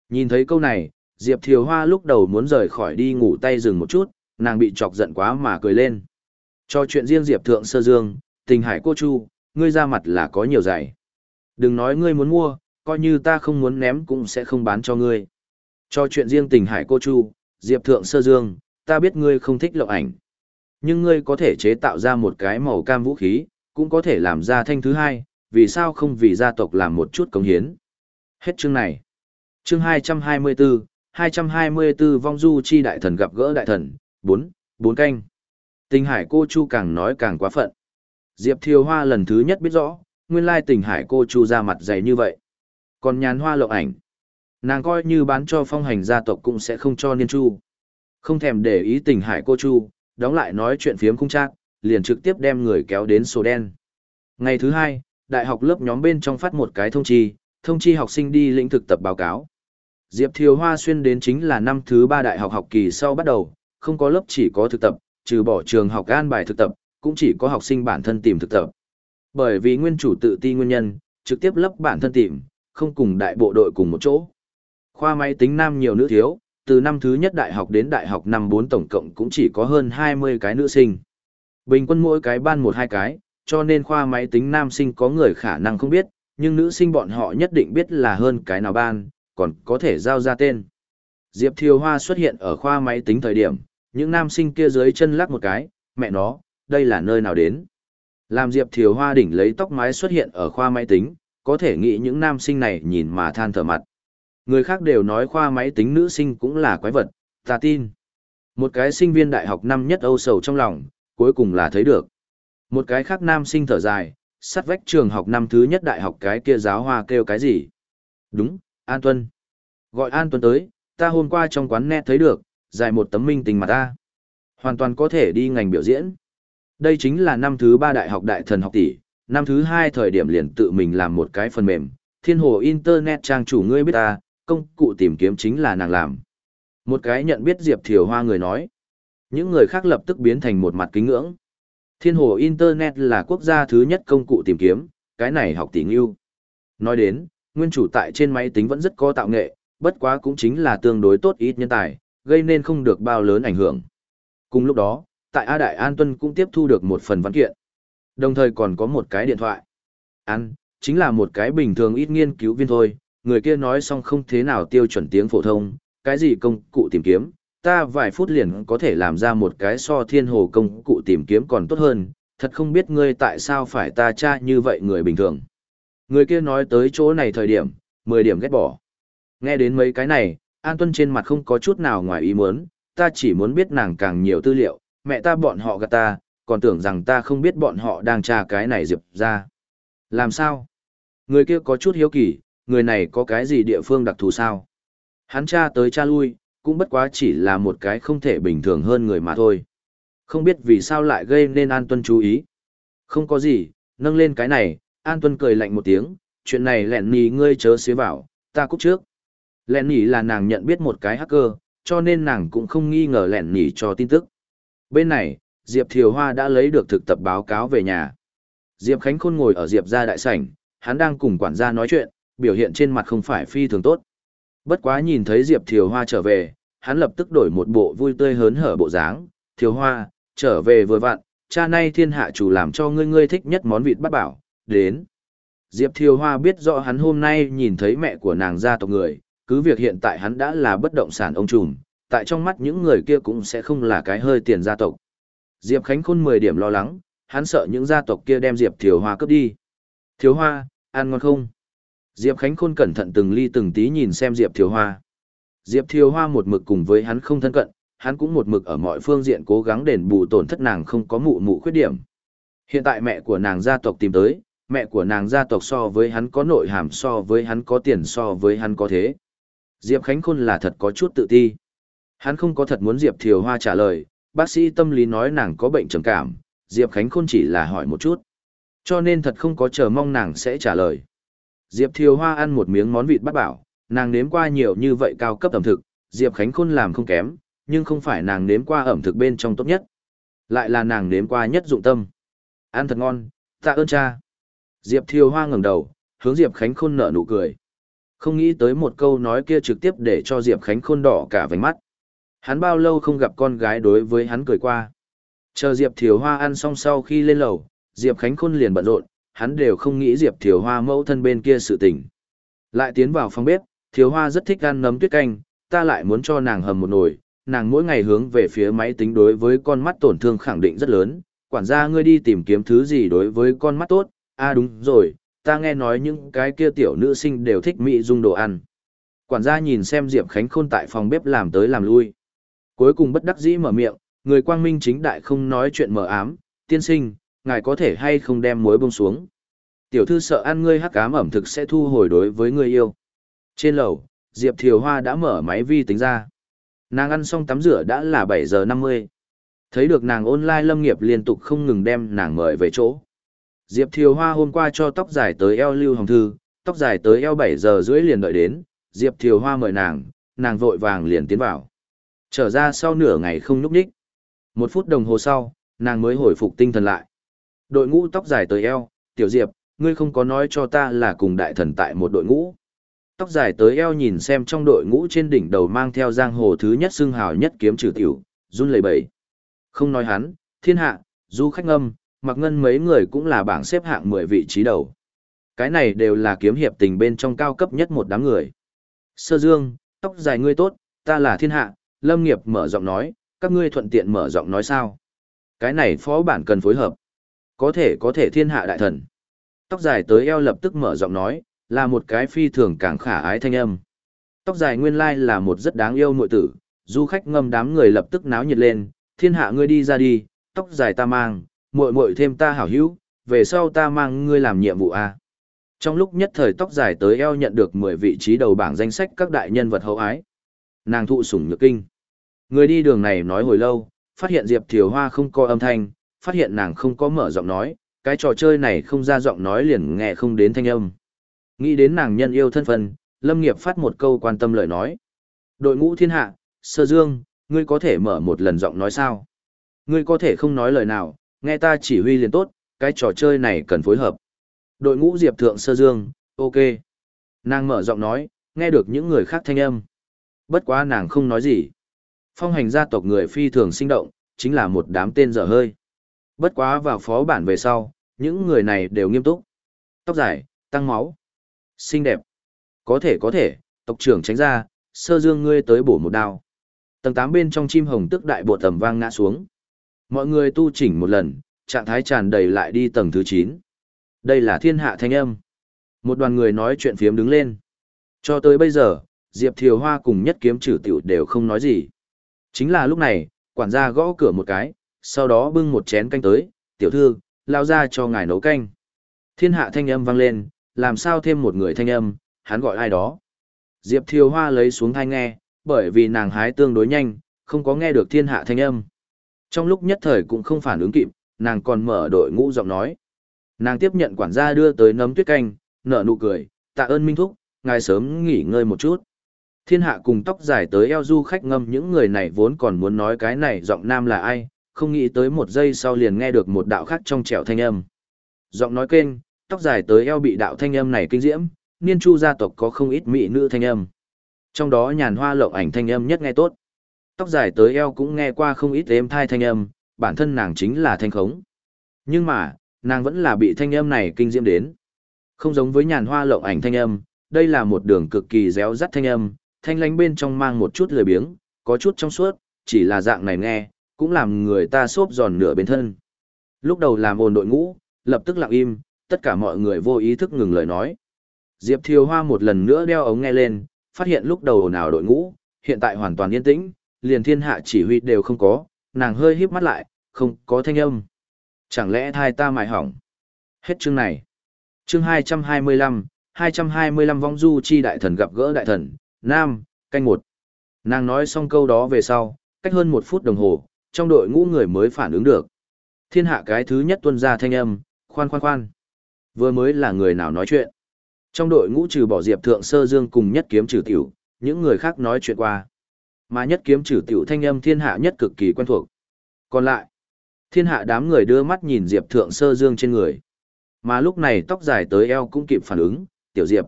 A: Nhìn thấy câu này, Diệp Thiều Hoa lúc đầu muốn rời khỏi đi ngủ tay dừng một chút, nàng bị chọc giận quá mà cười lên. Cho chuyện riêng Diệp Thượng Sơ Dương, tình hải cô Chu, ngươi ra mặt là có nhiều dạy. Đừng nói ngươi muốn mua, coi như ta không muốn ném cũng sẽ không bán cho ngươi. Cho chuyện riêng tình hải cô Chu, Diệp Thượng Sơ Dương, ta biết ngươi không thích lộng ảnh. Nhưng ngươi có thể chế tạo ra một cái màu cam vũ khí, cũng có thể làm ra thanh thứ hai, vì sao không vì gia tộc làm một chút công hiến. Hết chương này. Chương 224, 224 vong du chi đại thần gặp gỡ đại thần, 4, 4 canh. Tình hải cô Chu càng nói càng quá phận. Diệp Thiều Hoa lần thứ nhất biết rõ, nguyên lai tình hải cô Chu ra mặt dày như vậy. Còn nhàn hoa lộng ảnh. Nàng coi như bán cho phong hành gia tộc cũng sẽ không cho niên chu. Không thèm để ý tình hải cô Chu, đóng lại nói chuyện phiếm không chắc, liền trực tiếp đem người kéo đến sổ đen. Ngày thứ hai, đại học lớp nhóm bên trong phát một cái thông chi, thông chi học sinh đi lĩnh thực tập báo cáo. Diệp Thiều Hoa xuyên đến chính là năm thứ ba đại học học kỳ sau bắt đầu, không có lớp chỉ có thực tập, trừ bỏ trường học an bài thực tập, cũng chỉ có học sinh bản thân tìm thực tập. Bởi vì nguyên chủ tự ti nguyên nhân, trực tiếp lấp bản thân tìm, không cùng đại bộ đội cùng một chỗ. Khoa máy tính nam nhiều nữ thiếu, từ năm thứ nhất đại học đến đại học năm bốn tổng cộng cũng chỉ có hơn 20 cái nữ sinh. Bình quân mỗi cái ban một hai cái, cho nên khoa máy tính nam sinh có người khả năng không biết, nhưng nữ sinh bọn họ nhất định biết là hơn cái nào ban, còn có thể giao ra tên. Diệp Thiều Hoa xuất hiện ở khoa máy tính thời điểm, những nam sinh kia dưới chân lắc một cái, mẹ nó, đây là nơi nào đến. Làm Diệp Thiều Hoa đỉnh lấy tóc mái xuất hiện ở khoa máy tính, có thể nghĩ những nam sinh này nhìn mà than thở mặt. Người khác đều nói khoa máy tính nữ sinh cũng là quái vật, ta tin. Một cái sinh viên đại học năm nhất âu sầu trong lòng, cuối cùng là thấy được. Một cái khác nam sinh thở dài, sát vách trường học năm thứ nhất đại học cái kia giáo hoa kêu cái gì? Đúng, An Tuân. Gọi An Tuân tới, ta hôm qua trong quán net thấy được, dài một tấm minh tình mà ta. Hoàn toàn có thể đi ngành biểu diễn. Đây chính là năm thứ ba đại học đại thần học tỷ, năm thứ hai thời điểm liền tự mình làm một cái phần mềm. Thiên hồ Internet trang chủ ngươi biết ta, công cụ tìm kiếm chính là nàng làm. Một cái nhận biết Diệp Thiều Hoa người nói. Những người khác lập tức biến thành một mặt kính ngưỡng. Thiên hồ Internet là quốc gia thứ nhất công cụ tìm kiếm, cái này học tỷ ngưu. Nói đến, nguyên chủ tại trên máy tính vẫn rất có tạo nghệ, bất quá cũng chính là tương đối tốt ít nhân tài, gây nên không được bao lớn ảnh hưởng. Cùng lúc đó, tại A Đại An Tuân cũng tiếp thu được một phần văn kiện. Đồng thời còn có một cái điện thoại. An, chính là một cái bình thường ít nghiên cứu viên thôi, người kia nói xong không thế nào tiêu chuẩn tiếng phổ thông, cái gì công cụ tìm kiếm, ta vài phút liền có thể làm ra một cái so thiên hồ công cụ tìm kiếm còn tốt hơn, thật không biết ngươi tại sao phải ta tra như vậy người bình thường. Người kia nói tới chỗ này thời điểm, 10 điểm ghét bỏ. Nghe đến mấy cái này, An Tuân trên mặt không có chút nào ngoài ý muốn, ta chỉ muốn biết nàng càng nhiều tư liệu, mẹ ta bọn họ gạt ta, còn tưởng rằng ta không biết bọn họ đang tra cái này diệp ra. Làm sao? Người kia có chút hiếu kỳ, người này có cái gì địa phương đặc thù sao? Hắn tra tới tra lui, cũng bất quá chỉ là một cái không thể bình thường hơn người mà thôi. Không biết vì sao lại gây nên An Tuân chú ý. Không có gì, nâng lên cái này, An Tuân cười lạnh một tiếng, chuyện này lẹn nì ngươi chớ xế vào, ta cúc trước. Lẹn nì là nàng nhận biết một cái hacker, cho nên nàng cũng không nghi ngờ lẹn nì cho tin tức. Bên này, Diệp Thiều Hoa đã lấy được thực tập báo cáo về nhà. Diệp Khánh Khôn ngồi ở Diệp gia đại sảnh, hắn đang cùng quản gia nói chuyện, biểu hiện trên mặt không phải phi thường tốt. Bất quá nhìn thấy Diệp Thiều Hoa trở về, hắn lập tức đổi một bộ vui tươi hớn hở bộ dáng. Thiều Hoa, trở về vừa vặn, cha nay thiên hạ chủ làm cho ngươi ngươi thích nhất món vịt bắt bảo, đến. Diệp Thiều Hoa biết rõ hắn hôm nay nhìn thấy mẹ của nàng gia tộc người, cứ việc hiện tại hắn đã là bất động sản ông trùm, tại trong mắt những người kia cũng sẽ không là cái hơi tiền gia tộc. Diệp Khánh Khôn 10 điểm lo lắng, hắn sợ những gia tộc kia đem Diệp Thiều Hoa cướp đi. Thiều Hoa, ăn ngon không? Diệp Khánh Khôn cẩn thận từng ly từng tí nhìn xem Diệp Thiều Hoa. Diệp Thiều Hoa một mực cùng với hắn không thân cận, hắn cũng một mực ở mọi phương diện cố gắng đền bù tổn thất nàng không có mụ mụ khuyết điểm. Hiện tại mẹ của nàng gia tộc tìm tới, mẹ của nàng gia tộc so với hắn có nội hàm so với hắn có tiền so với hắn có thế. Diệp Khánh Khôn là thật có chút tự ti. Hắn không có thật muốn Diệp Thiều Hoa trả lời, bác sĩ tâm lý nói nàng có bệnh trầm cảm, Diệp Khánh Khôn chỉ là hỏi một chút. Cho nên thật không có chờ mong nàng sẽ trả lời. Diệp Thiều Hoa ăn một miếng món vịt bắt bảo, nàng nếm qua nhiều như vậy cao cấp ẩm thực, Diệp Khánh Khôn làm không kém, nhưng không phải nàng nếm qua ẩm thực bên trong tốt nhất. Lại là nàng nếm qua nhất dụng tâm. Ăn thật ngon, tạ ơn cha. Diệp Thiều Hoa ngẩng đầu, hướng Diệp Khánh Khôn nở nụ cười. Không nghĩ tới một câu nói kia trực tiếp để cho Diệp Khánh Khôn đỏ cả vành mắt. Hắn bao lâu không gặp con gái đối với hắn cười qua. Chờ Diệp Thiều Hoa ăn xong sau khi lên lầu, Diệp Khánh Khôn liền bận rộn, hắn đều không nghĩ Diệp Thiều Hoa mẫu thân bên kia sự tình. Lại tiến vào phòng bếp, Thiều Hoa rất thích ăn nấm tuyết canh, ta lại muốn cho nàng hầm một nồi, nàng mỗi ngày hướng về phía máy tính đối với con mắt tổn thương khẳng định rất lớn, quản gia ngươi đi tìm kiếm thứ gì đối với con mắt tốt, à đúng rồi, ta nghe nói những cái kia tiểu nữ sinh đều thích mỹ dung đồ ăn. Quản gia nhìn xem Diệp Khánh Khôn tại phòng bếp làm tới làm lui. Cuối cùng bất đắc dĩ mở miệng, người quang minh chính đại không nói chuyện mờ ám, tiên sinh, ngài có thể hay không đem muối bông xuống. Tiểu thư sợ ăn ngươi hắc ám ẩm thực sẽ thu hồi đối với người yêu. Trên lầu, Diệp Thiều Hoa đã mở máy vi tính ra. Nàng ăn xong tắm rửa đã là 7 giờ 50. Thấy được nàng online lâm nghiệp liên tục không ngừng đem nàng mời về chỗ. Diệp Thiều Hoa hôm qua cho tóc dài tới eo lưu hồng thư, tóc dài tới eo 7 giờ rưỡi liền đợi đến, Diệp Thiều Hoa mời nàng, nàng vội vàng liền tiến vào. Trở ra sau nửa ngày không nhúc nhích. Một phút đồng hồ sau, nàng mới hồi phục tinh thần lại. Đội ngũ tóc dài tới eo, Tiểu Diệp, ngươi không có nói cho ta là cùng đại thần tại một đội ngũ. Tóc dài tới eo nhìn xem trong đội ngũ trên đỉnh đầu mang theo giang hồ thứ nhất xưng hào nhất kiếm trừ tiểu, run lẩy bẩy. Không nói hắn, thiên hạ, du khách ngâm, mặc ngân mấy người cũng là bảng xếp hạng 10 vị trí đầu. Cái này đều là kiếm hiệp tình bên trong cao cấp nhất một đám người. Sơ Dương, tóc dài ngươi tốt, ta là thiên hạ, lâm nghiệp mở giọng nói, các ngươi thuận tiện mở giọng nói sao. Cái này phó bản cần phối hợp. Có thể có thể thiên hạ đại thần. Tóc dài tới eo lập tức mở giọng nói, là một cái phi thường càng khả ái thanh âm. Tóc dài nguyên lai là một rất đáng yêu muội tử, du khách ngâm đám người lập tức náo nhiệt lên, thiên hạ ngươi đi ra đi, tóc dài ta mang, muội muội thêm ta hảo hữu, về sau ta mang ngươi làm nhiệm vụ a. Trong lúc nhất thời tóc dài tới eo nhận được 10 vị trí đầu bảng danh sách các đại nhân vật hậu ái. Nàng thụ sủng nhược kinh. Người đi đường này nói hồi lâu, phát hiện Diệp Thiều Hoa không có âm thanh, phát hiện nàng không có mở giọng nói, cái trò chơi này không ra giọng nói liền nghe không đến thanh âm. Nghĩ đến nàng nhân yêu thân phận, Lâm Nghiệp phát một câu quan tâm lời nói. Đội ngũ thiên hạ, Sơ Dương, ngươi có thể mở một lần giọng nói sao? Ngươi có thể không nói lời nào, nghe ta chỉ huy liền tốt, cái trò chơi này cần phối hợp. Đội ngũ Diệp Thượng Sơ Dương, ok. Nàng mở giọng nói, nghe được những người khác thanh âm. Bất quá nàng không nói gì. Phong hành gia tộc người phi thường sinh động, chính là một đám tên dở hơi. Bất quá vào phó bản về sau, những người này đều nghiêm túc. Tóc dài, tăng máu. Xinh đẹp. Có thể có thể, tộc trưởng tránh ra, sơ dương ngươi tới bổ một đao. Tầng 8 bên trong chim hồng tức đại bộ tầm vang ngã xuống. Mọi người tu chỉnh một lần, trạng thái tràn đầy lại đi tầng thứ 9. Đây là thiên hạ thanh âm. Một đoàn người nói chuyện phiếm đứng lên. Cho tới bây giờ, Diệp Thiều Hoa cùng nhất kiếm trừ tiểu đều không nói gì. Chính là lúc này, quản gia gõ cửa một cái, sau đó bưng một chén canh tới, tiểu thư, lao ra cho ngài nấu canh. Thiên hạ thanh âm vang lên, làm sao thêm một người thanh âm, hắn gọi ai đó. Diệp Thiều Hoa lấy xuống thanh nghe, bởi vì nàng hái tương đối nhanh, không có nghe được thiên hạ thanh âm. Trong lúc nhất thời cũng không phản ứng kịp, nàng còn mở đội ngũ giọng nói. Nàng tiếp nhận quản gia đưa tới nấm tuyết canh, nở nụ cười, tạ ơn Minh Thúc, ngài sớm nghỉ ngơi một chút. Thiên hạ cùng tóc dài tới eo du khách ngâm những người này vốn còn muốn nói cái này giọng nam là ai, không nghĩ tới một giây sau liền nghe được một đạo khác trong trẻo thanh âm. Giọng nói kênh, tóc dài tới eo bị đạo thanh âm này kinh diễm, niên chu gia tộc có không ít mỹ nữ thanh âm. Trong đó nhàn hoa lộng ảnh thanh âm nhất nghe tốt. Tóc dài tới eo cũng nghe qua không ít êm thai thanh âm, bản thân nàng chính là thanh khống. Nhưng mà, nàng vẫn là bị thanh âm này kinh diễm đến. Không giống với nhàn hoa lộng ảnh thanh âm, đây là một đường cực kỳ réo rắt thanh âm, thanh lánh bên trong mang một chút lười biếng, có chút trong suốt, chỉ là dạng này nghe, cũng làm người ta xốp giòn nửa bên thân. Lúc đầu làm ồn đội ngũ, lập tức lặng im, tất cả mọi người vô ý thức ngừng lời nói. Diệp Thiều Hoa một lần nữa đeo ống nghe lên, phát hiện lúc đầu nào đội ngũ, hiện tại hoàn toàn yên tĩnh, liền thiên hạ chỉ huy đều không có, nàng hơi híp mắt lại, không có thanh âm. Chẳng lẽ thai ta mại hỏng? Hết chương này. Chương 225, 225 vong du chi đại thần gặp gỡ đại thần, Nam, canh một. Nàng nói xong câu đó về sau, cách hơn một phút đồng hồ, trong đội ngũ người mới phản ứng được. Thiên hạ cái thứ nhất tuân ra thanh âm, khoan khoan khoan. Vừa mới là người nào nói chuyện. Trong đội ngũ trừ bỏ Diệp Thượng Sơ Dương cùng nhất kiếm trừ tiểu, những người khác nói chuyện qua. Mà nhất kiếm trừ tiểu thanh âm thiên hạ nhất cực kỳ quen thuộc. Còn lại, thiên hạ đám người đưa mắt nhìn Diệp Thượng Sơ Dương trên người. Mà lúc này tóc dài tới eo cũng kịp phản ứng, tiểu Diệp.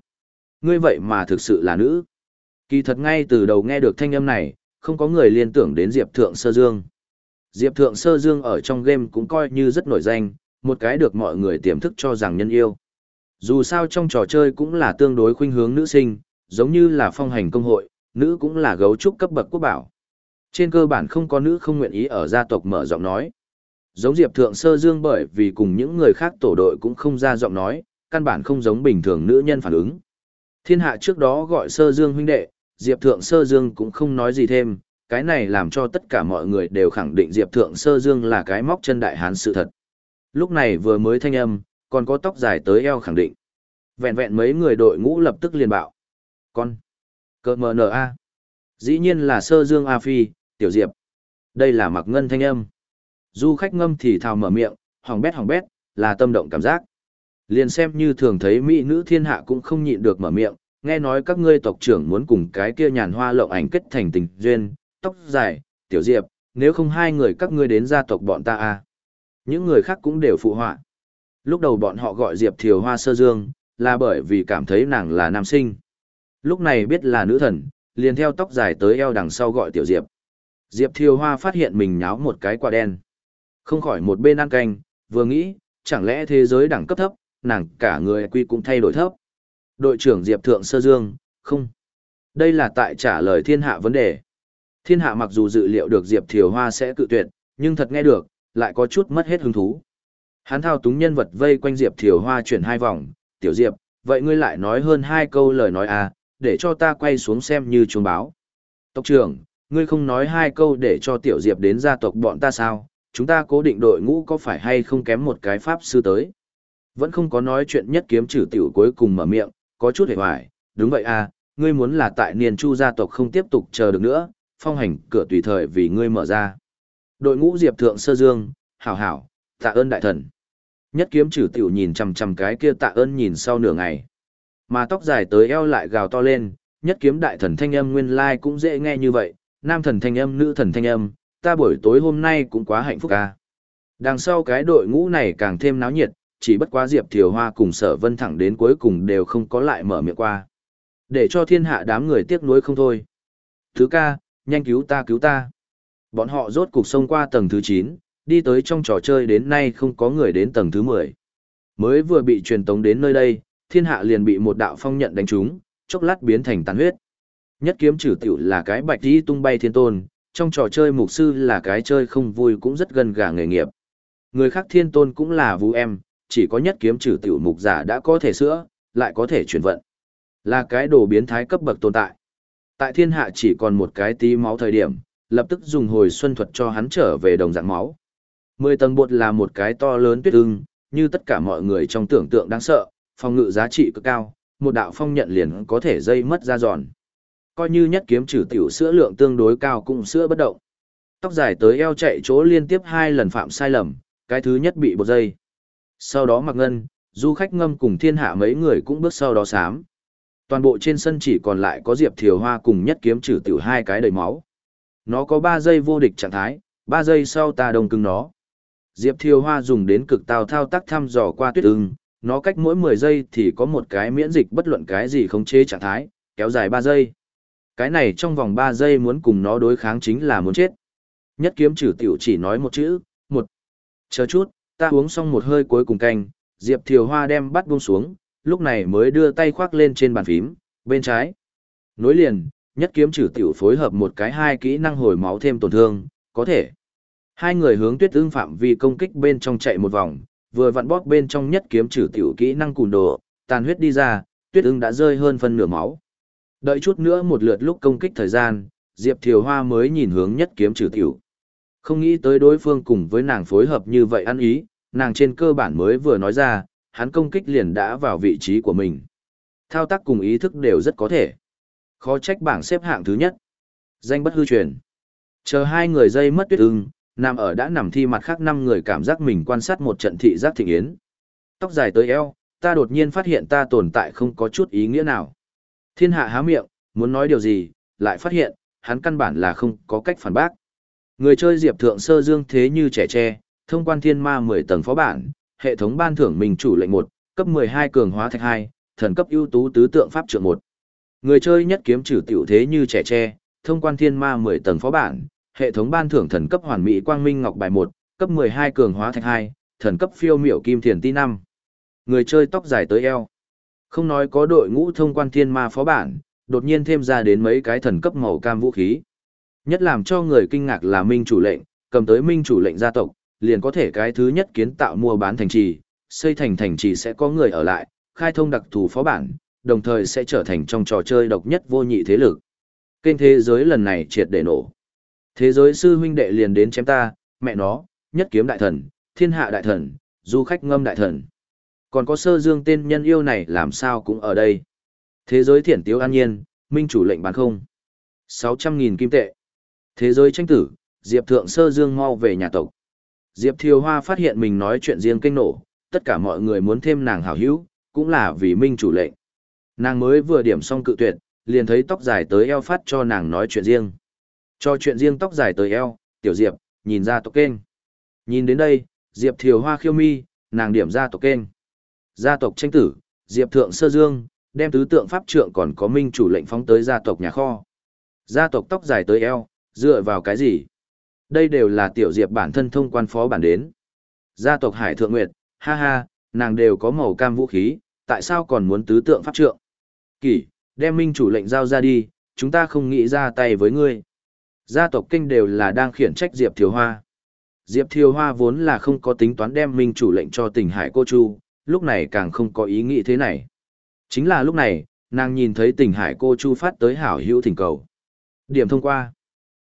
A: Ngươi vậy mà thực sự là nữ. Kỳ thật ngay từ đầu nghe được thanh âm này, không có người liên tưởng đến Diệp Thượng Sơ Dương. Diệp Thượng Sơ Dương ở trong game cũng coi như rất nổi danh, một cái được mọi người tiềm thức cho rằng nhân yêu. Dù sao trong trò chơi cũng là tương đối khuynh hướng nữ sinh, giống như là phong hành công hội, nữ cũng là gấu trúc cấp bậc quốc bảo. Trên cơ bản không có nữ không nguyện ý ở gia tộc mở giọng nói. Giống Diệp Thượng Sơ Dương bởi vì cùng những người khác tổ đội cũng không ra giọng nói, căn bản không giống bình thường nữ nhân phản ứng. Thiên hạ trước đó gọi Sơ Dương huynh đệ, Diệp Thượng Sơ Dương cũng không nói gì thêm, cái này làm cho tất cả mọi người đều khẳng định Diệp Thượng Sơ Dương là cái móc chân đại hán sự thật. Lúc này vừa mới thanh âm, còn có tóc dài tới eo khẳng định. Vẹn vẹn mấy người đội ngũ lập tức liền bạo. Con. Cơ mờ nở a. Dĩ nhiên là Sơ Dương A Phi, Tiểu Diệp. Đây là mặc ngân thanh âm. Du khách ngâm thì thào mở miệng, hỏng bét hỏng bét, là tâm động cảm giác. Liền xem như thường thấy mỹ nữ thiên hạ cũng không nhịn được mở miệng, nghe nói các ngươi tộc trưởng muốn cùng cái kia nhàn hoa lộng ảnh kết thành tình duyên, tóc dài, tiểu diệp, nếu không hai người các ngươi đến gia tộc bọn ta à. Những người khác cũng đều phụ họa. Lúc đầu bọn họ gọi diệp thiều hoa sơ dương, là bởi vì cảm thấy nàng là nam sinh. Lúc này biết là nữ thần, liền theo tóc dài tới eo đằng sau gọi tiểu diệp. Diệp thiều hoa phát hiện mình nháo một cái quả đen. Không khỏi một bên ăn canh, vừa nghĩ, chẳng lẽ thế giới đẳng cấp thấp, nàng cả người quy cũng thay đổi thấp. Đội trưởng Diệp Thượng Sơ Dương, không. Đây là tại trả lời thiên hạ vấn đề. Thiên hạ mặc dù dự liệu được Diệp Thiều Hoa sẽ cự tuyệt, nhưng thật nghe được, lại có chút mất hết hứng thú. Hắn thao túng nhân vật vây quanh Diệp Thiều Hoa chuyển hai vòng, tiểu Diệp, vậy ngươi lại nói hơn hai câu lời nói à, để cho ta quay xuống xem như chuông báo. Tộc trưởng, ngươi không nói hai câu để cho tiểu Diệp đến gia tộc bọn ta sao, chúng ta cố định đội ngũ có phải hay không kém một cái pháp sư tới. Vẫn không có nói chuyện nhất kiếm trừ tiểu cuối cùng mở miệng, có chút hề hoài, đúng vậy à, ngươi muốn là tại niên chu gia tộc không tiếp tục chờ được nữa, phong hành cửa tùy thời vì ngươi mở ra. Đội ngũ diệp thượng sơ dương, hảo hảo, tạ ơn đại thần. Nhất kiếm trừ tiểu nhìn chằm chằm cái kia tạ ơn nhìn sau nửa ngày. Mà tóc dài tới eo lại gào to lên, nhất kiếm đại thần thanh âm nguyên lai like cũng dễ nghe như vậy, nam thần thanh âm nữ thần thanh âm, ta buổi tối hôm nay cũng quá hạnh phúc à. Đằng sau cái đội ngũ này càng thêm náo nhiệt, chỉ bất quá Diệp Thiều Hoa cùng sở vân thẳng đến cuối cùng đều không có lại mở miệng qua. Để cho thiên hạ đám người tiếc nuối không thôi. Thứ ca, nhanh cứu ta cứu ta. Bọn họ rốt cục xông qua tầng thứ 9, đi tới trong trò chơi đến nay không có người đến tầng thứ 10. Mới vừa bị truyền tống đến nơi đây, thiên hạ liền bị một đạo phong nhận đánh trúng, chốc lát biến thành tàn huyết. Nhất kiếm trừ tiểu là cái bạch đi tung bay thiên tôn, trong trò chơi mục sư là cái chơi không vui cũng rất gần gà nghề nghiệp. Người khác thiên tôn cũng là vũ em, chỉ có nhất kiếm trừ tiểu mục giả đã có thể sữa, lại có thể chuyển vận. Là cái đồ biến thái cấp bậc tồn tại. Tại thiên hạ chỉ còn một cái tí máu thời điểm, lập tức dùng hồi xuân thuật cho hắn trở về đồng dạng máu. Mười tầng bột là một cái to lớn tuyết ưng, như tất cả mọi người trong tưởng tượng đáng sợ, phòng ngự giá trị cực cao, một đạo phong nhận liền có thể dây mất ra giòn. Coi như nhất kiếm trừ tiểu sữa lượng tương đối cao cũng sữa bất động. Tóc dài tới eo chạy chỗ liên tiếp hai lần phạm sai lầm, cái thứ nhất bị bột dây. Sau đó mặc ngân, du khách ngâm cùng thiên hạ mấy người cũng bước sau đó sám. Toàn bộ trên sân chỉ còn lại có Diệp Thiều Hoa cùng nhất kiếm trừ tiểu hai cái đầy máu. Nó có 3 giây vô địch trạng thái, 3 giây sau ta đồng cứng nó. Diệp Thiều Hoa dùng đến cực tào thao tác thăm dò qua tuyết ưng, nó cách mỗi 10 giây thì có một cái miễn dịch bất luận cái gì khống chế trạng thái, kéo dài 3 giây. Cái này trong vòng 3 giây muốn cùng nó đối kháng chính là muốn chết. Nhất kiếm trừ tiểu chỉ nói một chữ, một. Chờ chút, ta uống xong một hơi cuối cùng canh, Diệp Thiều Hoa đem bắt buông xuống, lúc này mới đưa tay khoác lên trên bàn phím, bên trái. Nối liền, nhất kiếm trừ tiểu phối hợp một cái hai kỹ năng hồi máu thêm tổn thương, có thể. Hai người hướng tuyết ương phạm vi công kích bên trong chạy một vòng, vừa vặn bóp bên trong nhất kiếm trừ tiểu kỹ năng cùn đồ, tàn huyết đi ra, tuyết ưng đã rơi hơn phân nửa máu. Đợi chút nữa một lượt lúc công kích thời gian, Diệp Thiều Hoa mới nhìn hướng nhất kiếm trừ tiểu. Không nghĩ tới đối phương cùng với nàng phối hợp như vậy ăn ý, nàng trên cơ bản mới vừa nói ra, hắn công kích liền đã vào vị trí của mình. Thao tác cùng ý thức đều rất có thể. Khó trách bảng xếp hạng thứ nhất. Danh bất hư truyền. Chờ hai người dây mất tuyết ưng, nằm ở đã nằm thi mặt khác năm người cảm giác mình quan sát một trận thị giác thịnh yến. Tóc dài tới eo, ta đột nhiên phát hiện ta tồn tại không có chút ý nghĩa nào. Thiên hạ há miệng, muốn nói điều gì, lại phát hiện, hắn căn bản là không có cách phản bác. Người chơi Diệp Thượng Sơ Dương thế như trẻ tre, thông quan thiên ma 10 tầng phó bản, hệ thống ban thưởng mình chủ lệnh 1, cấp 12 cường hóa thạch 2, thần cấp ưu tú tứ tượng pháp trượng 1. Người chơi nhất kiếm trừ tiểu thế như trẻ tre, thông quan thiên ma 10 tầng phó bản, hệ thống ban thưởng thần cấp hoàn mỹ quang minh ngọc bài 1, cấp 12 cường hóa thạch 2, thần cấp phiêu miểu kim thiền ti 5. Người chơi tóc dài tới eo. Không nói có đội ngũ thông quan thiên ma phó bản, đột nhiên thêm ra đến mấy cái thần cấp màu cam vũ khí. Nhất làm cho người kinh ngạc là minh chủ lệnh, cầm tới minh chủ lệnh gia tộc, liền có thể cái thứ nhất kiến tạo mua bán thành trì, xây thành thành trì sẽ có người ở lại, khai thông đặc thù phó bản, đồng thời sẽ trở thành trong trò chơi độc nhất vô nhị thế lực. Kênh thế giới lần này triệt để nổ. Thế giới sư huynh đệ liền đến chém ta, mẹ nó, nhất kiếm đại thần, thiên hạ đại thần, du khách ngâm đại thần. Còn có sơ dương tên nhân yêu này làm sao cũng ở đây. Thế giới thiển tiếu an nhiên, minh chủ lệnh bán không. 600.000 kim tệ. Thế giới tranh tử, Diệp Thượng Sơ Dương mau về nhà tộc. Diệp Thiều Hoa phát hiện mình nói chuyện riêng kinh nổ, tất cả mọi người muốn thêm nàng hảo hữu, cũng là vì minh chủ lệnh. Nàng mới vừa điểm xong cự tuyệt, liền thấy tóc dài tới eo phát cho nàng nói chuyện riêng. Cho chuyện riêng tóc dài tới eo, tiểu Diệp, nhìn ra tộc kênh. Nhìn đến đây, Diệp Thiều Hoa khiêu mi, nàng điểm ra tộc kênh. Gia tộc tranh tử, Diệp Thượng Sơ Dương, đem tứ tượng pháp trượng còn có minh chủ lệnh phóng tới gia tộc nhà kho. Gia tộc tóc dài tới eo, dựa vào cái gì? Đây đều là tiểu Diệp bản thân thông quan phó bản đến. Gia tộc Hải Thượng Nguyệt, ha ha, nàng đều có màu cam vũ khí, tại sao còn muốn tứ tượng pháp trượng? Kỷ, đem minh chủ lệnh giao ra đi, chúng ta không nghĩ ra tay với ngươi. Gia tộc kinh đều là đang khiển trách Diệp Thiều Hoa. Diệp Thiều Hoa vốn là không có tính toán đem minh chủ lệnh cho tỉnh Hải Cô Chu, lúc này càng không có ý nghĩ thế này. Chính là lúc này, nàng nhìn thấy tỉnh Hải Cô Chu phát tới hảo hữu thỉnh cầu. Điểm thông qua.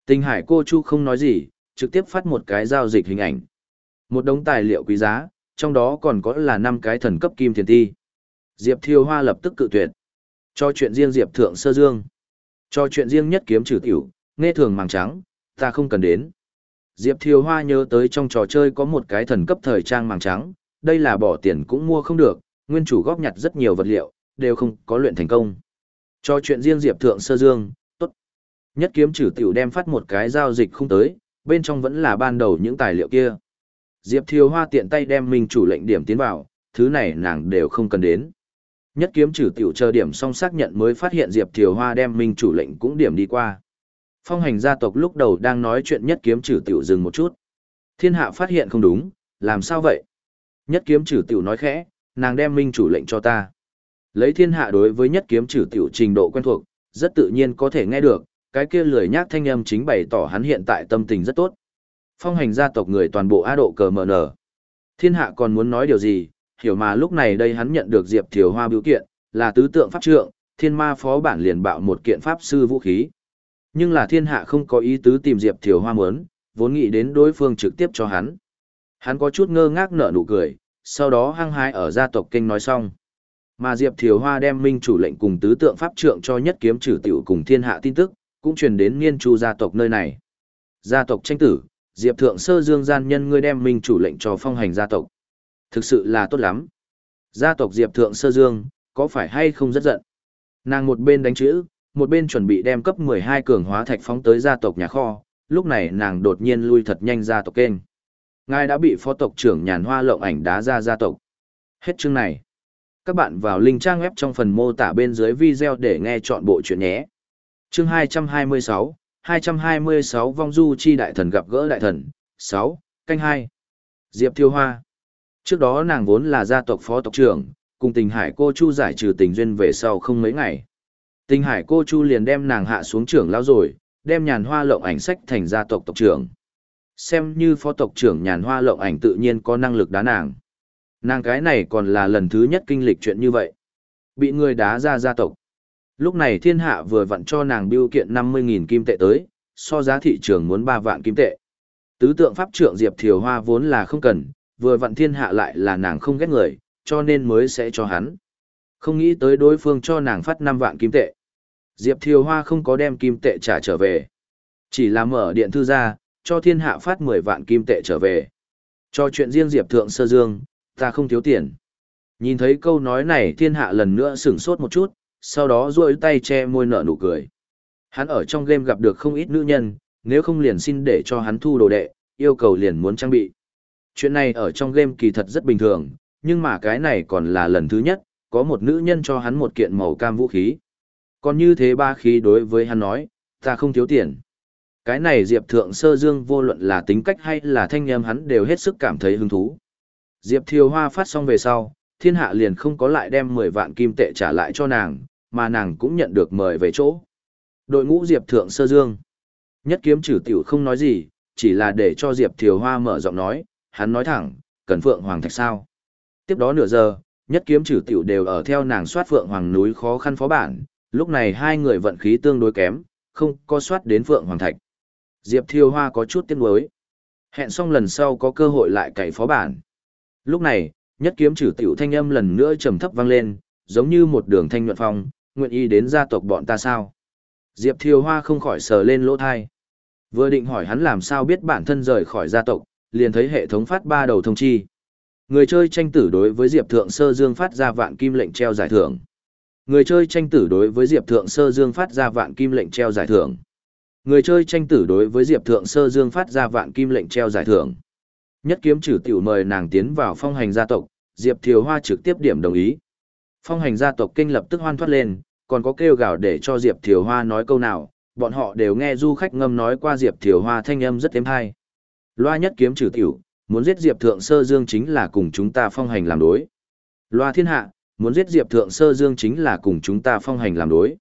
A: Tinh Hải Cô Chu không nói gì, trực tiếp phát một cái giao dịch hình ảnh. Một đống tài liệu quý giá, trong đó còn có là năm cái thần cấp kim thiền ti. Diệp Thiêu Hoa lập tức cự tuyệt. Cho chuyện riêng Diệp Thượng Sơ Dương. Cho chuyện riêng nhất kiếm trừ tiểu, nghe thường màng trắng, ta không cần đến. Diệp Thiều Hoa nhớ tới trong trò chơi có một cái thần cấp thời trang màng trắng, đây là bỏ tiền cũng mua không được, nguyên chủ góp nhặt rất nhiều vật liệu, đều không có luyện thành công. Cho chuyện riêng Diệp Thượng Sơ Dương. Nhất kiếm trừ tiểu đem phát một cái giao dịch không tới, bên trong vẫn là ban đầu những tài liệu kia. Diệp Thiều Hoa tiện tay đem mình chủ lệnh điểm tiến vào, thứ này nàng đều không cần đến. Nhất kiếm trừ tiểu chờ điểm xong xác nhận mới phát hiện Diệp Thiều Hoa đem mình chủ lệnh cũng điểm đi qua. Phong hành gia tộc lúc đầu đang nói chuyện nhất kiếm trừ tiểu dừng một chút. Thiên hạ phát hiện không đúng, làm sao vậy? Nhất kiếm trừ tiểu nói khẽ, nàng đem minh chủ lệnh cho ta. Lấy thiên hạ đối với nhất kiếm trừ tiểu trình độ quen thuộc, rất tự nhiên có thể nghe được, cái kia lười nhác thanh âm chính bày tỏ hắn hiện tại tâm tình rất tốt. Phong hành gia tộc người toàn bộ A độ cờ mở nở. Thiên hạ còn muốn nói điều gì, hiểu mà lúc này đây hắn nhận được Diệp Thiều Hoa biểu kiện, là tứ tượng pháp trượng, thiên ma phó bản liền bạo một kiện pháp sư vũ khí. Nhưng là thiên hạ không có ý tứ tìm Diệp Thiều Hoa muốn, vốn nghĩ đến đối phương trực tiếp cho hắn. Hắn có chút ngơ ngác nở nụ cười, sau đó hăng hái ở gia tộc kinh nói xong. Mà Diệp Thiều Hoa đem minh chủ lệnh cùng tứ tượng pháp trượng cho nhất kiếm trừ tiểu cùng thiên hạ tin tức, cũng truyền đến niên chu gia tộc nơi này. Gia tộc tranh tử, Diệp Thượng Sơ Dương gian nhân ngươi đem minh chủ lệnh cho phong hành gia tộc. Thực sự là tốt lắm. Gia tộc Diệp Thượng Sơ Dương, có phải hay không rất giận? Nàng một bên đánh chữ, một bên chuẩn bị đem cấp 12 cường hóa thạch phóng tới gia tộc nhà kho, lúc này nàng đột nhiên lui thật nhanh ra tộc kênh. Ngài đã bị phó tộc trưởng nhàn hoa lộng ảnh đá ra gia tộc. Hết chương này. Các bạn vào link trang web trong phần mô tả bên dưới video để nghe chọn bộ chuyện nhé. Chương 226, 226 vong du chi đại thần gặp gỡ đại thần, 6, canh 2. Diệp Thiêu Hoa. Trước đó nàng vốn là gia tộc phó tộc trưởng, cùng tình hải cô Chu giải trừ tình duyên về sau không mấy ngày. Tình hải cô Chu liền đem nàng hạ xuống trưởng lao rồi, đem nhàn hoa lộng ảnh sách thành gia tộc tộc trưởng. Xem như phó tộc trưởng nhàn hoa lộng ảnh tự nhiên có năng lực đá nàng. Nàng cái này còn là lần thứ nhất kinh lịch chuyện như vậy. Bị người đá ra gia tộc. Lúc này thiên hạ vừa vặn cho nàng biêu kiện 50.000 kim tệ tới, so giá thị trường muốn 3 vạn kim tệ. Tứ tượng pháp trưởng Diệp Thiều Hoa vốn là không cần, vừa vặn thiên hạ lại là nàng không ghét người, cho nên mới sẽ cho hắn. Không nghĩ tới đối phương cho nàng phát 5 vạn kim tệ. Diệp Thiều Hoa không có đem kim tệ trả trở về. Chỉ là mở điện thư ra, cho thiên hạ phát 10 vạn kim tệ trở về. Cho chuyện riêng Diệp Thượng Sơ Dương, ta không thiếu tiền. Nhìn thấy câu nói này thiên hạ lần nữa sửng sốt một chút, sau đó duỗi tay che môi nở nụ cười. Hắn ở trong game gặp được không ít nữ nhân, nếu không liền xin để cho hắn thu đồ đệ, yêu cầu liền muốn trang bị. Chuyện này ở trong game kỳ thật rất bình thường, nhưng mà cái này còn là lần thứ nhất, có một nữ nhân cho hắn một kiện màu cam vũ khí. Còn như thế ba khí đối với hắn nói, ta không thiếu tiền. Cái này Diệp Thượng Sơ Dương vô luận là tính cách hay là thanh em hắn đều hết sức cảm thấy hứng thú. Diệp Thiều Hoa phát xong về sau, thiên hạ liền không có lại đem 10 vạn kim tệ trả lại cho nàng, mà nàng cũng nhận được mời về chỗ. Đội ngũ Diệp Thượng Sơ Dương. Nhất kiếm trừ tiểu không nói gì, chỉ là để cho Diệp Thiều Hoa mở giọng nói, hắn nói thẳng, cần Phượng Hoàng Thạch sao. Tiếp đó nửa giờ, nhất kiếm trừ tiểu đều ở theo nàng soát Phượng Hoàng núi khó khăn phó bản, lúc này hai người vận khí tương đối kém, không có soát đến Phượng Hoàng Thạch. Diệp Thiều Hoa có chút tiếc nuối. Hẹn xong lần sau có cơ hội lại cày phó bản. Lúc này, nhất kiếm trừ tiểu thanh âm lần nữa trầm thấp vang lên, giống như một đường thanh nhuận phong, nguyện ý đến gia tộc bọn ta sao. Diệp Thiều Hoa không khỏi sờ lên lỗ thai. Vừa định hỏi hắn làm sao biết bản thân rời khỏi gia tộc, liền thấy hệ thống phát ba đầu thông chi. Người chơi tranh tử đối với Diệp Thượng Sơ Dương phát ra vạn kim lệnh treo giải thưởng. Người chơi tranh tử đối với Diệp Thượng Sơ Dương phát ra vạn kim lệnh treo giải thưởng. Người chơi tranh tử đối với Diệp Thượng Sơ Dương phát ra vạn kim lệnh treo giải thưởng. Nhất kiếm trừ tiểu mời nàng tiến vào phong hành gia tộc, Diệp Thiều Hoa trực tiếp điểm đồng ý. Phong hành gia tộc kinh lập tức hoan thoát lên, còn có kêu gào để cho Diệp Thiều Hoa nói câu nào, bọn họ đều nghe du khách ngâm nói qua Diệp Thiều Hoa thanh âm rất êm hay. Loa nhất kiếm trừ tiểu, muốn giết Diệp Thượng Sơ Dương chính là cùng chúng ta phong hành làm đối. Loa thiên hạ, muốn giết Diệp Thượng Sơ Dương chính là cùng chúng ta phong hành làm đối.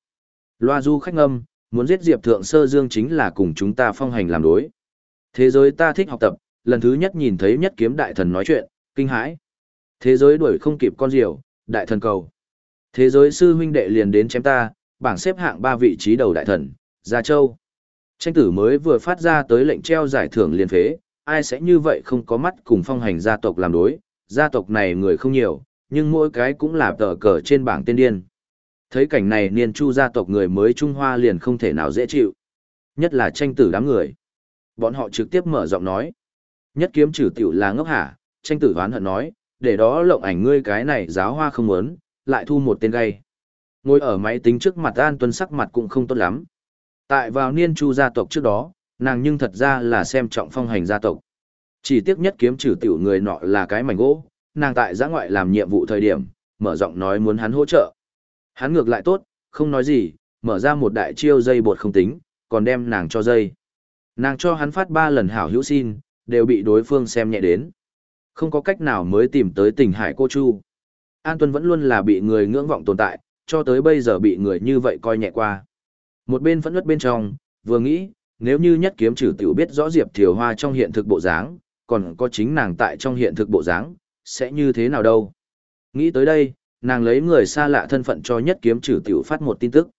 A: Loa du khách ngâm, muốn giết Diệp Thượng Sơ Dương chính là cùng chúng ta phong hành làm đối. Thế giới ta thích học tập, lần thứ nhất nhìn thấy nhất kiếm đại thần nói chuyện, kinh hãi. Thế giới đuổi không kịp con diều, đại thần cầu. Thế giới sư huynh đệ liền đến chém ta, bảng xếp hạng ba vị trí đầu đại thần, Gia Châu. Tranh tử mới vừa phát ra tới lệnh treo giải thưởng liên phế, ai sẽ như vậy không có mắt cùng phong hành gia tộc làm đối, gia tộc này người không nhiều, nhưng mỗi cái cũng là tờ cờ trên bảng tên điên. Thấy cảnh này niên chu gia tộc người mới Trung Hoa liền không thể nào dễ chịu. Nhất là tranh tử đám người. Bọn họ trực tiếp mở giọng nói. Nhất kiếm trừ tiểu là ngốc hả, tranh tử hoán hận nói, để đó lộng ảnh ngươi cái này giáo hoa không muốn, lại thu một tên gay. Ngồi ở máy tính trước mặt An Tuân sắc mặt cũng không tốt lắm. Tại vào niên chu gia tộc trước đó, nàng nhưng thật ra là xem trọng phong hành gia tộc. Chỉ tiếc nhất kiếm trừ tiểu người nọ là cái mảnh gỗ, nàng tại giã ngoại làm nhiệm vụ thời điểm, mở giọng nói muốn hắn hỗ trợ. Hắn ngược lại tốt, không nói gì, mở ra một đại chiêu dây bột không tính, còn đem nàng cho dây. Nàng cho hắn phát ba lần hảo hữu xin, đều bị đối phương xem nhẹ đến. Không có cách nào mới tìm tới tình hải cô Chu. An Tuân vẫn luôn là bị người ngưỡng vọng tồn tại, cho tới bây giờ bị người như vậy coi nhẹ qua. Một bên phẫn nứt bên trong, vừa nghĩ, nếu như nhất kiếm trừ tiểu biết rõ Diệp Thiều Hoa trong hiện thực bộ dáng, còn có chính nàng tại trong hiện thực bộ dáng, sẽ như thế nào đâu. Nghĩ tới đây, nàng lấy người xa lạ thân phận cho nhất kiếm trừ tiểu phát một tin tức.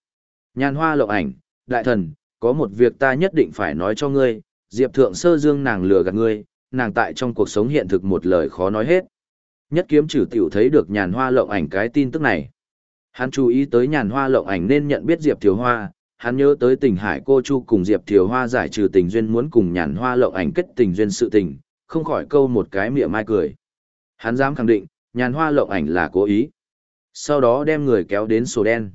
A: Nhàn hoa lộng ảnh, đại thần, có một việc ta nhất định phải nói cho ngươi, Diệp Thượng Sơ Dương nàng lừa gạt ngươi, nàng tại trong cuộc sống hiện thực một lời khó nói hết. Nhất kiếm trừ tiểu thấy được nhàn hoa lộng ảnh cái tin tức này. Hắn chú ý tới nhàn hoa lộng ảnh nên nhận biết Diệp Thiều Hoa, hắn nhớ tới tình hải cô Chu cùng Diệp Thiều Hoa giải trừ tình duyên muốn cùng nhàn hoa lộng ảnh kết tình duyên sự tình, không khỏi câu một cái miệng mai cười. Hắn dám khẳng định, nhàn hoa lộng ảnh là cố ý. Sau đó đem người kéo đến sổ đen.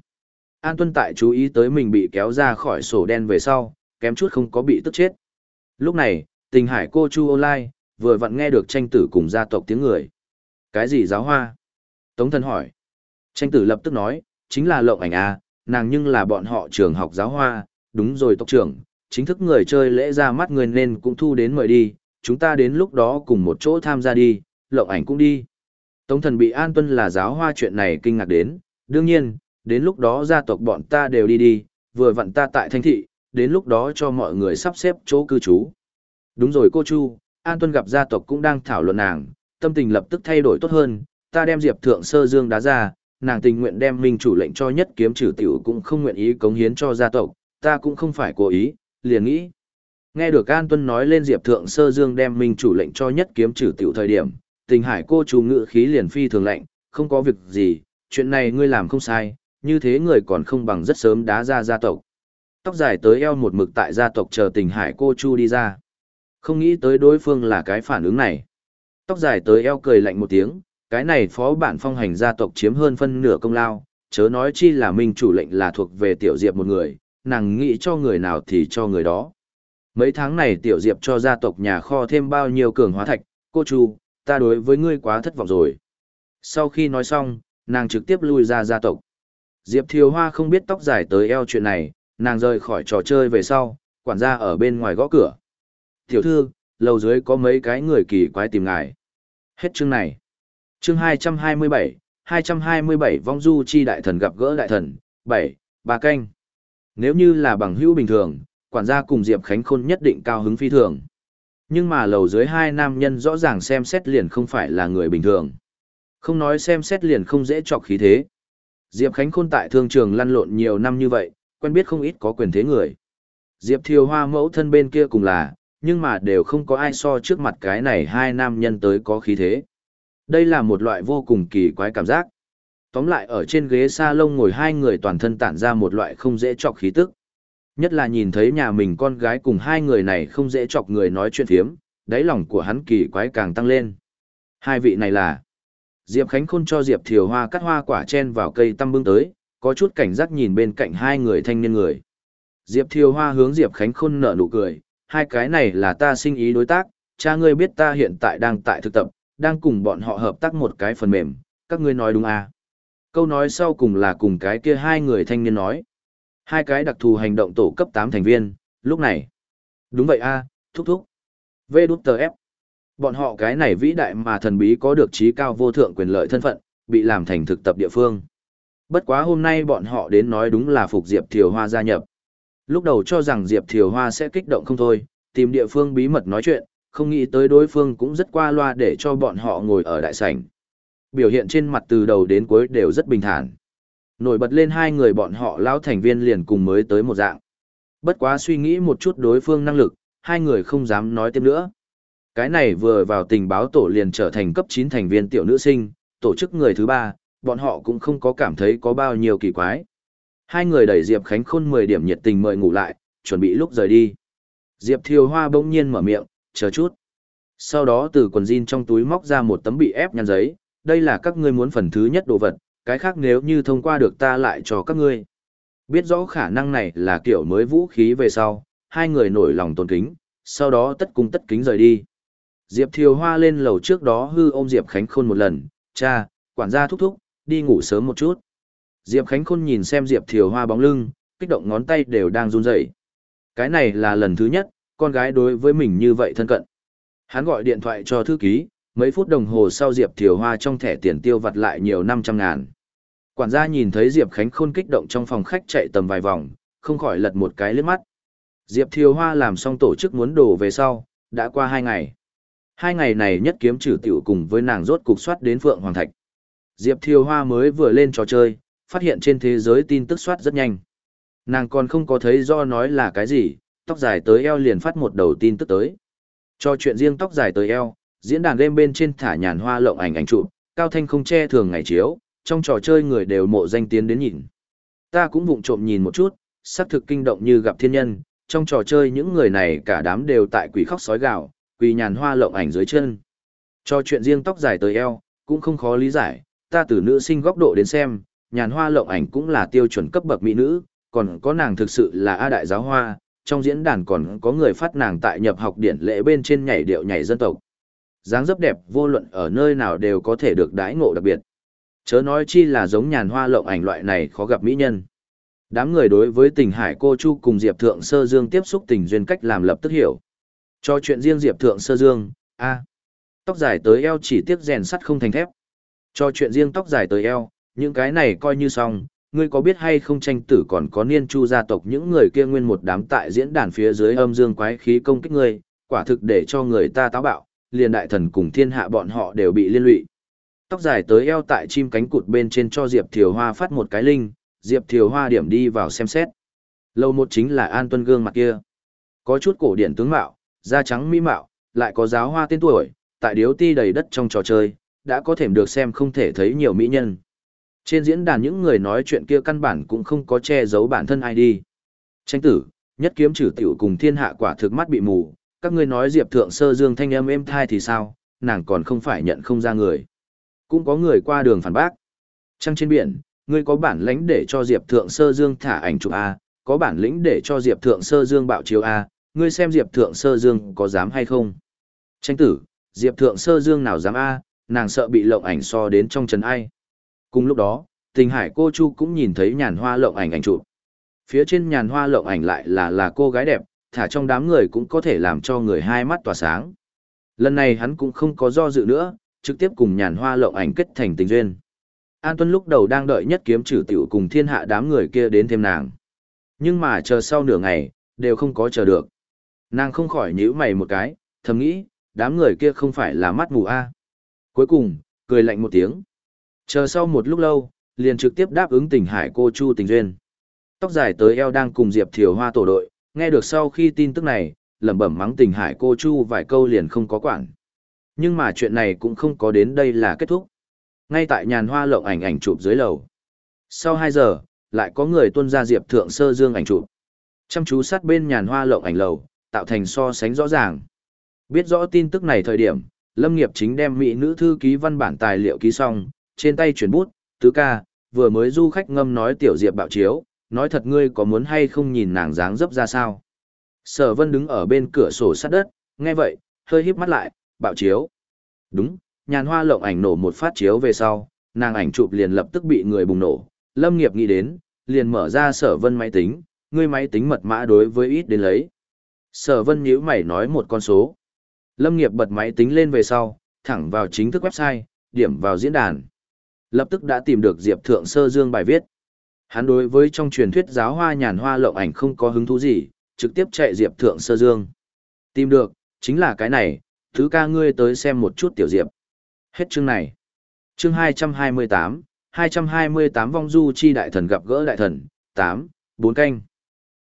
A: An Tuân tại chú ý tới mình bị kéo ra khỏi sổ đen về sau, kém chút không có bị tức chết. Lúc này, tình hải cô Chu online, vừa vặn nghe được tranh tử cùng gia tộc tiếng người. Cái gì giáo hoa? Tống thần hỏi. Tranh tử lập tức nói, chính là lộng ảnh à, nàng nhưng là bọn họ trường học giáo hoa, đúng rồi tộc trưởng, chính thức người chơi lễ ra mắt người nên cũng thu đến mời đi, chúng ta đến lúc đó cùng một chỗ tham gia đi, lộng ảnh cũng đi. Tống thần bị an tuân là giáo hoa chuyện này kinh ngạc đến, đương nhiên, đến lúc đó gia tộc bọn ta đều đi đi, vừa vặn ta tại thanh thị, đến lúc đó cho mọi người sắp xếp chỗ cư trú. Đúng rồi cô Chu, An Tuân gặp gia tộc cũng đang thảo luận nàng, tâm tình lập tức thay đổi tốt hơn, ta đem Diệp Thượng Sơ Dương đá ra, nàng tình nguyện đem minh chủ lệnh cho nhất kiếm trừ tiểu cũng không nguyện ý cống hiến cho gia tộc, ta cũng không phải cố ý, liền nghĩ. Nghe được An Tuân nói lên Diệp Thượng Sơ Dương đem minh chủ lệnh cho nhất kiếm trừ tiểu thời điểm, tình hải cô Chu ngự khí liền phi thường lệnh, không có việc gì, chuyện này ngươi làm không sai, như thế người còn không bằng rất sớm đá ra gia tộc. Tóc dài tới eo một mực tại gia tộc chờ tình hải cô chu đi ra. Không nghĩ tới đối phương là cái phản ứng này. Tóc dài tới eo cười lạnh một tiếng, cái này phó bản phong hành gia tộc chiếm hơn phân nửa công lao, chớ nói chi là minh chủ lệnh là thuộc về tiểu diệp một người, nàng nghĩ cho người nào thì cho người đó. Mấy tháng này tiểu diệp cho gia tộc nhà kho thêm bao nhiêu cường hóa thạch, cô chu, ta đối với ngươi quá thất vọng rồi. Sau khi nói xong, nàng trực tiếp lui ra gia tộc. Diệp Thiều Hoa không biết tóc dài tới eo chuyện này, nàng rời khỏi trò chơi về sau, quản gia ở bên ngoài gõ cửa. Tiểu thư, lầu dưới có mấy cái người kỳ quái tìm ngài. Hết chương này. Chương 227, 227 vong du chi đại thần gặp gỡ đại thần, 7, bà canh. Nếu như là bằng hữu bình thường, quản gia cùng Diệp Khánh Khôn nhất định cao hứng phi thường. Nhưng mà lầu dưới hai nam nhân rõ ràng xem xét liền không phải là người bình thường. Không nói xem xét liền không dễ chọc khí thế. Diệp Khánh Khôn tại thương trường lăn lộn nhiều năm như vậy, quen biết không ít có quyền thế người. Diệp Thiều Hoa mẫu thân bên kia cùng là, nhưng mà đều không có ai so trước mặt cái này hai nam nhân tới có khí thế. Đây là một loại vô cùng kỳ quái cảm giác. Tóm lại ở trên ghế salon ngồi hai người toàn thân tản ra một loại không dễ chọc khí tức. Nhất là nhìn thấy nhà mình con gái cùng hai người này không dễ chọc người nói chuyện phiếm, đáy lòng của hắn kỳ quái càng tăng lên. Hai vị này là Diệp Khánh Khôn cho Diệp Thiều Hoa cắt hoa quả chen vào cây tăm bưng tới, có chút cảnh giác nhìn bên cạnh hai người thanh niên người. Diệp Thiều Hoa hướng Diệp Khánh Khôn nở nụ cười, hai cái này là ta sinh ý đối tác, cha ngươi biết ta hiện tại đang tại thực tập, đang cùng bọn họ hợp tác một cái phần mềm, các ngươi nói đúng à? Câu nói sau cùng là cùng cái kia hai người thanh niên nói. Hai cái đặc thù hành động tổ cấp 8 thành viên, lúc này. Đúng vậy a, à, thúc thúc. V đút tờ F. Bọn họ cái này vĩ đại mà thần bí có được trí cao vô thượng quyền lợi thân phận, bị làm thành thực tập địa phương. Bất quá hôm nay bọn họ đến nói đúng là phục Diệp Thiều Hoa gia nhập. Lúc đầu cho rằng Diệp Thiều Hoa sẽ kích động không thôi, tìm địa phương bí mật nói chuyện, không nghĩ tới đối phương cũng rất qua loa để cho bọn họ ngồi ở đại sảnh. Biểu hiện trên mặt từ đầu đến cuối đều rất bình thản. Nổi bật lên hai người bọn họ lão thành viên liền cùng mới tới một dạng. Bất quá suy nghĩ một chút đối phương năng lực, hai người không dám nói thêm nữa. Cái này vừa vào tình báo tổ liền trở thành cấp 9 thành viên tiểu nữ sinh, tổ chức người thứ ba, bọn họ cũng không có cảm thấy có bao nhiêu kỳ quái. Hai người đẩy Diệp Khánh Khôn 10 điểm nhiệt tình mời ngủ lại, chuẩn bị lúc rời đi. Diệp Thiều Hoa bỗng nhiên mở miệng, chờ chút. Sau đó từ quần jean trong túi móc ra một tấm bị ép nhăn giấy, đây là các ngươi muốn phần thứ nhất đồ vật, cái khác nếu như thông qua được ta lại cho các ngươi. Biết rõ khả năng này là kiểu mới vũ khí về sau, hai người nổi lòng tôn kính, sau đó tất cung tất kính rời đi. Diệp Thiều Hoa lên lầu trước đó hư ôm Diệp Khánh Khôn một lần, cha, quản gia thúc thúc, đi ngủ sớm một chút. Diệp Khánh Khôn nhìn xem Diệp Thiều Hoa bóng lưng, kích động ngón tay đều đang run rẩy. Cái này là lần thứ nhất, con gái đối với mình như vậy thân cận. Hắn gọi điện thoại cho thư ký, mấy phút đồng hồ sau Diệp Thiều Hoa trong thẻ tiền tiêu vặt lại nhiều năm trăm ngàn. Quản gia nhìn thấy Diệp Khánh Khôn kích động trong phòng khách chạy tầm vài vòng, không khỏi lật một cái lướt mắt. Diệp Thiều Hoa làm xong tổ chức muốn đổ về sau, đã qua hai ngày. Hai ngày này nhất kiếm trừ tiểu cùng với nàng rốt cục soát đến Phượng Hoàng Thạch. Diệp Thiều Hoa mới vừa lên trò chơi, phát hiện trên thế giới tin tức soát rất nhanh. Nàng còn không có thấy do nói là cái gì, tóc dài tới eo liền phát một đầu tin tức tới. Cho chuyện riêng tóc dài tới eo, diễn đàn game bên trên thả nhàn hoa lộng ảnh ảnh chụp, cao thanh không che thường ngày chiếu, trong trò chơi người đều mộ danh tiến đến nhìn. Ta cũng vụng trộm nhìn một chút, sắc thực kinh động như gặp thiên nhân, trong trò chơi những người này cả đám đều tại quỷ khóc sói gạo, quỳ nhàn hoa lộng ảnh dưới chân. Cho chuyện riêng tóc dài tới eo, cũng không khó lý giải, ta từ nữ sinh góc độ đến xem, nhàn hoa lộng ảnh cũng là tiêu chuẩn cấp bậc mỹ nữ, còn có nàng thực sự là A đại giáo hoa, trong diễn đàn còn có người phát nàng tại nhập học điển lễ bên trên nhảy điệu nhảy dân tộc. dáng dấp đẹp vô luận ở nơi nào đều có thể được đãi ngộ đặc biệt. Chớ nói chi là giống nhàn hoa lộng ảnh loại này khó gặp mỹ nhân. Đám người đối với tình hải cô Chu cùng Diệp Thượng Sơ Dương tiếp xúc tình duyên cách làm lập tức hiểu. Cho chuyện riêng Diệp Thượng Sơ Dương, a Tóc dài tới eo chỉ tiếc rèn sắt không thành thép. Cho chuyện riêng tóc dài tới eo, những cái này coi như xong, ngươi có biết hay không tranh tử còn có niên chu gia tộc những người kia nguyên một đám tại diễn đàn phía dưới âm dương quái khí công kích ngươi, quả thực để cho người ta táo bạo, liền đại thần cùng thiên hạ bọn họ đều bị liên lụy. Tóc dài tới eo tại chim cánh cụt bên trên cho Diệp Thiều Hoa phát một cái linh, Diệp Thiều Hoa điểm đi vào xem xét. Lâu một chính là An Tuân gương mặt kia. Có chút cổ điển tướng mạo, da trắng mỹ mạo, lại có giáo hoa tên tuổi, tại điếu ti đầy đất trong trò chơi, đã có thể được xem không thể thấy nhiều mỹ nhân. Trên diễn đàn những người nói chuyện kia căn bản cũng không có che giấu bản thân ai đi. Tranh tử, nhất kiếm trừ tiểu cùng thiên hạ quả thực mắt bị mù, các ngươi nói Diệp Thượng Sơ Dương thanh âm êm thai thì sao, nàng còn không phải nhận không ra người. Cũng có người qua đường phản bác. Trăng trên biển, ngươi có bản lĩnh để cho Diệp Thượng Sơ Dương thả ảnh chụp A, có bản lĩnh để cho Diệp Thượng Sơ Dương bạo chiếu A, ngươi xem Diệp Thượng Sơ Dương có dám hay không. Tranh tử, Diệp Thượng Sơ Dương nào dám A, nàng sợ bị lộng ảnh so đến trong trần ai. Cùng lúc đó, tình hải cô Chu cũng nhìn thấy nhàn hoa lộng ảnh ảnh chụp. Phía trên nhàn hoa lộng ảnh lại là là cô gái đẹp, thả trong đám người cũng có thể làm cho người hai mắt tỏa sáng. Lần này hắn cũng không có do dự nữa, trực tiếp cùng nhàn hoa lộng ảnh kết thành tình duyên. An Tuân lúc đầu đang đợi nhất kiếm trừ tiểu cùng thiên hạ đám người kia đến thêm nàng. Nhưng mà chờ sau nửa ngày, đều không có chờ được. Nàng không khỏi nhíu mày một cái, thầm nghĩ, đám người kia không phải là mắt mù a. Cuối cùng, cười lạnh một tiếng. Chờ sau một lúc lâu, liền trực tiếp đáp ứng tình hải cô Chu tình duyên. Tóc dài tới eo đang cùng Diệp Thiều Hoa tổ đội, nghe được sau khi tin tức này, lẩm bẩm mắng tình hải cô Chu vài câu liền không có quản. Nhưng mà chuyện này cũng không có đến đây là kết thúc. Ngay tại nhàn hoa lộng ảnh ảnh chụp dưới lầu. Sau 2 giờ, lại có người tuân ra Diệp Thượng Sơ Dương ảnh chụp. Chăm chú sát bên nhàn hoa lộng ảnh lầu, tạo thành so sánh rõ ràng. Biết rõ tin tức này thời điểm, Lâm Nghiệp chính đem mỹ nữ thư ký văn bản tài liệu ký xong, trên tay chuyển bút, tứ ca, vừa mới du khách ngâm nói tiểu Diệp bạo chiếu, nói thật ngươi có muốn hay không nhìn nàng dáng dấp ra sao. Sở Vân đứng ở bên cửa sổ sát đất, nghe vậy, hơi híp mắt lại, bạo chiếu. Đúng, nhàn hoa lộng ảnh nổ một phát chiếu về sau, nàng ảnh chụp liền lập tức bị người bùng nổ. Lâm nghiệp nghĩ đến, liền mở ra sở vân máy tính, ngươi máy tính mật mã đối với ít đến lấy. Sở vân nhíu mày nói một con số. Lâm nghiệp bật máy tính lên về sau, thẳng vào chính thức website, điểm vào diễn đàn. Lập tức đã tìm được Diệp Thượng Sơ Dương bài viết. Hắn đối với trong truyền thuyết giáo hoa nhàn hoa lộng ảnh không có hứng thú gì, trực tiếp chạy Diệp Thượng Sơ Dương. Tìm được, chính là cái này, thứ ca ngươi tới xem một chút tiểu Diệp. Hết chương này. Chương 228, 228 vong du chi đại thần gặp gỡ đại thần, 8, 4 canh.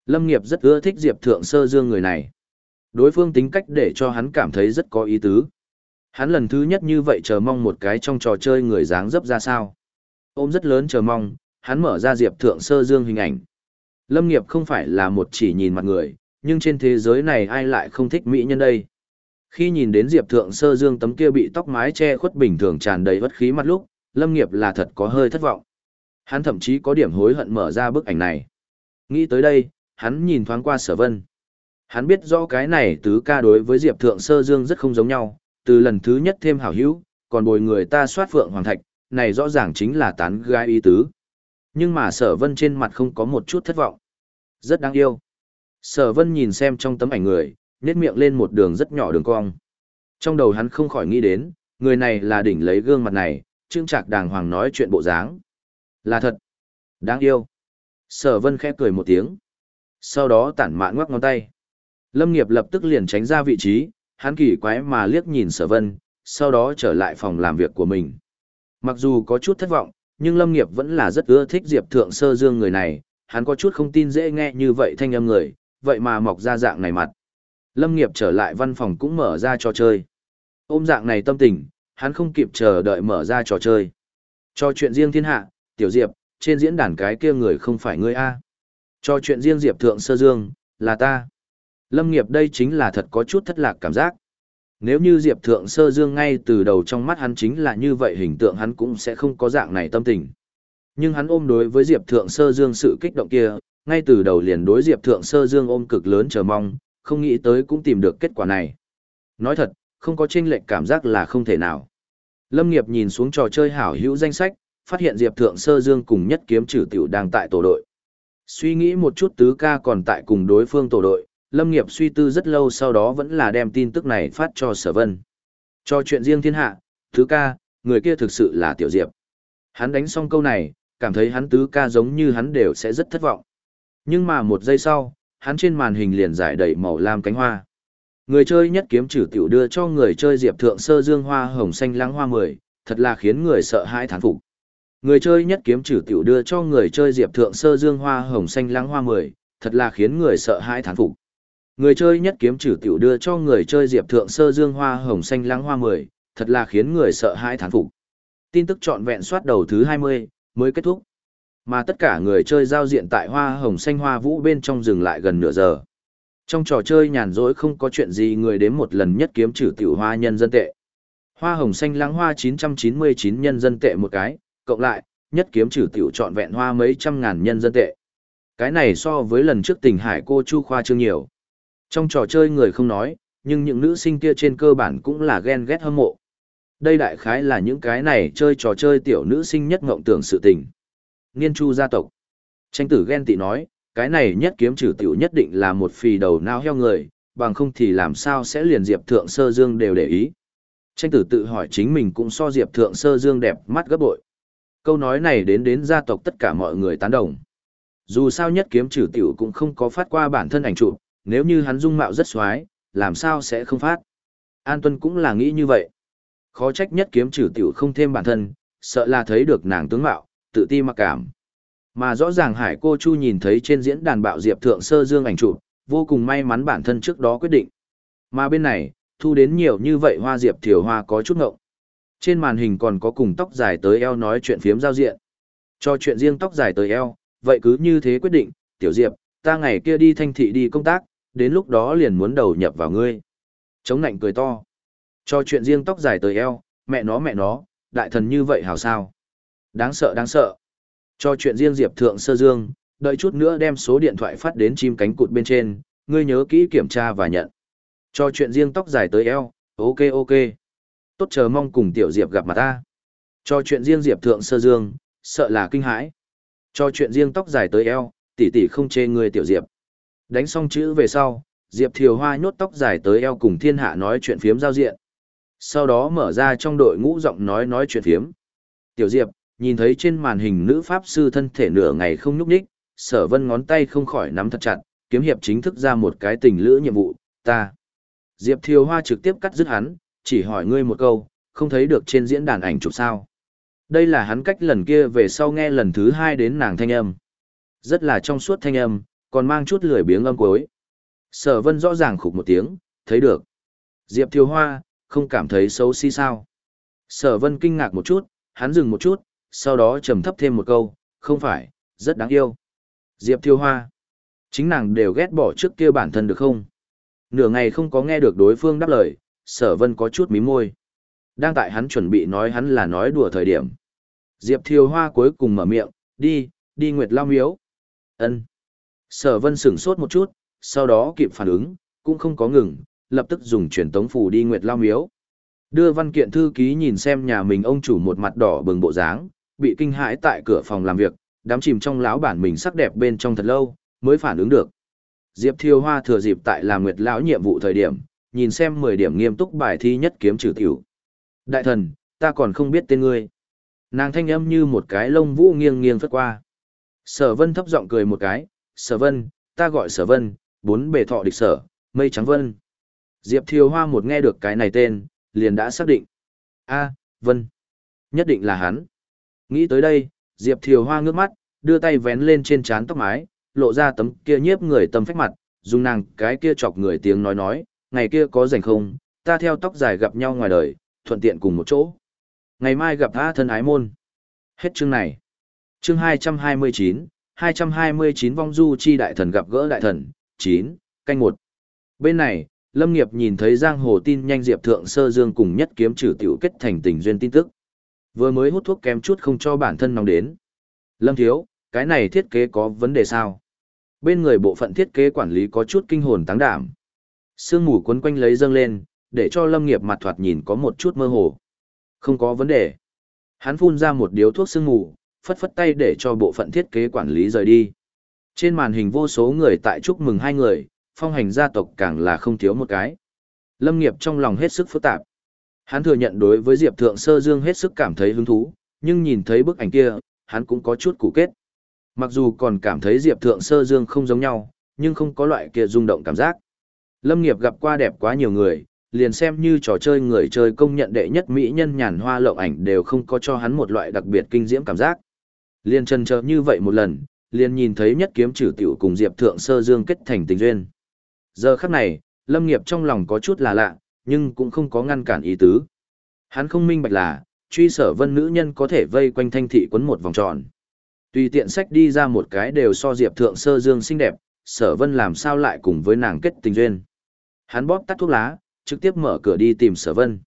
A: Lâm nghiệp rất ưa thích Diệp Thượng Sơ Dương người này. Đối phương tính cách để cho hắn cảm thấy rất có ý tứ. Hắn lần thứ nhất như vậy chờ mong một cái trong trò chơi người dáng dấp ra sao. Ôm rất lớn chờ mong, hắn mở ra Diệp Thượng Sơ Dương hình ảnh. Lâm nghiệp không phải là một chỉ nhìn mặt người, nhưng trên thế giới này ai lại không thích mỹ nhân đây. Khi nhìn đến Diệp Thượng Sơ Dương tấm kia bị tóc mái che khuất bình thường tràn đầy bất khí mặt lúc, Lâm Nghiệp là thật có hơi thất vọng. Hắn thậm chí có điểm hối hận mở ra bức ảnh này. Nghĩ tới đây, hắn nhìn thoáng qua Sở Vân. Hắn biết rõ cái này tứ ca đối với Diệp Thượng Sơ Dương rất không giống nhau, từ lần thứ nhất thêm hảo hữu, còn bồi người ta soát phượng hoàng thạch, này rõ ràng chính là tán gái ý tứ. Nhưng mà Sở Vân trên mặt không có một chút thất vọng. Rất đáng yêu. Sở Vân nhìn xem trong tấm ảnh người, nét miệng lên một đường rất nhỏ đường cong. Trong đầu hắn không khỏi nghĩ đến, người này là đỉnh lấy gương mặt này, trương trạc đàng hoàng nói chuyện bộ dáng. Là thật. Đáng yêu. Sở vân khẽ cười một tiếng. Sau đó tản mạn ngoắc ngón tay. Lâm nghiệp lập tức liền tránh ra vị trí, hắn kỳ quái mà liếc nhìn sở vân, sau đó trở lại phòng làm việc của mình. Mặc dù có chút thất vọng, nhưng Lâm nghiệp vẫn là rất ưa thích Diệp Thượng Sơ Dương người này, hắn có chút không tin dễ nghe như vậy thanh âm người, vậy mà mọc ra dạng này mặt. Lâm nghiệp trở lại văn phòng cũng mở ra trò chơi. Ôm dạng này tâm tình, hắn không kịp chờ đợi mở ra trò chơi. Cho chuyện riêng thiên hạ, tiểu diệp, trên diễn đàn cái kia người không phải ngươi A. Cho chuyện riêng diệp thượng sơ dương, là ta. Lâm nghiệp đây chính là thật có chút thất lạc cảm giác. Nếu như diệp thượng sơ dương ngay từ đầu trong mắt hắn chính là như vậy hình tượng hắn cũng sẽ không có dạng này tâm tình. Nhưng hắn ôm đối với diệp thượng sơ dương sự kích động kia, ngay từ đầu liền đối diệp thượng sơ dương ôm cực lớn chờ mong, không nghĩ tới cũng tìm được kết quả này. Nói thật, không có chênh lệch cảm giác là không thể nào. Lâm nghiệp nhìn xuống trò chơi hảo hữu danh sách, phát hiện Diệp Thượng Sơ Dương cùng nhất kiếm trừ tiểu đang tại tổ đội. Suy nghĩ một chút tứ ca còn tại cùng đối phương tổ đội, Lâm nghiệp suy tư rất lâu sau đó vẫn là đem tin tức này phát cho Sở Vân. Cho chuyện riêng thiên hạ, thứ ca, người kia thực sự là Tiểu Diệp. Hắn đánh xong câu này, cảm thấy hắn tứ ca giống như hắn đều sẽ rất thất vọng. Nhưng mà một giây sau, hắn trên màn hình liền giải đầy màu lam cánh hoa. Người chơi nhất kiếm trừ tiểu đưa cho người chơi Diệp Thượng Sơ Dương hoa hồng xanh lãng hoa 10, thật là khiến người sợ hãi thán phục. Người chơi nhất kiếm trừ tiểu đưa cho người chơi Diệp Thượng Sơ Dương Hoa Hồng Xanh Lăng Hoa 10, thật là khiến người sợ hãi thán phục. Người chơi nhất kiếm trừ tiểu đưa cho người chơi Diệp Thượng Sơ Dương Hoa Hồng Xanh lãng Hoa 10, thật là khiến người sợ hãi thán phục. Tin tức trọn vẹn soát đầu thứ 20, mới kết thúc. Mà tất cả người chơi giao diện tại Hoa Hồng Xanh Hoa Vũ bên trong dừng lại gần nửa giờ. Trong trò chơi nhàn rỗi không có chuyện gì người đến một lần nhất kiếm trừ tiểu hoa nhân dân tệ. Hoa hồng xanh lãng hoa 999 nhân dân tệ một cái, cộng lại, nhất kiếm trừ tiểu trọn vẹn hoa mấy trăm ngàn nhân dân tệ. Cái này so với lần trước tình hải cô Chu Khoa trương nhiều. Trong trò chơi người không nói, nhưng những nữ sinh kia trên cơ bản cũng là ghen ghét hâm mộ. Đây đại khái là những cái này chơi trò chơi tiểu nữ sinh nhất ngộng tưởng sự tình. nghiên chu gia tộc. Tranh tử ghen tị nói, cái này nhất kiếm trừ tiểu nhất định là một phì đầu nao heo người, bằng không thì làm sao sẽ liền Diệp Thượng Sơ Dương đều để ý. Tranh tử tự hỏi chính mình cũng so Diệp Thượng Sơ Dương đẹp mắt gấp bội. Câu nói này đến đến gia tộc tất cả mọi người tán đồng. Dù sao nhất kiếm trừ tiểu cũng không có phát qua bản thân ảnh chụp, nếu như hắn dung mạo rất xoái, làm sao sẽ không phát. An Tuân cũng là nghĩ như vậy. Khó trách nhất kiếm trừ tiểu không thêm bản thân, sợ là thấy được nàng tướng mạo, tự ti mặc cảm. Mà rõ ràng Hải cô Chu nhìn thấy trên diễn đàn bạo Diệp Thượng Sơ Dương ảnh chụp, vô cùng may mắn bản thân trước đó quyết định. Mà bên này, thu đến nhiều như vậy hoa Diệp Thiều Hoa có chút ngộng. Trên màn hình còn có cùng tóc dài tới eo nói chuyện phiếm giao diện. Cho chuyện riêng tóc dài tới eo, vậy cứ như thế quyết định, Tiểu Diệp, ta ngày kia đi thanh thị đi công tác, đến lúc đó liền muốn đầu nhập vào ngươi. Chống nạnh cười to. Cho chuyện riêng tóc dài tới eo, mẹ nó mẹ nó, đại thần như vậy hảo sao. Đáng sợ đáng sợ. Cho chuyện riêng Diệp Thượng Sơ Dương, đợi chút nữa đem số điện thoại phát đến chim cánh cụt bên trên, ngươi nhớ kỹ kiểm tra và nhận. Cho chuyện riêng tóc dài tới eo, ok ok. Tốt chờ mong cùng Tiểu Diệp gặp mặt ta. Cho chuyện riêng Diệp Thượng Sơ Dương, sợ là kinh hãi. Cho chuyện riêng tóc dài tới eo, tỷ tỷ không chê người Tiểu Diệp. Đánh xong chữ về sau, Diệp Thiều Hoa nhốt tóc dài tới eo cùng thiên hạ nói chuyện phiếm giao diện. Sau đó mở ra trong đội ngũ giọng nói nói chuyện phiếm. Tiểu Diệp, nhìn thấy trên màn hình nữ pháp sư thân thể nửa ngày không nhúc nhích, sở vân ngón tay không khỏi nắm thật chặt, kiếm hiệp chính thức ra một cái tình lữ nhiệm vụ, ta. Diệp Thiều Hoa trực tiếp cắt dứt hắn, chỉ hỏi ngươi một câu, không thấy được trên diễn đàn ảnh chụp sao. Đây là hắn cách lần kia về sau nghe lần thứ hai đến nàng thanh âm. Rất là trong suốt thanh âm, còn mang chút lười biếng âm cuối. Sở vân rõ ràng khục một tiếng, thấy được. Diệp Thiều Hoa, không cảm thấy xấu xí sao. Sở vân kinh ngạc một chút, hắn dừng một chút, sau đó trầm thấp thêm một câu, không phải, rất đáng yêu. Diệp Thiêu Hoa. Chính nàng đều ghét bỏ trước kia bản thân được không? Nửa ngày không có nghe được đối phương đáp lời, sở vân có chút mí môi. Đang tại hắn chuẩn bị nói hắn là nói đùa thời điểm. Diệp Thiêu Hoa cuối cùng mở miệng, đi, đi Nguyệt Lao Miếu. ân Sở vân sửng sốt một chút, sau đó kịp phản ứng, cũng không có ngừng, lập tức dùng truyền tống phù đi Nguyệt Lao Miếu. Đưa văn kiện thư ký nhìn xem nhà mình ông chủ một mặt đỏ bừng bộ dáng, bị kinh hãi tại cửa phòng làm việc, đám chìm trong lão bản mình sắc đẹp bên trong thật lâu, mới phản ứng được. Diệp Thiêu Hoa thừa dịp tại làm nguyệt lão nhiệm vụ thời điểm, nhìn xem 10 điểm nghiêm túc bài thi nhất kiếm trừ tiểu. Đại thần, ta còn không biết tên ngươi. Nàng thanh âm như một cái lông vũ nghiêng nghiêng phất qua. Sở Vân thấp giọng cười một cái, Sở Vân, ta gọi Sở Vân, bốn bề thọ địch sở, mây trắng vân. Diệp Thiều Hoa một nghe được cái này tên, liền đã xác định. A, Vân. Nhất định là hắn. Nghĩ tới đây, Diệp Thiều Hoa ngước mắt, đưa tay vén lên trên trán tóc mái, lộ ra tấm kia nhiếp người tâm phách mặt, dùng nàng cái kia chọc người tiếng nói nói, ngày kia có rảnh không, ta theo tóc dài gặp nhau ngoài đời, thuận tiện cùng một chỗ. Ngày mai gặp tha thân ái môn. Hết chương này. Chương 229, 229 vong du chi đại thần gặp gỡ đại thần, 9, canh một. Bên này, Lâm Nghiệp nhìn thấy giang hồ tin nhanh Diệp Thượng Sơ Dương cùng nhất kiếm trừ tiểu kết thành tình duyên tin tức. Vừa mới hút thuốc kém chút không cho bản thân nóng đến. Lâm Thiếu, cái này thiết kế có vấn đề sao? Bên người bộ phận thiết kế quản lý có chút kinh hồn táng đảm. Sương mù quấn quanh lấy dâng lên, để cho Lâm Nghiệp mặt thoạt nhìn có một chút mơ hồ. Không có vấn đề. Hắn phun ra một điếu thuốc sương mù, phất phất tay để cho bộ phận thiết kế quản lý rời đi. Trên màn hình vô số người tại chúc mừng hai người, phong hành gia tộc càng là không thiếu một cái. Lâm nghiệp trong lòng hết sức phức tạp. Hắn thừa nhận đối với Diệp Thượng Sơ Dương hết sức cảm thấy hứng thú, nhưng nhìn thấy bức ảnh kia, hắn cũng có chút củ kết. Mặc dù còn cảm thấy Diệp Thượng Sơ Dương không giống nhau, nhưng không có loại kia rung động cảm giác. Lâm nghiệp gặp qua đẹp quá nhiều người, liền xem như trò chơi người chơi công nhận đệ nhất mỹ nhân nhàn hoa lộng ảnh đều không có cho hắn một loại đặc biệt kinh diễm cảm giác liên chân chờ như vậy một lần, liền nhìn thấy nhất kiếm trừ tiểu cùng Diệp Thượng Sơ Dương kết thành tình duyên. Giờ khắc này, Lâm Nghiệp trong lòng có chút là lạ, nhưng cũng không có ngăn cản ý tứ. Hắn không minh bạch là, truy sở vân nữ nhân có thể vây quanh thanh thị quấn một vòng tròn. Tùy tiện sách đi ra một cái đều so Diệp Thượng Sơ Dương xinh đẹp, sở vân làm sao lại cùng với nàng kết tình duyên. Hắn bóp tắt thuốc lá, trực tiếp mở cửa đi tìm sở vân.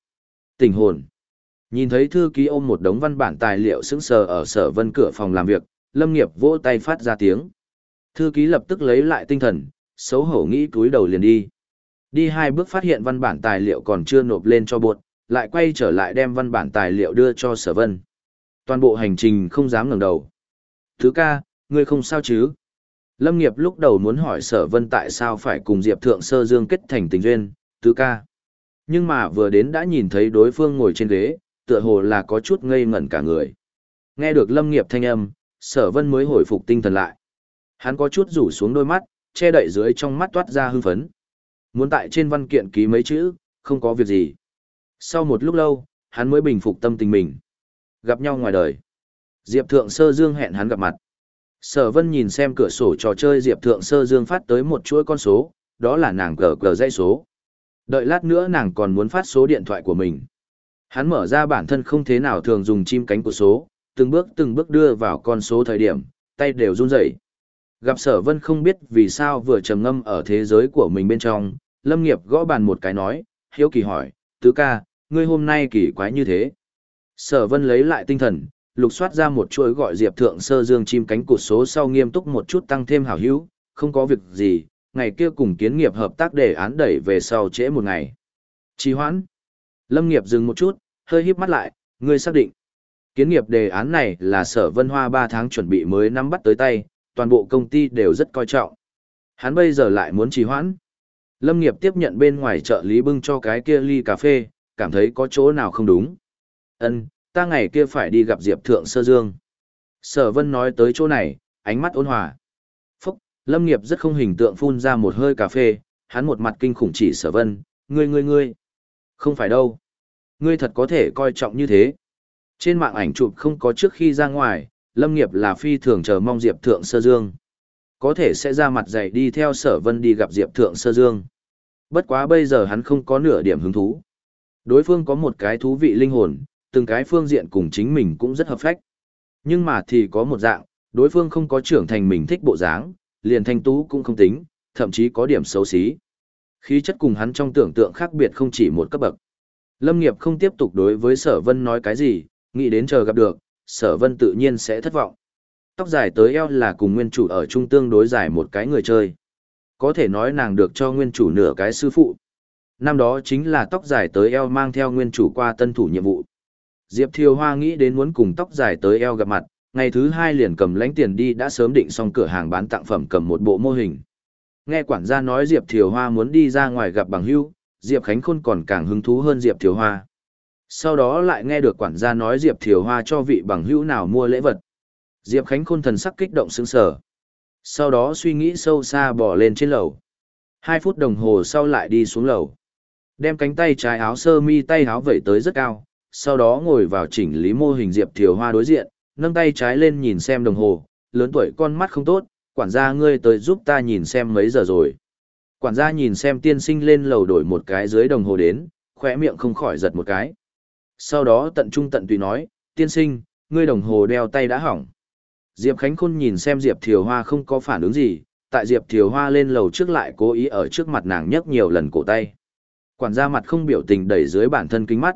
A: Tình hồn. Nhìn thấy thư ký ôm một đống văn bản tài liệu sững sờ ở sở vân cửa phòng làm việc, lâm nghiệp vỗ tay phát ra tiếng. Thư ký lập tức lấy lại tinh thần, xấu hổ nghĩ túi đầu liền đi. Đi hai bước phát hiện văn bản tài liệu còn chưa nộp lên cho buộc, lại quay trở lại đem văn bản tài liệu đưa cho sở vân. Toàn bộ hành trình không dám ngẩng đầu. Thứ ca, ngươi không sao chứ? Lâm nghiệp lúc đầu muốn hỏi sở vân tại sao phải cùng Diệp Thượng Sơ Dương kết thành tình duyên, tứ ca. Nhưng mà vừa đến đã nhìn thấy đối phương ngồi trên ghế, tựa hồ là có chút ngây ngẩn cả người. Nghe được lâm nghiệp thanh âm, sở vân mới hồi phục tinh thần lại. Hắn có chút rủ xuống đôi mắt, che đậy dưới trong mắt toát ra hưng phấn. Muốn tại trên văn kiện ký mấy chữ, không có việc gì. Sau một lúc lâu, hắn mới bình phục tâm tình mình. Gặp nhau ngoài đời. Diệp Thượng Sơ Dương hẹn hắn gặp mặt. Sở Vân nhìn xem cửa sổ trò chơi Diệp Thượng Sơ Dương phát tới một chuỗi con số, đó là nàng cờ cờ dây số. Đợi lát nữa nàng còn muốn phát số điện thoại của mình. Hắn mở ra bản thân không thế nào thường dùng chim cánh của số, từng bước từng bước đưa vào con số thời điểm, tay đều run rẩy. Gặp sở vân không biết vì sao vừa trầm ngâm ở thế giới của mình bên trong, lâm nghiệp gõ bàn một cái nói, hiếu kỳ hỏi, tứ ca, ngươi hôm nay kỳ quái như thế. Sở vân lấy lại tinh thần, lục soát ra một chuỗi gọi diệp thượng sơ dương chim cánh cụt số sau nghiêm túc một chút tăng thêm hảo hữu, không có việc gì, ngày kia cùng kiến nghiệp hợp tác để án đẩy về sau trễ một ngày. Trì hoãn. Lâm nghiệp dừng một chút, hơi híp mắt lại, ngươi xác định. Kiến nghiệp đề án này là sở vân hoa 3 tháng chuẩn bị mới nắm bắt tới tay, toàn bộ công ty đều rất coi trọng. Hắn bây giờ lại muốn trì hoãn. Lâm nghiệp tiếp nhận bên ngoài chợ lý bưng cho cái kia ly cà phê, cảm thấy có chỗ nào không đúng. Ân, ta ngày kia phải đi gặp Diệp Thượng Sơ Dương. Sở Vân nói tới chỗ này, ánh mắt ôn hòa. Phúc, Lâm nghiệp rất không hình tượng phun ra một hơi cà phê, hắn một mặt kinh khủng chỉ Sở Vân, ngươi ngươi ngươi. Không phải đâu. Ngươi thật có thể coi trọng như thế. Trên mạng ảnh chụp không có trước khi ra ngoài, Lâm nghiệp là phi thường chờ mong Diệp Thượng Sơ Dương. Có thể sẽ ra mặt dày đi theo Sở Vân đi gặp Diệp Thượng Sơ Dương. Bất quá bây giờ hắn không có nửa điểm hứng thú. Đối phương có một cái thú vị linh hồn, từng cái phương diện cùng chính mình cũng rất hợp phách. Nhưng mà thì có một dạng, đối phương không có trưởng thành mình thích bộ dáng, liền thanh tú cũng không tính, thậm chí có điểm xấu xí. Khí chất cùng hắn trong tưởng tượng khác biệt không chỉ một cấp bậc. Lâm nghiệp không tiếp tục đối với sở vân nói cái gì, nghĩ đến chờ gặp được, sở vân tự nhiên sẽ thất vọng. Tóc dài tới eo là cùng nguyên chủ ở trung tương đối dài một cái người chơi. Có thể nói nàng được cho nguyên chủ nửa cái sư phụ. Năm đó chính là tóc dài tới eo mang theo nguyên chủ qua tân thủ nhiệm vụ. Diệp Thiều Hoa nghĩ đến muốn cùng tóc dài tới eo gặp mặt, ngày thứ hai liền cầm lãnh tiền đi đã sớm định xong cửa hàng bán tặng phẩm cầm một bộ mô hình. Nghe quản gia nói Diệp Thiều Hoa muốn đi ra ngoài gặp bằng hữu, Diệp Khánh Khôn còn càng hứng thú hơn Diệp Thiều Hoa. Sau đó lại nghe được quản gia nói Diệp Thiều Hoa cho vị bằng hữu nào mua lễ vật. Diệp Khánh Khôn thần sắc kích động sững sờ. Sau đó suy nghĩ sâu xa bỏ lên trên lầu. Hai phút đồng hồ sau lại đi xuống lầu. Đem cánh tay trái áo sơ mi tay áo vẩy tới rất cao, sau đó ngồi vào chỉnh lý mô hình Diệp Thiều Hoa đối diện, nâng tay trái lên nhìn xem đồng hồ, lớn tuổi con mắt không tốt, quản gia ngươi tới giúp ta nhìn xem mấy giờ rồi. Quản gia nhìn xem tiên sinh lên lầu đổi một cái dưới đồng hồ đến, khỏe miệng không khỏi giật một cái. Sau đó tận trung tận tùy nói, tiên sinh, ngươi đồng hồ đeo tay đã hỏng. Diệp Khánh Khôn nhìn xem Diệp Thiều Hoa không có phản ứng gì, tại Diệp Thiều Hoa lên lầu trước lại cố ý ở trước mặt nàng nhấc nhiều lần cổ tay. Quản gia mặt không biểu tình đẩy dưới bản thân kính mắt.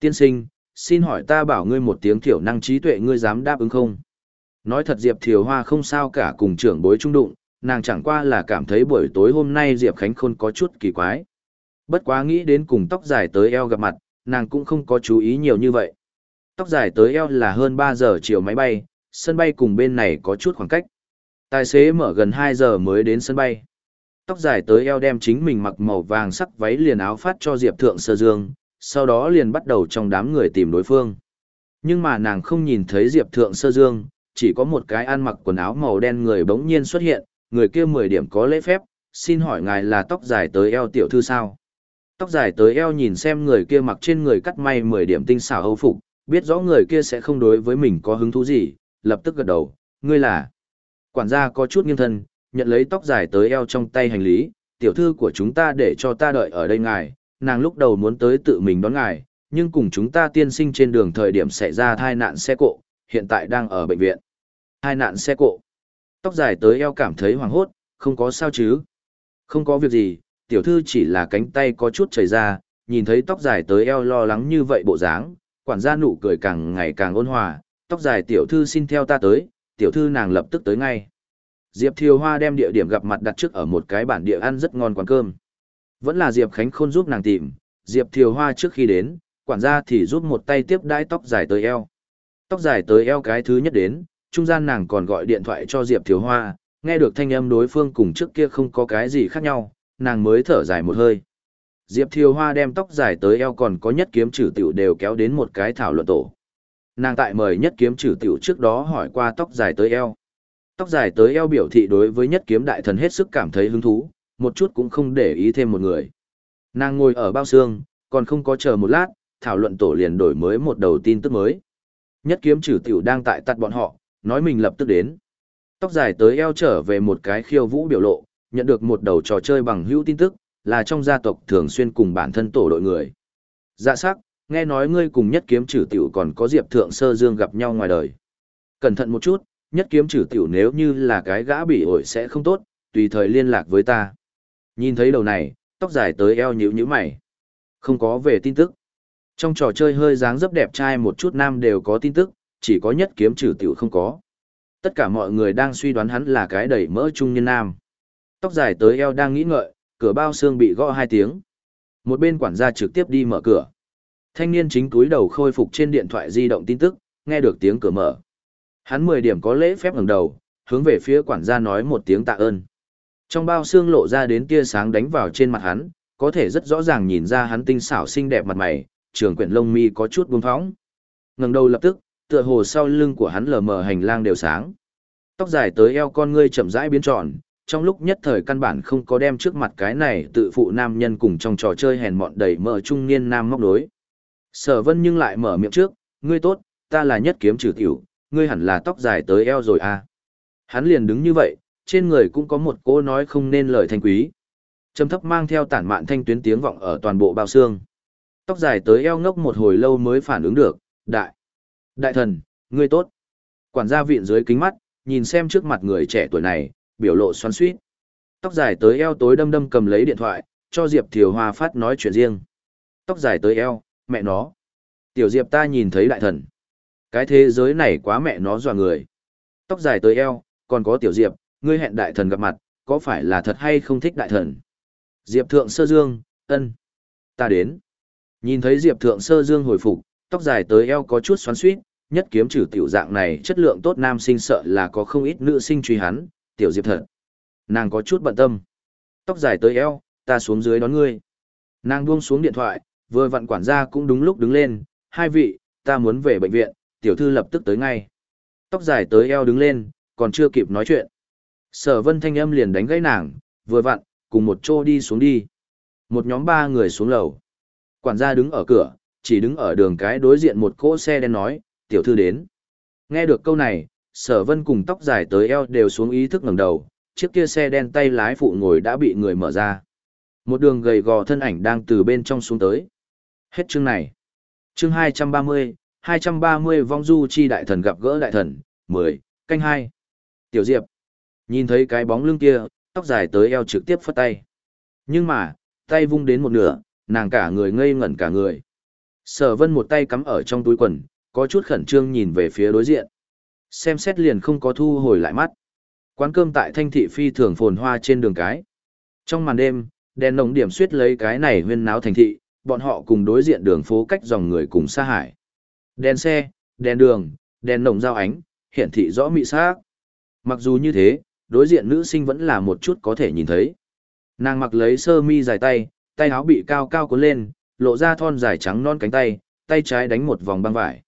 A: Tiên sinh, xin hỏi ta bảo ngươi một tiếng thiểu năng trí tuệ ngươi dám đáp ứng không? Nói thật Diệp Thiều Hoa không sao cả cùng trưởng bối trung đụng, nàng chẳng qua là cảm thấy buổi tối hôm nay Diệp Khánh Khôn có chút kỳ quái. Bất quá nghĩ đến cùng tóc dài tới eo gặp mặt, nàng cũng không có chú ý nhiều như vậy. Tóc dài tới eo là hơn 3 giờ chiều máy bay, sân bay cùng bên này có chút khoảng cách. Tài xế mở gần 2 giờ mới đến sân bay. Tóc dài tới eo đem chính mình mặc màu vàng sắc váy liền áo phát cho Diệp Thượng Sơ Dương, sau đó liền bắt đầu trong đám người tìm đối phương. Nhưng mà nàng không nhìn thấy Diệp Thượng Sơ Dương, chỉ có một cái ăn mặc quần áo màu đen người bỗng nhiên xuất hiện, người kia 10 điểm có lễ phép, xin hỏi ngài là tóc dài tới eo tiểu thư sao? Tóc dài tới eo nhìn xem người kia mặc trên người cắt may 10 điểm tinh xảo hâu phục, biết rõ người kia sẽ không đối với mình có hứng thú gì, lập tức gật đầu, ngươi là. Quản gia có chút nghiêng thân, nhận lấy tóc dài tới eo trong tay hành lý, tiểu thư của chúng ta để cho ta đợi ở đây ngài, nàng lúc đầu muốn tới tự mình đón ngài, nhưng cùng chúng ta tiên sinh trên đường thời điểm xảy ra tai nạn xe cộ, hiện tại đang ở bệnh viện. Tai nạn xe cộ. Tóc dài tới eo cảm thấy hoảng hốt, không có sao chứ. Không có việc gì, tiểu thư chỉ là cánh tay có chút chảy ra, nhìn thấy tóc dài tới eo lo lắng như vậy bộ dáng, quản gia nụ cười càng ngày càng ôn hòa, tóc dài tiểu thư xin theo ta tới, tiểu thư nàng lập tức tới ngay. Diệp Thiều Hoa đem địa điểm gặp mặt đặt trước ở một cái bản địa ăn rất ngon quán cơm. Vẫn là Diệp Khánh Khôn giúp nàng tìm, Diệp Thiều Hoa trước khi đến, quản gia thì giúp một tay tiếp đai tóc dài tới eo. Tóc dài tới eo cái thứ nhất đến, trung gian nàng còn gọi điện thoại cho Diệp Thiếu Hoa, nghe được thanh âm đối phương cùng trước kia không có cái gì khác nhau, nàng mới thở dài một hơi. Diệp Thiều Hoa đem tóc dài tới eo còn có nhất kiếm trừ tiểu đều kéo đến một cái thảo luận tổ. Nàng tại mời nhất kiếm trừ tiểu trước đó hỏi qua tóc dài tới eo. Tóc dài tới eo biểu thị đối với nhất kiếm đại thần hết sức cảm thấy hứng thú, một chút cũng không để ý thêm một người. Nàng ngồi ở bao xương, còn không có chờ một lát, thảo luận tổ liền đổi mới một đầu tin tức mới. Nhất kiếm trừ tiểu đang tại tắt bọn họ, nói mình lập tức đến. Tóc dài tới eo trở về một cái khiêu vũ biểu lộ, nhận được một đầu trò chơi bằng hữu tin tức, là trong gia tộc thường xuyên cùng bản thân tổ đội người. Dạ sắc, nghe nói ngươi cùng nhất kiếm trừ tiểu còn có diệp thượng sơ dương gặp nhau ngoài đời. Cẩn thận một chút, nhất kiếm trừ tiểu nếu như là cái gã bị ổi sẽ không tốt, tùy thời liên lạc với ta. Nhìn thấy đầu này, tóc dài tới eo nhíu nhíu mày. Không có về tin tức. Trong trò chơi hơi dáng dấp đẹp trai một chút nam đều có tin tức, chỉ có nhất kiếm trừ tiểu không có. Tất cả mọi người đang suy đoán hắn là cái đầy mỡ trung nhân nam. Tóc dài tới eo đang nghĩ ngợi, cửa bao xương bị gõ hai tiếng. Một bên quản gia trực tiếp đi mở cửa. Thanh niên chính túi đầu khôi phục trên điện thoại di động tin tức, nghe được tiếng cửa mở. Hắn 10 điểm có lễ phép ngẩng đầu, hướng về phía quản gia nói một tiếng tạ ơn. Trong bao xương lộ ra đến tia sáng đánh vào trên mặt hắn, có thể rất rõ ràng nhìn ra hắn tinh xảo xinh đẹp mặt mày, trường quyển lông mi có chút buông phóng. Ngẩng đầu lập tức, tựa hồ sau lưng của hắn lờ mờ hành lang đều sáng. Tóc dài tới eo con ngươi chậm rãi biến tròn, trong lúc nhất thời căn bản không có đem trước mặt cái này tự phụ nam nhân cùng trong trò chơi hèn mọn đầy mờ trung niên nam móc đối. Sở vân nhưng lại mở miệng trước, ngươi tốt, ta là nhất kiếm trừ tiểu, ngươi hẳn là tóc dài tới eo rồi à. Hắn liền đứng như vậy, trên người cũng có một cô nói không nên lời thanh quý. Trầm thấp mang theo tản mạn thanh tuyến tiếng vọng ở toàn bộ bao xương. Tóc dài tới eo ngốc một hồi lâu mới phản ứng được, đại. Đại thần, ngươi tốt. Quản gia viện dưới kính mắt, nhìn xem trước mặt người trẻ tuổi này, biểu lộ xoắn suýt. Tóc dài tới eo tối đâm đâm cầm lấy điện thoại, cho Diệp Thiều Hoa phát nói chuyện riêng. Tóc dài tới eo, mẹ nó. Tiểu Diệp ta nhìn thấy đại thần. Cái thế giới này quá mẹ nó dọa người. Tóc dài tới eo, còn có Tiểu Diệp, ngươi hẹn đại thần gặp mặt, có phải là thật hay không thích đại thần? Diệp Thượng Sơ Dương, ân. Ta đến. Nhìn thấy Diệp Thượng Sơ Dương hồi phục, tóc dài tới eo có chút xoắn suýt, nhất kiếm trừ tiểu dạng này chất lượng tốt nam sinh sợ là có không ít nữ sinh truy hắn, tiểu diệp thật. Nàng có chút bận tâm. Tóc dài tới eo, ta xuống dưới đón ngươi. Nàng buông xuống điện thoại, vừa vặn quản gia cũng đúng lúc đứng lên, hai vị, ta muốn về bệnh viện, tiểu thư lập tức tới ngay. Tóc dài tới eo đứng lên, còn chưa kịp nói chuyện. Sở vân thanh âm liền đánh gãy nàng, vừa vặn, cùng một chỗ đi xuống đi. Một nhóm ba người xuống lầu. Quản gia đứng ở cửa, chỉ đứng ở đường cái đối diện một cỗ xe đen nói, tiểu thư đến. Nghe được câu này, sở vân cùng tóc dài tới eo đều xuống ý thức ngẩng đầu, chiếc kia xe đen tay lái phụ ngồi đã bị người mở ra. Một đường gầy gò thân ảnh đang từ bên trong xuống tới. Hết chương này. Chương 230, 230 vong du chi đại thần gặp gỡ đại thần, 10, canh 2. Tiểu Diệp. Nhìn thấy cái bóng lưng kia, tóc dài tới eo trực tiếp phất tay. Nhưng mà, tay vung đến một nửa, nàng cả người ngây ngẩn cả người. Sở vân một tay cắm ở trong túi quần, có chút khẩn trương nhìn về phía đối diện. Xem xét liền không có thu hồi lại mắt. Quán cơm tại thanh thị phi thường phồn hoa trên đường cái. Trong màn đêm, đèn nồng điểm suyết lấy cái này huyên náo thành thị, bọn họ cùng đối diện đường phố cách dòng người cùng xa hải. Đèn xe, đèn đường, đèn nồng giao ánh, hiển thị rõ mị sắc. Mặc dù như thế, đối diện nữ sinh vẫn là một chút có thể nhìn thấy. Nàng mặc lấy sơ mi dài tay, tay áo bị cao cao cuốn lên, lộ ra thon dài trắng non cánh tay, tay trái đánh một vòng băng vải.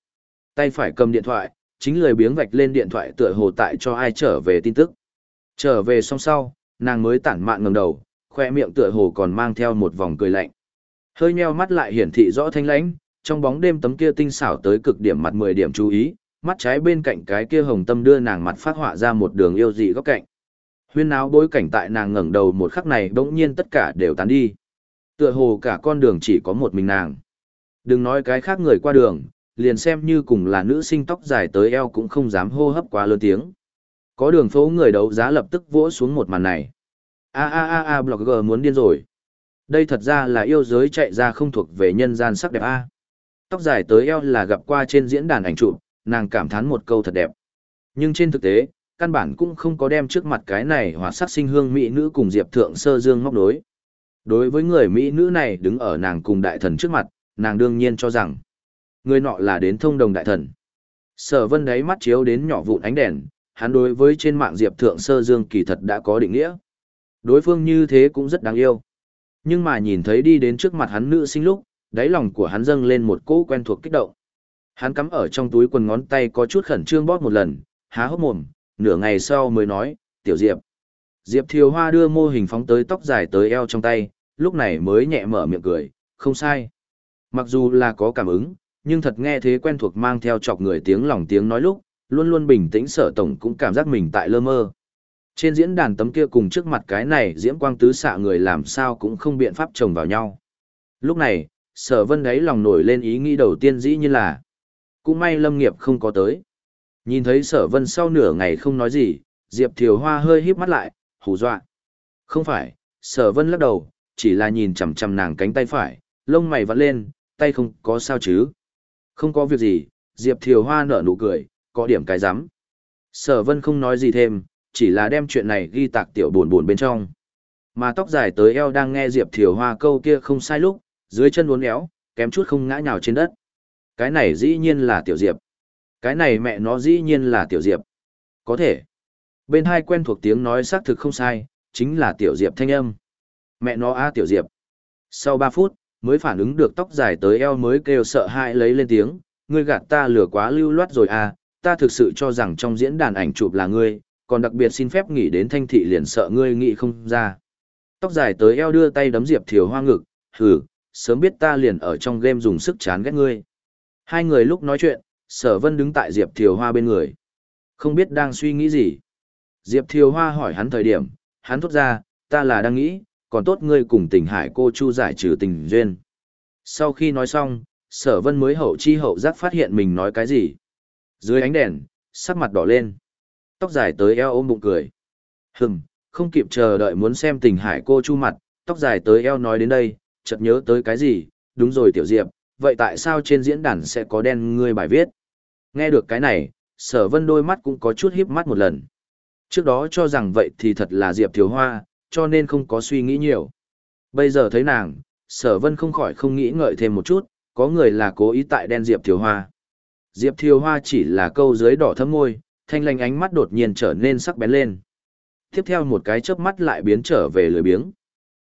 A: Tay phải cầm điện thoại, chính lười biếng vạch lên điện thoại tựa hồ tại cho ai trở về tin tức. Trở về xong sau, nàng mới tản mạn ngẩng đầu, khoe miệng tựa hồ còn mang theo một vòng cười lạnh. Hơi nheo mắt lại hiển thị rõ thanh lãnh, trong bóng đêm tấm kia tinh xảo tới cực điểm mặt 10 điểm chú ý, mắt trái bên cạnh cái kia hồng tâm đưa nàng mặt phát họa ra một đường yêu dị góc cạnh. Huyên náo bối cảnh tại nàng ngẩng đầu một khắc này bỗng nhiên tất cả đều tán đi. Tựa hồ cả con đường chỉ có một mình nàng. Đừng nói cái khác người qua đường, liền xem như cùng là nữ sinh tóc dài tới eo cũng không dám hô hấp quá lớn tiếng. Có đường phố người đấu giá lập tức vỗ xuống một màn này. A a a a blogger muốn điên rồi. Đây thật ra là yêu giới chạy ra không thuộc về nhân gian sắc đẹp A. Tóc dài tới eo là gặp qua trên diễn đàn ảnh chụp, nàng cảm thán một câu thật đẹp. Nhưng trên thực tế, căn bản cũng không có đem trước mặt cái này hòa sắc sinh hương mỹ nữ cùng Diệp Thượng Sơ Dương móc đối. Đối với người mỹ nữ này đứng ở nàng cùng đại thần trước mặt, nàng đương nhiên cho rằng người nọ là đến thông đồng đại thần. Sở vân đáy mắt chiếu đến nhỏ vụn ánh đèn, hắn đối với trên mạng Diệp Thượng Sơ Dương kỳ thật đã có định nghĩa. Đối phương như thế cũng rất đáng yêu. Nhưng mà nhìn thấy đi đến trước mặt hắn nữ sinh lúc, đáy lòng của hắn dâng lên một cỗ quen thuộc kích động. Hắn cắm ở trong túi quần ngón tay có chút khẩn trương bóp một lần, há hốc mồm, nửa ngày sau mới nói, tiểu Diệp. Diệp Thiều Hoa đưa mô hình phóng tới tóc dài tới eo trong tay, lúc này mới nhẹ mở miệng cười, không sai. Mặc dù là có cảm ứng, nhưng thật nghe thế quen thuộc mang theo chọc người tiếng lòng tiếng nói lúc, luôn luôn bình tĩnh sở tổng cũng cảm giác mình tại lơ mơ. Trên diễn đàn tấm kia cùng trước mặt cái này diễm quang tứ xạ người làm sao cũng không biện pháp chồng vào nhau. Lúc này, sở vân ấy lòng nổi lên ý nghĩ đầu tiên dĩ như là, cũng may lâm nghiệp không có tới. Nhìn thấy sở vân sau nửa ngày không nói gì, Diệp Thiều Hoa hơi híp mắt lại, hù dọa. Không phải, sở vân lắc đầu, chỉ là nhìn chằm chằm nàng cánh tay phải, lông mày vặn lên, tay không có sao chứ. Không có việc gì, Diệp Thiều Hoa nở nụ cười, có điểm cái rắm Sở vân không nói gì thêm, chỉ là đem chuyện này ghi tạc tiểu buồn buồn bên trong. Mà tóc dài tới eo đang nghe Diệp Thiều Hoa câu kia không sai lúc, dưới chân uốn éo, kém chút không ngã nhào trên đất. Cái này dĩ nhiên là tiểu Diệp. Cái này mẹ nó dĩ nhiên là tiểu Diệp. Có thể. Bên hai quen thuộc tiếng nói xác thực không sai, chính là tiểu Diệp thanh âm. Mẹ nó a tiểu Diệp. Sau ba phút, mới phản ứng được tóc dài tới eo mới kêu sợ hãi lấy lên tiếng, ngươi gạt ta lừa quá lưu loát rồi à, ta thực sự cho rằng trong diễn đàn ảnh chụp là ngươi, còn đặc biệt xin phép nghỉ đến thanh thị liền sợ ngươi nghĩ không ra. Tóc dài tới eo đưa tay đấm Diệp Thiều Hoa ngực, hừ, sớm biết ta liền ở trong game dùng sức chán ghét ngươi. Hai người lúc nói chuyện, sở vân đứng tại Diệp Thiều Hoa bên người. Không biết đang suy nghĩ gì. Diệp Thiều Hoa hỏi hắn thời điểm, hắn thốt ra, ta là đang nghĩ, còn tốt ngươi cùng tình hải cô Chu giải trừ tình duyên. Sau khi nói xong, sở vân mới hậu chi hậu giác phát hiện mình nói cái gì. Dưới ánh đèn, sắc mặt đỏ lên. Tóc dài tới eo ôm bụng cười. Hừm, không kịp chờ đợi muốn xem tình hải cô Chu mặt, tóc dài tới eo nói đến đây, chợt nhớ tới cái gì, đúng rồi tiểu diệp, vậy tại sao trên diễn đàn sẽ có đen ngươi bài viết? Nghe được cái này, sở vân đôi mắt cũng có chút híp mắt một lần. Trước đó cho rằng vậy thì thật là diệp thiếu hoa, cho nên không có suy nghĩ nhiều. Bây giờ thấy nàng, sở vân không khỏi không nghĩ ngợi thêm một chút, có người là cố ý tại đen diệp Thiều hoa. Diệp Thiều hoa chỉ là câu dưới đỏ thâm môi, thanh lành ánh mắt đột nhiên trở nên sắc bén lên. Tiếp theo một cái chớp mắt lại biến trở về lười biếng.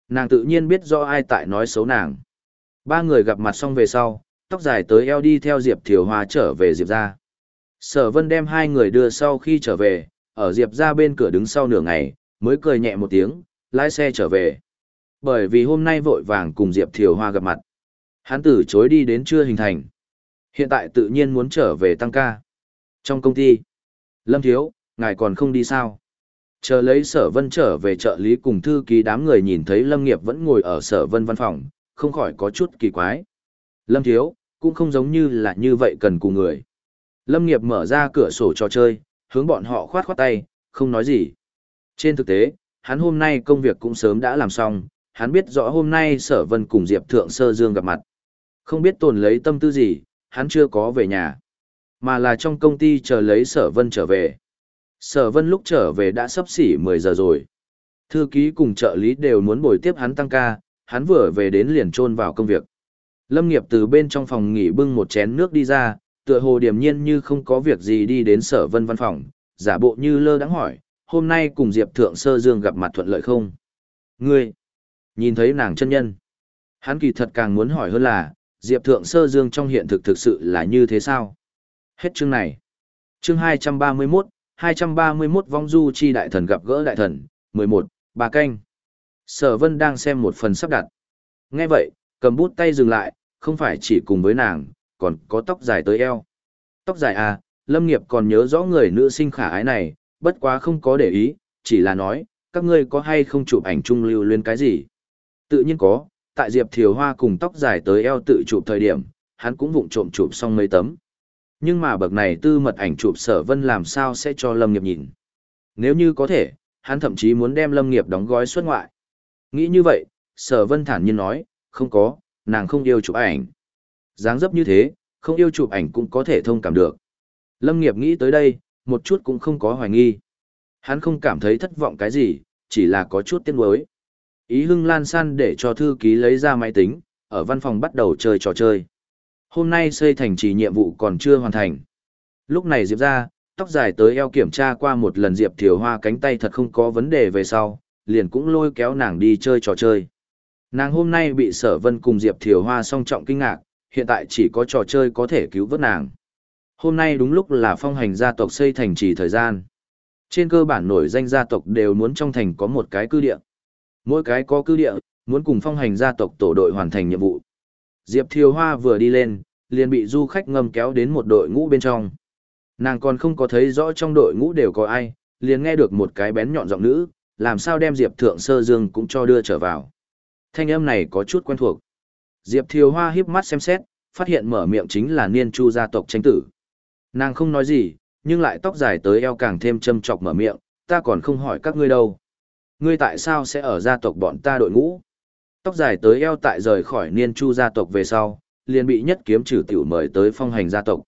A: Nàng tự nhiên biết do ai tại nói xấu nàng. Ba người gặp mặt xong về sau, tóc dài tới eo đi theo Diệp Thiều Hoa trở về Diệp ra. Sở Vân đem hai người đưa sau khi trở về, ở Diệp ra bên cửa đứng sau nửa ngày, mới cười nhẹ một tiếng, lái xe trở về. Bởi vì hôm nay vội vàng cùng Diệp Thiều Hoa gặp mặt. Hắn từ chối đi đến chưa hình thành. Hiện tại tự nhiên muốn trở về tăng ca. Trong công ty, Lâm Thiếu, ngài còn không đi sao? Chờ lấy sở vân trở về trợ lý cùng thư ký đám người nhìn thấy Lâm Nghiệp vẫn ngồi ở sở vân văn phòng, không khỏi có chút kỳ quái. Lâm Thiếu, cũng không giống như là như vậy cần cùng người. Lâm Nghiệp mở ra cửa sổ trò chơi, hướng bọn họ khoát khoát tay, không nói gì. Trên thực tế, hắn hôm nay công việc cũng sớm đã làm xong, hắn biết rõ hôm nay sở vân cùng Diệp Thượng Sơ Dương gặp mặt. Không biết tồn lấy tâm tư gì, hắn chưa có về nhà. Mà là trong công ty chờ lấy sở vân trở về. Sở vân lúc trở về đã sắp xỉ 10 giờ rồi. Thư ký cùng trợ lý đều muốn bồi tiếp hắn tăng ca, hắn vừa về đến liền trôn vào công việc. Lâm nghiệp từ bên trong phòng nghỉ bưng một chén nước đi ra, tựa hồ điềm nhiên như không có việc gì đi đến sở vân văn phòng, giả bộ như lơ đắng hỏi, hôm nay cùng Diệp Thượng Sơ Dương gặp mặt thuận lợi không? Ngươi, nhìn thấy nàng chân nhân. Hắn kỳ thật càng muốn hỏi hơn là, Diệp Thượng Sơ Dương trong hiện thực thực sự là như thế sao? Hết chương này. Chương 231, 231 vong du chi đại thần gặp gỡ đại thần, 11, bà canh. Sở Vân đang xem một phần sắp đặt. Nghe vậy, cầm bút tay dừng lại, không phải chỉ cùng với nàng, còn có tóc dài tới eo. Tóc dài à, Lâm Nghiệp còn nhớ rõ người nữ sinh khả ái này, bất quá không có để ý, chỉ là nói, các ngươi có hay không chụp ảnh chung lưu luyến cái gì? Tự nhiên có, tại Diệp Thiều Hoa cùng tóc dài tới eo tự chụp thời điểm, hắn cũng vụng trộm chụp xong mấy tấm. Nhưng mà bậc này tư mật ảnh chụp sở vân làm sao sẽ cho Lâm Nghiệp nhìn. Nếu như có thể, hắn thậm chí muốn đem Lâm Nghiệp đóng gói xuất ngoại. Nghĩ như vậy, sở vân thản nhiên nói, không có, nàng không yêu chụp ảnh. dáng dấp như thế, không yêu chụp ảnh cũng có thể thông cảm được. Lâm Nghiệp nghĩ tới đây, một chút cũng không có hoài nghi. Hắn không cảm thấy thất vọng cái gì, chỉ là có chút tiếc nuối. Ý hưng lan san để cho thư ký lấy ra máy tính, ở văn phòng bắt đầu chơi trò chơi. Hôm nay xây thành trì nhiệm vụ còn chưa hoàn thành. Lúc này Diệp ra, tóc dài tới eo kiểm tra qua một lần Diệp Thiều Hoa cánh tay thật không có vấn đề về sau, liền cũng lôi kéo nàng đi chơi trò chơi. Nàng hôm nay bị sở vân cùng Diệp Thiều Hoa song trọng kinh ngạc, hiện tại chỉ có trò chơi có thể cứu vớt nàng. Hôm nay đúng lúc là phong hành gia tộc xây thành trì thời gian. Trên cơ bản nổi danh gia tộc đều muốn trong thành có một cái cư địa. Mỗi cái có cư địa, muốn cùng phong hành gia tộc tổ đội hoàn thành nhiệm vụ. Diệp Thiều Hoa vừa đi lên, liền bị du khách ngầm kéo đến một đội ngũ bên trong. Nàng còn không có thấy rõ trong đội ngũ đều có ai, liền nghe được một cái bén nhọn giọng nữ, làm sao đem Diệp Thượng Sơ Dương cũng cho đưa trở vào. Thanh âm này có chút quen thuộc. Diệp Thiều Hoa híp mắt xem xét, phát hiện mở miệng chính là Niên Chu gia tộc tranh tử. Nàng không nói gì, nhưng lại tóc dài tới eo càng thêm châm chọc mở miệng, ta còn không hỏi các ngươi đâu. Ngươi tại sao sẽ ở gia tộc bọn ta đội ngũ? Tóc dài tới eo tại rời khỏi Niên Chu gia tộc về sau, liền bị nhất kiếm trừ tiểu mời tới phong hành gia tộc.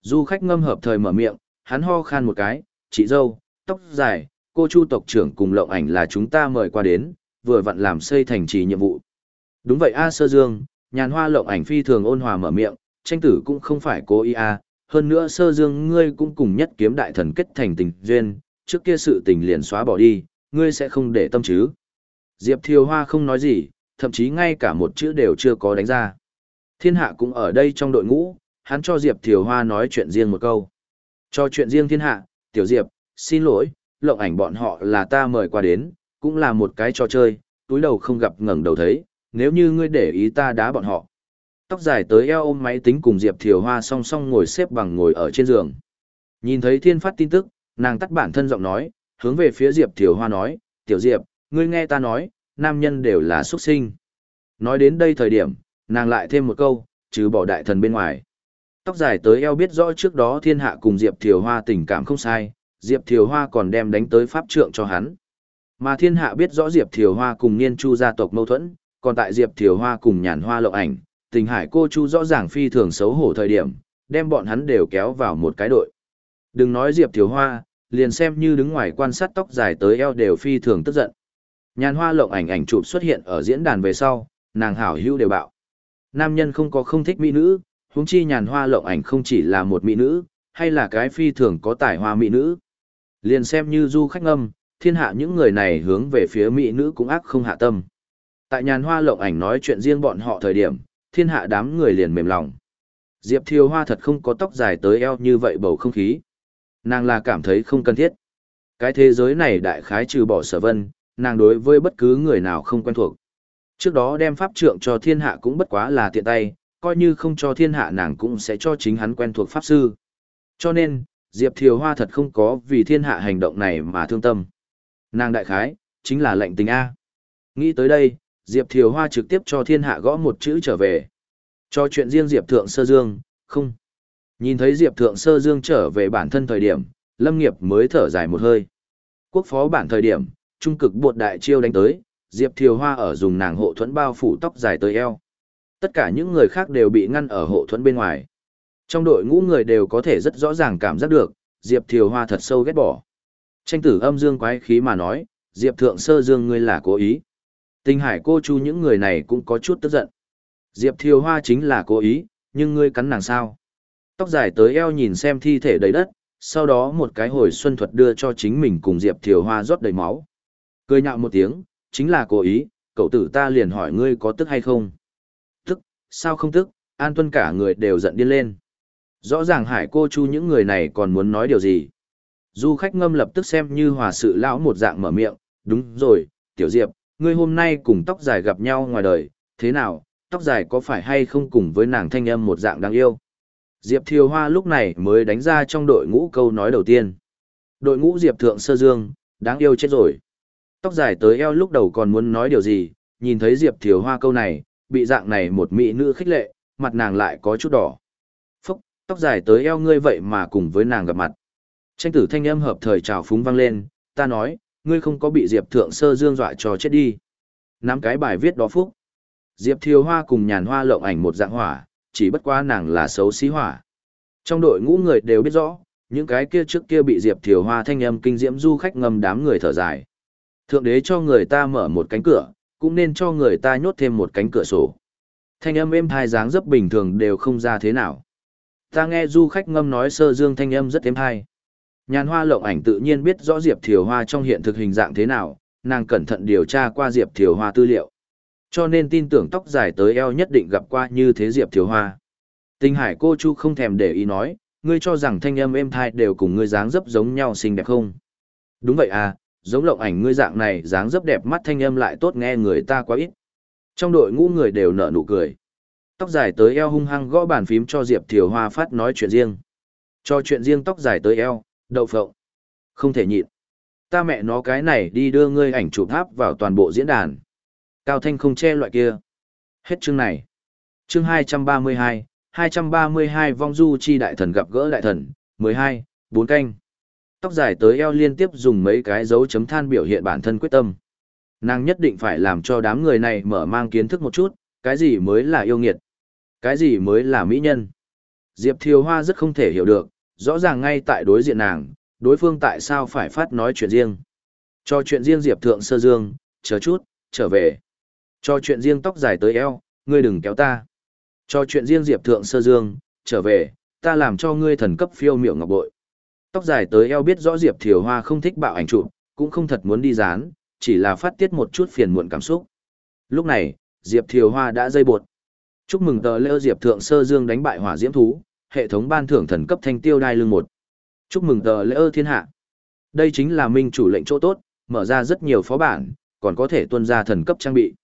A: Du khách ngâm hợp thời mở miệng, hắn ho khan một cái, chị dâu, tóc dài, cô chu tộc trưởng cùng lộng ảnh là chúng ta mời qua đến, vừa vặn làm xây thành trì nhiệm vụ. Đúng vậy A Sơ Dương, nhàn hoa lộng ảnh phi thường ôn hòa mở miệng, tranh tử cũng không phải cố ý A, hơn nữa Sơ Dương ngươi cũng cùng nhất kiếm đại thần kết thành tình duyên, trước kia sự tình liền xóa bỏ đi, ngươi sẽ không để tâm chứ. Diệp Thiều Hoa không nói gì, thậm chí ngay cả một chữ đều chưa có đánh ra. Thiên hạ cũng ở đây trong đội ngũ, hắn cho Diệp Thiều Hoa nói chuyện riêng một câu. Cho chuyện riêng thiên hạ, Tiểu Diệp, xin lỗi, lộng ảnh bọn họ là ta mời qua đến, cũng là một cái trò chơi, túi đầu không gặp ngẩng đầu thấy, nếu như ngươi để ý ta đá bọn họ. Tóc dài tới eo ôm máy tính cùng Diệp Thiều Hoa song song ngồi xếp bằng ngồi ở trên giường. Nhìn thấy thiên phát tin tức, nàng tắt bản thân giọng nói, hướng về phía Diệp Thiều Hoa nói, Tiểu Diệp, ngươi nghe ta nói, nam nhân đều là xuất sinh. Nói đến đây thời điểm, nàng lại thêm một câu, trừ bỏ đại thần bên ngoài. Tóc dài tới eo biết rõ trước đó thiên hạ cùng Diệp Thiều Hoa tình cảm không sai, Diệp Thiều Hoa còn đem đánh tới pháp trượng cho hắn. Mà thiên hạ biết rõ Diệp Thiều Hoa cùng Niên Chu gia tộc mâu thuẫn, còn tại Diệp Thiều Hoa cùng nhàn hoa lộng ảnh, tình hải cô Chu rõ ràng phi thường xấu hổ thời điểm, đem bọn hắn đều kéo vào một cái đội. Đừng nói Diệp Thiều Hoa, liền xem như đứng ngoài quan sát tóc dài tới eo đều phi thường tức giận. Nhàn hoa lộng ảnh ảnh chụp xuất hiện ở diễn đàn về sau, nàng hảo hữu đều bạo. Nam nhân không có không thích mỹ nữ, huống chi nhàn hoa lộng ảnh không chỉ là một mỹ nữ, hay là cái phi thường có tài hoa mỹ nữ. Liền xem như du khách ngâm, thiên hạ những người này hướng về phía mỹ nữ cũng ác không hạ tâm. Tại nhàn hoa lộng ảnh nói chuyện riêng bọn họ thời điểm, thiên hạ đám người liền mềm lòng. Diệp Thiều Hoa thật không có tóc dài tới eo như vậy bầu không khí. Nàng là cảm thấy không cần thiết. Cái thế giới này đại khái trừ bỏ sở vân, nàng đối với bất cứ người nào không quen thuộc. Trước đó đem pháp trượng cho thiên hạ cũng bất quá là tiện tay, coi như không cho thiên hạ nàng cũng sẽ cho chính hắn quen thuộc pháp sư. Cho nên, Diệp Thiều Hoa thật không có vì thiên hạ hành động này mà thương tâm. Nàng đại khái, chính là lệnh tình A. Nghĩ tới đây, Diệp Thiều Hoa trực tiếp cho thiên hạ gõ một chữ trở về. Cho chuyện riêng Diệp Thượng Sơ Dương, không. Nhìn thấy Diệp Thượng Sơ Dương trở về bản thân thời điểm, Lâm Nghiệp mới thở dài một hơi. Quốc phó bản thời điểm, trung cực buột đại chiêu đánh tới, Diệp Thiều Hoa ở dùng nàng hộ thuẫn bao phủ tóc dài tới eo. Tất cả những người khác đều bị ngăn ở hộ thuẫn bên ngoài. Trong đội ngũ người đều có thể rất rõ ràng cảm giác được, Diệp Thiều Hoa thật sâu ghét bỏ. Tranh tử âm dương quái khí mà nói, Diệp Thượng Sơ Dương ngươi là cố ý. Tinh hải cô chu những người này cũng có chút tức giận. Diệp Thiều Hoa chính là cố ý, nhưng ngươi cắn nàng sao? Tóc dài tới eo nhìn xem thi thể đầy đất, sau đó một cái hồi xuân thuật đưa cho chính mình cùng Diệp Thiều Hoa rót đầy máu. Cười nhạo một tiếng, chính là cố ý, cậu tử ta liền hỏi ngươi có tức hay không? Tức, sao không tức, an tuân cả người đều giận điên lên. Rõ ràng hải cô chu những người này còn muốn nói điều gì. Du khách ngâm lập tức xem như hòa sự lão một dạng mở miệng, đúng rồi, tiểu diệp, ngươi hôm nay cùng tóc dài gặp nhau ngoài đời, thế nào, tóc dài có phải hay không cùng với nàng thanh âm một dạng đáng yêu. Diệp Thiều Hoa lúc này mới đánh ra trong đội ngũ câu nói đầu tiên. Đội ngũ Diệp Thượng Sơ Dương, đáng yêu chết rồi. Tóc dài tới eo lúc đầu còn muốn nói điều gì, nhìn thấy Diệp Thiều Hoa câu này, bị dạng này một mỹ nữ khích lệ, mặt nàng lại có chút đỏ. Phúc, tóc dài tới eo ngươi vậy mà cùng với nàng gặp mặt. Tranh tử thanh âm hợp thời trào phúng vang lên, ta nói, ngươi không có bị Diệp Thượng Sơ Dương dọa cho chết đi. Nắm cái bài viết đó Phúc. Diệp Thiều Hoa cùng nhàn hoa lộng ảnh một dạng hỏa, chỉ bất quá nàng là xấu xí hỏa. Trong đội ngũ người đều biết rõ, những cái kia trước kia bị Diệp Thiều Hoa thanh âm kinh diễm du khách ngầm đám người thở dài. Thượng đế cho người ta mở một cánh cửa, cũng nên cho người ta nhốt thêm một cánh cửa sổ. Thanh âm êm thai dáng dấp bình thường đều không ra thế nào. Ta nghe du khách ngâm nói sơ dương thanh âm rất êm thai. Nhàn hoa lộng ảnh tự nhiên biết rõ Diệp Thiều Hoa trong hiện thực hình dạng thế nào, nàng cẩn thận điều tra qua Diệp Thiều Hoa tư liệu. Cho nên tin tưởng tóc dài tới eo nhất định gặp qua như thế Diệp Thiều Hoa. Tinh hải cô Chu không thèm để ý nói, ngươi cho rằng thanh âm êm thai đều cùng ngươi dáng dấp giống nhau xinh đẹp không? Đúng vậy à, giống lộng ảnh ngươi dạng này dáng dấp đẹp mắt thanh âm lại tốt nghe người ta quá ít. Trong đội ngũ người đều nở nụ cười. Tóc dài tới eo hung hăng gõ bàn phím cho Diệp Thiều Hoa phát nói chuyện riêng. Cho chuyện riêng tóc dài tới eo, đậu phộng. Không thể nhịn. Ta mẹ nó cái này đi đưa ngươi ảnh chụp tháp vào toàn bộ diễn đàn. Cao thanh không che loại kia. Hết chương này. Chương 232, 232 vong du chi đại thần gặp gỡ đại thần, 12, 4 canh. Tóc dài tới eo liên tiếp dùng mấy cái dấu chấm than biểu hiện bản thân quyết tâm. Nàng nhất định phải làm cho đám người này mở mang kiến thức một chút, cái gì mới là yêu nghiệt, cái gì mới là mỹ nhân. Diệp Thiều Hoa rất không thể hiểu được, rõ ràng ngay tại đối diện nàng, đối phương tại sao phải phát nói chuyện riêng. Cho chuyện riêng Diệp Thượng Sơ Dương, chờ chút, trở về. Cho chuyện riêng tóc dài tới eo, ngươi đừng kéo ta. Cho chuyện riêng Diệp Thượng Sơ Dương, trở về, ta làm cho ngươi thần cấp phiêu miệu ngọc bội. Tóc dài tới eo biết rõ Diệp Thiều Hoa không thích bạo ảnh chụp, cũng không thật muốn đi dán, chỉ là phát tiết một chút phiền muộn cảm xúc. Lúc này, Diệp Thiều Hoa đã dây bột. Chúc mừng tờ lêu Diệp Thượng Sơ Dương đánh bại hỏa diễm thú, hệ thống ban thưởng thần cấp thanh tiêu đai lưng một. Chúc mừng tờ lêu thiên hạ. Đây chính là minh chủ lệnh chỗ tốt, mở ra rất nhiều phó bản, còn có thể tuân ra thần cấp trang bị.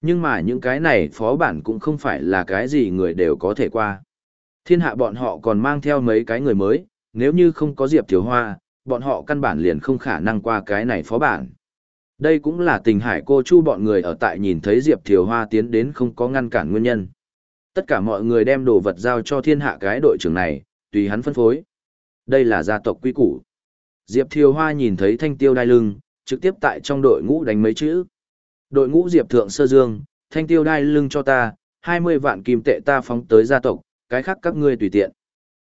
A: Nhưng mà những cái này phó bản cũng không phải là cái gì người đều có thể qua. Thiên hạ bọn họ còn mang theo mấy cái người mới, nếu như không có Diệp Thiếu Hoa, bọn họ căn bản liền không khả năng qua cái này phó bản. Đây cũng là tình hải cô chu bọn người ở tại nhìn thấy Diệp Thiều Hoa tiến đến không có ngăn cản nguyên nhân. Tất cả mọi người đem đồ vật giao cho thiên hạ cái đội trưởng này, tùy hắn phân phối. Đây là gia tộc quy củ. Diệp Thiều Hoa nhìn thấy thanh tiêu đai lưng, trực tiếp tại trong đội ngũ đánh mấy chữ. Đội ngũ Diệp Thượng Sơ Dương, thanh tiêu đai lưng cho ta, 20 vạn kim tệ ta phóng tới gia tộc, cái khác các ngươi tùy tiện.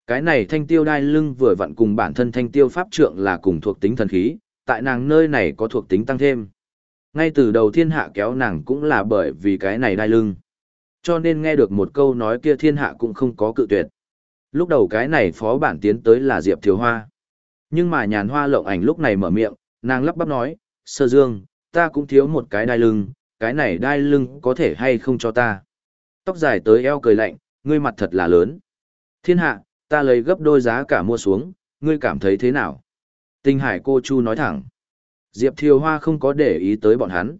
A: Cái này thanh tiêu đai lưng vừa vặn cùng bản thân thanh tiêu pháp trượng là cùng thuộc tính thần khí, tại nàng nơi này có thuộc tính tăng thêm. Ngay từ đầu thiên hạ kéo nàng cũng là bởi vì cái này đai lưng. Cho nên nghe được một câu nói kia thiên hạ cũng không có cự tuyệt. Lúc đầu cái này phó bản tiến tới là Diệp Thiếu Hoa. Nhưng mà nhàn hoa lộng ảnh lúc này mở miệng, nàng lắp bắp nói, sơ dương, ta cũng thiếu một cái đai lưng, cái này đai lưng có thể hay không cho ta. Tóc dài tới eo cười lạnh, ngươi mặt thật là lớn. Thiên hạ, ta lấy gấp đôi giá cả mua xuống, ngươi cảm thấy thế nào? Tinh hải cô Chu nói thẳng. Diệp Thiều Hoa không có để ý tới bọn hắn.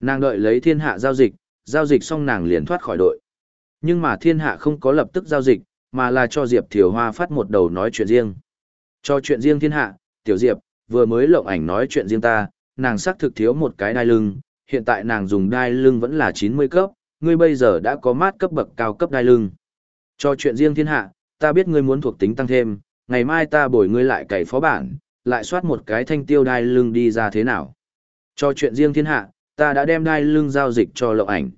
A: Nàng đợi lấy thiên hạ giao dịch, giao dịch xong nàng liền thoát khỏi đội. Nhưng mà thiên hạ không có lập tức giao dịch, mà là cho Diệp Thiều Hoa phát một đầu nói chuyện riêng. Cho chuyện riêng thiên hạ, Tiểu Diệp, vừa mới lộng ảnh nói chuyện riêng ta, nàng xác thực thiếu một cái đai lưng, hiện tại nàng dùng đai lưng vẫn là 90 cấp, ngươi bây giờ đã có mát cấp bậc cao cấp đai lưng. Cho chuyện riêng thiên hạ, ta biết ngươi muốn thuộc tính tăng thêm, ngày mai ta bồi ngươi lại cày phó bản, lại soát một cái thanh tiêu đai lưng đi ra thế nào. Cho chuyện riêng thiên hạ, ta đã đem đai lưng giao dịch cho lộng ảnh.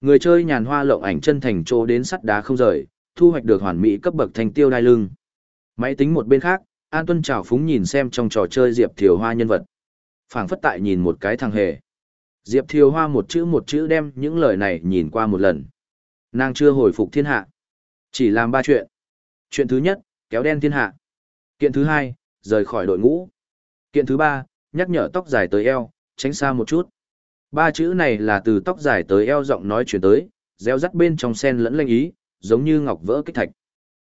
A: Người chơi nhàn hoa lộng ảnh chân thành trô đến sắt đá không rời, thu hoạch được hoàn mỹ cấp bậc thanh tiêu đai lưng. Máy tính một bên khác, An Tuân Trào Phúng nhìn xem trong trò chơi Diệp Thiều Hoa nhân vật. phảng phất tại nhìn một cái thằng hề. Diệp Thiều Hoa một chữ một chữ đem những lời này nhìn qua một lần. Nàng chưa hồi phục thiên hạ. Chỉ làm ba chuyện. Chuyện thứ nhất, kéo đen thiên hạ. Kiện thứ hai, rời khỏi đội ngũ. Kiện thứ ba, nhắc nhở tóc dài tới eo, tránh xa một chút. Ba chữ này là từ tóc dài tới eo giọng nói chuyển tới, gieo rắt bên trong sen lẫn lanh ý, giống như ngọc vỡ kích thạch.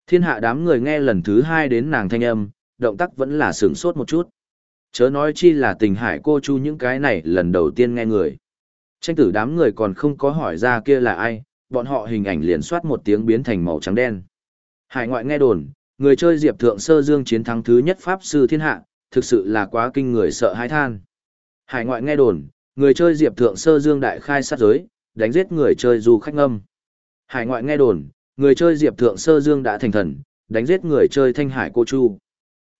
A: Thiên hạ đám người nghe lần thứ hai đến nàng thanh âm, động tác vẫn là sửng sốt một chút. Chớ nói chi là tình hải cô chu những cái này lần đầu tiên nghe người. Tranh tử đám người còn không có hỏi ra kia là ai, bọn họ hình ảnh liền soát một tiếng biến thành màu trắng đen. Hải ngoại nghe đồn, người chơi Diệp Thượng Sơ Dương chiến thắng thứ nhất Pháp Sư Thiên Hạ, thực sự là quá kinh người sợ hãi than. Hải ngoại nghe đồn, người chơi Diệp Thượng Sơ Dương đại khai sát giới, đánh giết người chơi du khách ngâm. Hải ngoại nghe đồn, người chơi Diệp Thượng Sơ Dương đã thành thần, đánh giết người chơi Thanh Hải Cô Chu.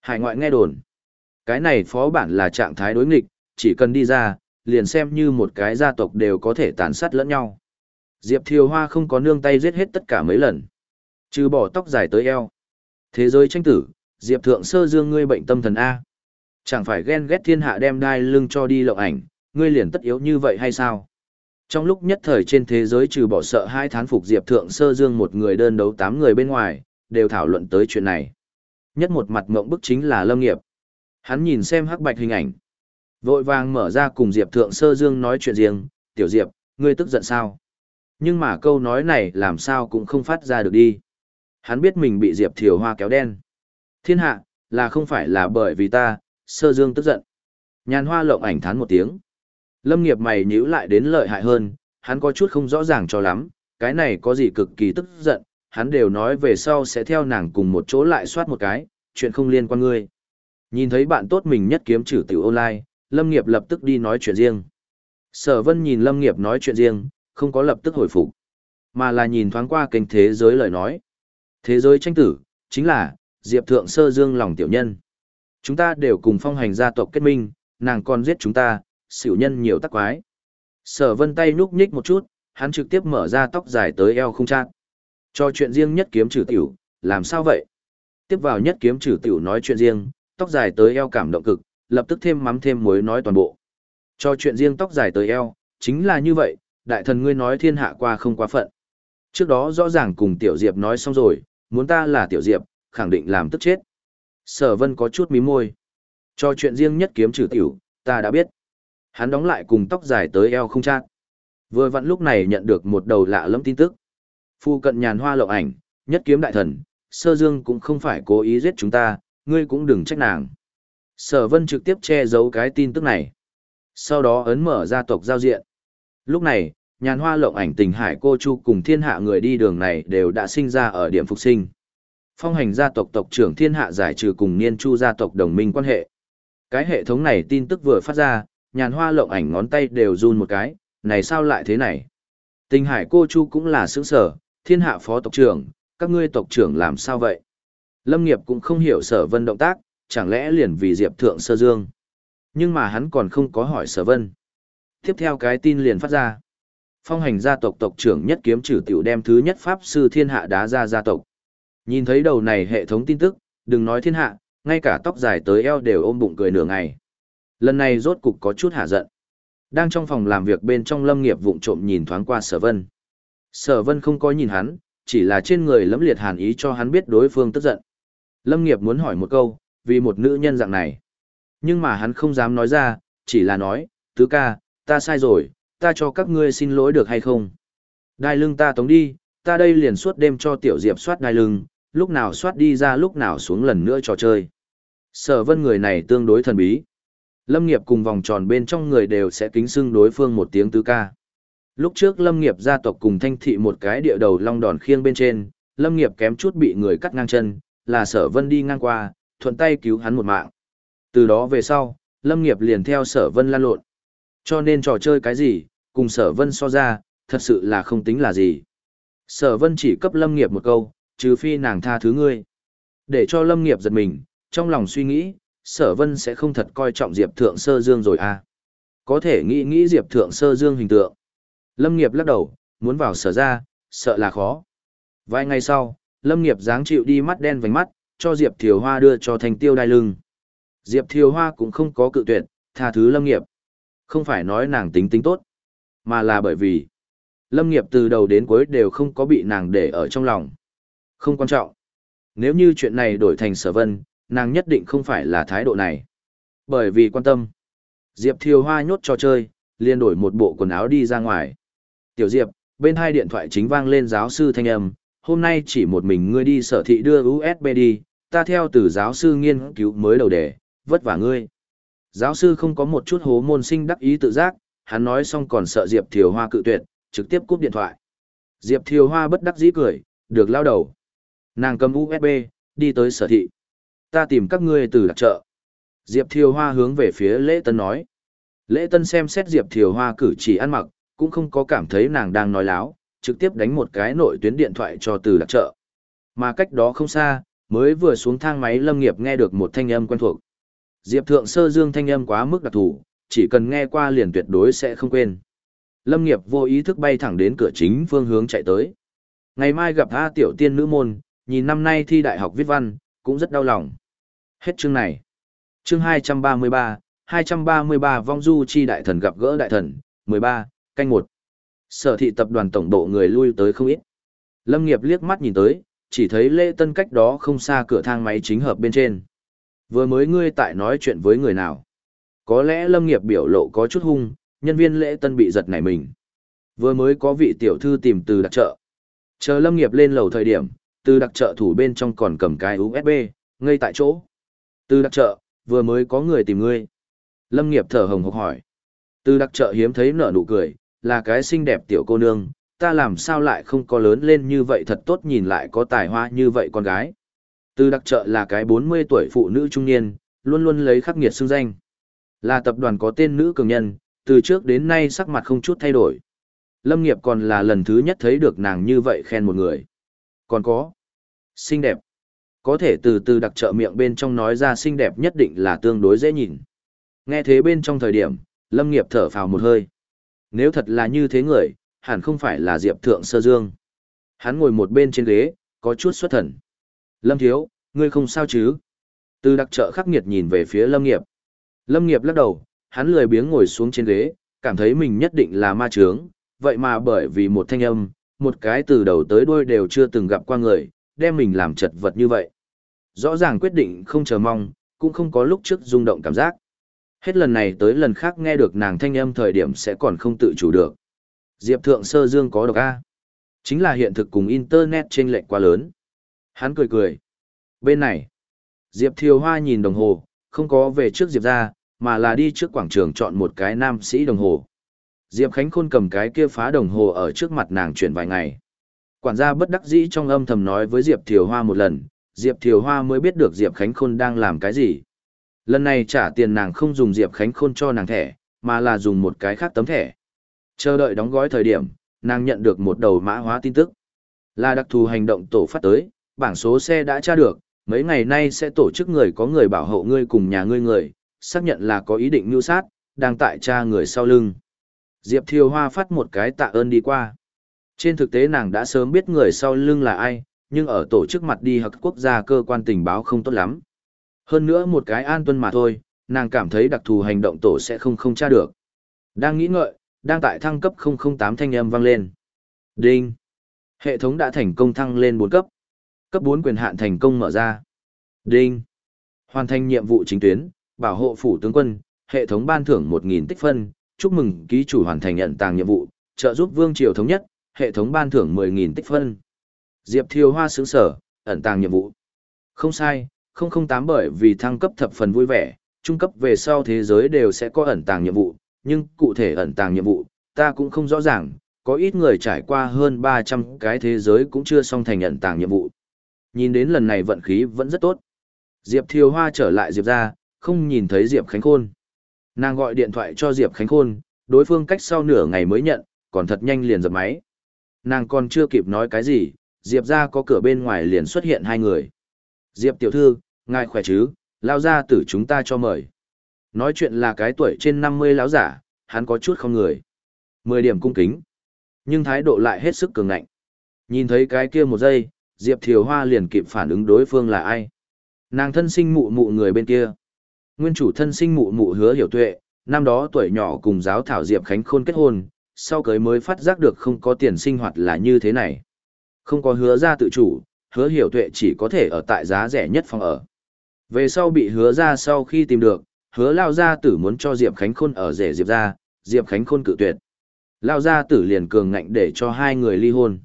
A: Hải ngoại nghe đồn. Cái này phó bản là trạng thái đối nghịch, chỉ cần đi ra, liền xem như một cái gia tộc đều có thể tàn sát lẫn nhau. Diệp Thiều Hoa không có nương tay giết hết tất cả mấy lần. Trừ bỏ tóc dài tới eo. Thế giới tranh tử, Diệp Thượng Sơ Dương ngươi bệnh tâm thần A. Chẳng phải ghen ghét thiên hạ đem đai lưng cho đi lộng ảnh, ngươi liền tất yếu như vậy hay sao? Trong lúc nhất thời trên thế giới trừ bỏ sợ hai thán phục Diệp Thượng Sơ Dương một người đơn đấu tám người bên ngoài, đều thảo luận tới chuyện này. Nhất một mặt mộng bức chính là Lâm Nghiệp. Hắn nhìn xem hắc bạch hình ảnh. Vội vàng mở ra cùng Diệp Thượng Sơ Dương nói chuyện riêng, tiểu Diệp, ngươi tức giận sao? Nhưng mà câu nói này làm sao cũng không phát ra được đi. Hắn biết mình bị Diệp Thiều Hoa kéo đen. Thiên hạ, là không phải là bởi vì ta, Sơ Dương tức giận. Nhàn hoa lộng ảnh thán một tiếng. Lâm nghiệp mày nhíu lại đến lợi hại hơn, hắn có chút không rõ ràng cho lắm, cái này có gì cực kỳ tức giận, hắn đều nói về sau sẽ theo nàng cùng một chỗ lại soát một cái, chuyện không liên quan ngươi. Nhìn thấy bạn tốt mình nhất kiếm trừ tiểu online, Lâm nghiệp lập tức đi nói chuyện riêng. Sở vân nhìn Lâm nghiệp nói chuyện riêng, không có lập tức hồi phục, mà là nhìn thoáng qua kênh thế giới lời nói. Thế giới tranh tử, chính là, Diệp Thượng Sơ Dương lòng tiểu nhân. Chúng ta đều cùng phong hành gia tộc kết minh, nàng còn giết chúng ta, xỉu nhân nhiều tắc quái. Sở vân tay nhúc nhích một chút, hắn trực tiếp mở ra tóc dài tới eo không chát. Cho chuyện riêng nhất kiếm trừ tiểu, làm sao vậy? Tiếp vào nhất kiếm trừ tiểu nói chuyện riêng, tóc dài tới eo cảm động cực, lập tức thêm mắm thêm muối nói toàn bộ. Cho chuyện riêng tóc dài tới eo, chính là như vậy, đại thần ngươi nói thiên hạ qua không quá phận. Trước đó rõ ràng cùng Tiểu Diệp nói xong rồi, muốn ta là Tiểu Diệp, khẳng định làm tức chết. Sở vân có chút mí môi. Cho chuyện riêng nhất kiếm trừ tiểu, ta đã biết. Hắn đóng lại cùng tóc dài tới eo không chát. Vừa vặn lúc này nhận được một đầu lạ lẫm tin tức. Phu cận nhàn hoa lộng ảnh, nhất kiếm đại thần, sơ dương cũng không phải cố ý giết chúng ta, ngươi cũng đừng trách nàng. Sở vân trực tiếp che giấu cái tin tức này. Sau đó ấn mở gia tộc giao diện. Lúc này, nhàn hoa lộng ảnh tình hải cô chu cùng thiên hạ người đi đường này đều đã sinh ra ở điểm phục sinh. Phong hành gia tộc tộc trưởng thiên hạ giải trừ cùng niên chu gia tộc đồng minh quan hệ. Cái hệ thống này tin tức vừa phát ra, nhàn hoa lộng ảnh ngón tay đều run một cái, này sao lại thế này? Tình hải cô chu cũng là sướng sở, thiên hạ phó tộc trưởng, các ngươi tộc trưởng làm sao vậy? Lâm nghiệp cũng không hiểu sở vân động tác, chẳng lẽ liền vì diệp thượng sơ dương. Nhưng mà hắn còn không có hỏi sở vân. Tiếp theo cái tin liền phát ra. Phong hành gia tộc tộc trưởng nhất kiếm trừ tiểu đem thứ nhất pháp sư thiên hạ đá ra gia tộc. Nhìn thấy đầu này hệ thống tin tức, đừng nói thiên hạ, ngay cả tóc dài tới eo đều ôm bụng cười nửa ngày. Lần này rốt cục có chút hạ giận. Đang trong phòng làm việc bên trong lâm nghiệp vụng trộm nhìn thoáng qua sở vân. Sở vân không có nhìn hắn, chỉ là trên người lẫm liệt hàn ý cho hắn biết đối phương tức giận. Lâm nghiệp muốn hỏi một câu, vì một nữ nhân dạng này. Nhưng mà hắn không dám nói ra, chỉ là nói, tứ ca, ta sai rồi, ta cho các ngươi xin lỗi được hay không? Đai lưng ta tống đi, ta đây liền suốt đêm cho tiểu diệp soát đai lưng, lúc nào soát đi ra lúc nào xuống lần nữa trò chơi. Sở vân người này tương đối thần bí. Lâm nghiệp cùng vòng tròn bên trong người đều sẽ kính xưng đối phương một tiếng tứ ca. Lúc trước Lâm nghiệp gia tộc cùng thanh thị một cái địa đầu long đòn khiêng bên trên, Lâm nghiệp kém chút bị người cắt ngang chân, là sở vân đi ngang qua, thuận tay cứu hắn một mạng. Từ đó về sau, Lâm nghiệp liền theo sở vân lan lộn. Cho nên trò chơi cái gì, cùng sở vân so ra, thật sự là không tính là gì. Sở vân chỉ cấp Lâm nghiệp một câu, trừ phi nàng tha thứ ngươi. Để cho Lâm nghiệp giật mình, trong lòng suy nghĩ, sở vân sẽ không thật coi trọng Diệp Thượng Sơ Dương rồi à. Có thể nghĩ nghĩ Diệp Thượng Sơ Dương hình tượng. Lâm nghiệp lắc đầu, muốn vào sở ra, sợ là khó. Vài ngày sau, Lâm nghiệp dáng chịu đi mắt đen vành mắt, cho Diệp Thiều Hoa đưa cho thành tiêu đai lưng. Diệp Thiều Hoa cũng không có cự tuyệt, tha thứ Lâm nghiệp. Không phải nói nàng tính tính tốt, mà là bởi vì Lâm nghiệp từ đầu đến cuối đều không có bị nàng để ở trong lòng. Không quan trọng. Nếu như chuyện này đổi thành sở vân, nàng nhất định không phải là thái độ này. Bởi vì quan tâm. Diệp Thiều Hoa nhốt cho chơi, liền đổi một bộ quần áo đi ra ngoài. Tiểu Diệp, bên hai điện thoại chính vang lên giáo sư thanh âm, hôm nay chỉ một mình ngươi đi sở thị đưa USB đi, ta theo từ giáo sư nghiên cứu mới đầu đề, vất vả ngươi. Giáo sư không có một chút hố môn sinh đắc ý tự giác, hắn nói xong còn sợ Diệp Thiều Hoa cự tuyệt, trực tiếp cúp điện thoại. Diệp Thiều Hoa bất đắc dĩ cười, được lao đầu. Nàng cầm USB, đi tới sở thị. Ta tìm các ngươi từ đặc trợ. Diệp Thiều Hoa hướng về phía Lễ Tân nói. Lễ Tân xem xét Diệp Thiều Hoa cử chỉ ăn mặc, cũng không có cảm thấy nàng đang nói láo, trực tiếp đánh một cái nội tuyến điện thoại cho từ đặc trợ. Mà cách đó không xa, mới vừa xuống thang máy Lâm Nghiệp nghe được một thanh âm quen thuộc. Diệp Thượng Sơ Dương thanh âm quá mức đặc thủ, chỉ cần nghe qua liền tuyệt đối sẽ không quên. Lâm Nghiệp vô ý thức bay thẳng đến cửa chính phương hướng chạy tới. Ngày mai gặp A tiểu tiên nữ môn, nhìn năm nay thi đại học viết văn, cũng rất đau lòng. Hết chương này. Chương 233, 233 vong du chi đại thần gặp gỡ đại thần, 13, canh 1. Sở thị tập đoàn tổng bộ người lui tới không ít. Lâm nghiệp liếc mắt nhìn tới, chỉ thấy lễ tân cách đó không xa cửa thang máy chính hợp bên trên. Vừa mới ngươi tại nói chuyện với người nào. Có lẽ lâm nghiệp biểu lộ có chút hung, nhân viên lễ tân bị giật nảy mình. Vừa mới có vị tiểu thư tìm từ đặc trợ. Chờ lâm nghiệp lên lầu thời điểm, từ đặc trợ thủ bên trong còn cầm cái USB, ngay tại chỗ. Từ đặc trợ, vừa mới có người tìm ngươi. Lâm nghiệp thở hồng hộc hỏi. Từ đặc trợ hiếm thấy nở nụ cười, là cái xinh đẹp tiểu cô nương, ta làm sao lại không có lớn lên như vậy thật tốt nhìn lại có tài hoa như vậy con gái. Từ đặc trợ là cái 40 tuổi phụ nữ trung niên, luôn luôn lấy khắc nghiệt xưng danh. Là tập đoàn có tên nữ cường nhân, từ trước đến nay sắc mặt không chút thay đổi. Lâm nghiệp còn là lần thứ nhất thấy được nàng như vậy khen một người. Còn có, xinh đẹp. Có thể từ từ đặc trợ miệng bên trong nói ra xinh đẹp nhất định là tương đối dễ nhìn. Nghe thế bên trong thời điểm, Lâm nghiệp thở phào một hơi. Nếu thật là như thế người, hẳn không phải là Diệp Thượng Sơ Dương. Hắn ngồi một bên trên ghế, có chút xuất thần. Lâm Thiếu, ngươi không sao chứ? Từ đặc trợ khắc nghiệt nhìn về phía Lâm Nghiệp. Lâm Nghiệp lắc đầu, hắn lười biếng ngồi xuống trên ghế, cảm thấy mình nhất định là ma trướng, vậy mà bởi vì một thanh âm, một cái từ đầu tới đuôi đều chưa từng gặp qua người, đem mình làm chật vật như vậy. Rõ ràng quyết định không chờ mong, cũng không có lúc trước rung động cảm giác. Hết lần này tới lần khác nghe được nàng thanh âm thời điểm sẽ còn không tự chủ được. Diệp Thượng Sơ Dương có độc A. Chính là hiện thực cùng Internet trên lệnh quá lớn. Hắn cười cười. Bên này, Diệp Thiều Hoa nhìn đồng hồ, không có về trước Diệp ra, mà là đi trước quảng trường chọn một cái nam sĩ đồng hồ. Diệp Khánh Khôn cầm cái kia phá đồng hồ ở trước mặt nàng chuyển vài ngày. Quản gia bất đắc dĩ trong âm thầm nói với Diệp Thiều Hoa một lần, Diệp Thiều Hoa mới biết được Diệp Khánh Khôn đang làm cái gì. Lần này trả tiền nàng không dùng Diệp Khánh Khôn cho nàng thẻ, mà là dùng một cái khác tấm thẻ. Chờ đợi đóng gói thời điểm, nàng nhận được một đầu mã hóa tin tức. Là đặc thù hành động tổ phát tới, bảng số xe đã tra được, mấy ngày nay sẽ tổ chức người có người bảo hộ ngươi cùng nhà ngươi người, xác nhận là có ý định mưu sát, đang tại tra người sau lưng. Diệp Thiều Hoa phát một cái tạ ơn đi qua. Trên thực tế nàng đã sớm biết người sau lưng là ai, nhưng ở tổ chức mặt đi hợp quốc gia cơ quan tình báo không tốt lắm. Hơn nữa một cái an tuân mà thôi, nàng cảm thấy đặc thù hành động tổ sẽ không không tra được. Đang nghĩ ngợi, đang tại thăng cấp 008 thanh âm vang lên. Đinh. Hệ thống đã thành công thăng lên 4 cấp. Cấp 4 quyền hạn thành công mở ra. Đinh. Hoàn thành nhiệm vụ chính tuyến, bảo hộ phủ tướng quân, hệ thống ban thưởng 1.000 tích phân, chúc mừng ký chủ hoàn thành nhận tàng nhiệm vụ, trợ giúp vương triều thống nhất, hệ thống ban thưởng 10.000 tích phân. Diệp Thiều Hoa sướng sở, ẩn tàng nhiệm vụ. Không sai, 008 bởi vì thăng cấp thập phần vui vẻ, trung cấp về sau thế giới đều sẽ có ẩn tàng nhiệm vụ, nhưng cụ thể ẩn tàng nhiệm vụ, ta cũng không rõ ràng, có ít người trải qua hơn 300 cái thế giới cũng chưa xong thành ẩn tàng nhiệm vụ. Nhìn đến lần này vận khí vẫn rất tốt. Diệp Thiều Hoa trở lại Diệp ra, không nhìn thấy Diệp Khánh Khôn. Nàng gọi điện thoại cho Diệp Khánh Khôn, đối phương cách sau nửa ngày mới nhận, còn thật nhanh liền dập máy. Nàng còn chưa kịp nói cái gì, Diệp ra có cửa bên ngoài liền xuất hiện hai người. Diệp tiểu thư, ngài khỏe chứ, lao ra tử chúng ta cho mời. Nói chuyện là cái tuổi trên 50 lão giả, hắn có chút không người. 10 điểm cung kính, nhưng thái độ lại hết sức cường ngạnh. Nhìn thấy cái kia một giây, Diệp Thiều Hoa liền kịp phản ứng đối phương là ai. Nàng thân sinh mụ mụ người bên kia. Nguyên chủ thân sinh mụ mụ hứa hiểu tuệ, năm đó tuổi nhỏ cùng giáo thảo Diệp Khánh Khôn kết hôn, sau cưới mới phát giác được không có tiền sinh hoạt là như thế này. Không có hứa ra tự chủ, hứa hiểu tuệ chỉ có thể ở tại giá rẻ nhất phòng ở. Về sau bị hứa ra sau khi tìm được, hứa lao gia tử muốn cho Diệp Khánh Khôn ở rể Diệp ra, Diệp Khánh Khôn cự tuyệt. Lao gia tử liền cường ngạnh để cho hai người ly hôn.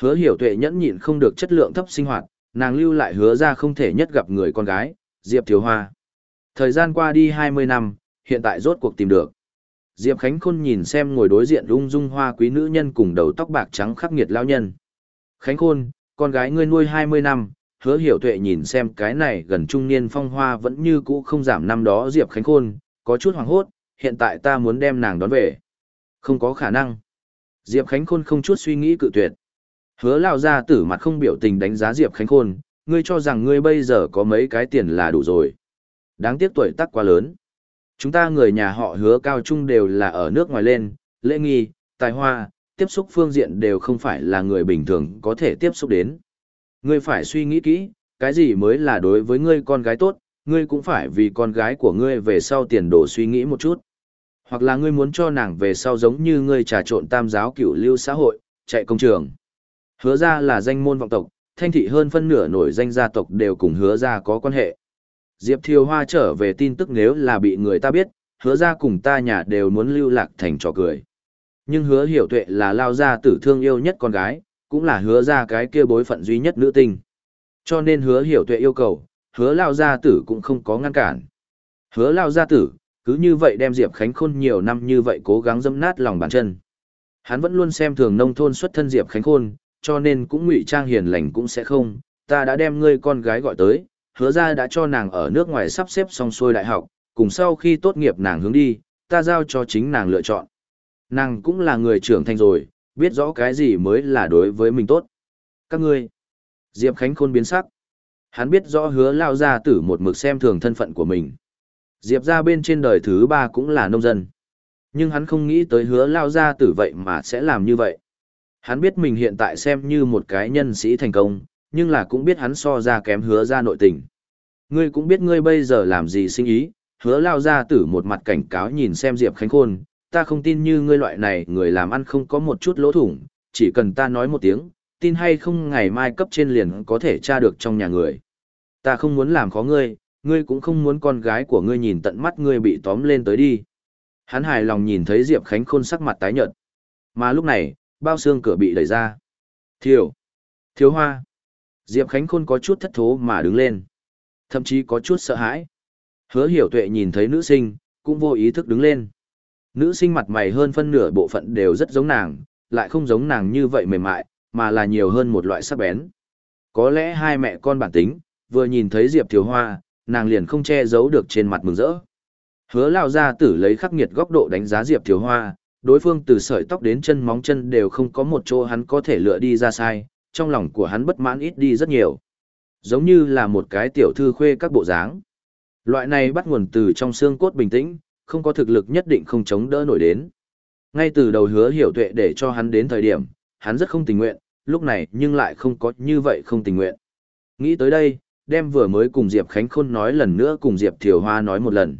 A: Hứa hiểu tuệ nhẫn nhịn không được chất lượng thấp sinh hoạt, nàng lưu lại hứa ra không thể nhất gặp người con gái, Diệp Thiếu Hoa. Thời gian qua đi 20 năm, hiện tại rốt cuộc tìm được. Diệp Khánh Khôn nhìn xem ngồi đối diện ung dung hoa quý nữ nhân cùng đầu tóc bạc trắng khắc nghiệt lao nhân. Khánh Khôn, con gái ngươi nuôi 20 năm, hứa hiểu tuệ nhìn xem cái này gần trung niên phong hoa vẫn như cũ không giảm năm đó Diệp Khánh Khôn, có chút hoàng hốt, hiện tại ta muốn đem nàng đón về. Không có khả năng. Diệp Khánh Khôn không chút suy nghĩ cự tuyệt. Hứa lao ra tử mặt không biểu tình đánh giá Diệp Khánh Khôn, ngươi cho rằng ngươi bây giờ có mấy cái tiền là đủ rồi. Đáng tiếc tuổi tác quá lớn. Chúng ta người nhà họ hứa cao trung đều là ở nước ngoài lên, lễ nghi, tài hoa, tiếp xúc phương diện đều không phải là người bình thường có thể tiếp xúc đến. Ngươi phải suy nghĩ kỹ, cái gì mới là đối với ngươi con gái tốt, ngươi cũng phải vì con gái của ngươi về sau tiền đồ suy nghĩ một chút. Hoặc là ngươi muốn cho nàng về sau giống như ngươi trà trộn tam giáo cửu lưu xã hội, chạy công trường. Hứa ra là danh môn vọng tộc, thanh thị hơn phân nửa nổi danh gia tộc đều cùng hứa ra có quan hệ. Diệp Thiều Hoa trở về tin tức nếu là bị người ta biết, hứa ra cùng ta nhà đều muốn lưu lạc thành trò cười. Nhưng hứa hiểu tuệ là lao ra tử thương yêu nhất con gái, cũng là hứa ra cái kia bối phận duy nhất nữ tinh. Cho nên hứa hiểu tuệ yêu cầu, hứa lao gia tử cũng không có ngăn cản. Hứa lao gia tử, cứ như vậy đem Diệp Khánh Khôn nhiều năm như vậy cố gắng dâm nát lòng bàn chân. Hắn vẫn luôn xem thường nông thôn xuất thân Diệp Khánh Khôn, cho nên cũng ngụy trang hiền lành cũng sẽ không, ta đã đem ngươi con gái gọi tới, hứa ra đã cho nàng ở nước ngoài sắp xếp xong xuôi đại học, cùng sau khi tốt nghiệp nàng hướng đi, ta giao cho chính nàng lựa chọn. Nàng cũng là người trưởng thành rồi, biết rõ cái gì mới là đối với mình tốt. Các ngươi, Diệp Khánh Khôn biến sắc. Hắn biết rõ hứa lao ra tử một mực xem thường thân phận của mình. Diệp ra bên trên đời thứ ba cũng là nông dân. Nhưng hắn không nghĩ tới hứa lao ra tử vậy mà sẽ làm như vậy. Hắn biết mình hiện tại xem như một cái nhân sĩ thành công, nhưng là cũng biết hắn so ra kém hứa ra nội tình. Ngươi cũng biết ngươi bây giờ làm gì sinh ý, hứa lao ra tử một mặt cảnh cáo nhìn xem Diệp Khánh Khôn, ta không tin như ngươi loại này người làm ăn không có một chút lỗ thủng, chỉ cần ta nói một tiếng, tin hay không ngày mai cấp trên liền có thể tra được trong nhà người. Ta không muốn làm khó ngươi, ngươi cũng không muốn con gái của ngươi nhìn tận mắt ngươi bị tóm lên tới đi. Hắn hài lòng nhìn thấy Diệp Khánh Khôn sắc mặt tái nhợt. Mà lúc này, bao xương cửa bị đẩy ra. Thiểu! Thiếu hoa! Diệp Khánh Khôn có chút thất thố mà đứng lên. Thậm chí có chút sợ hãi. Hứa hiểu tuệ nhìn thấy nữ sinh, cũng vô ý thức đứng lên. Nữ sinh mặt mày hơn phân nửa bộ phận đều rất giống nàng, lại không giống nàng như vậy mềm mại, mà là nhiều hơn một loại sắc bén. Có lẽ hai mẹ con bản tính, vừa nhìn thấy Diệp Thiếu Hoa, nàng liền không che giấu được trên mặt mừng rỡ. Hứa lao ra tử lấy khắc nghiệt góc độ đánh giá Diệp Thiếu Hoa, đối phương từ sợi tóc đến chân móng chân đều không có một chỗ hắn có thể lựa đi ra sai, trong lòng của hắn bất mãn ít đi rất nhiều. Giống như là một cái tiểu thư khuê các bộ dáng. Loại này bắt nguồn từ trong xương cốt bình tĩnh, không có thực lực nhất định không chống đỡ nổi đến. Ngay từ đầu hứa hiểu tuệ để cho hắn đến thời điểm, hắn rất không tình nguyện, lúc này nhưng lại không có như vậy không tình nguyện. Nghĩ tới đây, đem vừa mới cùng Diệp Khánh Khôn nói lần nữa cùng Diệp Thiều Hoa nói một lần.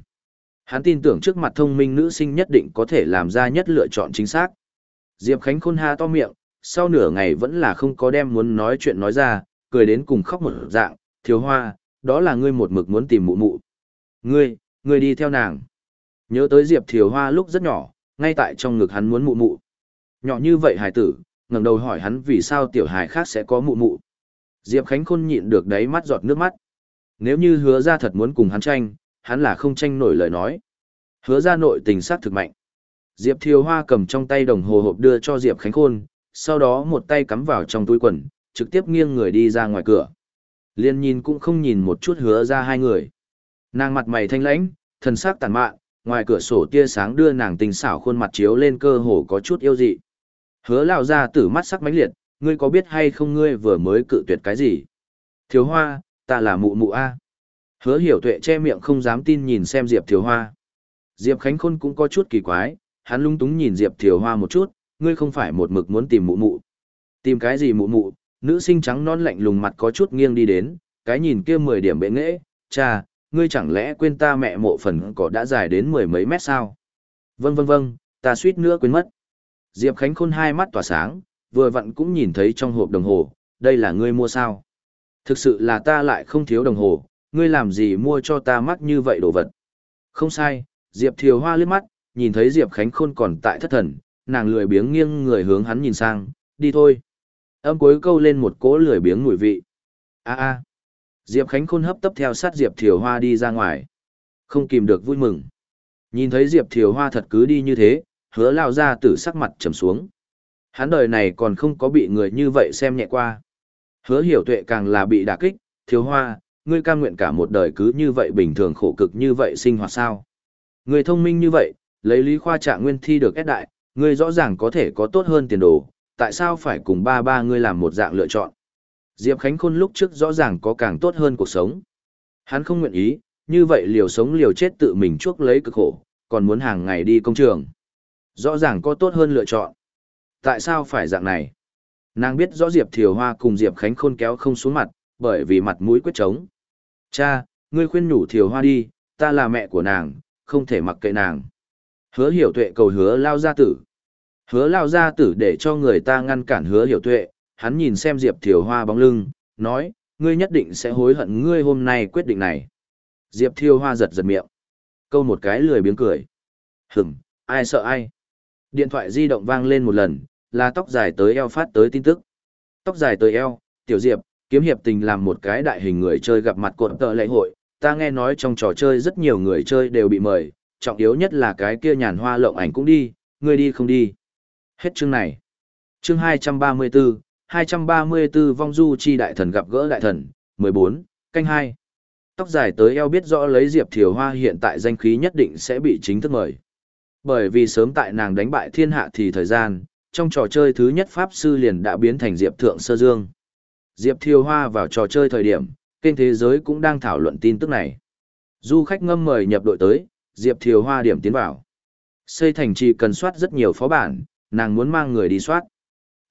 A: Hắn tin tưởng trước mặt thông minh nữ sinh nhất định có thể làm ra nhất lựa chọn chính xác. Diệp Khánh Khôn ha to miệng, sau nửa ngày vẫn là không có đem muốn nói chuyện nói ra, cười đến cùng khóc một dạng, Thiếu Hoa, đó là ngươi một mực muốn tìm mụ mụ. Ngươi, ngươi đi theo nàng. Nhớ tới Diệp Thiều Hoa lúc rất nhỏ, ngay tại trong ngực hắn muốn mụ mụ. Nhỏ như vậy hài tử, ngẩng đầu hỏi hắn vì sao tiểu hài khác sẽ có mụ mụ. Diệp Khánh Khôn nhịn được đáy mắt giọt nước mắt. Nếu như hứa ra thật muốn cùng hắn tranh, hắn là không tranh nổi lời nói. Hứa ra nội tình sát thực mạnh. Diệp Thiều Hoa cầm trong tay đồng hồ hộp đưa cho Diệp Khánh Khôn, sau đó một tay cắm vào trong túi quần, trực tiếp nghiêng người đi ra ngoài cửa. Liên nhìn cũng không nhìn một chút hứa ra hai người. Nàng mặt mày thanh lãnh, thần sắc tàn mạn, ngoài cửa sổ tia sáng đưa nàng tình xảo khuôn mặt chiếu lên cơ hồ có chút yêu dị. Hứa lão ra tử mắt sắc mãnh liệt, ngươi có biết hay không ngươi vừa mới cự tuyệt cái gì? Thiếu hoa, ta là mụ mụ A. Hứa hiểu tuệ che miệng không dám tin nhìn xem Diệp Thiếu Hoa. Diệp Khánh Khôn cũng có chút kỳ quái, hắn lung túng nhìn Diệp Thiếu Hoa một chút, ngươi không phải một mực muốn tìm mụ mụ. Tìm cái gì mụ mụ, nữ sinh trắng non lạnh lùng mặt có chút nghiêng đi đến, cái nhìn kia mười điểm bệ nghễ, cha, ngươi chẳng lẽ quên ta mẹ mộ phần cỏ đã dài đến mười mấy mét sao? Vâng vâng vâng, ta suýt nữa quên mất. Diệp Khánh Khôn hai mắt tỏa sáng, vừa vặn cũng nhìn thấy trong hộp đồng hồ, đây là ngươi mua sao? Thực sự là ta lại không thiếu đồng hồ, ngươi làm gì mua cho ta mắc như vậy đồ vật? Không sai, Diệp Thiều Hoa liếc mắt, nhìn thấy Diệp Khánh Khôn còn tại thất thần, nàng lười biếng nghiêng người hướng hắn nhìn sang, đi thôi. Âm cuối câu lên một cỗ lười biếng mùi vị. a a Diệp Khánh Khôn hấp tấp theo sát Diệp Thiều Hoa đi ra ngoài. Không kìm được vui mừng. Nhìn thấy Diệp Thiều Hoa thật cứ đi như thế, hứa lao ra tử sắc mặt trầm xuống. Hắn đời này còn không có bị người như vậy xem nhẹ qua. Hứa hiểu tuệ càng là bị đả kích, Thiều Hoa, ngươi cam nguyện cả một đời cứ như vậy bình thường khổ cực như vậy sinh hoạt sao. người thông minh như vậy, lấy lý khoa trạng nguyên thi được ép đại, ngươi rõ ràng có thể có tốt hơn tiền đồ, tại sao phải cùng ba ba ngươi làm một dạng lựa chọn. Diệp Khánh Khôn lúc trước rõ ràng có càng tốt hơn cuộc sống. Hắn không nguyện ý, như vậy liều sống liều chết tự mình chuốc lấy cực khổ, còn muốn hàng ngày đi công trường. Rõ ràng có tốt hơn lựa chọn. Tại sao phải dạng này? Nàng biết rõ Diệp Thiều Hoa cùng Diệp Khánh Khôn kéo không xuống mặt, bởi vì mặt mũi quyết trống. Cha, ngươi khuyên nhủ Thiều Hoa đi, ta là mẹ của nàng, không thể mặc kệ nàng. Hứa hiểu tuệ cầu hứa lao gia tử. Hứa lao ra tử để cho người ta ngăn cản hứa hiểu tuệ, hắn nhìn xem Diệp Thiều Hoa bóng lưng, nói, ngươi nhất định sẽ hối hận ngươi hôm nay quyết định này. Diệp Thiều Hoa giật giật miệng. Câu một cái lười biếng cười. Hửm, ai sợ ai. Điện thoại di động vang lên một lần, là tóc dài tới eo phát tới tin tức. Tóc dài tới eo, tiểu Diệp, kiếm hiệp tình làm một cái đại hình người chơi gặp mặt cột tờ lễ hội. Ta nghe nói trong trò chơi rất nhiều người chơi đều bị mời, trọng yếu nhất là cái kia nhàn hoa lộng ảnh cũng đi, ngươi đi không đi. Hết chương này. Chương 234, 234 vong du chi đại thần gặp gỡ đại thần, 14, canh 2. Tóc dài tới eo biết rõ lấy Diệp Thiều Hoa hiện tại danh khí nhất định sẽ bị chính thức mời. Bởi vì sớm tại nàng đánh bại thiên hạ thì thời gian, trong trò chơi thứ nhất Pháp Sư liền đã biến thành Diệp Thượng Sơ Dương. Diệp Thiều Hoa vào trò chơi thời điểm, kênh thế giới cũng đang thảo luận tin tức này. Du khách ngâm mời nhập đội tới, Diệp Thiều Hoa điểm tiến vào. Xây thành trì cần soát rất nhiều phó bản, nàng muốn mang người đi soát.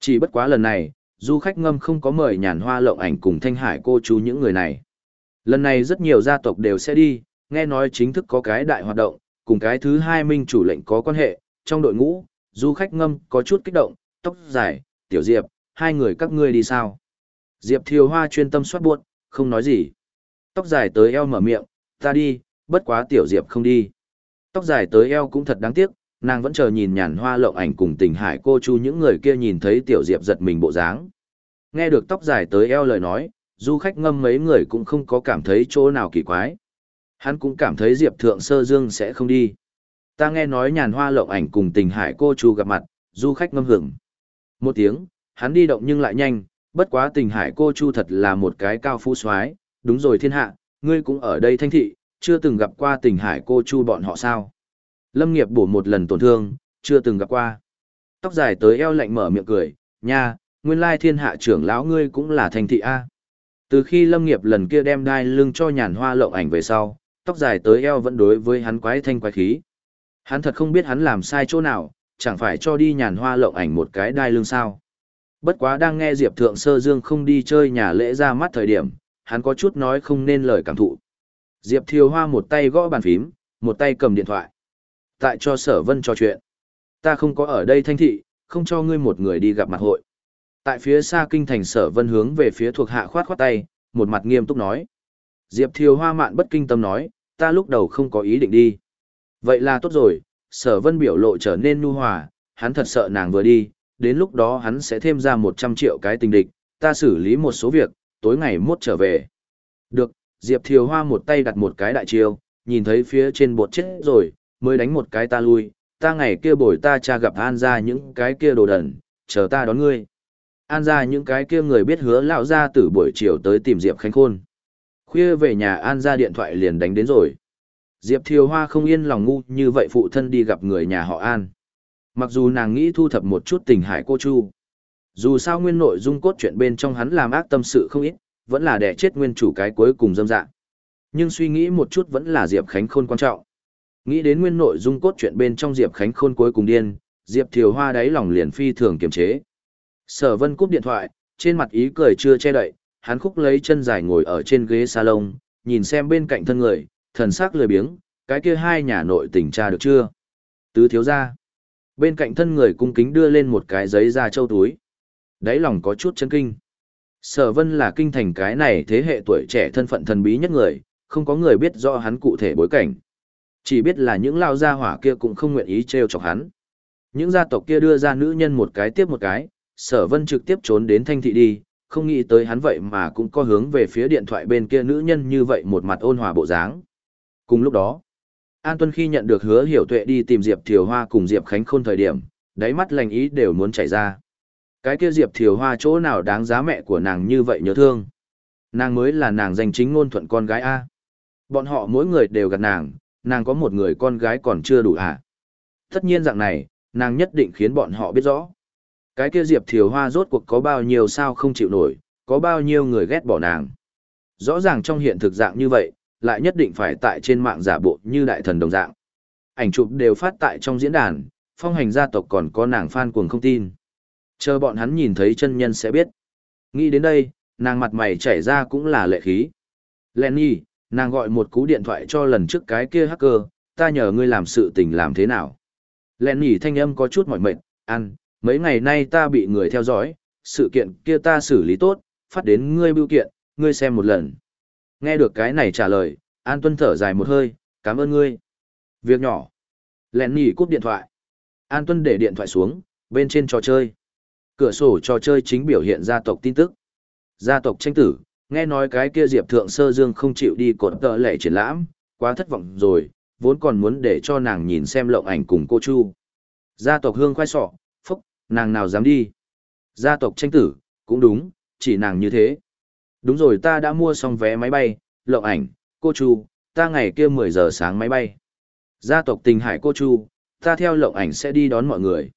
A: Chỉ bất quá lần này, du khách ngâm không có mời nhàn hoa lộng ảnh cùng thanh hải cô chú những người này. Lần này rất nhiều gia tộc đều sẽ đi, nghe nói chính thức có cái đại hoạt động, cùng cái thứ hai minh chủ lệnh có quan hệ, trong đội ngũ, du khách ngâm có chút kích động, tóc dài, tiểu diệp, hai người các ngươi đi sao? Diệp thiều hoa chuyên tâm soát buộc, không nói gì. Tóc dài tới eo mở miệng, ta đi, bất quá tiểu diệp không đi. Tóc dài tới eo cũng thật đáng tiếc, nàng vẫn chờ nhìn nhàn hoa lộng ảnh cùng tình hải cô chu những người kia nhìn thấy tiểu diệp giật mình bộ dáng. Nghe được tóc dài tới eo lời nói, du khách ngâm mấy người cũng không có cảm thấy chỗ nào kỳ quái. Hắn cũng cảm thấy Diệp Thượng Sơ Dương sẽ không đi. Ta nghe nói nhàn hoa lộng ảnh cùng tình hải cô chu gặp mặt, du khách ngâm hưởng. Một tiếng, hắn đi động nhưng lại nhanh, bất quá tình hải cô chu thật là một cái cao phú soái đúng rồi thiên hạ, ngươi cũng ở đây thanh thị, chưa từng gặp qua tình hải cô chu bọn họ sao. Lâm nghiệp bổ một lần tổn thương, chưa từng gặp qua. Tóc dài tới eo lạnh mở miệng cười, nha, nguyên lai thiên hạ trưởng lão ngươi cũng là thành thị A. Từ khi lâm nghiệp lần kia đem đai lưng cho nhàn hoa lộng ảnh về sau, tóc dài tới eo vẫn đối với hắn quái thanh quái khí. Hắn thật không biết hắn làm sai chỗ nào, chẳng phải cho đi nhàn hoa lộng ảnh một cái đai lưng sao. Bất quá đang nghe Diệp Thượng Sơ Dương không đi chơi nhà lễ ra mắt thời điểm, hắn có chút nói không nên lời cảm thụ. Diệp Thiều Hoa một tay gõ bàn phím, một tay cầm điện thoại. Tại cho sở vân trò chuyện. Ta không có ở đây thanh thị, không cho ngươi một người đi gặp mặt hội. Tại phía xa kinh thành sở vân hướng về phía thuộc hạ khoát khoát tay, một mặt nghiêm túc nói. Diệp Thiều Hoa mạn bất kinh tâm nói, ta lúc đầu không có ý định đi. Vậy là tốt rồi, sở vân biểu lộ trở nên nu hòa, hắn thật sợ nàng vừa đi, đến lúc đó hắn sẽ thêm ra 100 triệu cái tình địch, ta xử lý một số việc, tối ngày mốt trở về. Được, Diệp Thiều Hoa một tay đặt một cái đại chiêu, nhìn thấy phía trên bột chết rồi, mới đánh một cái ta lui, ta ngày kia bồi ta cha gặp An ra những cái kia đồ đần, chờ ta đón ngươi. An ra những cái kia người biết hứa lão ra từ buổi chiều tới tìm Diệp Khánh Khôn. Khuya về nhà An ra điện thoại liền đánh đến rồi. Diệp Thiều Hoa không yên lòng ngu như vậy phụ thân đi gặp người nhà họ An. Mặc dù nàng nghĩ thu thập một chút tình hải cô Chu. Dù sao nguyên nội dung cốt truyện bên trong hắn làm ác tâm sự không ít, vẫn là đẻ chết nguyên chủ cái cuối cùng dâm dạng. Nhưng suy nghĩ một chút vẫn là Diệp Khánh Khôn quan trọng. Nghĩ đến nguyên nội dung cốt truyện bên trong Diệp Khánh Khôn cuối cùng điên, Diệp Thiều Hoa đáy lòng liền phi thường kiềm chế. Sở Vân cúp điện thoại, trên mặt ý cười chưa che đậy, hắn khúc lấy chân dài ngồi ở trên ghế salon, nhìn xem bên cạnh thân người, thần sắc lười biếng, cái kia hai nhà nội tình tra được chưa? Tứ thiếu gia. Bên cạnh thân người cung kính đưa lên một cái giấy da châu túi. Đáy lòng có chút chấn kinh. Sở Vân là kinh thành cái này thế hệ tuổi trẻ thân phận thần bí nhất người, không có người biết rõ hắn cụ thể bối cảnh. Chỉ biết là những lao gia hỏa kia cũng không nguyện ý trêu chọc hắn. Những gia tộc kia đưa ra nữ nhân một cái tiếp một cái, sở vân trực tiếp trốn đến thanh thị đi, không nghĩ tới hắn vậy mà cũng có hướng về phía điện thoại bên kia nữ nhân như vậy một mặt ôn hòa bộ dáng. Cùng lúc đó, An Tuân khi nhận được hứa hiểu tuệ đi tìm Diệp Thiều Hoa cùng Diệp Khánh Khôn thời điểm, đáy mắt lành ý đều muốn chảy ra. Cái kia Diệp Thiều Hoa chỗ nào đáng giá mẹ của nàng như vậy nhớ thương. Nàng mới là nàng danh chính ngôn thuận con gái A. Bọn họ mỗi người đều gạt nàng, nàng có một người con gái còn chưa đủ à. Tất nhiên dạng này, nàng nhất định khiến bọn họ biết rõ. Cái kia Diệp Thiều Hoa rốt cuộc có bao nhiêu sao không chịu nổi, có bao nhiêu người ghét bỏ nàng. Rõ ràng trong hiện thực dạng như vậy, lại nhất định phải tại trên mạng giả bộ như đại thần đồng dạng. Ảnh chụp đều phát tại trong diễn đàn, phong hành gia tộc còn có nàng fan cuồng không tin. Chờ bọn hắn nhìn thấy chân nhân sẽ biết. Nghĩ đến đây, nàng mặt mày chảy ra cũng là lệ khí. Lenny, nàng gọi một cú điện thoại cho lần trước cái kia hacker, ta nhờ ngươi làm sự tình làm thế nào. Lenny thanh âm có chút mỏi mệt, ăn, mấy ngày nay ta bị người theo dõi, sự kiện kia ta xử lý tốt, phát đến ngươi bưu kiện, ngươi xem một lần. Nghe được cái này trả lời, An Tuân thở dài một hơi, cảm ơn ngươi. Việc nhỏ. Lenny cúp điện thoại. An Tuân để điện thoại xuống, bên trên trò chơi. Cửa sổ trò chơi chính biểu hiện gia tộc tin tức. Gia tộc tranh tử, nghe nói cái kia Diệp Thượng Sơ Dương không chịu đi cột tợ lệ triển lãm, quá thất vọng rồi, vốn còn muốn để cho nàng nhìn xem lộng ảnh cùng cô Chu. Gia tộc hương khoai sọ, phúc, nàng nào dám đi. Gia tộc tranh tử, cũng đúng, chỉ nàng như thế. Đúng rồi ta đã mua xong vé máy bay, lộng ảnh, cô Chu, ta ngày kia 10 giờ sáng máy bay. Gia tộc tình hải cô Chu, ta theo lộng ảnh sẽ đi đón mọi người.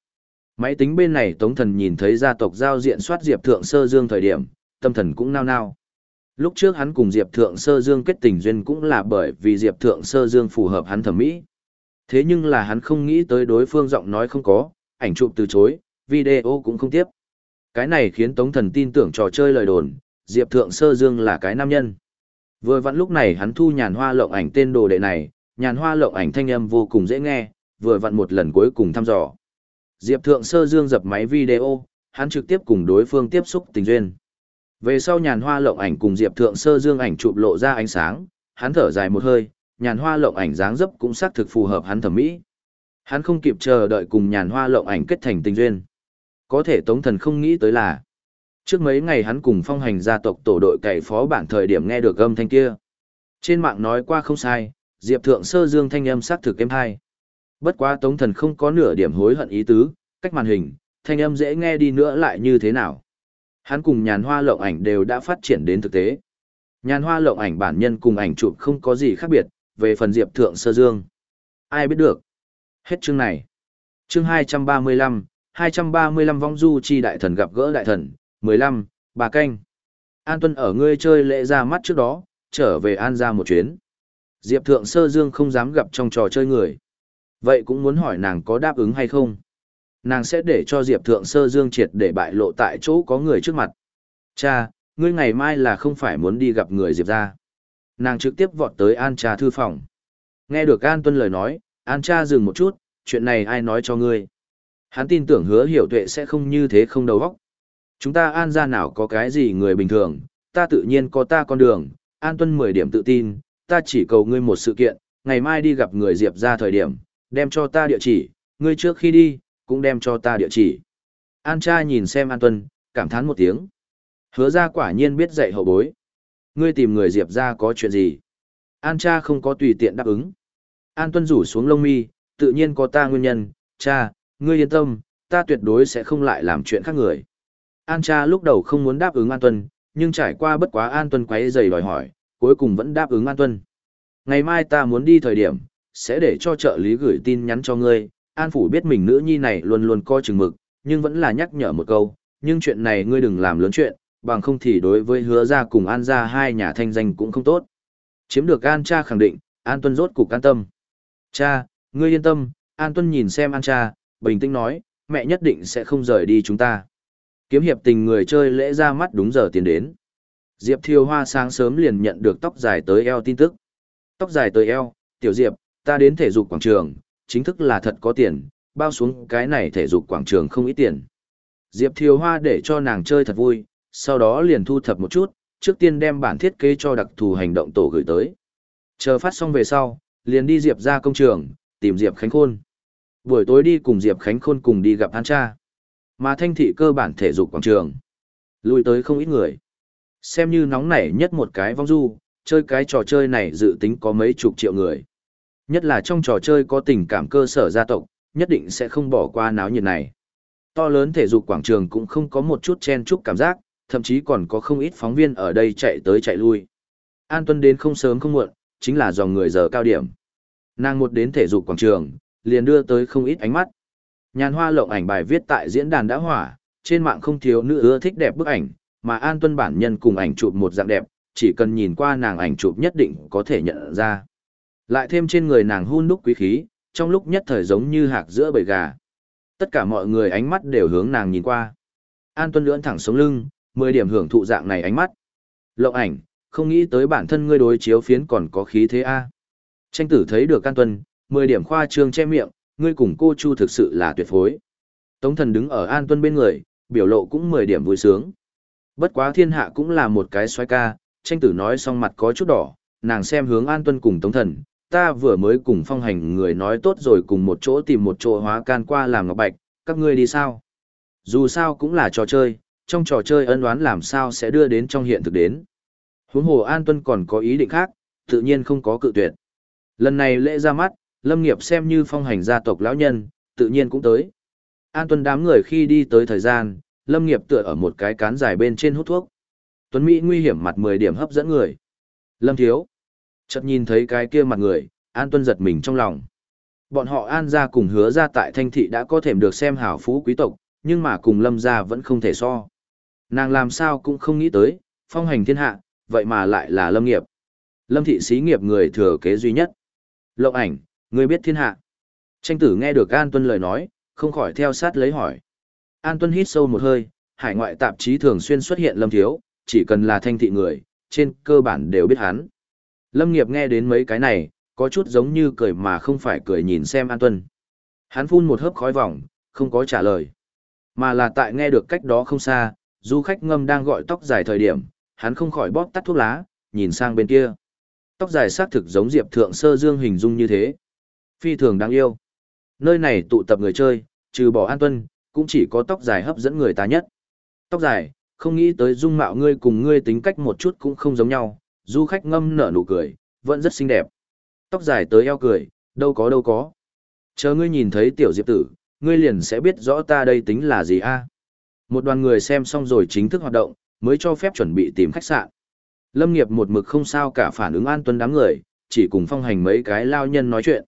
A: Máy tính bên này Tống Thần nhìn thấy gia tộc giao diện soát Diệp Thượng Sơ Dương thời điểm, tâm thần cũng nao nao. Lúc trước hắn cùng Diệp Thượng Sơ Dương kết tình duyên cũng là bởi vì Diệp Thượng Sơ Dương phù hợp hắn thẩm mỹ. Thế nhưng là hắn không nghĩ tới đối phương giọng nói không có, ảnh chụp từ chối, video cũng không tiếp. Cái này khiến Tống Thần tin tưởng trò chơi lời đồn, Diệp Thượng Sơ Dương là cái nam nhân. Vừa vặn lúc này hắn thu nhàn hoa lộng ảnh tên đồ đệ này, nhàn hoa lộng ảnh thanh âm vô cùng dễ nghe, vừa vặn một lần cuối cùng thăm dò. Diệp Thượng Sơ Dương dập máy video, hắn trực tiếp cùng đối phương tiếp xúc tình duyên. Về sau nhàn hoa lộng ảnh cùng Diệp Thượng Sơ Dương ảnh chụp lộ ra ánh sáng, hắn thở dài một hơi, nhàn hoa lộng ảnh dáng dấp cũng xác thực phù hợp hắn thẩm mỹ. Hắn không kịp chờ đợi cùng nhàn hoa lộng ảnh kết thành tình duyên. Có thể Tống Thần không nghĩ tới là, trước mấy ngày hắn cùng phong hành gia tộc tổ đội cày phó bản thời điểm nghe được âm thanh kia. Trên mạng nói qua không sai, Diệp Thượng Sơ Dương thanh âm xác thực êm hai. Bất quá Tống Thần không có nửa điểm hối hận ý tứ, cách màn hình, thanh âm dễ nghe đi nữa lại như thế nào. Hắn cùng nhàn hoa lộng ảnh đều đã phát triển đến thực tế. Nhàn hoa lộng ảnh bản nhân cùng ảnh chụp không có gì khác biệt, về phần Diệp Thượng Sơ Dương. Ai biết được. Hết chương này. Chương 235, 235 vong du chi đại thần gặp gỡ đại thần, 15, bà canh. An Tuân ở ngươi chơi lễ ra mắt trước đó, trở về An ra một chuyến. Diệp Thượng Sơ Dương không dám gặp trong trò chơi người. Vậy cũng muốn hỏi nàng có đáp ứng hay không? Nàng sẽ để cho Diệp Thượng Sơ Dương triệt để bại lộ tại chỗ có người trước mặt. Cha, ngươi ngày mai là không phải muốn đi gặp người Diệp ra. Nàng trực tiếp vọt tới An cha thư phòng. Nghe được An Tuân lời nói, An cha dừng một chút, chuyện này ai nói cho ngươi. Hắn tin tưởng hứa hiểu tuệ sẽ không như thế không đầu óc. Chúng ta An ra nào có cái gì người bình thường, ta tự nhiên có ta con đường, An Tuân 10 điểm tự tin, ta chỉ cầu ngươi một sự kiện, ngày mai đi gặp người Diệp ra thời điểm, đem cho ta địa chỉ, ngươi trước khi đi, cũng đem cho ta địa chỉ. An cha nhìn xem An Tuân, cảm thán một tiếng. Hứa ra quả nhiên biết dạy hậu bối. Ngươi tìm người Diệp ra có chuyện gì? An cha không có tùy tiện đáp ứng. An Tuân rủ xuống lông mi, tự nhiên có ta nguyên nhân, cha, ngươi yên tâm, ta tuyệt đối sẽ không lại làm chuyện khác người. An cha lúc đầu không muốn đáp ứng An Tuân, nhưng trải qua bất quá An Tuân quấy giày đòi hỏi, cuối cùng vẫn đáp ứng An Tuân. Ngày mai ta muốn đi thời điểm, sẽ để cho trợ lý gửi tin nhắn cho ngươi. An Phủ biết mình nữ nhi này luôn luôn coi chừng mực, nhưng vẫn là nhắc nhở một câu, nhưng chuyện này ngươi đừng làm lớn chuyện, bằng không thì đối với hứa ra cùng An ra hai nhà thanh danh cũng không tốt. Chiếm được An cha khẳng định, An Tuân rốt cục an tâm. Cha, ngươi yên tâm, An Tuân nhìn xem An cha, bình tĩnh nói, mẹ nhất định sẽ không rời đi chúng ta. Kiếm hiệp tình người chơi lễ ra mắt đúng giờ tiến đến. Diệp Thiều Hoa sáng sớm liền nhận được tóc dài tới eo tin tức. Tóc dài tới eo, tiểu Diệp, ta đến thể dục quảng trường, chính thức là thật có tiền, bao xuống cái này thể dục quảng trường không ít tiền. Diệp Thiều Hoa để cho nàng chơi thật vui, sau đó liền thu thập một chút, trước tiên đem bản thiết kế cho đặc thù hành động tổ gửi tới. Chờ phát xong về sau, liền đi Diệp ra công trường, tìm Diệp Khánh Khôn. Buổi tối đi cùng Diệp Khánh Khôn cùng đi gặp An Cha. Mà thanh thị cơ bản thể dục quảng trường. Lùi tới không ít người. Xem như nóng nảy nhất một cái vong du, chơi cái trò chơi này dự tính có mấy chục triệu người. Nhất là trong trò chơi có tình cảm cơ sở gia tộc, nhất định sẽ không bỏ qua náo nhiệt này. To lớn thể dục quảng trường cũng không có một chút chen chúc cảm giác, thậm chí còn có không ít phóng viên ở đây chạy tới chạy lui. An Tuân đến không sớm không muộn, chính là dòng người giờ cao điểm. Nàng một đến thể dục quảng trường, liền đưa tới không ít ánh mắt. Nhàn hoa lộng ảnh bài viết tại diễn đàn đã hỏa, trên mạng không thiếu nữ ưa thích đẹp bức ảnh, mà An Tuân bản nhân cùng ảnh chụp một dạng đẹp, chỉ cần nhìn qua nàng ảnh chụp nhất định có thể nhận ra. Lại thêm trên người nàng hun đúc quý khí, trong lúc nhất thời giống như hạc giữa bầy gà. Tất cả mọi người ánh mắt đều hướng nàng nhìn qua. An Tuân lưỡn thẳng sống lưng, 10 điểm hưởng thụ dạng này ánh mắt. Lộng ảnh, không nghĩ tới bản thân ngươi đối chiếu phiến còn có khí thế a. Tranh tử thấy được An Tuân, 10 điểm khoa trương che miệng, ngươi cùng cô Chu thực sự là tuyệt phối. Tống thần đứng ở An Tuân bên người, biểu lộ cũng 10 điểm vui sướng. Bất quá thiên hạ cũng là một cái xoay ca, tranh tử nói xong mặt có chút đỏ, nàng xem hướng An Tuân cùng Tống thần, ta vừa mới cùng phong hành người nói tốt rồi cùng một chỗ tìm một chỗ hóa can qua làm ngọc bạch, các ngươi đi sao? Dù sao cũng là trò chơi, trong trò chơi ân oán làm sao sẽ đưa đến trong hiện thực đến. Huống hồ An Tuân còn có ý định khác, tự nhiên không có cự tuyệt. Lần này lễ ra mắt, Lâm Nghiệp xem như phong hành gia tộc lão nhân, tự nhiên cũng tới. An Tuân đám người khi đi tới thời gian, Lâm Nghiệp tựa ở một cái cán dài bên trên hút thuốc. Tuấn Mỹ nguy hiểm mặt 10 điểm hấp dẫn người. Lâm Thiếu. Chợt nhìn thấy cái kia mặt người, An Tuân giật mình trong lòng. Bọn họ An gia cùng hứa ra tại Thanh Thị đã có thể được xem hảo phú quý tộc, nhưng mà cùng Lâm gia vẫn không thể so. Nàng làm sao cũng không nghĩ tới, phong hành thiên hạ, vậy mà lại là Lâm nghiệp. Lâm thị xí nghiệp người thừa kế duy nhất. Lộng ảnh, người biết thiên hạ. Tranh tử nghe được An Tuân lời nói, không khỏi theo sát lấy hỏi. An Tuân hít sâu một hơi, hải ngoại tạp chí thường xuyên xuất hiện Lâm Thiếu, chỉ cần là thanh thị người, trên cơ bản đều biết hắn. Lâm nghiệp nghe đến mấy cái này, có chút giống như cười mà không phải cười nhìn xem An Tuân. Hắn phun một hớp khói vòng, không có trả lời. Mà là tại nghe được cách đó không xa, du khách ngâm đang gọi tóc dài thời điểm, hắn không khỏi bóp tắt thuốc lá, nhìn sang bên kia. Tóc dài xác thực giống Diệp Thượng Sơ Dương hình dung như thế. Phi thường đáng yêu. Nơi này tụ tập người chơi, trừ bỏ An Tuân, cũng chỉ có tóc dài hấp dẫn người ta nhất. Tóc dài, không nghĩ tới dung mạo ngươi cùng ngươi tính cách một chút cũng không giống nhau, du khách ngâm nở nụ cười, vẫn rất xinh đẹp. Tóc dài tới eo cười, đâu có đâu có. Chờ ngươi nhìn thấy tiểu diệp tử, ngươi liền sẽ biết rõ ta đây tính là gì a. Một đoàn người xem xong rồi chính thức hoạt động, mới cho phép chuẩn bị tìm khách sạn. Lâm nghiệp một mực không sao cả phản ứng an tuân đám người, chỉ cùng phong hành mấy cái lao nhân nói chuyện.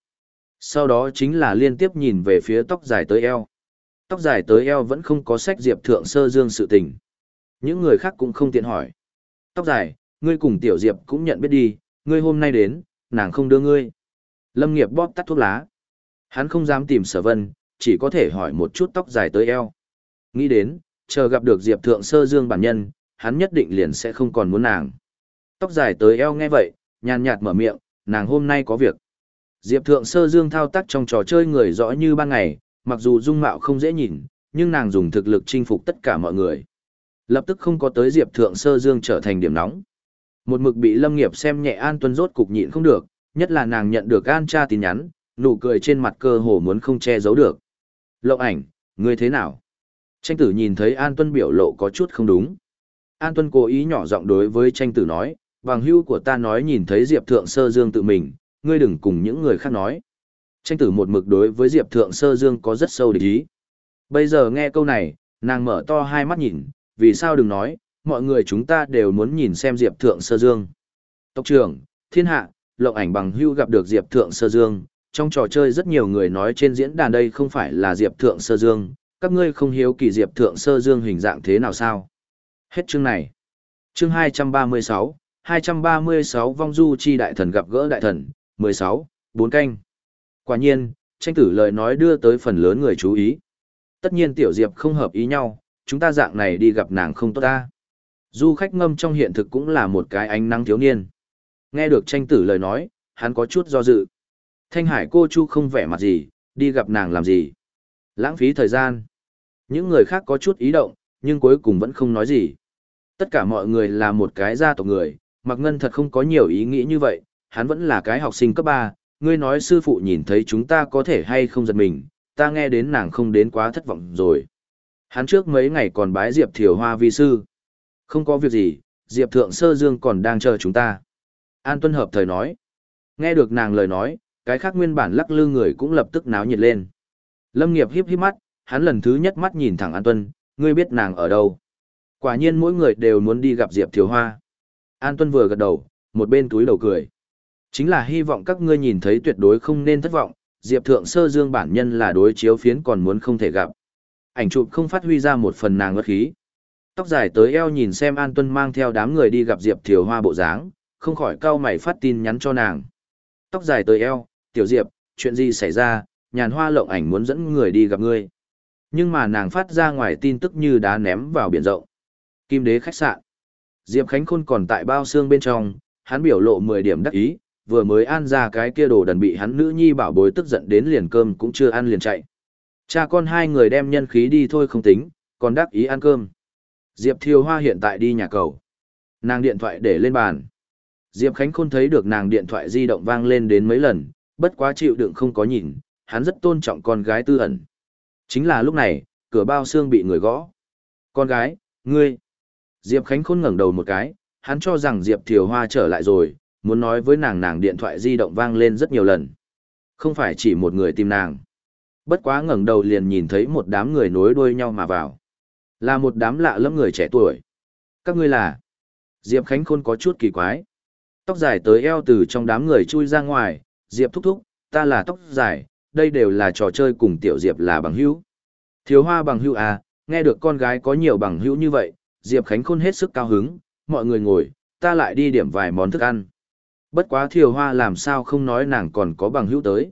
A: Sau đó chính là liên tiếp nhìn về phía tóc dài tới eo. Tóc dài tới eo vẫn không có sách diệp thượng sơ dương sự tình. Những người khác cũng không tiện hỏi. Tóc dài, ngươi cùng tiểu diệp cũng nhận biết đi, ngươi hôm nay đến, nàng không đưa ngươi. Lâm nghiệp bóp tắt thuốc lá. Hắn không dám tìm sở vân, chỉ có thể hỏi một chút tóc dài tới eo. Nghĩ đến, chờ gặp được Diệp Thượng Sơ Dương bản nhân, hắn nhất định liền sẽ không còn muốn nàng. Tóc dài tới eo nghe vậy, nhàn nhạt mở miệng, nàng hôm nay có việc. Diệp Thượng Sơ Dương thao tác trong trò chơi người rõ như ban ngày, mặc dù dung mạo không dễ nhìn, nhưng nàng dùng thực lực chinh phục tất cả mọi người. Lập tức không có tới Diệp Thượng Sơ Dương trở thành điểm nóng. Một mực bị Lâm Nghiệp xem nhẹ An Tuân rốt cục nhịn không được, nhất là nàng nhận được An cha tin nhắn, nụ cười trên mặt cơ hồ muốn không che giấu được. Lộng ảnh, ngươi thế nào? Tranh tử nhìn thấy An Tuân biểu lộ có chút không đúng. An Tuân cố ý nhỏ giọng đối với tranh tử nói, bằng hưu của ta nói nhìn thấy Diệp Thượng Sơ Dương tự mình, ngươi đừng cùng những người khác nói. Tranh tử một mực đối với Diệp Thượng Sơ Dương có rất sâu địch ý. Bây giờ nghe câu này, nàng mở to hai mắt nhìn, vì sao đừng nói, mọi người chúng ta đều muốn nhìn xem Diệp Thượng Sơ Dương. Tộc trưởng, thiên hạ, lộng ảnh bằng hưu gặp được Diệp Thượng Sơ Dương, trong trò chơi rất nhiều người nói trên diễn đàn đây không phải là Diệp Thượng Sơ Dương, các ngươi không hiếu kỳ Diệp Thượng Sơ Dương hình dạng thế nào sao? Hết chương này. Chương 236, 236 vong du chi đại thần gặp gỡ đại thần, 16, 4 canh. Quả nhiên, tranh tử lời nói đưa tới phần lớn người chú ý. Tất nhiên tiểu Diệp không hợp ý nhau, chúng ta dạng này đi gặp nàng không tốt ta. Du khách ngâm trong hiện thực cũng là một cái ánh nắng thiếu niên. Nghe được tranh tử lời nói, hắn có chút do dự. Thanh Hải cô Chu không vẻ mặt gì, đi gặp nàng làm gì. Lãng phí thời gian. Những người khác có chút ý động, nhưng cuối cùng vẫn không nói gì. Tất cả mọi người là một cái gia tộc người, Mạc Ngân thật không có nhiều ý nghĩ như vậy, hắn vẫn là cái học sinh cấp 3, ngươi nói sư phụ nhìn thấy chúng ta có thể hay không giật mình, ta nghe đến nàng không đến quá thất vọng rồi. Hắn trước mấy ngày còn bái Diệp Thiều Hoa vi sư. Không có việc gì, Diệp Thượng Sơ Dương còn đang chờ chúng ta. An Tuân Hợp thời nói. Nghe được nàng lời nói, cái khác nguyên bản lắc lư người cũng lập tức náo nhiệt lên. Lâm nghiệp hiếp hiếp mắt, hắn lần thứ nhất mắt nhìn thẳng An Tuân, ngươi biết nàng ở đâu. Quả nhiên mỗi người đều muốn đi gặp Diệp Thiếu Hoa. An Tuân vừa gật đầu, một bên túi đầu cười. Chính là hy vọng các ngươi nhìn thấy tuyệt đối không nên thất vọng, Diệp Thượng Sơ Dương bản nhân là đối chiếu phiến còn muốn không thể gặp. Ảnh chụp không phát huy ra một phần nàng ngất khí. Tóc dài tới eo nhìn xem An Tuân mang theo đám người đi gặp Diệp Thiều Hoa bộ dáng, không khỏi cau mày phát tin nhắn cho nàng. Tóc dài tới eo, Tiểu Diệp, chuyện gì xảy ra, nhàn hoa lộng ảnh muốn dẫn người đi gặp ngươi. Nhưng mà nàng phát ra ngoài tin tức như đá ném vào biển rộng. Kim đế khách sạn. Diệp Khánh Khôn còn tại bao xương bên trong, hắn biểu lộ 10 điểm đắc ý, vừa mới ăn ra cái kia đồ đần bị hắn nữ nhi bảo bối tức giận đến liền cơm cũng chưa ăn liền chạy. Cha con hai người đem nhân khí đi thôi không tính, còn đắc ý ăn cơm. Diệp Thiều Hoa hiện tại đi nhà cầu. Nàng điện thoại để lên bàn. Diệp Khánh Khôn thấy được nàng điện thoại di động vang lên đến mấy lần, bất quá chịu đựng không có nhìn, hắn rất tôn trọng con gái tư ẩn. Chính là lúc này, cửa bao xương bị người gõ. Con gái, ngươi. Diệp Khánh Khôn ngẩng đầu một cái, hắn cho rằng Diệp Thiều Hoa trở lại rồi, muốn nói với nàng nàng điện thoại di động vang lên rất nhiều lần. Không phải chỉ một người tìm nàng. Bất quá ngẩng đầu liền nhìn thấy một đám người nối đuôi nhau mà vào. Là một đám lạ lẫm người trẻ tuổi. Các ngươi là? Diệp Khánh Khôn có chút kỳ quái. Tóc dài tới eo từ trong đám người chui ra ngoài, Diệp thúc thúc, ta là tóc dài, đây đều là trò chơi cùng tiểu Diệp là bằng hữu. Thiếu hoa bằng hữu à, nghe được con gái có nhiều bằng hữu như vậy, Diệp Khánh Khôn hết sức cao hứng, mọi người ngồi, ta lại đi điểm vài món thức ăn. Bất quá thiều hoa làm sao không nói nàng còn có bằng hữu tới.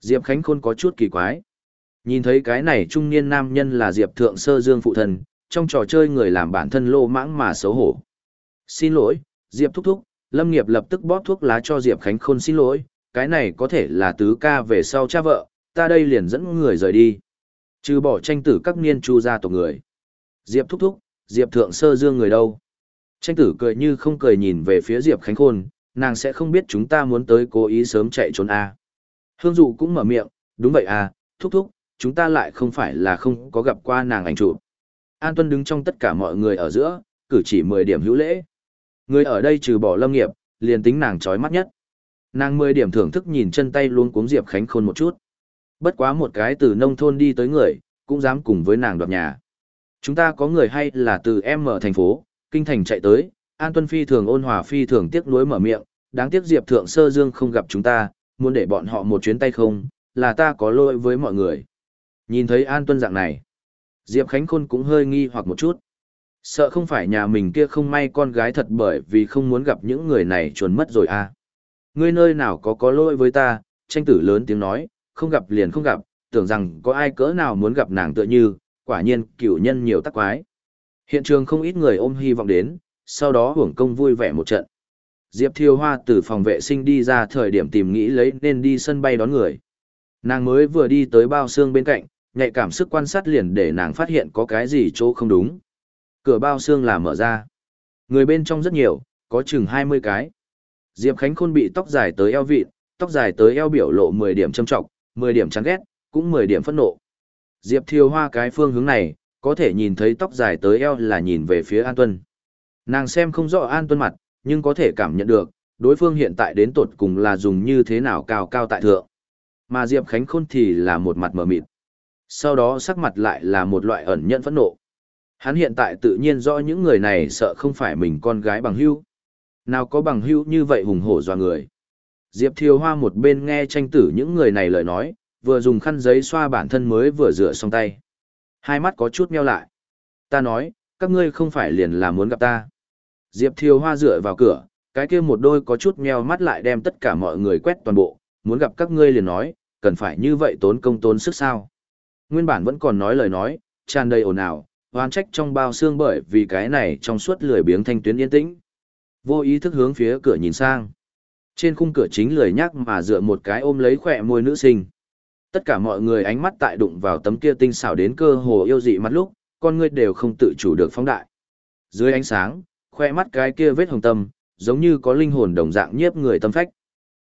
A: Diệp Khánh Khôn có chút kỳ quái. Nhìn thấy cái này trung niên nam nhân là Diệp Thượng Sơ Dương phụ thân, trong trò chơi người làm bản thân lô mãng mà xấu hổ. Xin lỗi, Diệp thúc thúc, Lâm Nghiệp lập tức bóp thuốc lá cho Diệp Khánh Khôn xin lỗi, cái này có thể là tứ ca về sau cha vợ, ta đây liền dẫn người rời đi. Trừ bỏ tranh tử các niên chu gia tộc người. Diệp thúc thúc, Diệp Thượng Sơ Dương người đâu? Tranh tử cười như không cười nhìn về phía Diệp Khánh Khôn, nàng sẽ không biết chúng ta muốn tới cố ý sớm chạy trốn à. Hương dụ cũng mở miệng, đúng vậy à, thúc thúc, chúng ta lại không phải là không có gặp qua nàng ảnh chụp. An Tuân đứng trong tất cả mọi người ở giữa, cử chỉ 10 điểm hữu lễ. Người ở đây trừ bỏ lâm nghiệp, liền tính nàng chói mắt nhất. Nàng 10 điểm thưởng thức nhìn chân tay luôn cuống Diệp Khánh Khôn một chút. Bất quá một cái từ nông thôn đi tới người, cũng dám cùng với nàng đoạt nhà. Chúng ta có người hay là từ em ở thành phố, kinh thành chạy tới, An Tuân Phi thường ôn hòa phi thường tiếc nuối mở miệng, đáng tiếc Diệp Thượng Sơ Dương không gặp chúng ta, muốn để bọn họ một chuyến tay không, là ta có lỗi với mọi người. Nhìn thấy An Tuân dạng này, Diệp Khánh Khôn cũng hơi nghi hoặc một chút. Sợ không phải nhà mình kia không may con gái thật bởi vì không muốn gặp những người này chuồn mất rồi à. Ngươi nơi nào có có lỗi với ta, tranh tử lớn tiếng nói, không gặp liền không gặp, tưởng rằng có ai cỡ nào muốn gặp nàng tựa như, quả nhiên cửu nhân nhiều tắc quái. Hiện trường không ít người ôm hy vọng đến, sau đó hưởng công vui vẻ một trận. Diệp Thiêu Hoa từ phòng vệ sinh đi ra thời điểm tìm nghĩ lấy nên đi sân bay đón người. Nàng mới vừa đi tới bao xương bên cạnh, nhạy cảm sức quan sát liền để nàng phát hiện có cái gì chỗ không đúng. Cửa bao xương là mở ra. Người bên trong rất nhiều, có chừng 20 cái. Diệp Khánh Khôn bị tóc dài tới eo vịt, tóc dài tới eo biểu lộ 10 điểm châm trọng, 10 điểm chán ghét, cũng 10 điểm phẫn nộ. Diệp Thiêu Hoa cái phương hướng này, có thể nhìn thấy tóc dài tới eo là nhìn về phía An Tuân. Nàng xem không rõ An Tuân mặt, nhưng có thể cảm nhận được, đối phương hiện tại đến tột cùng là dùng như thế nào cao cao tại thượng. Mà Diệp Khánh Khôn thì là một mặt mở mịt. Sau đó sắc mặt lại là một loại ẩn nhận phẫn nộ. Hắn hiện tại tự nhiên rõ những người này sợ không phải mình con gái bằng hữu. Nào có bằng hữu như vậy hùng hổ doa người. Diệp Thiều Hoa một bên nghe tranh tử những người này lời nói, vừa dùng khăn giấy xoa bản thân mới vừa rửa xong tay. Hai mắt có chút meo lại. Ta nói, các ngươi không phải liền là muốn gặp ta. Diệp Thiều Hoa dựa vào cửa, cái kia một đôi có chút meo mắt lại đem tất cả mọi người quét toàn bộ, muốn gặp các ngươi liền nói, cần phải như vậy tốn công tốn sức sao. Nguyên bản vẫn còn nói lời nói, tràn đầy ồn ào, oan trách trong bao xương bởi vì cái này trong suốt lười biếng thanh tuyến yên tĩnh. Vô ý thức hướng phía cửa nhìn sang. Trên khung cửa chính lười nhắc mà dựa một cái ôm lấy khỏe môi nữ sinh. Tất cả mọi người ánh mắt tại đụng vào tấm kia tinh xảo đến cơ hồ yêu dị mắt lúc, con ngươi đều không tự chủ được phóng đại. Dưới ánh sáng, khoe mắt cái kia vết hồng tâm, giống như có linh hồn đồng dạng nhiếp người tâm phách.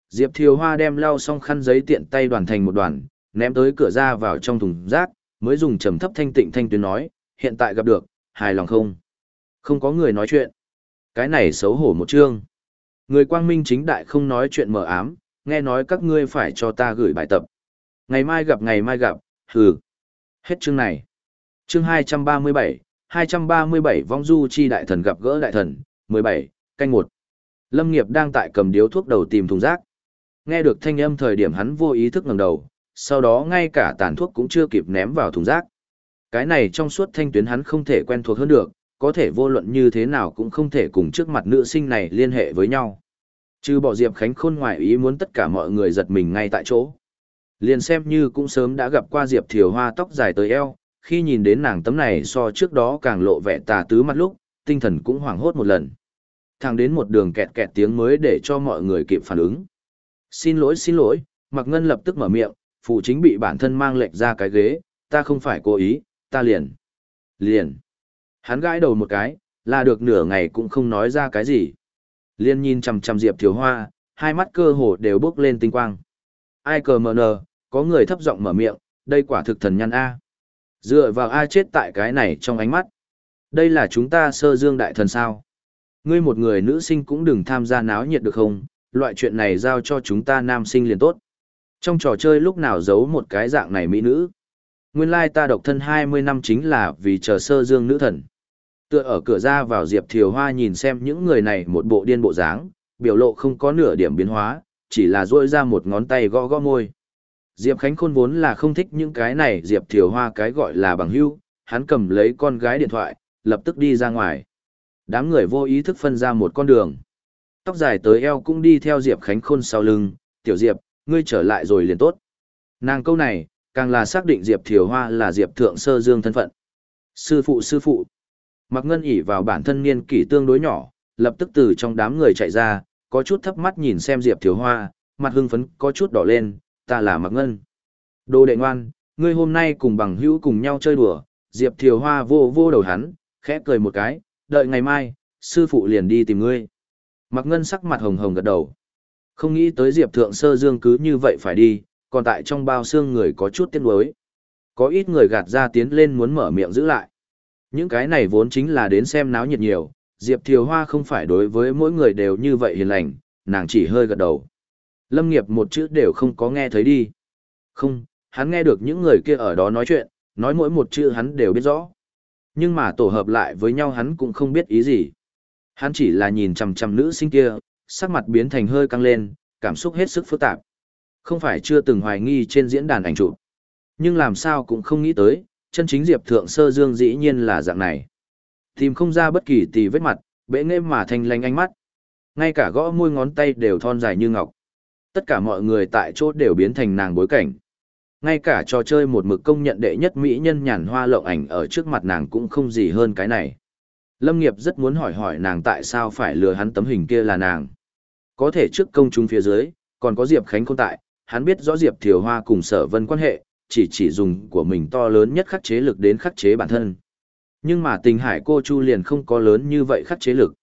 A: Diệp Thiều Hoa đem lau xong khăn giấy tiện tay đoàn thành một đoàn, ném tới cửa ra vào trong thùng rác, mới dùng trầm thấp thanh tịnh thanh tuyến nói, hiện tại gặp được, hài lòng không? Không có người nói chuyện. Cái này xấu hổ một chương. Người quang minh chính đại không nói chuyện mờ ám, nghe nói các ngươi phải cho ta gửi bài tập. Ngày mai gặp ngày mai gặp, hừ. Hết chương này. Chương 237, 237 vong du chi đại thần gặp gỡ đại thần, 17, canh một. Lâm nghiệp đang tại cầm điếu thuốc đầu tìm thùng rác. Nghe được thanh âm thời điểm hắn vô ý thức ngẩng đầu, sau đó ngay cả tàn thuốc cũng chưa kịp ném vào thùng rác. Cái này trong suốt thanh tuyến hắn không thể quen thuộc hơn được, có thể vô luận như thế nào cũng không thể cùng trước mặt nữ sinh này liên hệ với nhau. Trừ bỏ Diệp Khánh Khôn ngoài ý muốn tất cả mọi người giật mình ngay tại chỗ. Liền xem như cũng sớm đã gặp qua Diệp Thiều Hoa tóc dài tới eo, khi nhìn đến nàng tấm này so trước đó càng lộ vẻ tà tứ mặt lúc, tinh thần cũng hoảng hốt một lần. Thẳng đến một đường kẹt kẹt tiếng mới để cho mọi người kịp phản ứng. Xin lỗi xin lỗi, Mạc Ngân lập tức mở miệng, phụ chính bị bản thân mang lệch ra cái ghế, ta không phải cố ý, ta liền. Liền. Hắn gãi đầu một cái, là được nửa ngày cũng không nói ra cái gì. Liên nhìn chằm chằm Diệp Thiếu Hoa, hai mắt cơ hồ đều bốc lên tinh quang. Ai cờ mờ nờ, có người thấp giọng mở miệng, đây quả thực thần nhân A. Dựa vào ai chết tại cái này trong ánh mắt. Đây là chúng ta sơ dương đại thần sao. Ngươi một người nữ sinh cũng đừng tham gia náo nhiệt được không, loại chuyện này giao cho chúng ta nam sinh liền tốt. Trong trò chơi lúc nào giấu một cái dạng này mỹ nữ. Nguyên lai ta độc thân 20 năm chính là vì chờ sơ dương nữ thần. Tựa ở cửa ra vào Diệp Thiều Hoa nhìn xem những người này một bộ điên bộ dáng, biểu lộ không có nửa điểm biến hóa, chỉ là duỗi ra một ngón tay gõ gõ môi. Diệp Khánh Khôn vốn là không thích những cái này Diệp Thiều Hoa cái gọi là bằng hữu, hắn cầm lấy con gái điện thoại, lập tức đi ra ngoài. Đám người vô ý thức phân ra một con đường. Tóc dài tới eo cũng đi theo Diệp Khánh Khôn sau lưng, tiểu Diệp, ngươi trở lại rồi liền tốt. Nàng câu này, càng là xác định Diệp Thiều Hoa là Diệp Thượng Sơ Dương thân phận. Sư phụ sư phụ. Mặc ngân ỉ vào bản thân niên kỷ tương đối nhỏ, lập tức từ trong đám người chạy ra, có chút thấp mắt nhìn xem Diệp Thiều Hoa, mặt hưng phấn có chút đỏ lên, ta là Mặc ngân. Đồ đệ ngoan, ngươi hôm nay cùng bằng hữu cùng nhau chơi đùa, Diệp Thiều Hoa vô vô đầu hắn, khẽ cười một cái, đợi ngày mai, sư phụ liền đi tìm ngươi. Mặc ngân sắc mặt hồng hồng gật đầu. Không nghĩ tới Diệp Thượng Sơ Dương cứ như vậy phải đi, còn tại trong bao xương người có chút tiếc nuối. Có ít người gạt ra tiến lên muốn mở miệng giữ lại. Những cái này vốn chính là đến xem náo nhiệt nhiều, Diệp Thiều Hoa không phải đối với mỗi người đều như vậy hiền lành, nàng chỉ hơi gật đầu. Lâm nghiệp một chữ đều không có nghe thấy đi. Không, hắn nghe được những người kia ở đó nói chuyện, nói mỗi một chữ hắn đều biết rõ. Nhưng mà tổ hợp lại với nhau hắn cũng không biết ý gì. Hắn chỉ là nhìn chằm chằm nữ sinh kia, sắc mặt biến thành hơi căng lên, cảm xúc hết sức phức tạp. Không phải chưa từng hoài nghi trên diễn đàn ảnh chụp, nhưng làm sao cũng không nghĩ tới, chân chính Diệp Thượng Sơ Dương dĩ nhiên là dạng này. Tìm không ra bất kỳ tì vết mặt, bẽ nghệ mà thanh lanh ánh mắt. Ngay cả gõ môi ngón tay đều thon dài như ngọc. Tất cả mọi người tại chỗ đều biến thành nàng bối cảnh. Ngay cả trò chơi một mực công nhận đệ nhất mỹ nhân nhàn hoa lộng ảnh ở trước mặt nàng cũng không gì hơn cái này. Lâm nghiệp rất muốn hỏi hỏi nàng tại sao phải lừa hắn tấm hình kia là nàng. Có thể trước công chúng phía dưới, còn có Diệp Khánh Khôn tại, hắn biết rõ Diệp Thiều Hoa cùng sở vân quan hệ, chỉ chỉ dùng của mình to lớn nhất khắc chế lực đến khắc chế bản thân. Nhưng mà tình hải cô Chu liền không có lớn như vậy khắc chế lực.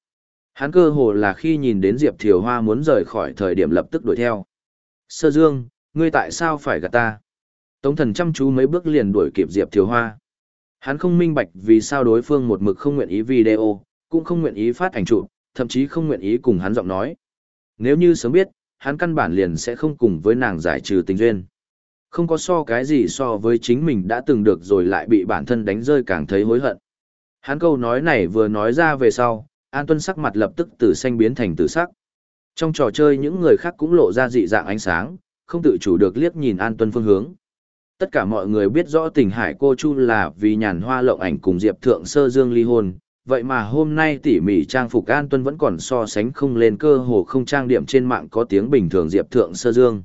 A: Hắn cơ hồ là khi nhìn đến Diệp Thiều Hoa muốn rời khỏi thời điểm lập tức đuổi theo. Sơ Dương, ngươi tại sao phải gạt ta? Tống thần chăm chú mấy bước liền đuổi kịp Diệp Thiều Hoa. Hắn không minh bạch vì sao đối phương một mực không nguyện ý video, cũng không nguyện ý phát ảnh chụp, thậm chí không nguyện ý cùng hắn giọng nói. Nếu như sớm biết, hắn căn bản liền sẽ không cùng với nàng giải trừ tình duyên. Không có so cái gì so với chính mình đã từng được rồi lại bị bản thân đánh rơi càng thấy hối hận. Hắn câu nói này vừa nói ra về sau, An Tuân sắc mặt lập tức từ xanh biến thành từ sắc. Trong trò chơi những người khác cũng lộ ra dị dạng ánh sáng, không tự chủ được liếc nhìn An Tuân phương hướng. Tất cả mọi người biết rõ tình hải cô Chu là vì nhàn hoa lộng ảnh cùng Diệp Thượng Sơ Dương ly hôn, vậy mà hôm nay tỉ mỉ trang phục An Tuân vẫn còn so sánh không lên cơ hồ không trang điểm trên mạng có tiếng bình thường Diệp Thượng Sơ Dương.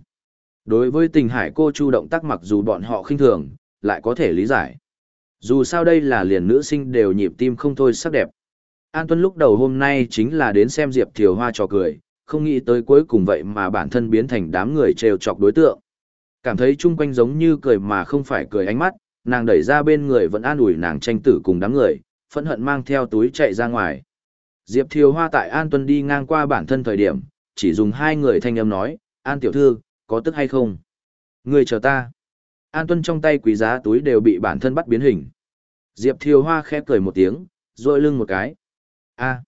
A: Đối với tình hải cô Chu động tác mặc dù bọn họ khinh thường, lại có thể lý giải. Dù sao đây là liền nữ sinh đều nhịp tim không thôi sắc đẹp. An Tuân lúc đầu hôm nay chính là đến xem Diệp Thiều Hoa trò cười, không nghĩ tới cuối cùng vậy mà bản thân biến thành đám người trêu chọc đối tượng. Cảm thấy chung quanh giống như cười mà không phải cười ánh mắt, nàng đẩy ra bên người vẫn an ủi nàng tranh tử cùng đám người, phẫn hận mang theo túi chạy ra ngoài. Diệp Thiều Hoa tại An Tuân đi ngang qua bản thân thời điểm, chỉ dùng hai người thanh âm nói, An tiểu thư, có tức hay không? Người chờ ta. An Tuân trong tay quý giá túi đều bị bản thân bắt biến hình. Diệp Thiều Hoa khẽ cười một tiếng, rội lưng một cái. a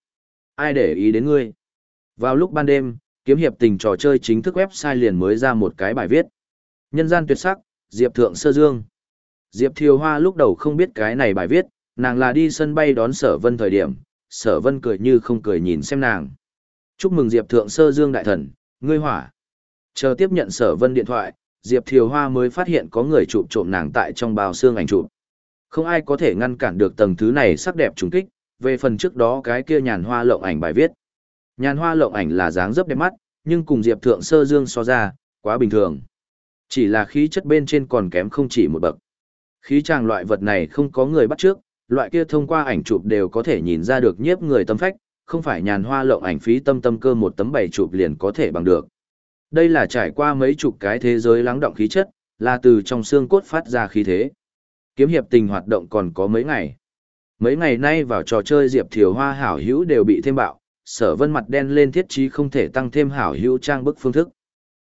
A: ai để ý đến ngươi? Vào lúc ban đêm, Kiếm hiệp tình trò chơi chính thức website liền mới ra một cái bài viết. Nhân gian tuyệt sắc, Diệp Thượng Sơ Dương. Diệp Thiều Hoa lúc đầu không biết cái này bài viết, nàng là đi sân bay đón sở vân thời điểm, sở vân cười như không cười nhìn xem nàng. Chúc mừng Diệp Thượng Sơ Dương đại thần, ngươi hỏa. Chờ tiếp nhận sở vân điện thoại, Diệp Thiều Hoa mới phát hiện có người chụp trộm nàng tại trong bào xương ảnh chụp. Không ai có thể ngăn cản được tầng thứ này sắc đẹp trùng kích, về phần trước đó cái kia nhàn hoa lộng ảnh bài viết. Nhàn hoa lộng ảnh là dáng dấp đẹp mắt, nhưng cùng Diệp Thượng Sơ Dương so ra, quá bình thường. Chỉ là khí chất bên trên còn kém không chỉ một bậc. Khí tràng loại vật này không có người bắt trước, loại kia thông qua ảnh chụp đều có thể nhìn ra được nhiếp người tâm phách, không phải nhàn hoa lộng ảnh phí tâm tâm cơ một tấm bảy chụp liền có thể bằng được. Đây là trải qua mấy chục cái thế giới lắng động khí chất, là từ trong xương cốt phát ra khí thế. Kiếm hiệp tình hoạt động còn có mấy ngày. Mấy ngày nay vào trò chơi Diệp Thiều Hoa hảo hữu đều bị thêm bạo, sở vân mặt đen lên thiết trí không thể tăng thêm hảo hữu trang bức phương thức.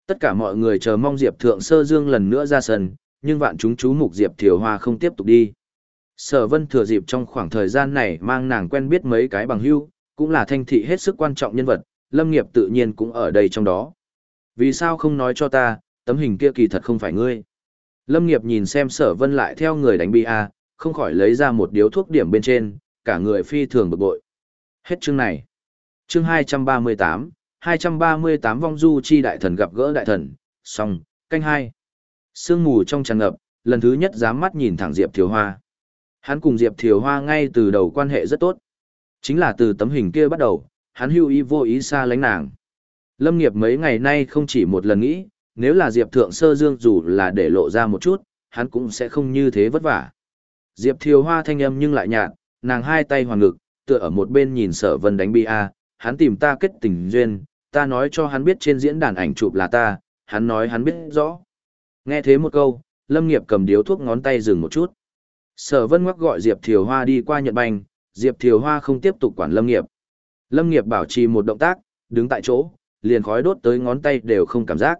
A: Tất cả mọi người chờ mong Diệp Thượng Sơ Dương lần nữa ra sân, nhưng vạn chúng chú mục Diệp Thiều Hoa không tiếp tục đi. Sở vân thừa dịp trong khoảng thời gian này mang nàng quen biết mấy cái bằng hữu, cũng là thanh thị hết sức quan trọng nhân vật, lâm nghiệp tự nhiên cũng ở đây trong đó. Vì sao không nói cho ta, tấm hình kia kỳ thật không phải ngươi. Lâm nghiệp nhìn xem sở vân lại theo người đánh bi a không khỏi lấy ra một điếu thuốc điểm bên trên, cả người phi thường bực bội. Hết chương này. Chương 238, 238 vong du chi đại thần gặp gỡ đại thần, xong, canh hai. Sương mù trong tràn ngập, lần thứ nhất dám mắt nhìn thẳng Diệp Thiều Hoa. Hắn cùng Diệp Thiều Hoa ngay từ đầu quan hệ rất tốt. Chính là từ tấm hình kia bắt đầu, hắn hưu ý vô ý xa lánh nàng. Lâm nghiệp mấy ngày nay không chỉ một lần nghĩ, nếu là Diệp Thượng Sơ Dương dù là để lộ ra một chút, hắn cũng sẽ không như thế vất vả. Diệp Thiều Hoa thanh âm nhưng lại nhạt, nàng hai tay hoàn ngực, tựa ở một bên nhìn sở vân đánh bi a hắn tìm ta kết tình duyên, ta nói cho hắn biết trên diễn đàn ảnh chụp là ta, hắn nói hắn biết rõ. Nghe thế một câu, Lâm Nghiệp cầm điếu thuốc ngón tay dừng một chút. Sở Vân ngoắc gọi Diệp Thiều Hoa đi qua nhận banh, Diệp Thiều Hoa không tiếp tục quản Lâm Nghiệp. Lâm Nghiệp bảo trì một động tác, đứng tại chỗ, liền khói đốt tới ngón tay đều không cảm giác.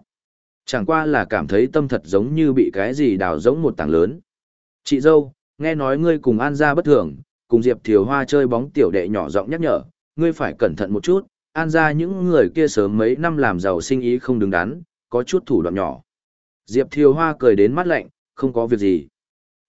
A: Chẳng qua là cảm thấy tâm thật giống như bị cái gì đào giống một tảng lớn. Chị dâu, nghe nói ngươi cùng An gia bất thường, cùng Diệp Thiều Hoa chơi bóng tiểu đệ nhỏ giọng nhắc nhở, ngươi phải cẩn thận một chút, An gia những người kia sớm mấy năm làm giàu sinh ý không đứng đắn, có chút thủ đoạn nhỏ. Diệp Thiều Hoa cười đến mắt lạnh, không có việc gì.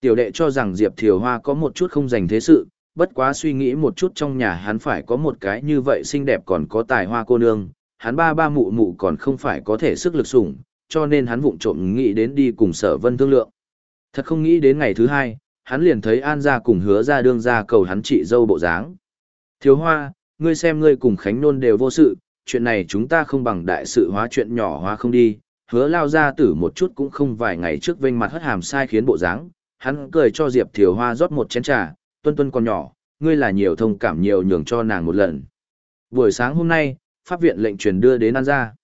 A: Tiểu đệ cho rằng Diệp Thiều Hoa có một chút không dành thế sự, bất quá suy nghĩ một chút trong nhà hắn phải có một cái như vậy xinh đẹp còn có tài hoa cô nương, hắn ba ba mụ mụ còn không phải có thể sức lực sủng, cho nên hắn vụng trộm nghĩ đến đi cùng sở vân thương lượng. Thật không nghĩ đến ngày thứ hai, hắn liền thấy An gia cùng hứa ra đương ra cầu hắn chị dâu bộ dáng. Thiếu hoa, ngươi xem ngươi cùng Khánh Nôn đều vô sự, chuyện này chúng ta không bằng đại sự hóa chuyện nhỏ hóa không đi, hứa lao ra tử một chút cũng không vài ngày trước vênh mặt hất hàm sai khiến bộ dáng hắn cười cho diệp thiều hoa rót một chén trà tuân tuân còn nhỏ ngươi là nhiều thông cảm nhiều nhường cho nàng một lần. Buổi sáng hôm nay pháp viện lệnh truyền đưa đến an gia.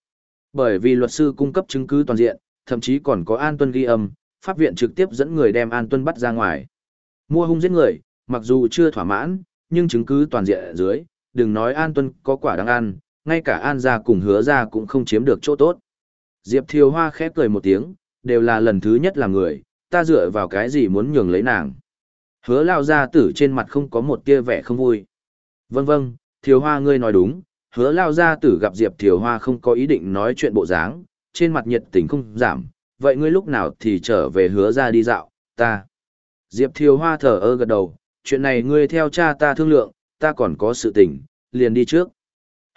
A: Bởi vì luật sư cung cấp chứng cứ toàn diện thậm chí còn có an tuân ghi âm pháp viện trực tiếp dẫn người đem an tuân bắt ra ngoài. Mua hung giết người mặc dù chưa thỏa mãn nhưng chứng cứ toàn diện ở dưới đừng nói an tuân có quả đáng ăn ngay cả an gia cùng hứa gia cũng không chiếm được chỗ tốt. Diệp Thiều Hoa khép cười một tiếng, đều là lần thứ nhất làm người, ta dựa vào cái gì muốn nhường lấy nàng. Hứa lao Gia tử trên mặt không có một tia vẻ không vui. Vâng vâng, Thiều Hoa ngươi nói đúng, hứa lao Gia tử gặp Diệp Thiều Hoa không có ý định nói chuyện bộ dáng, trên mặt nhiệt tình không giảm, vậy ngươi lúc nào thì trở về hứa ra đi dạo, ta. Diệp Thiều Hoa thở ơ gật đầu, chuyện này ngươi theo cha ta thương lượng, ta còn có sự tình, liền đi trước.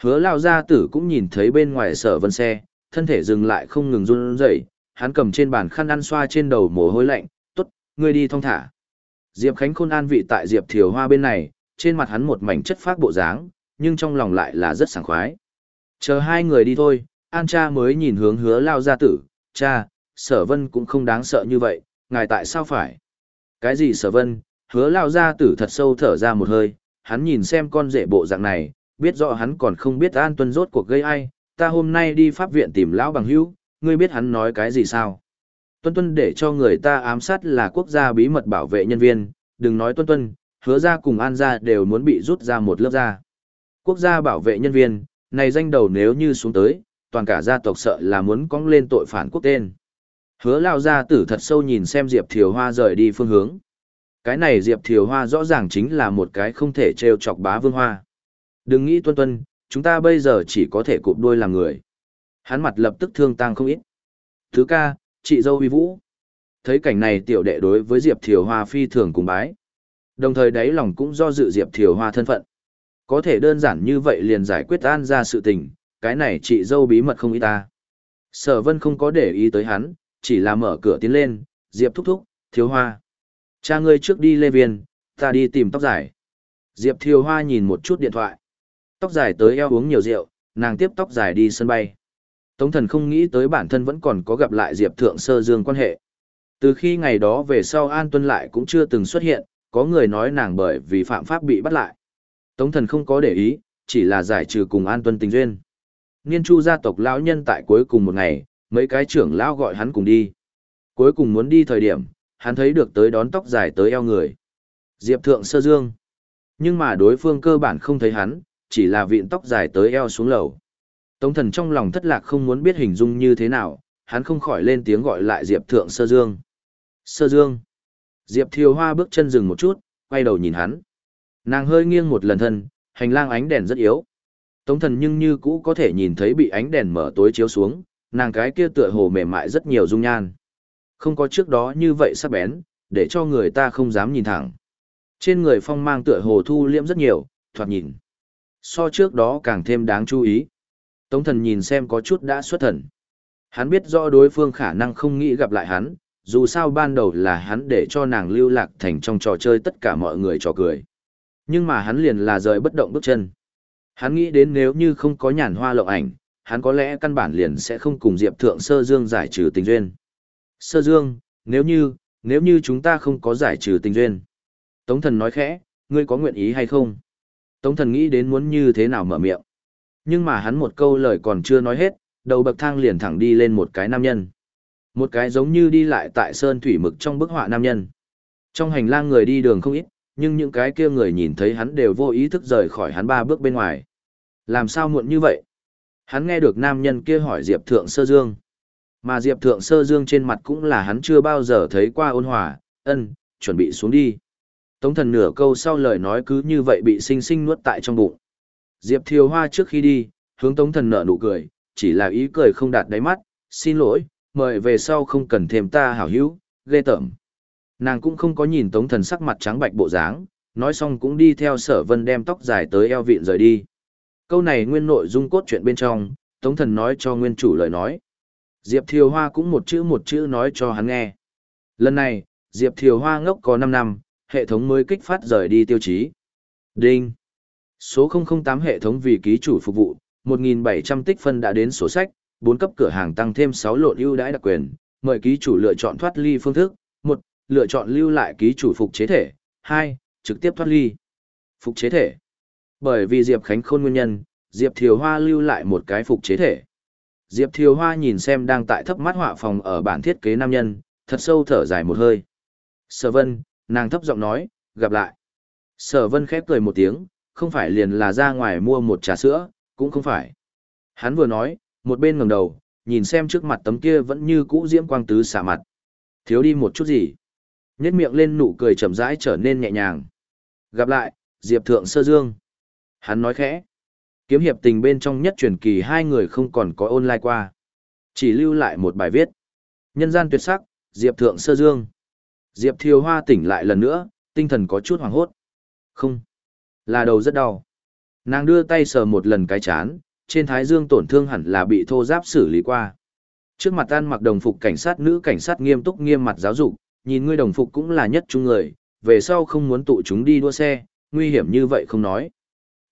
A: Hứa lao gia tử cũng nhìn thấy bên ngoài sở vân xe, thân thể dừng lại không ngừng run rẩy, hắn cầm trên bàn khăn ăn xoa trên đầu mồ hôi lạnh, "Tốt, ngươi đi thong thả." Diệp Khánh Khôn an vị tại Diệp Thiều Hoa bên này, trên mặt hắn một mảnh chất phác bộ dáng, nhưng trong lòng lại là rất sảng khoái. Chờ hai người đi thôi, An cha mới nhìn hướng hứa lao gia tử, cha, sở vân cũng không đáng sợ như vậy, ngài tại sao phải? Cái gì sở vân, hứa lao gia tử thật sâu thở ra một hơi, hắn nhìn xem con rể bộ dạng này, biết rõ hắn còn không biết an tuân rốt cuộc gây ai, ta hôm nay đi pháp viện tìm lão bằng hữu, ngươi biết hắn nói cái gì sao? Tuân Tuân để cho người ta ám sát là quốc gia bí mật bảo vệ nhân viên, đừng nói Tuân Tuân, hứa ra cùng an ra đều muốn bị rút ra một lớp ra. Quốc gia bảo vệ nhân viên, này danh đầu nếu như xuống tới, toàn cả gia tộc sợ là muốn cong lên tội phản quốc tên. Hứa lao gia tử thật sâu nhìn xem Diệp Thiều Hoa rời đi phương hướng. Cái này Diệp Thiều Hoa rõ ràng chính là một cái không thể trêu chọc bá vương hoa. Đừng nghĩ tuân tuân, chúng ta bây giờ chỉ có thể cụp đuôi làm người. Hắn mặt lập tức thương tăng không ít. Thứ ca, chị dâu uy vũ. Thấy cảnh này tiểu đệ đối với Diệp Thiều Hoa phi thường cùng bái. Đồng thời đáy lòng cũng do dự Diệp Thiều Hoa thân phận. Có thể đơn giản như vậy liền giải quyết an ra sự tình, cái này chị dâu bí mật không ít ta. Sở vân không có để ý tới hắn, chỉ là mở cửa tiến lên, Diệp thúc thúc, Thiều Hoa. Cha ngươi trước đi lê viên, ta đi tìm tóc dài. Diệp Thiều Hoa nhìn một chút điện thoại. Tóc dài tới eo uống nhiều rượu, nàng tiếp tóc dài đi sân bay. Tống thần không nghĩ tới bản thân vẫn còn có gặp lại Diệp Thượng Sơ Dương quan hệ. Từ khi ngày đó về sau An Tuân lại cũng chưa từng xuất hiện, có người nói nàng bởi vì phạm pháp bị bắt lại. Tống thần không có để ý, chỉ là giải trừ cùng An Tuân tình duyên. Niên chu gia tộc lão nhân tại cuối cùng một ngày, mấy cái trưởng lão gọi hắn cùng đi. Cuối cùng muốn đi thời điểm, hắn thấy được tới đón tóc dài tới eo người. Diệp Thượng Sơ Dương. Nhưng mà đối phương cơ bản không thấy hắn, chỉ là vịn tóc dài tới eo xuống lầu. Tống thần trong lòng thất lạc không muốn biết hình dung như thế nào, hắn không khỏi lên tiếng gọi lại Diệp Thượng Sơ Dương. Sơ Dương. Diệp Thiều Hoa bước chân dừng một chút, quay đầu nhìn hắn. Nàng hơi nghiêng một lần thân, hành lang ánh đèn rất yếu. Tống thần nhưng như cũ có thể nhìn thấy bị ánh đèn mở tối chiếu xuống, nàng cái kia tựa hồ mềm mại rất nhiều dung nhan. Không có trước đó như vậy sắc bén, để cho người ta không dám nhìn thẳng. Trên người phong mang tựa hồ thu liễm rất nhiều, thoạt nhìn. So trước đó càng thêm đáng chú ý. Tống thần nhìn xem có chút đã xuất thần. Hắn biết rõ đối phương khả năng không nghĩ gặp lại hắn, dù sao ban đầu là hắn để cho nàng lưu lạc thành trong trò chơi tất cả mọi người trò cười. Nhưng mà hắn liền là rời bất động bước chân. Hắn nghĩ đến nếu như không có nhàn hoa lộng ảnh, hắn có lẽ căn bản liền sẽ không cùng Diệp Thượng Sơ Dương giải trừ tình duyên. Sơ Dương, nếu như, nếu như chúng ta không có giải trừ tình duyên. Tống thần nói khẽ, ngươi có nguyện ý hay không? Tống thần nghĩ đến muốn như thế nào mở miệng. Nhưng mà hắn một câu lời còn chưa nói hết, đầu bậc thang liền thẳng đi lên một cái nam nhân. Một cái giống như đi lại tại sơn thủy mực trong bức họa nam nhân. Trong hành lang người đi đường không ít, nhưng những cái kia người nhìn thấy hắn đều vô ý thức rời khỏi hắn ba bước bên ngoài. Làm sao muộn như vậy? Hắn nghe được nam nhân kia hỏi Diệp Thượng Sơ Dương. Mà Diệp Thượng Sơ Dương trên mặt cũng là hắn chưa bao giờ thấy qua ôn hòa, ân, chuẩn bị xuống đi. Tống thần nửa câu sau lời nói cứ như vậy bị sinh sinh nuốt tại trong bụng. Diệp Thiều Hoa trước khi đi, hướng Tống thần nở nụ cười, chỉ là ý cười không đạt đáy mắt, xin lỗi, mời về sau không cần thêm ta hảo hữu, ghê tởm. Nàng cũng không có nhìn Tống thần sắc mặt trắng bạch bộ dáng, nói xong cũng đi theo sở vân đem tóc dài tới eo vịn rời đi. Câu này nguyên nội dung cốt truyện bên trong, Tống thần nói cho nguyên chủ lời nói. Diệp Thiều Hoa cũng một chữ một chữ nói cho hắn nghe. Lần này, Diệp Thiều Hoa ngốc có 5 năm, hệ thống mới kích phát rời đi tiêu chí. Đinh. Số 008 hệ thống vì ký chủ phục vụ, 1.700 tích phân đã đến sổ sách, 4 cấp cửa hàng tăng thêm 6 lộn ưu đãi đặc quyền, mời ký chủ lựa chọn thoát ly phương thức, 1. Lựa chọn lưu lại ký chủ phục chế thể, 2. Trực tiếp thoát ly. Phục chế thể. Bởi vì Diệp Khánh Khôn nguyên nhân, Diệp Thiều Hoa lưu lại một cái phục chế thể. Diệp Thiều Hoa nhìn xem đang tại thấp mắt họa phòng ở bản thiết kế nam nhân, thật sâu thở dài một hơi. Sở Vân, nàng thấp giọng nói, gặp lại. Sở Vân khép cười một tiếng, không phải liền là ra ngoài mua một trà sữa, cũng không phải. Hắn vừa nói, một bên ngẩng đầu, nhìn xem trước mặt tấm kia vẫn như cũ diễm quang tứ xả mặt. Thiếu đi một chút gì. Nhét miệng lên nụ cười chậm rãi trở nên nhẹ nhàng. Gặp lại, Diệp Thượng Sơ Dương. Hắn nói khẽ. Kiếm hiệp tình bên trong nhất truyền kỳ hai người không còn có online qua. Chỉ lưu lại một bài viết. Nhân gian tuyệt sắc, Diệp Thượng Sơ Dương. Diệp Thiều Hoa tỉnh lại lần nữa, tinh thần có chút hoảng hốt. Không. Là đầu rất đau. Nàng đưa tay sờ một lần cái chán, trên thái dương tổn thương hẳn là bị thô giáp xử lý qua. Trước mặt tan mặc đồng phục cảnh sát nữ cảnh sát nghiêm túc nghiêm mặt giáo dục, nhìn ngươi đồng phục cũng là nhất trung người, về sau không muốn tụ chúng đi đua xe, nguy hiểm như vậy không nói.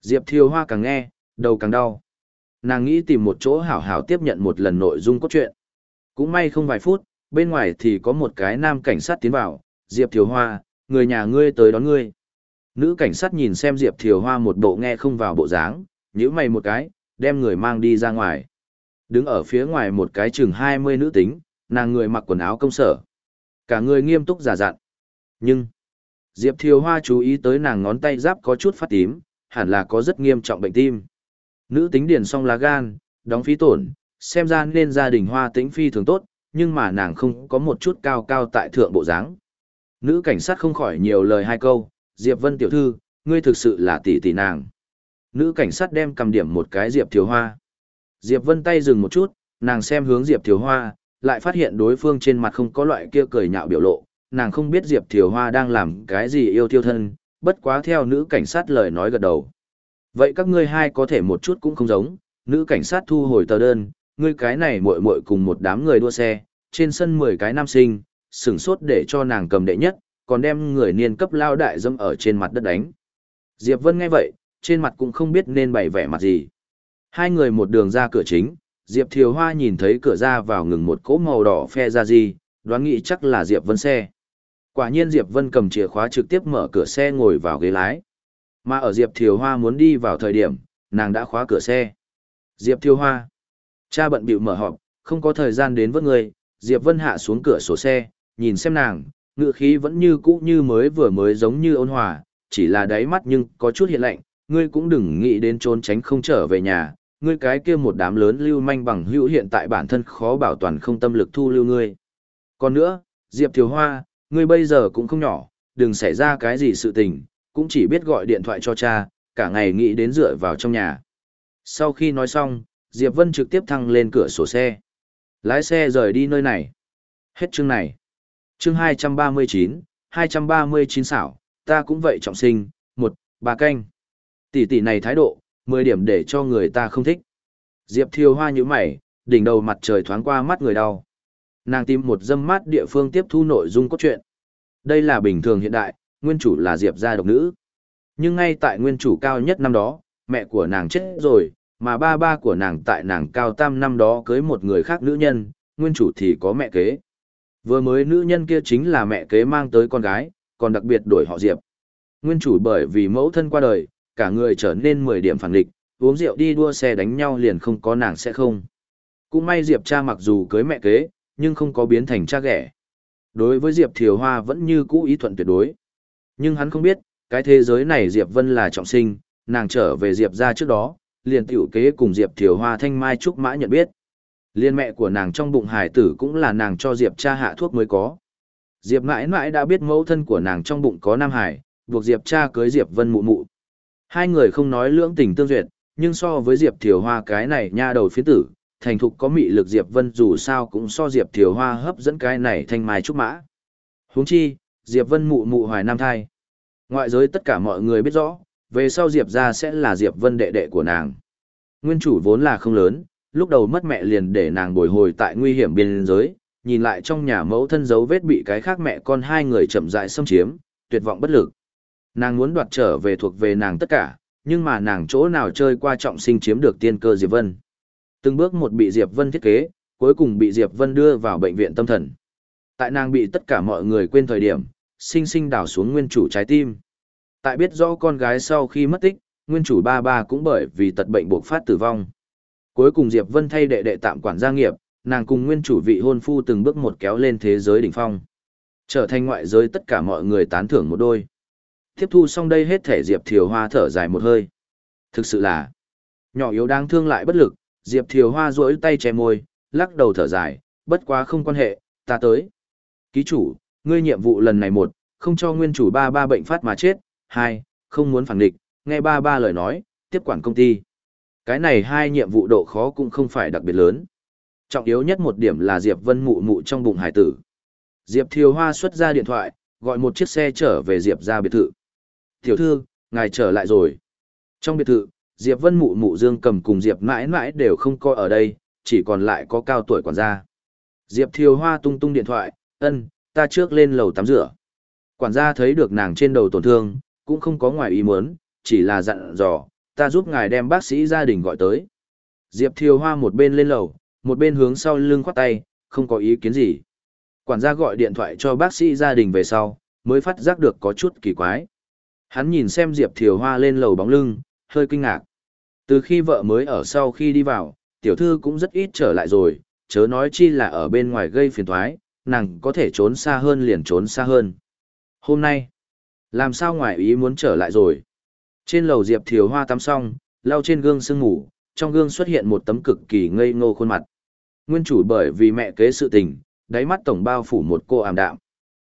A: Diệp Thiều Hoa càng nghe, đầu càng đau. Nàng nghĩ tìm một chỗ hảo hảo tiếp nhận một lần nội dung cốt truyện. Cũng may không vài phút, bên ngoài thì có một cái nam cảnh sát tiến vào, Diệp Thiều Hoa, người nhà ngươi tới đón ngươi. Nữ cảnh sát nhìn xem Diệp Thiều Hoa một bộ nghe không vào bộ dáng, nhíu mày một cái, đem người mang đi ra ngoài. Đứng ở phía ngoài một cái chừng 20 nữ tính, nàng người mặc quần áo công sở. Cả người nghiêm túc giả dặn. Nhưng, Diệp Thiều Hoa chú ý tới nàng ngón tay giáp có chút phát tím, hẳn là có rất nghiêm trọng bệnh tim. Nữ tính điền xong lá gan, đóng phí tổn, xem ra nên gia đình hoa tĩnh phi thường tốt, nhưng mà nàng không có một chút cao cao tại thượng bộ dáng. Nữ cảnh sát không khỏi nhiều lời hai câu, Diệp Vân tiểu thư, ngươi thực sự là tỷ tỷ nàng. Nữ cảnh sát đem cầm điểm một cái Diệp Thiều Hoa. Diệp Vân tay dừng một chút, nàng xem hướng Diệp Thiều Hoa, lại phát hiện đối phương trên mặt không có loại kia cười nhạo biểu lộ, nàng không biết Diệp Thiều Hoa đang làm cái gì yêu thiêu thân, bất quá theo nữ cảnh sát lời nói gật đầu. Vậy các ngươi hai có thể một chút cũng không giống, nữ cảnh sát thu hồi tờ đơn, ngươi cái này muội muội cùng một đám người đua xe, trên sân 10 cái nam sinh, sửng sốt để cho nàng cầm đệ nhất, còn đem người niên cấp lao đại dâm ở trên mặt đất đánh. Diệp Vân nghe vậy, trên mặt cũng không biết nên bày vẻ mặt gì. Hai người một đường ra cửa chính, Diệp Thiều Hoa nhìn thấy cửa ra vào ngừng một cỗ màu đỏ phe ra gì, đoán nghĩ chắc là Diệp Vân xe. Quả nhiên Diệp Vân cầm chìa khóa trực tiếp mở cửa xe ngồi vào ghế lái. Mà ở Diệp Thiều Hoa muốn đi vào thời điểm, nàng đã khóa cửa xe. Diệp Thiều Hoa. Cha bận bịu mở họp, không có thời gian đến với người, Diệp Vân hạ xuống cửa sổ xe, nhìn xem nàng, ngự khí vẫn như cũ như mới vừa mới giống như ôn hòa, chỉ là đáy mắt nhưng có chút hiện lạnh, ngươi cũng đừng nghĩ đến trốn tránh không trở về nhà, ngươi cái kia một đám lớn lưu manh bằng hữu hiện tại bản thân khó bảo toàn không tâm lực thu lưu ngươi. Còn nữa, Diệp Thiều Hoa, ngươi bây giờ cũng không nhỏ, đừng xảy ra cái gì sự tình, cũng chỉ biết gọi điện thoại cho cha, cả ngày nghĩ đến dựa vào trong nhà. Sau khi nói xong, Diệp Vân trực tiếp thăng lên cửa sổ xe. Lái xe rời đi nơi này. Hết chương này. Chương 239, 239 xảo, ta cũng vậy trọng sinh, một, bà canh. Tỷ tỷ này thái độ, 10 điểm để cho người ta không thích. Diệp Thiều Hoa như mày, đỉnh đầu mặt trời thoáng qua mắt người đau. Nàng tìm một dâm mát địa phương tiếp thu nội dung cốt truyện. Đây là bình thường hiện đại, nguyên chủ là Diệp gia độc nữ. Nhưng ngay tại nguyên chủ cao nhất năm đó, mẹ của nàng chết rồi, mà ba ba của nàng tại nàng cao tam năm đó cưới một người khác nữ nhân, nguyên chủ thì có mẹ kế. Vừa mới nữ nhân kia chính là mẹ kế mang tới con gái, còn đặc biệt đổi họ Diệp. Nguyên chủ bởi vì mẫu thân qua đời, cả người trở nên 10 điểm phản địch, uống rượu đi đua xe đánh nhau liền không có nàng sẽ không. Cũng may Diệp cha mặc dù cưới mẹ kế, nhưng không có biến thành cha ghẻ. Đối với Diệp Thiều Hoa vẫn như cũ ý thuận tuyệt đối. Nhưng hắn không biết, cái thế giới này Diệp Vân là trọng sinh, nàng trở về Diệp ra trước đó, liền tiểu kế cùng Diệp Thiều Hoa thanh mai trúc mã nhận biết. Liên mẹ của nàng trong bụng hải tử cũng là nàng cho Diệp cha hạ thuốc mới có. Diệp mãi mãi đã biết mẫu thân của nàng trong bụng có nam hải, buộc Diệp cha cưới Diệp Vân mụ mụ. Hai người không nói lưỡng tình tương duyệt, nhưng so với Diệp Thiều Hoa cái này nha đầu phiến tử, thành thục có mị lực Diệp Vân dù sao cũng so Diệp Thiều Hoa hấp dẫn cái này thanh mai trúc mã. Huống chi, Diệp Vân mụ mụ hoài nam thai. Ngoại giới tất cả mọi người biết rõ, về sau Diệp ra sẽ là Diệp Vân đệ đệ của nàng. Nguyên chủ vốn là không lớn, lúc đầu mất mẹ liền để nàng bồi hồi tại nguy hiểm biên giới, nhìn lại trong nhà mẫu thân dấu vết bị cái khác mẹ con hai người chậm rãi xâm chiếm, tuyệt vọng bất lực. Nàng muốn đoạt trở về thuộc về nàng tất cả, nhưng mà nàng chỗ nào chơi qua trọng sinh chiếm được tiên cơ Diệp Vân. Từng bước một bị Diệp Vân thiết kế, cuối cùng bị Diệp Vân đưa vào bệnh viện tâm thần. Tại nàng bị tất cả mọi người quên thời điểm, sinh sinh đảo xuống nguyên chủ trái tim. Tại biết rõ con gái sau khi mất tích, nguyên chủ ba ba cũng bởi vì tật bệnh buộc phát tử vong. Cuối cùng Diệp Vân thay đệ đệ tạm quản gia nghiệp, nàng cùng nguyên chủ vị hôn phu từng bước một kéo lên thế giới đỉnh phong. Trở thành ngoại giới tất cả mọi người tán thưởng một đôi. Tiếp thu xong đây hết thể Diệp Thiều Hoa thở dài một hơi. Thực sự là nhỏ yếu đáng thương lại bất lực, Diệp Thiều Hoa duỗi tay che môi, lắc đầu thở dài, bất quá không quan hệ, ta tới. Ký chủ, ngươi nhiệm vụ lần này một, không cho nguyên chủ ba ba bệnh phát mà chết, hai, không muốn phản địch, nghe ba ba lời nói, tiếp quản công ty. Cái này hai nhiệm vụ độ khó cũng không phải đặc biệt lớn. Trọng yếu nhất một điểm là Diệp Vân mụ mụ trong bụng hải tử. Diệp Thiều Hoa xuất ra điện thoại, gọi một chiếc xe trở về Diệp ra biệt thự. Tiểu thư, ngài trở lại rồi. Trong biệt thự, Diệp Vân mụ mụ Dương cầm cùng Diệp mãi mãi đều không coi ở đây, chỉ còn lại có cao tuổi quản gia. Diệp Thiều Hoa tung tung điện thoại, ân, ta trước lên lầu tắm rửa. Quản gia thấy được nàng trên đầu tổn thương, cũng không có ngoài ý muốn, chỉ là dặn dò, ta giúp ngài đem bác sĩ gia đình gọi tới. Diệp Thiều Hoa một bên lên lầu, một bên hướng sau lưng khoát tay, không có ý kiến gì. Quản gia gọi điện thoại cho bác sĩ gia đình về sau, mới phát giác được có chút kỳ quái. Hắn nhìn xem Diệp Thiều Hoa lên lầu bóng lưng, hơi kinh ngạc. Từ khi vợ mới ở sau khi đi vào, tiểu thư cũng rất ít trở lại rồi, chớ nói chi là ở bên ngoài gây phiền toái, nàng có thể trốn xa hơn liền trốn xa hơn. Hôm nay, làm sao ngoài ý muốn trở lại rồi? Trên lầu Diệp Thiều Hoa tắm xong, lau trên gương sương ngủ, trong gương xuất hiện một tấm cực kỳ ngây ngô khuôn mặt. Nguyên chủ bởi vì mẹ kế sự tình, đáy mắt tổng bao phủ một cô ảm đạm.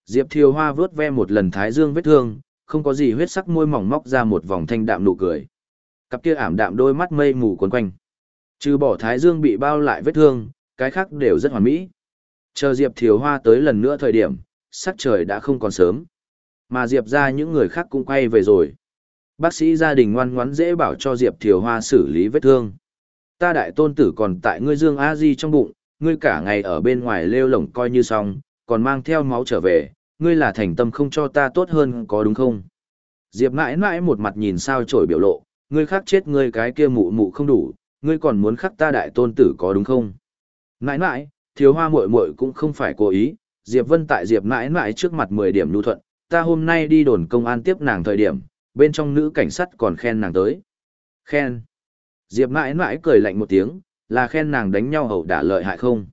A: Diệp Thiều Hoa vớt ve một lần thái dương vết thương, không có gì huyết sắc môi mỏng móc ra một vòng thanh đạm nụ cười. Cặp kia ảm đạm đôi mắt mây mù quấn quanh. Trừ bỏ thái dương bị bao lại vết thương, cái khác đều rất hoàn mỹ. Chờ Diệp Thiều Hoa tới lần nữa thời điểm, sắc trời đã không còn sớm. Mà Diệp ra những người khác cũng quay về rồi. Bác sĩ gia đình ngoan ngoãn dễ bảo cho Diệp Thiều Hoa xử lý vết thương. Ta đại tôn tử còn tại ngươi Dương A Di trong bụng, ngươi cả ngày ở bên ngoài lêu lổng coi như xong, còn mang theo máu trở về, ngươi là thành tâm không cho ta tốt hơn có đúng không? Diệp mãi mãi một mặt nhìn sao trổi biểu lộ, ngươi khắc chết ngươi cái kia mụ mụ không đủ, ngươi còn muốn khắc ta đại tôn tử có đúng không? Mãi mãi, thiếu hoa muội muội cũng không phải cố ý, Diệp Vân tại Diệp mãi mãi trước mặt 10 điểm nhu thuận, ta hôm nay đi đồn công an tiếp nàng thời điểm, bên trong nữ cảnh sát còn khen nàng tới. Khen. Diệp mãi mãi cười lạnh một tiếng, là khen nàng đánh nhau hậu đả lợi hại không?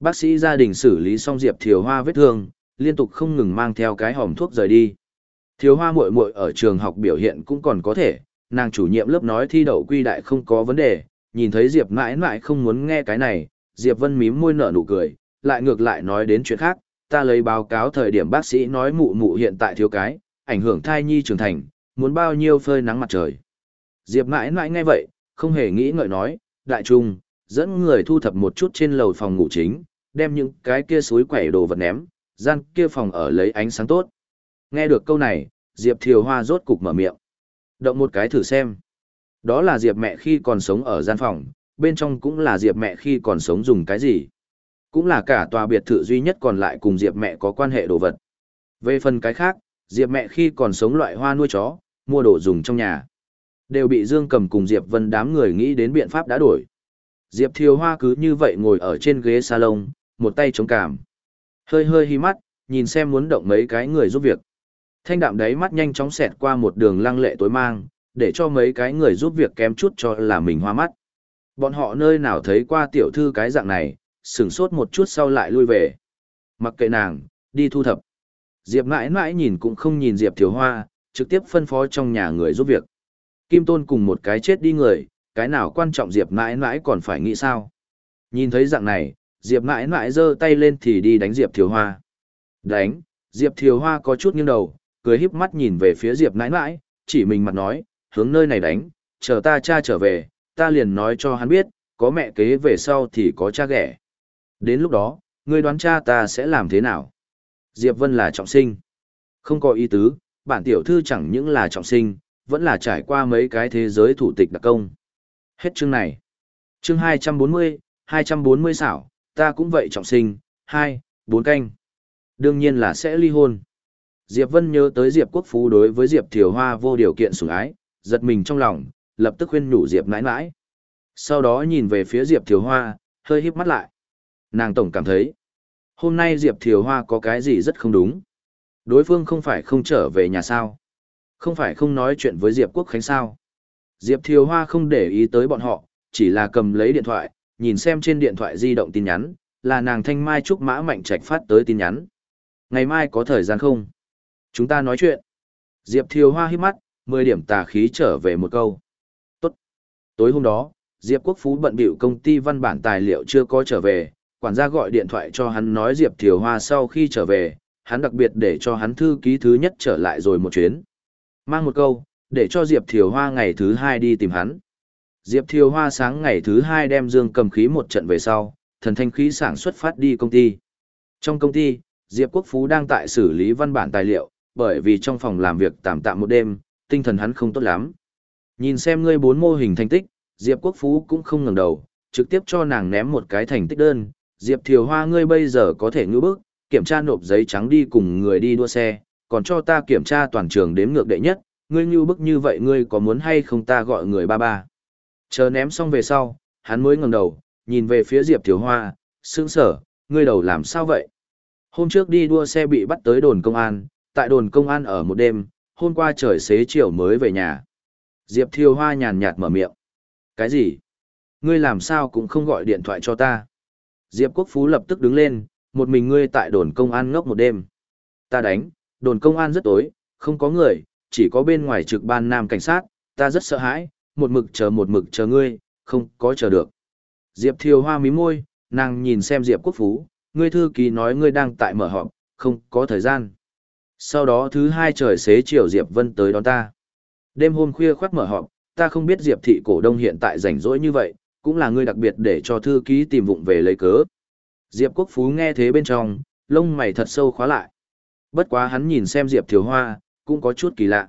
A: Bác sĩ gia đình xử lý xong Diệp Thiều Hoa vết thương, liên tục không ngừng mang theo cái hòm thuốc rời đi. Thiều Hoa muội muội ở trường học biểu hiện cũng còn có thể, nàng chủ nhiệm lớp nói thi đậu quy đại không có vấn đề, nhìn thấy Diệp mãi mãi không muốn nghe cái này, Diệp Vân mím môi nở nụ cười, lại ngược lại nói đến chuyện khác, ta lấy báo cáo thời điểm bác sĩ nói mụ mụ hiện tại thiếu cái, ảnh hưởng thai nhi trưởng thành, muốn bao nhiêu phơi nắng mặt trời. Diệp mãi mãi nghe vậy, không hề nghĩ ngợi nói, đại trung, dẫn người thu thập một chút trên lầu phòng ngủ chính, đem những cái kia suối quẩy đồ vật ném, gian kia phòng ở lấy ánh sáng tốt. Nghe được câu này, Diệp Thiều Hoa rốt cục mở miệng. Động một cái thử xem. Đó là Diệp mẹ khi còn sống ở gian phòng, bên trong cũng là Diệp mẹ khi còn sống dùng cái gì. Cũng là cả tòa biệt thự duy nhất còn lại cùng Diệp mẹ có quan hệ đồ vật. Về phần cái khác, Diệp mẹ khi còn sống loại hoa nuôi chó, mua đồ dùng trong nhà. Đều bị Dương Cầm cùng Diệp Vân đám người nghĩ đến biện pháp đã đổi. Diệp Thiều Hoa cứ như vậy ngồi ở trên ghế salon, một tay chống cảm. Hơi hơi hi mắt, nhìn xem muốn động mấy cái người giúp việc. Thanh đạm đấy mắt nhanh chóng xẹt qua một đường lăng lệ tối mang, để cho mấy cái người giúp việc kém chút cho là mình hoa mắt. Bọn họ nơi nào thấy qua tiểu thư cái dạng này, sửng sốt một chút sau lại lui về. Mặc kệ nàng, đi thu thập. Diệp mãi mãi nhìn cũng không nhìn Diệp Thiếu Hoa, trực tiếp phân phó trong nhà người giúp việc. Kim Tôn cùng một cái chết đi người, cái nào quan trọng Diệp mãi mãi còn phải nghĩ sao. Nhìn thấy dạng này, Diệp mãi mãi giơ tay lên thì đi đánh Diệp Thiếu Hoa. Đánh, Diệp Thiếu Hoa có chút nghiêng đầu, cười híp mắt nhìn về phía Diệp mãi mãi, chỉ mình mặt nói, hướng nơi này đánh, chờ ta cha trở về, ta liền nói cho hắn biết, có mẹ kế về sau thì có cha ghẻ. Đến lúc đó, ngươi đoán cha ta sẽ làm thế nào? Diệp Vân là trọng sinh. Không có ý tứ, bản tiểu thư chẳng những là trọng sinh, vẫn là trải qua mấy cái thế giới thủ tịch đặc công. Hết chương này. Chương 240, 240 xảo, ta cũng vậy trọng sinh, 2, 4 canh. Đương nhiên là sẽ ly hôn. Diệp Vân nhớ tới Diệp Quốc Phú đối với Diệp Thiều Hoa vô điều kiện sủng ái, giật mình trong lòng, lập tức khuyên nhủ Diệp nãi nãi. Sau đó nhìn về phía Diệp Thiều Hoa, hơi híp mắt lại. Nàng tổng cảm thấy, hôm nay Diệp Thiều Hoa có cái gì rất không đúng. Đối phương không phải không trở về nhà sao. Không phải không nói chuyện với Diệp Quốc Khánh sao. Diệp Thiều Hoa không để ý tới bọn họ, chỉ là cầm lấy điện thoại, nhìn xem trên điện thoại di động tin nhắn, là nàng Thanh Mai Trúc Mã Mạnh Trạch phát tới tin nhắn. Ngày mai có thời gian không? Chúng ta nói chuyện. Diệp Thiều Hoa hít mắt, 10 điểm tà khí trở về một câu. Tốt. Tối hôm đó, Diệp Quốc Phú bận bịu công ty văn bản tài liệu chưa có trở về, quản gia gọi điện thoại cho hắn nói Diệp Thiều Hoa sau khi trở về, hắn đặc biệt để cho hắn thư ký thứ nhất trở lại rồi một chuyến. Mang một câu, để cho Diệp Thiều Hoa ngày thứ hai đi tìm hắn. Diệp Thiều Hoa sáng ngày thứ hai đem dương cầm khí một trận về sau, thần thanh khí sản xuất phát đi công ty. Trong công ty, Diệp Quốc Phú đang tại xử lý văn bản tài liệu, bởi vì trong phòng làm việc tạm tạm một đêm, tinh thần hắn không tốt lắm. Nhìn xem ngươi bốn mô hình thành tích, Diệp Quốc Phú cũng không ngẩng đầu, trực tiếp cho nàng ném một cái thành tích đơn. Diệp Thiều Hoa ngươi bây giờ có thể ngữ bức, kiểm tra nộp giấy trắng đi cùng người đi đua xe, còn cho ta kiểm tra toàn trường đếm ngược đệ nhất, ngươi như bức như vậy ngươi có muốn hay không ta gọi người ba ba. Chờ ném xong về sau, hắn mới ngẩng đầu, nhìn về phía Diệp Thiều Hoa, sững sở, ngươi đầu làm sao vậy? Hôm trước đi đua xe bị bắt tới đồn công an, tại đồn công an ở một đêm, hôm qua trời xế chiều mới về nhà. Diệp Thiều Hoa nhàn nhạt mở miệng. Cái gì? Ngươi làm sao cũng không gọi điện thoại cho ta? Diệp Quốc Phú lập tức đứng lên, một mình ngươi tại đồn công an ngốc một đêm. Ta đánh, đồn công an rất tối, không có người, chỉ có bên ngoài trực ban nam cảnh sát, ta rất sợ hãi, một mực chờ một mực chờ ngươi, không có chờ được. Diệp Thiều Hoa mí môi, nàng nhìn xem Diệp Quốc Phú, ngươi thư ký nói ngươi đang tại mở họp, không có thời gian. Sau đó thứ hai trời xế chiều Diệp Vân tới đón ta. Đêm hôm khuya khoác mở họp, ta không biết Diệp thị cổ đông hiện tại rảnh rỗi như vậy, cũng là ngươi đặc biệt để cho thư ký tìm vụng về lấy cớ. Diệp Quốc Phú nghe thế bên trong, lông mày thật sâu khóa lại. Bất quá hắn nhìn xem Diệp Thiều Hoa, cũng có chút kỳ lạ.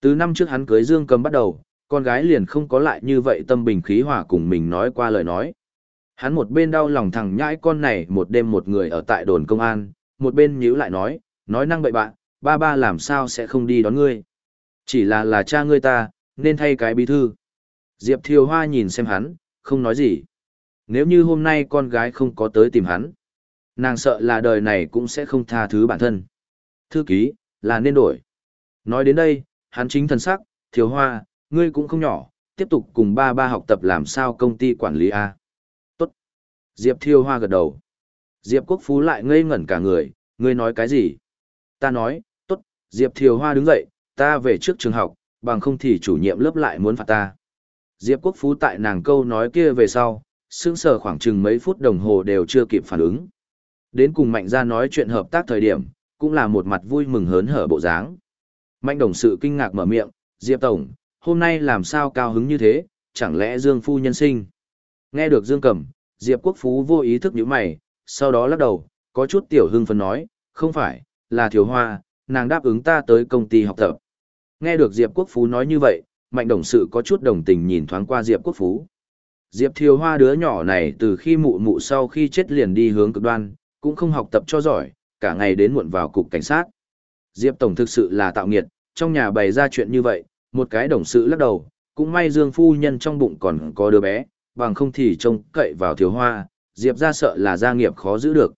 A: Từ năm trước hắn cưới Dương Cầm bắt đầu, con gái liền không có lại như vậy tâm bình khí hòa cùng mình nói qua lời nói. Hắn một bên đau lòng thằng nhãi con này một đêm một người ở tại đồn công an, một bên nhíu lại nói, nói năng bậy bạn, ba ba làm sao sẽ không đi đón ngươi. Chỉ là là cha ngươi ta, nên thay cái bí thư. Diệp Thiều Hoa nhìn xem hắn, không nói gì. Nếu như hôm nay con gái không có tới tìm hắn, nàng sợ là đời này cũng sẽ không tha thứ bản thân. Thư ký, là nên đổi. Nói đến đây, hắn chính thần sắc, Thiều Hoa, ngươi cũng không nhỏ, tiếp tục cùng ba ba học tập làm sao công ty quản lý A. Tốt. Diệp Thiều Hoa gật đầu. Diệp Quốc Phú lại ngây ngẩn cả người, ngươi nói cái gì? Ta nói, tốt, Diệp Thiều Hoa đứng dậy, ta về trước trường học, bằng không thì chủ nhiệm lớp lại muốn phạt ta. Diệp Quốc Phú tại nàng câu nói kia về sau, sững sờ khoảng chừng mấy phút đồng hồ đều chưa kịp phản ứng. Đến cùng Mạnh ra nói chuyện hợp tác thời điểm, cũng là một mặt vui mừng hớn hở bộ dáng. Mạnh đồng sự kinh ngạc mở miệng, Diệp Tổng, hôm nay làm sao cao hứng như thế, chẳng lẽ Dương Phu nhân sinh. Nghe được Dương Cẩm, Diệp Quốc Phú vô ý thức nhíu mày, sau đó lắc đầu, có chút tiểu hưng phấn nói, không phải, là Thiếu Hoa, nàng đáp ứng ta tới công ty học tập. Nghe được Diệp Quốc Phú nói như vậy, Mạnh đồng sự có chút đồng tình nhìn thoáng qua Diệp Quốc Phú. Diệp Thiều Hoa đứa nhỏ này từ khi mụ mụ sau khi chết liền đi hướng cực đoan, cũng không học tập cho giỏi, cả ngày đến muộn vào cục cảnh sát. Diệp Tổng thực sự là tạo nghiệt, trong nhà bày ra chuyện như vậy, một cái đồng sự lắc đầu, cũng may Dương Phu Nhân trong bụng còn có đứa bé, bằng không thì trông cậy vào Thiều Hoa, Diệp ra sợ là gia nghiệp khó giữ được.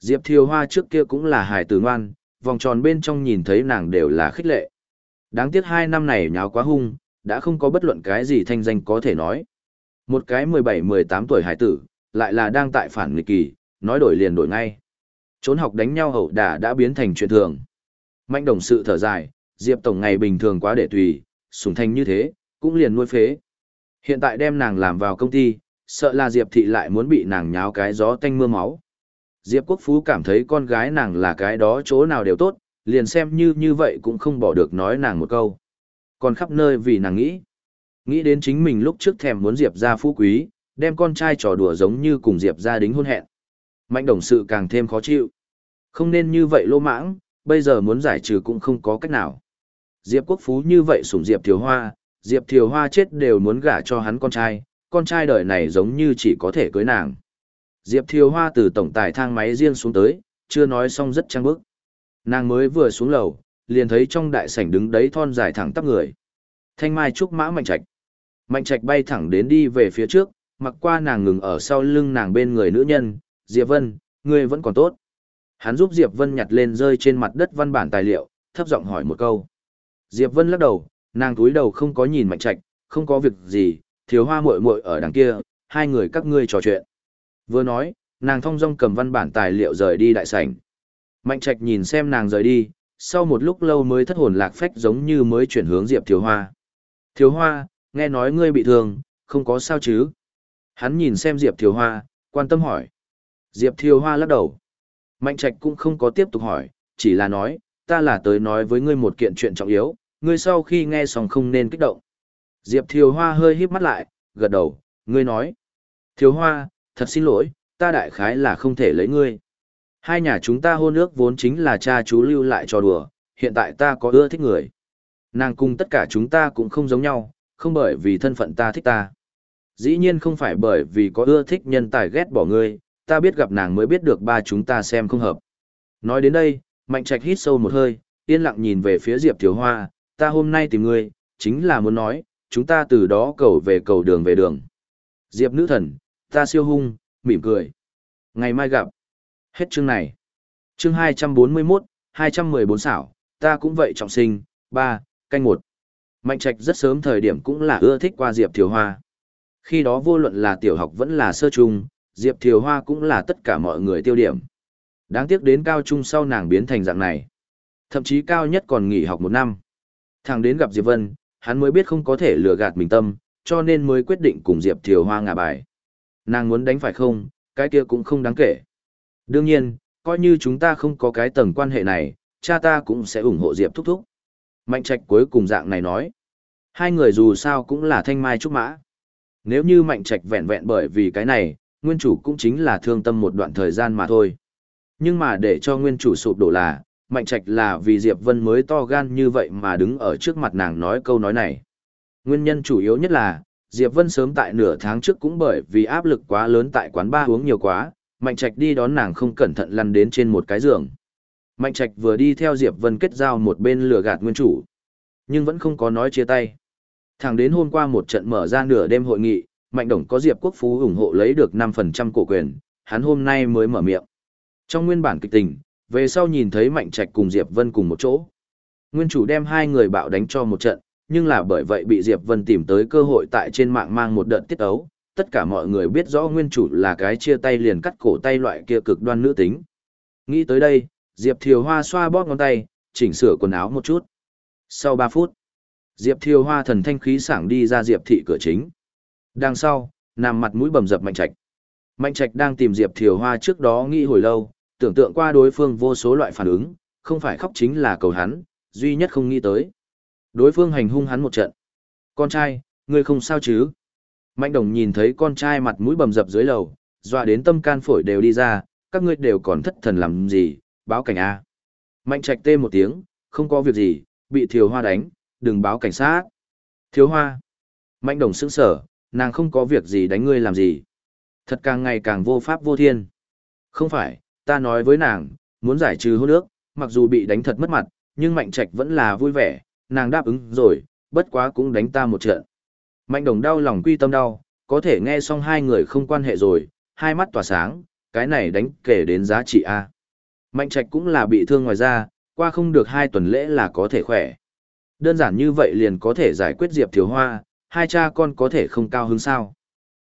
A: Diệp Thiều Hoa trước kia cũng là hài tử ngoan, vòng tròn bên trong nhìn thấy nàng đều là khích lệ. Đáng tiếc hai năm này nháo quá hung, đã không có bất luận cái gì thanh danh có thể nói. Một cái 17-18 tuổi hải tử, lại là đang tại phản nghịch kỳ, nói đổi liền đổi ngay. Trốn học đánh nhau hậu đả đã biến thành chuyện thường. Mạnh đồng sự thở dài, Diệp Tổng ngày bình thường quá để tùy, sủng thanh như thế, cũng liền nuôi phế. Hiện tại đem nàng làm vào công ty, sợ là Diệp Thị lại muốn bị nàng nháo cái gió tanh mưa máu. Diệp Quốc Phú cảm thấy con gái nàng là cái đó chỗ nào đều tốt, liền xem như như vậy cũng không bỏ được nói nàng một câu. Còn khắp nơi vì nàng nghĩ. Nghĩ đến chính mình lúc trước thèm muốn Diệp ra phú quý, đem con trai trò đùa giống như cùng Diệp ra đính hôn hẹn. Mạnh đồng sự càng thêm khó chịu. Không nên như vậy lô mãng, bây giờ muốn giải trừ cũng không có cách nào. Diệp Quốc Phú như vậy sủng Diệp Thiều Hoa, Diệp Thiều Hoa chết đều muốn gả cho hắn con trai, con trai đời này giống như chỉ có thể cưới nàng. Diệp Thiều Hoa từ tổng tài thang máy riêng xuống tới, chưa nói xong rất trang bức. Nàng mới vừa xuống lầu, liền thấy trong đại sảnh đứng đấy thon dài thẳng tắp người. Thanh Mai trúc mã mạnh trạch. Mạnh trạch bay thẳng đến đi về phía trước, mặc qua nàng ngừng ở sau lưng nàng bên người nữ nhân, Diệp Vân, ngươi vẫn còn tốt. Hắn giúp Diệp Vân nhặt lên rơi trên mặt đất văn bản tài liệu, thấp giọng hỏi một câu. Diệp Vân lắc đầu, nàng túi đầu không có nhìn mạnh trạch, không có việc gì, thiếu hoa muội muội ở đằng kia, hai người các ngươi trò chuyện. Vừa nói, nàng thong dong cầm văn bản tài liệu rời đi đại sảnh. Mạnh trạch nhìn xem nàng rời đi, sau một lúc lâu mới thất hồn lạc phách giống như mới chuyển hướng Diệp Thiếu Hoa. Thiếu Hoa, nghe nói ngươi bị thương, không có sao chứ? Hắn nhìn xem Diệp Thiếu Hoa, quan tâm hỏi. Diệp Thiếu Hoa lắc đầu. Mạnh trạch cũng không có tiếp tục hỏi, chỉ là nói, ta là tới nói với ngươi một kiện chuyện trọng yếu, ngươi sau khi nghe xong không nên kích động. Diệp Thiếu Hoa hơi híp mắt lại, gật đầu, ngươi nói. Thiếu Hoa, thật xin lỗi, ta đại khái là không thể lấy ngươi. Hai nhà chúng ta hôn ước vốn chính là cha chú lưu lại cho đùa, hiện tại ta có ưa thích người. Nàng cùng tất cả chúng ta cũng không giống nhau, không bởi vì thân phận ta thích ta. Dĩ nhiên không phải bởi vì có ưa thích nhân tài ghét bỏ ngươi, ta biết gặp nàng mới biết được ba chúng ta xem không hợp. Nói đến đây, Mạnh Trạch hít sâu một hơi, yên lặng nhìn về phía Diệp Thiếu Hoa, ta hôm nay tìm ngươi, chính là muốn nói, chúng ta từ đó cầu về cầu đường về đường. Diệp nữ thần, ta siêu hung, mỉm cười. Ngày mai gặp. Hết chương này. Chương 241, 214 xảo, ta cũng vậy trọng sinh, 3, canh 1. Mạnh Trạch rất sớm thời điểm cũng là ưa thích qua Diệp Thiều Hoa. Khi đó vô luận là tiểu học vẫn là sơ trung, Diệp Thiều Hoa cũng là tất cả mọi người tiêu điểm. Đáng tiếc đến cao trung sau nàng biến thành dạng này. Thậm chí cao nhất còn nghỉ học một năm. Thằng đến gặp Diệp Vân, hắn mới biết không có thể lừa gạt mình tâm, cho nên mới quyết định cùng Diệp Thiều Hoa ngả bài. Nàng muốn đánh phải không, cái kia cũng không đáng kể. Đương nhiên, coi như chúng ta không có cái tầng quan hệ này, cha ta cũng sẽ ủng hộ Diệp thúc thúc. Mạnh trạch cuối cùng dạng này nói. Hai người dù sao cũng là thanh mai trúc mã. Nếu như Mạnh Trạch vẹn vẹn bởi vì cái này, nguyên chủ cũng chính là thương tâm một đoạn thời gian mà thôi. Nhưng mà để cho nguyên chủ sụp đổ là, Mạnh Trạch là vì Diệp Vân mới to gan như vậy mà đứng ở trước mặt nàng nói câu nói này. Nguyên nhân chủ yếu nhất là, Diệp Vân sớm tại nửa tháng trước cũng bởi vì áp lực quá lớn tại quán ba uống nhiều quá, Mạnh Trạch đi đón nàng không cẩn thận lăn đến trên một cái giường. Mạnh Trạch vừa đi theo Diệp Vân kết giao một bên lừa gạt nguyên chủ, nhưng vẫn không có nói chia tay. Thẳng đến hôm qua một trận mở ra nửa đêm hội nghị, Mạnh Đồng có Diệp Quốc Phú ủng hộ lấy được 5% cổ quyền, hắn hôm nay mới mở miệng. Trong nguyên bản kịch tình, về sau nhìn thấy Mạnh Trạch cùng Diệp Vân cùng một chỗ. Nguyên chủ đem hai người bạo đánh cho một trận, nhưng là bởi vậy bị Diệp Vân tìm tới cơ hội tại trên mạng mang một đợt tiết ấu. Tất cả mọi người biết rõ nguyên chủ là cái chia tay liền cắt cổ tay loại kia cực đoan nữ tính. Nghĩ tới đây, Diệp Thiều Hoa xoa bóp ngón tay, chỉnh sửa quần áo một chút. Sau 3 phút, Diệp Thiều Hoa thần thanh khí sảng đi ra Diệp thị cửa chính. Đằng sau, nằm mặt mũi bầm dập Mạnh Trạch. Mạnh Trạch đang tìm Diệp Thiều Hoa trước đó nghĩ hồi lâu, tưởng tượng qua đối phương vô số loại phản ứng, không phải khóc chính là cầu hắn, duy nhất không nghĩ tới. Đối phương hành hung hắn một trận. Con trai, ngươi không sao chứ? Mạnh đồng nhìn thấy con trai mặt mũi bầm dập dưới lầu, dọa đến tâm can phổi đều đi ra, các ngươi đều còn thất thần làm gì, báo cảnh A. Mạnh trạch tê một tiếng, không có việc gì, bị thiều hoa đánh, đừng báo cảnh sát. Thiếu hoa. Mạnh đồng sững sở, nàng không có việc gì đánh ngươi làm gì. Thật càng ngày càng vô pháp vô thiên. Không phải, ta nói với nàng, muốn giải trừ hô nước mặc dù bị đánh thật mất mặt, nhưng Mạnh Trạch vẫn là vui vẻ, nàng đáp ứng rồi, bất quá cũng đánh ta một trận. Mạnh đồng đau lòng quy tâm đau, có thể nghe xong hai người không quan hệ rồi, hai mắt tỏa sáng, cái này đánh kể đến giá trị A. Mạnh trạch cũng là bị thương ngoài ra, qua không được hai tuần lễ là có thể khỏe. Đơn giản như vậy liền có thể giải quyết Diệp Thiều Hoa, hai cha con có thể không cao hứng sao.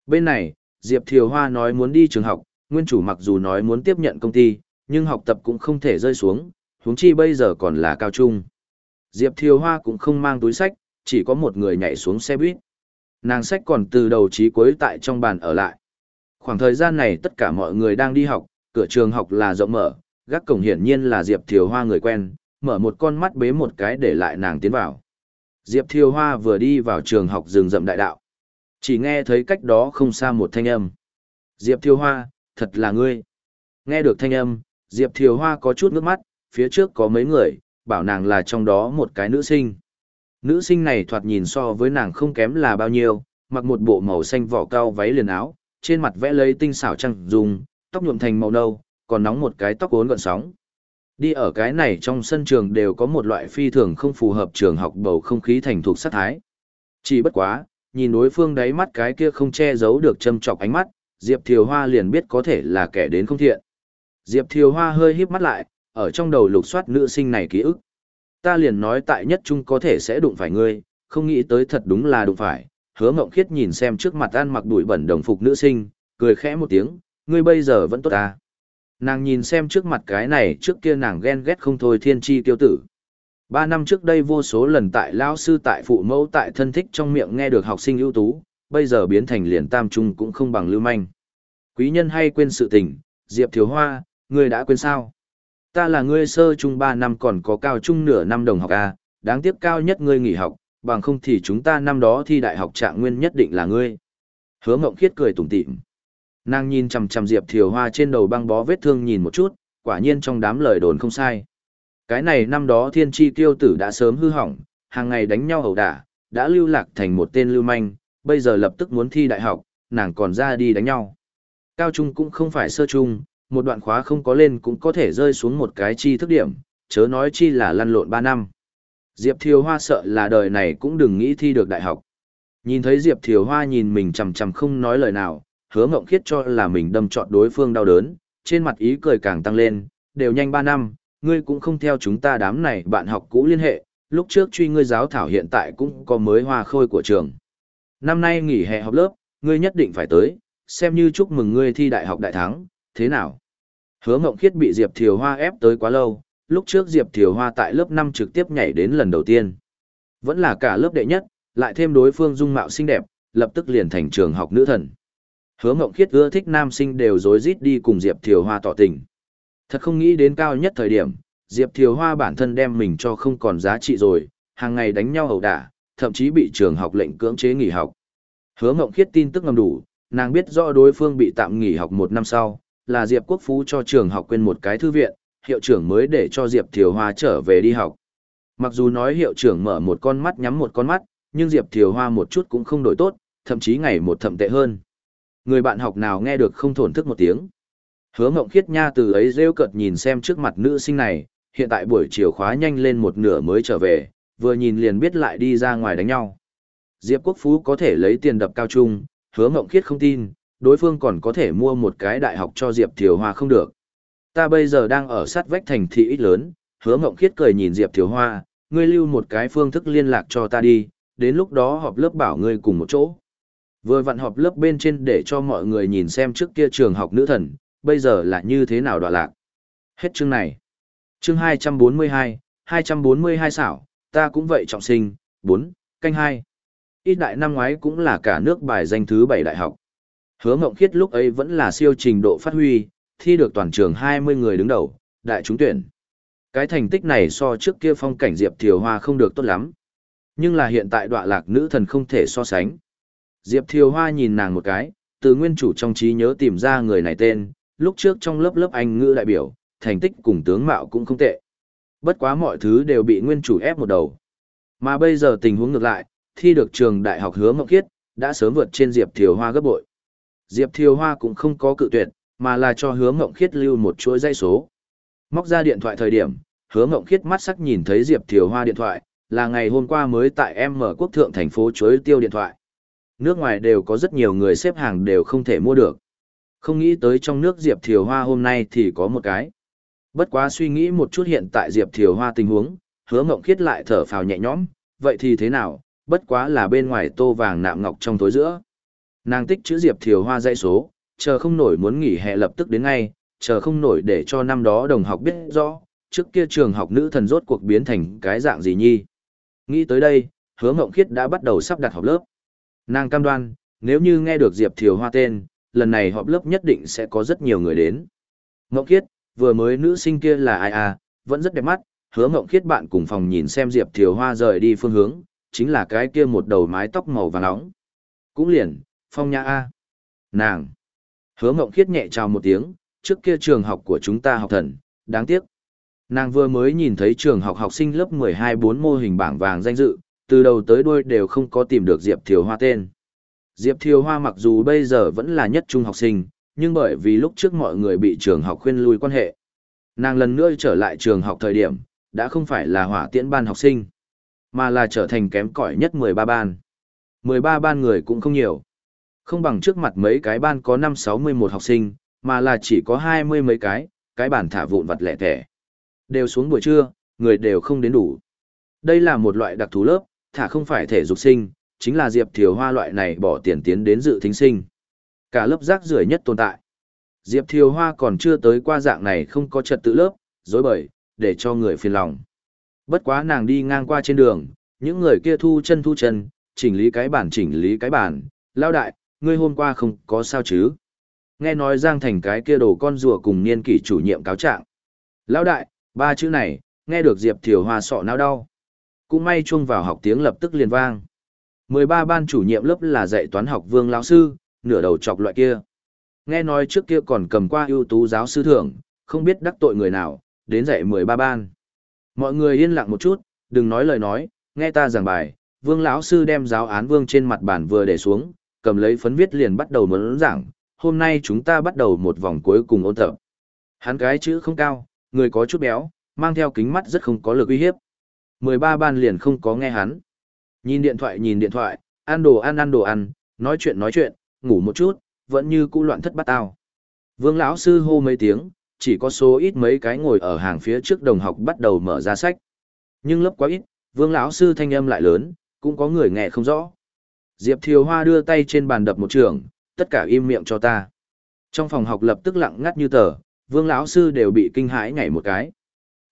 A: Bên này, Diệp Thiều Hoa nói muốn đi trường học, nguyên chủ mặc dù nói muốn tiếp nhận công ty, nhưng học tập cũng không thể rơi xuống, huống chi bây giờ còn là cao trung. Diệp Thiều Hoa cũng không mang túi sách, chỉ có một người nhảy xuống xe buýt. Nàng sách còn từ đầu chí cuối tại trong bàn ở lại. Khoảng thời gian này tất cả mọi người đang đi học, cửa trường học là rộng mở, gác cổng hiển nhiên là Diệp Thiều Hoa người quen, mở một con mắt bế một cái để lại nàng tiến vào. Diệp Thiều Hoa vừa đi vào trường học rừng rậm đại đạo. Chỉ nghe thấy cách đó không xa một thanh âm. Diệp Thiều Hoa, thật là ngươi. Nghe được thanh âm, Diệp Thiều Hoa có chút nước mắt, phía trước có mấy người, bảo nàng là trong đó một cái nữ sinh. Nữ sinh này thoạt nhìn so với nàng không kém là bao nhiêu, mặc một bộ màu xanh vỏ cao váy liền áo, trên mặt vẽ lấy tinh xảo trăng dùng, tóc nhuộm thành màu nâu, còn nóng một cái tóc uốn gọn sóng. Đi ở cái này trong sân trường đều có một loại phi thường không phù hợp trường học bầu không khí thành thuộc sát thái. Chỉ bất quá, nhìn đối phương đáy mắt cái kia không che giấu được châm chọc ánh mắt, Diệp Thiều Hoa liền biết có thể là kẻ đến không thiện. Diệp Thiều Hoa hơi híp mắt lại, ở trong đầu lục soát nữ sinh này ký ức. Ta liền nói tại nhất trung có thể sẽ đụng phải ngươi, không nghĩ tới thật đúng là đụng phải. Hứa Ngộng Khiết nhìn xem trước mặt ăn mặc đuổi bẩn đồng phục nữ sinh, cười khẽ một tiếng, ngươi bây giờ vẫn tốt à. Nàng nhìn xem trước mặt cái này trước kia nàng ghen ghét không thôi thiên chi tiêu tử. Ba năm trước đây vô số lần tại lao sư tại phụ mẫu tại thân thích trong miệng nghe được học sinh ưu tú, bây giờ biến thành liền tam trung cũng không bằng lưu manh. Quý nhân hay quên sự tình, Diệp Thiếu Hoa, ngươi đã quên sao? Ta là ngươi sơ trung ba năm còn có cao trung nửa năm đồng học A, đáng tiếc cao nhất ngươi nghỉ học, bằng không thì chúng ta năm đó thi đại học trạng nguyên nhất định là ngươi. Hứa Mộng Khiết cười tủm tỉm. Nàng nhìn chằm chằm Diệp Thiều Hoa trên đầu băng bó vết thương nhìn một chút, quả nhiên trong đám lời đồn không sai. Cái này năm đó thiên tri tiêu tử đã sớm hư hỏng, hàng ngày đánh nhau hầu đả, đã lưu lạc thành một tên lưu manh, bây giờ lập tức muốn thi đại học, nàng còn ra đi đánh nhau. Cao trung cũng không phải sơ trung, một đoạn khóa không có lên cũng có thể rơi xuống một cái chi thức điểm, chớ nói chi là lăn lộn 3 năm. Diệp Thiều Hoa sợ là đời này cũng đừng nghĩ thi được đại học. Nhìn thấy Diệp Thiều Hoa nhìn mình chằm chằm không nói lời nào, hứa ngộng khiết cho là mình đâm trọn đối phương đau đớn, trên mặt ý cười càng tăng lên, đều nhanh ba năm, ngươi cũng không theo chúng ta đám này bạn học cũ liên hệ, lúc trước truy ngươi giáo thảo hiện tại cũng có mới hoa khôi của trường. Năm nay nghỉ hè học lớp, ngươi nhất định phải tới, xem như chúc mừng ngươi thi đại học đại thắng, thế nào? Hứa Ngộng Khiết bị Diệp Thiều Hoa ép tới quá lâu, lúc trước Diệp Thiều Hoa tại lớp 5 trực tiếp nhảy đến lần đầu tiên. Vẫn là cả lớp đệ nhất, lại thêm đối phương dung mạo xinh đẹp, lập tức liền thành trường học nữ thần. Hứa Mộng Khiết ưa thích nam sinh đều rối rít đi cùng Diệp Thiều Hoa tỏ tình. Thật không nghĩ đến cao nhất thời điểm, Diệp Thiều Hoa bản thân đem mình cho không còn giá trị rồi, hàng ngày đánh nhau ẩu đả, thậm chí bị trường học lệnh cưỡng chế nghỉ học. Hứa Mộng Khiết tin tức ngầm đủ, nàng biết rõ đối phương bị tạm nghỉ học một năm sau, là Diệp Quốc Phú cho trường học quên một cái thư viện, hiệu trưởng mới để cho Diệp Thiều Hoa trở về đi học. Mặc dù nói hiệu trưởng mở một con mắt nhắm một con mắt, nhưng Diệp Thiều Hoa một chút cũng không đổi tốt, thậm chí ngày một thậm tệ hơn. Người bạn học nào nghe được không thổn thức một tiếng. Hứa Mộng Khiết Nha từ ấy rêu cợt nhìn xem trước mặt nữ sinh này, hiện tại buổi chiều khóa nhanh lên một nửa mới trở về, vừa nhìn liền biết lại đi ra ngoài đánh nhau. Diệp Quốc Phú có thể lấy tiền đập cao trung, Hứa Mộng Khiết không tin, đối phương còn có thể mua một cái đại học cho Diệp Thiều Hoa không được. Ta bây giờ đang ở sát vách thành thị ít lớn, Hứa Mộng Khiết cười nhìn Diệp Thiều Hoa, ngươi lưu một cái phương thức liên lạc cho ta đi, đến lúc đó họp lớp bảo ngươi cùng một chỗ. Vừa vặn họp lớp bên trên để cho mọi người nhìn xem trước kia trường học nữ thần, bây giờ là như thế nào đoạn lạc. Hết chương này. Chương 242, 242 xảo, ta cũng vậy trọng sinh, 4, canh 2. Ít đại năm ngoái cũng là cả nước bài danh thứ 7 đại học. Hứa Mộng Khiết lúc ấy vẫn là siêu trình độ phát huy, thi được toàn trường 20 người đứng đầu, đại trúng tuyển. Cái thành tích này so trước kia phong cảnh Diệp Thiều Hoa không được tốt lắm. Nhưng là hiện tại đọa lạc nữ thần không thể so sánh. Diệp Thiều Hoa nhìn nàng một cái, từ nguyên chủ trong trí nhớ tìm ra người này tên, lúc trước trong lớp lớp anh ngữ đại biểu, thành tích cùng tướng mạo cũng không tệ. Bất quá mọi thứ đều bị nguyên chủ ép một đầu. Mà bây giờ tình huống ngược lại, thi được trường đại học hứa mộng kiết, đã sớm vượt trên Diệp Thiều Hoa gấp bội. Diệp Thiều Hoa cũng không có cự tuyệt, mà là cho hứa mộng khiết lưu một chuỗi dây số. Móc ra điện thoại thời điểm, hứa mộng khiết mắt sắc nhìn thấy Diệp Thiều Hoa điện thoại, là ngày hôm qua mới tại M quốc thượng thành phố chuối tiêu điện thoại. Nước ngoài đều có rất nhiều người xếp hàng đều không thể mua được. Không nghĩ tới trong nước Diệp Thiều Hoa hôm nay thì có một cái. Bất quá suy nghĩ một chút hiện tại Diệp Thiều Hoa tình huống, hứa mộng khiết lại thở phào nhẹ nhõm, vậy thì thế nào, bất quá là bên ngoài tô vàng nạm ngọc trong tối giữa. Nàng tích chữ Diệp Thiều Hoa dãy số, chờ không nổi muốn nghỉ hè lập tức đến ngay, chờ không nổi để cho năm đó đồng học biết rõ, trước kia trường học nữ thần rốt cuộc biến thành cái dạng gì nhi. Nghĩ tới đây, hứa mộng khiết đã bắt đầu sắp đặt học lớp. Nàng cam đoan, nếu như nghe được Diệp Thiều Hoa tên, lần này họp lớp nhất định sẽ có rất nhiều người đến. Ngọc Kiết, vừa mới nữ sinh kia là ai à, vẫn rất đẹp mắt, hứa Ngọc Kiết bạn cùng phòng nhìn xem Diệp Thiều Hoa rời đi phương hướng, chính là cái kia một đầu mái tóc màu vàng nóng. Cũng liền, phong nhã A. Nàng. Hứa Ngọc Kiết nhẹ chào một tiếng, trước kia trường học của chúng ta học thần, đáng tiếc. Nàng vừa mới nhìn thấy trường học học sinh lớp 12-4 mô hình bảng vàng danh dự, từ đầu tới đuôi đều không có tìm được Diệp Thiều Hoa tên. Diệp Thiều Hoa mặc dù bây giờ vẫn là nhất trung học sinh, nhưng bởi vì lúc trước mọi người bị trường học khuyên lui quan hệ. Nàng lần nữa trở lại trường học thời điểm, đã không phải là hỏa tiễn ban học sinh, mà là trở thành kém cỏi nhất 13 ban. 13 ban người cũng không nhiều. Không bằng trước mặt mấy cái ban có 5-61 học sinh, mà là chỉ có 20 mấy cái, cái bản thả vụn vặt lẻ thẻ. Đều xuống buổi trưa, người đều không đến đủ. Đây là một loại đặc thú lớp, thả không phải thể dục sinh, chính là Diệp Thiều Hoa loại này bỏ tiền tiến đến dự thính sinh. Cả lớp rác rưởi nhất tồn tại. Diệp Thiều Hoa còn chưa tới qua dạng này không có trật tự lớp, dối bời, để cho người phiền lòng. Bất quá nàng đi ngang qua trên đường, những người kia thu chân thu chân, chỉnh lý cái bản chỉnh lý cái bản, lao đại, ngươi hôm qua không có sao chứ. Nghe nói Giang Thành cái kia đồ con rùa cùng niên kỷ chủ nhiệm cáo trạng. Lao đại, ba chữ này, nghe được Diệp Thiều Hoa sọ não đau. Cũng may chuông vào học tiếng lập tức liền vang. 13 ban chủ nhiệm lớp là dạy toán học vương lão sư, nửa đầu chọc loại kia. Nghe nói trước kia còn cầm qua ưu tú giáo sư thưởng, không biết đắc tội người nào, đến dạy 13 ban. Mọi người yên lặng một chút, đừng nói lời nói, nghe ta giảng bài. Vương lão sư đem giáo án vương trên mặt bàn vừa để xuống, cầm lấy phấn viết liền bắt đầu muốn giảng, hôm nay chúng ta bắt đầu một vòng cuối cùng ôn tập. Hắn cái chữ không cao, người có chút béo, mang theo kính mắt rất không có lực uy hiếp. 13 ban liền không có nghe hắn. Nhìn điện thoại nhìn điện thoại, ăn đồ ăn ăn đồ ăn, nói chuyện nói chuyện, ngủ một chút, vẫn như cũ loạn thất bát tao. Vương lão sư hô mấy tiếng, chỉ có số ít mấy cái ngồi ở hàng phía trước đồng học bắt đầu mở ra sách. Nhưng lớp quá ít, Vương lão sư thanh âm lại lớn, cũng có người nghe không rõ. Diệp Thiều Hoa đưa tay trên bàn đập một trường, tất cả im miệng cho ta. Trong phòng học lập tức lặng ngắt như tờ, Vương lão sư đều bị kinh hãi nhảy một cái.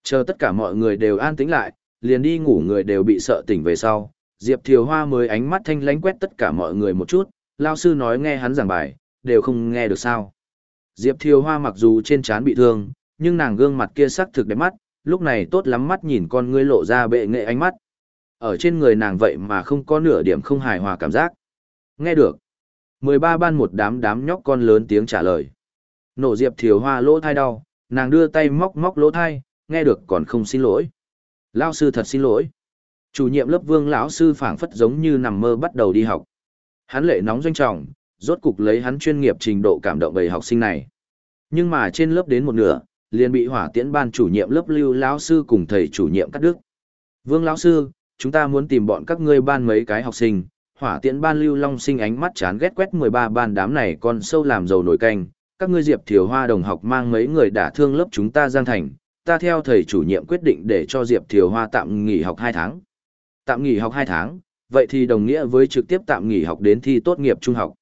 A: Chờ tất cả mọi người đều an tĩnh lại, liền đi ngủ người đều bị sợ tỉnh về sau. Diệp Thiều Hoa mới ánh mắt thanh lánh quét tất cả mọi người một chút, lão sư nói nghe hắn giảng bài, đều không nghe được sao. Diệp Thiều Hoa mặc dù trên trán bị thương, nhưng nàng gương mặt kia sắc thực đẹp mắt, lúc này tốt lắm mắt nhìn con ngươi lộ ra bệ nghệ ánh mắt. Ở trên người nàng vậy mà không có nửa điểm không hài hòa cảm giác. Nghe được. 13 ban một đám đám nhóc con lớn tiếng trả lời. Nổ Diệp Thiều Hoa lỗ thai đau, nàng đưa tay móc móc lỗ thai, nghe được còn không xin lỗi. Lão sư thật xin lỗi. Chủ nhiệm lớp Vương lão sư phảng phất giống như nằm mơ bắt đầu đi học. Hắn lệ nóng doanh trọng, rốt cục lấy hắn chuyên nghiệp trình độ cảm động bầy học sinh này. Nhưng mà trên lớp đến một nửa, liền bị hỏa tiễn ban chủ nhiệm lớp lưu lão sư cùng thầy chủ nhiệm cắt đứt. Vương lão sư, chúng ta muốn tìm bọn các ngươi ban mấy cái học sinh, hỏa tiễn ban lưu long sinh ánh mắt chán ghét quét 13 ban đám này còn sâu làm dầu nổi canh, các ngươi diệp thiều hoa đồng học mang mấy người đả thương lớp chúng ta giang thành, ta theo thầy chủ nhiệm quyết định để cho diệp thiều hoa tạm nghỉ học 2 tháng. Tạm nghỉ học 2 tháng, vậy thì đồng nghĩa với trực tiếp tạm nghỉ học đến thi tốt nghiệp trung học.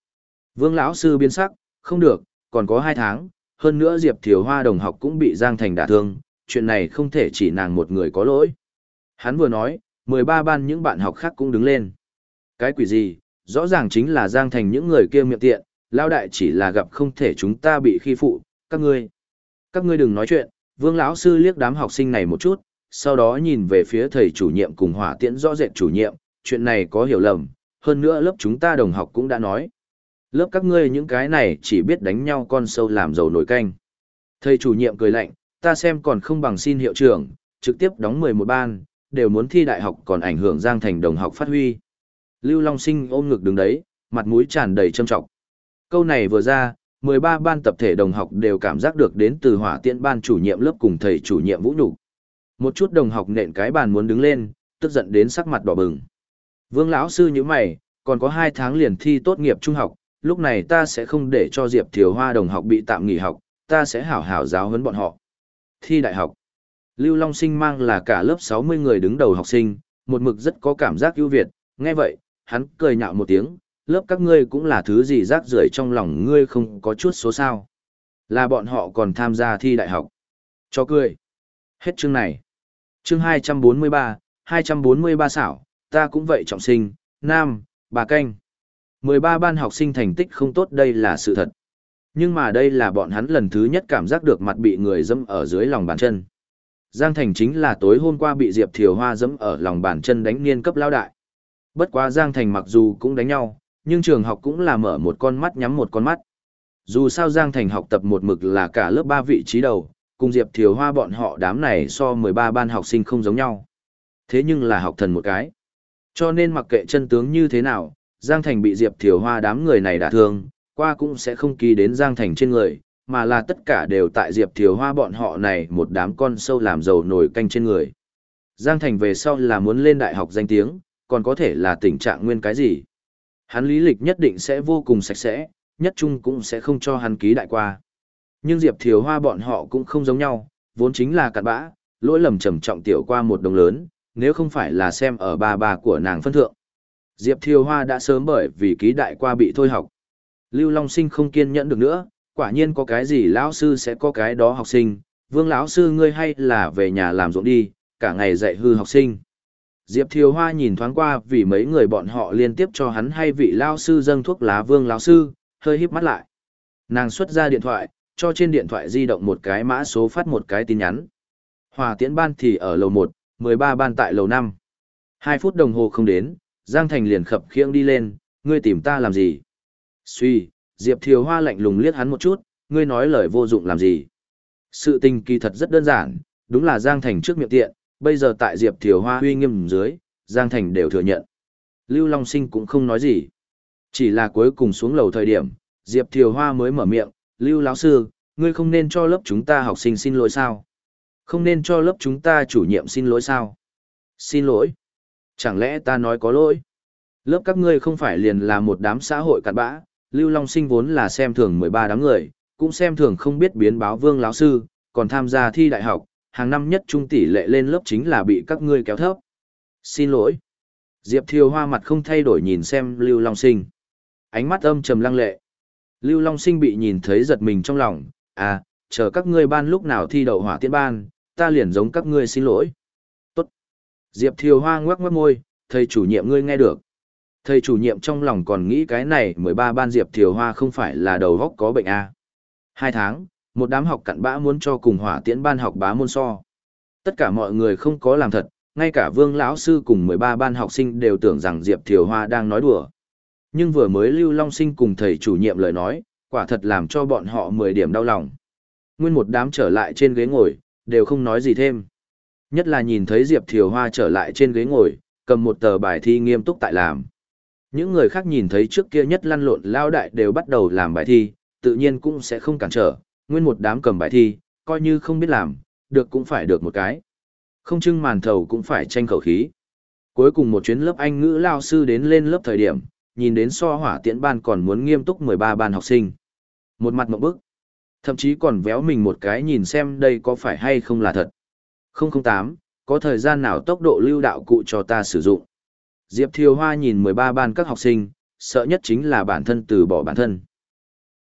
A: Vương lão sư biến sắc, không được, còn có 2 tháng, hơn nữa Diệp Thiều Hoa đồng học cũng bị Giang Thành đả thương, chuyện này không thể chỉ nàng một người có lỗi. Hắn vừa nói, 13 ban những bạn học khác cũng đứng lên. Cái quỷ gì, rõ ràng chính là Giang Thành những người kia miệng tiện, lao đại chỉ là gặp không thể chúng ta bị khi phụ, các ngươi. Các ngươi đừng nói chuyện, Vương lão sư liếc đám học sinh này một chút, sau đó nhìn về phía thầy chủ nhiệm cùng hỏa tiễn rõ rệt chủ nhiệm, chuyện này có hiểu lầm, hơn nữa lớp chúng ta đồng học cũng đã nói. Lớp các ngươi những cái này chỉ biết đánh nhau con sâu làm dầu nổi canh. Thầy chủ nhiệm cười lạnh, ta xem còn không bằng xin hiệu trưởng, trực tiếp đóng 11 ban, đều muốn thi đại học còn ảnh hưởng Giang Thành đồng học phát huy. Lưu Long Sinh ôm ngực đứng đấy, mặt mũi tràn đầy trâm trọng. Câu này vừa ra, 13 ban tập thể đồng học đều cảm giác được đến từ hỏa tiễn ban chủ nhiệm lớp cùng thầy chủ nhiệm vũ nhục. Một chút đồng học nện cái bàn muốn đứng lên, tức giận đến sắc mặt đỏ bừng. Vương lão sư như mày, còn có 2 tháng liền thi tốt nghiệp trung học, lúc này ta sẽ không để cho Diệp Thiều Hoa đồng học bị tạm nghỉ học, ta sẽ hảo hảo giáo huấn bọn họ. Thi đại học. Lưu Long Sinh mang là cả lớp 60 người đứng đầu học sinh, một mực rất có cảm giác ưu việt, nghe vậy, hắn cười nhạo một tiếng, lớp các ngươi cũng là thứ gì rác rưởi trong lòng ngươi không có chút số sao. Là bọn họ còn tham gia thi đại học. Cho cười. Hết chương này. Chương 243, 243 xảo, ta cũng vậy trọng sinh, nam, bà canh. 13 ban học sinh thành tích không tốt đây là sự thật. Nhưng mà đây là bọn hắn lần thứ nhất cảm giác được mặt bị người dẫm ở dưới lòng bàn chân. Giang Thành chính là tối hôm qua bị Diệp Thiều Hoa dẫm ở lòng bàn chân đánh niên cấp lao đại. Bất quá Giang Thành mặc dù cũng đánh nhau, nhưng trường học cũng là mở một con mắt nhắm một con mắt. Dù sao Giang Thành học tập một mực là cả lớp 3 vị trí đầu, cùng Diệp Thiều Hoa bọn họ đám này so 13 ban học sinh không giống nhau. Thế nhưng là học thần một cái. Cho nên mặc kệ chân tướng như thế nào, Giang Thành bị Diệp Thiều Hoa đám người này đả thương, qua cũng sẽ không kỳ đến Giang Thành trên người, mà là tất cả đều tại Diệp Thiều Hoa bọn họ này một đám con sâu làm dầu nổi canh trên người. Giang Thành về sau là muốn lên đại học danh tiếng, còn có thể là tình trạng nguyên cái gì. Hắn lý lịch nhất định sẽ vô cùng sạch sẽ, nhất trung cũng sẽ không cho hắn ký đại qua. Nhưng Diệp Thiều Hoa bọn họ cũng không giống nhau, vốn chính là cặn bã, lỗi lầm trầm trọng tiểu qua một đồng lớn, nếu không phải là xem ở ba bà của nàng phân thượng. Diệp Thiều Hoa đã sớm bởi vì ký đại qua bị thôi học. Lưu Long Sinh không kiên nhẫn được nữa, quả nhiên có cái gì lão sư sẽ có cái đó học sinh, Vương lão sư ngươi hay là về nhà làm ruộng đi, cả ngày dạy hư học sinh. Diệp Thiều Hoa nhìn thoáng qua vì mấy người bọn họ liên tiếp cho hắn hay vị lão sư dâng thuốc lá Vương lão sư, hơi híp mắt lại. Nàng xuất ra điện thoại, cho trên điện thoại di động một cái mã số phát một cái tin nhắn. Hòa tiễn ban thì ở lầu 1, 13 ban tại lầu 5. 2 phút đồng hồ không đến, Giang Thành liền khập khiễng đi lên, ngươi tìm ta làm gì? Suy, Diệp Thiều Hoa lạnh lùng liếc hắn một chút, ngươi nói lời vô dụng làm gì? Sự tình kỳ thật rất đơn giản, đúng là Giang Thành trước miệng tiện, bây giờ tại Diệp Thiều Hoa huy nghiêm dưới, Giang Thành đều thừa nhận. Lưu Long Sinh cũng không nói gì. Chỉ là cuối cùng xuống lầu thời điểm, Diệp Thiều Hoa mới mở miệng, Lưu lão sư, ngươi không nên cho lớp chúng ta học sinh xin lỗi sao? Không nên cho lớp chúng ta chủ nhiệm xin lỗi sao? Xin lỗi. Chẳng lẽ ta nói có lỗi? Lớp các ngươi không phải liền là một đám xã hội cặn bã, Lưu Long Sinh vốn là xem thường 13 đám người, cũng xem thường không biết biến báo vương lão sư, còn tham gia thi đại học, hàng năm nhất trung tỷ lệ lên lớp chính là bị các ngươi kéo thấp. Xin lỗi. Diệp Thiều Hoa mặt không thay đổi nhìn xem Lưu Long Sinh. Ánh mắt âm trầm lăng lệ. Lưu Long Sinh bị nhìn thấy giật mình trong lòng, à, chờ các ngươi ban lúc nào thi đậu hỏa tiễn ban, ta liền giống các ngươi xin lỗi. tốt. Diệp Thiều Hoa ngoắc ngoắc môi, thầy chủ nhiệm ngươi nghe được. Thầy chủ nhiệm trong lòng còn nghĩ cái này 13 ban Diệp Thiều Hoa không phải là đầu góc có bệnh à. Hai tháng, một đám học cặn bã muốn cho cùng hỏa tiễn ban học bá môn so. Tất cả mọi người không có làm thật, ngay cả vương lão sư cùng 13 ban học sinh đều tưởng rằng Diệp Thiều Hoa đang nói đùa. Nhưng vừa mới Lưu Long Sinh cùng thầy chủ nhiệm lời nói, quả thật làm cho bọn họ 10 điểm đau lòng. Nguyên một đám trở lại trên ghế ngồi, đều không nói gì thêm. Nhất là nhìn thấy Diệp Thiều Hoa trở lại trên ghế ngồi, cầm một tờ bài thi nghiêm túc tại làm. Những người khác nhìn thấy trước kia nhất lăn lộn lao đại đều bắt đầu làm bài thi, tự nhiên cũng sẽ không cản trở, nguyên một đám cầm bài thi, coi như không biết làm, được cũng phải được một cái. Không trưng màn thầu cũng phải tranh khẩu khí. Cuối cùng một chuyến lớp Anh ngữ lao sư đến lên lớp thời điểm, nhìn đến so hỏa tiễn ban còn muốn nghiêm túc 13 ban học sinh. Một mặt một bức. Thậm chí còn véo mình một cái nhìn xem đây có phải hay không là thật. 008, có thời gian nào tốc độ lưu đạo cụ cho ta sử dụng. Diệp Thiều Hoa nhìn 13 ban các học sinh, sợ nhất chính là bản thân từ bỏ bản thân.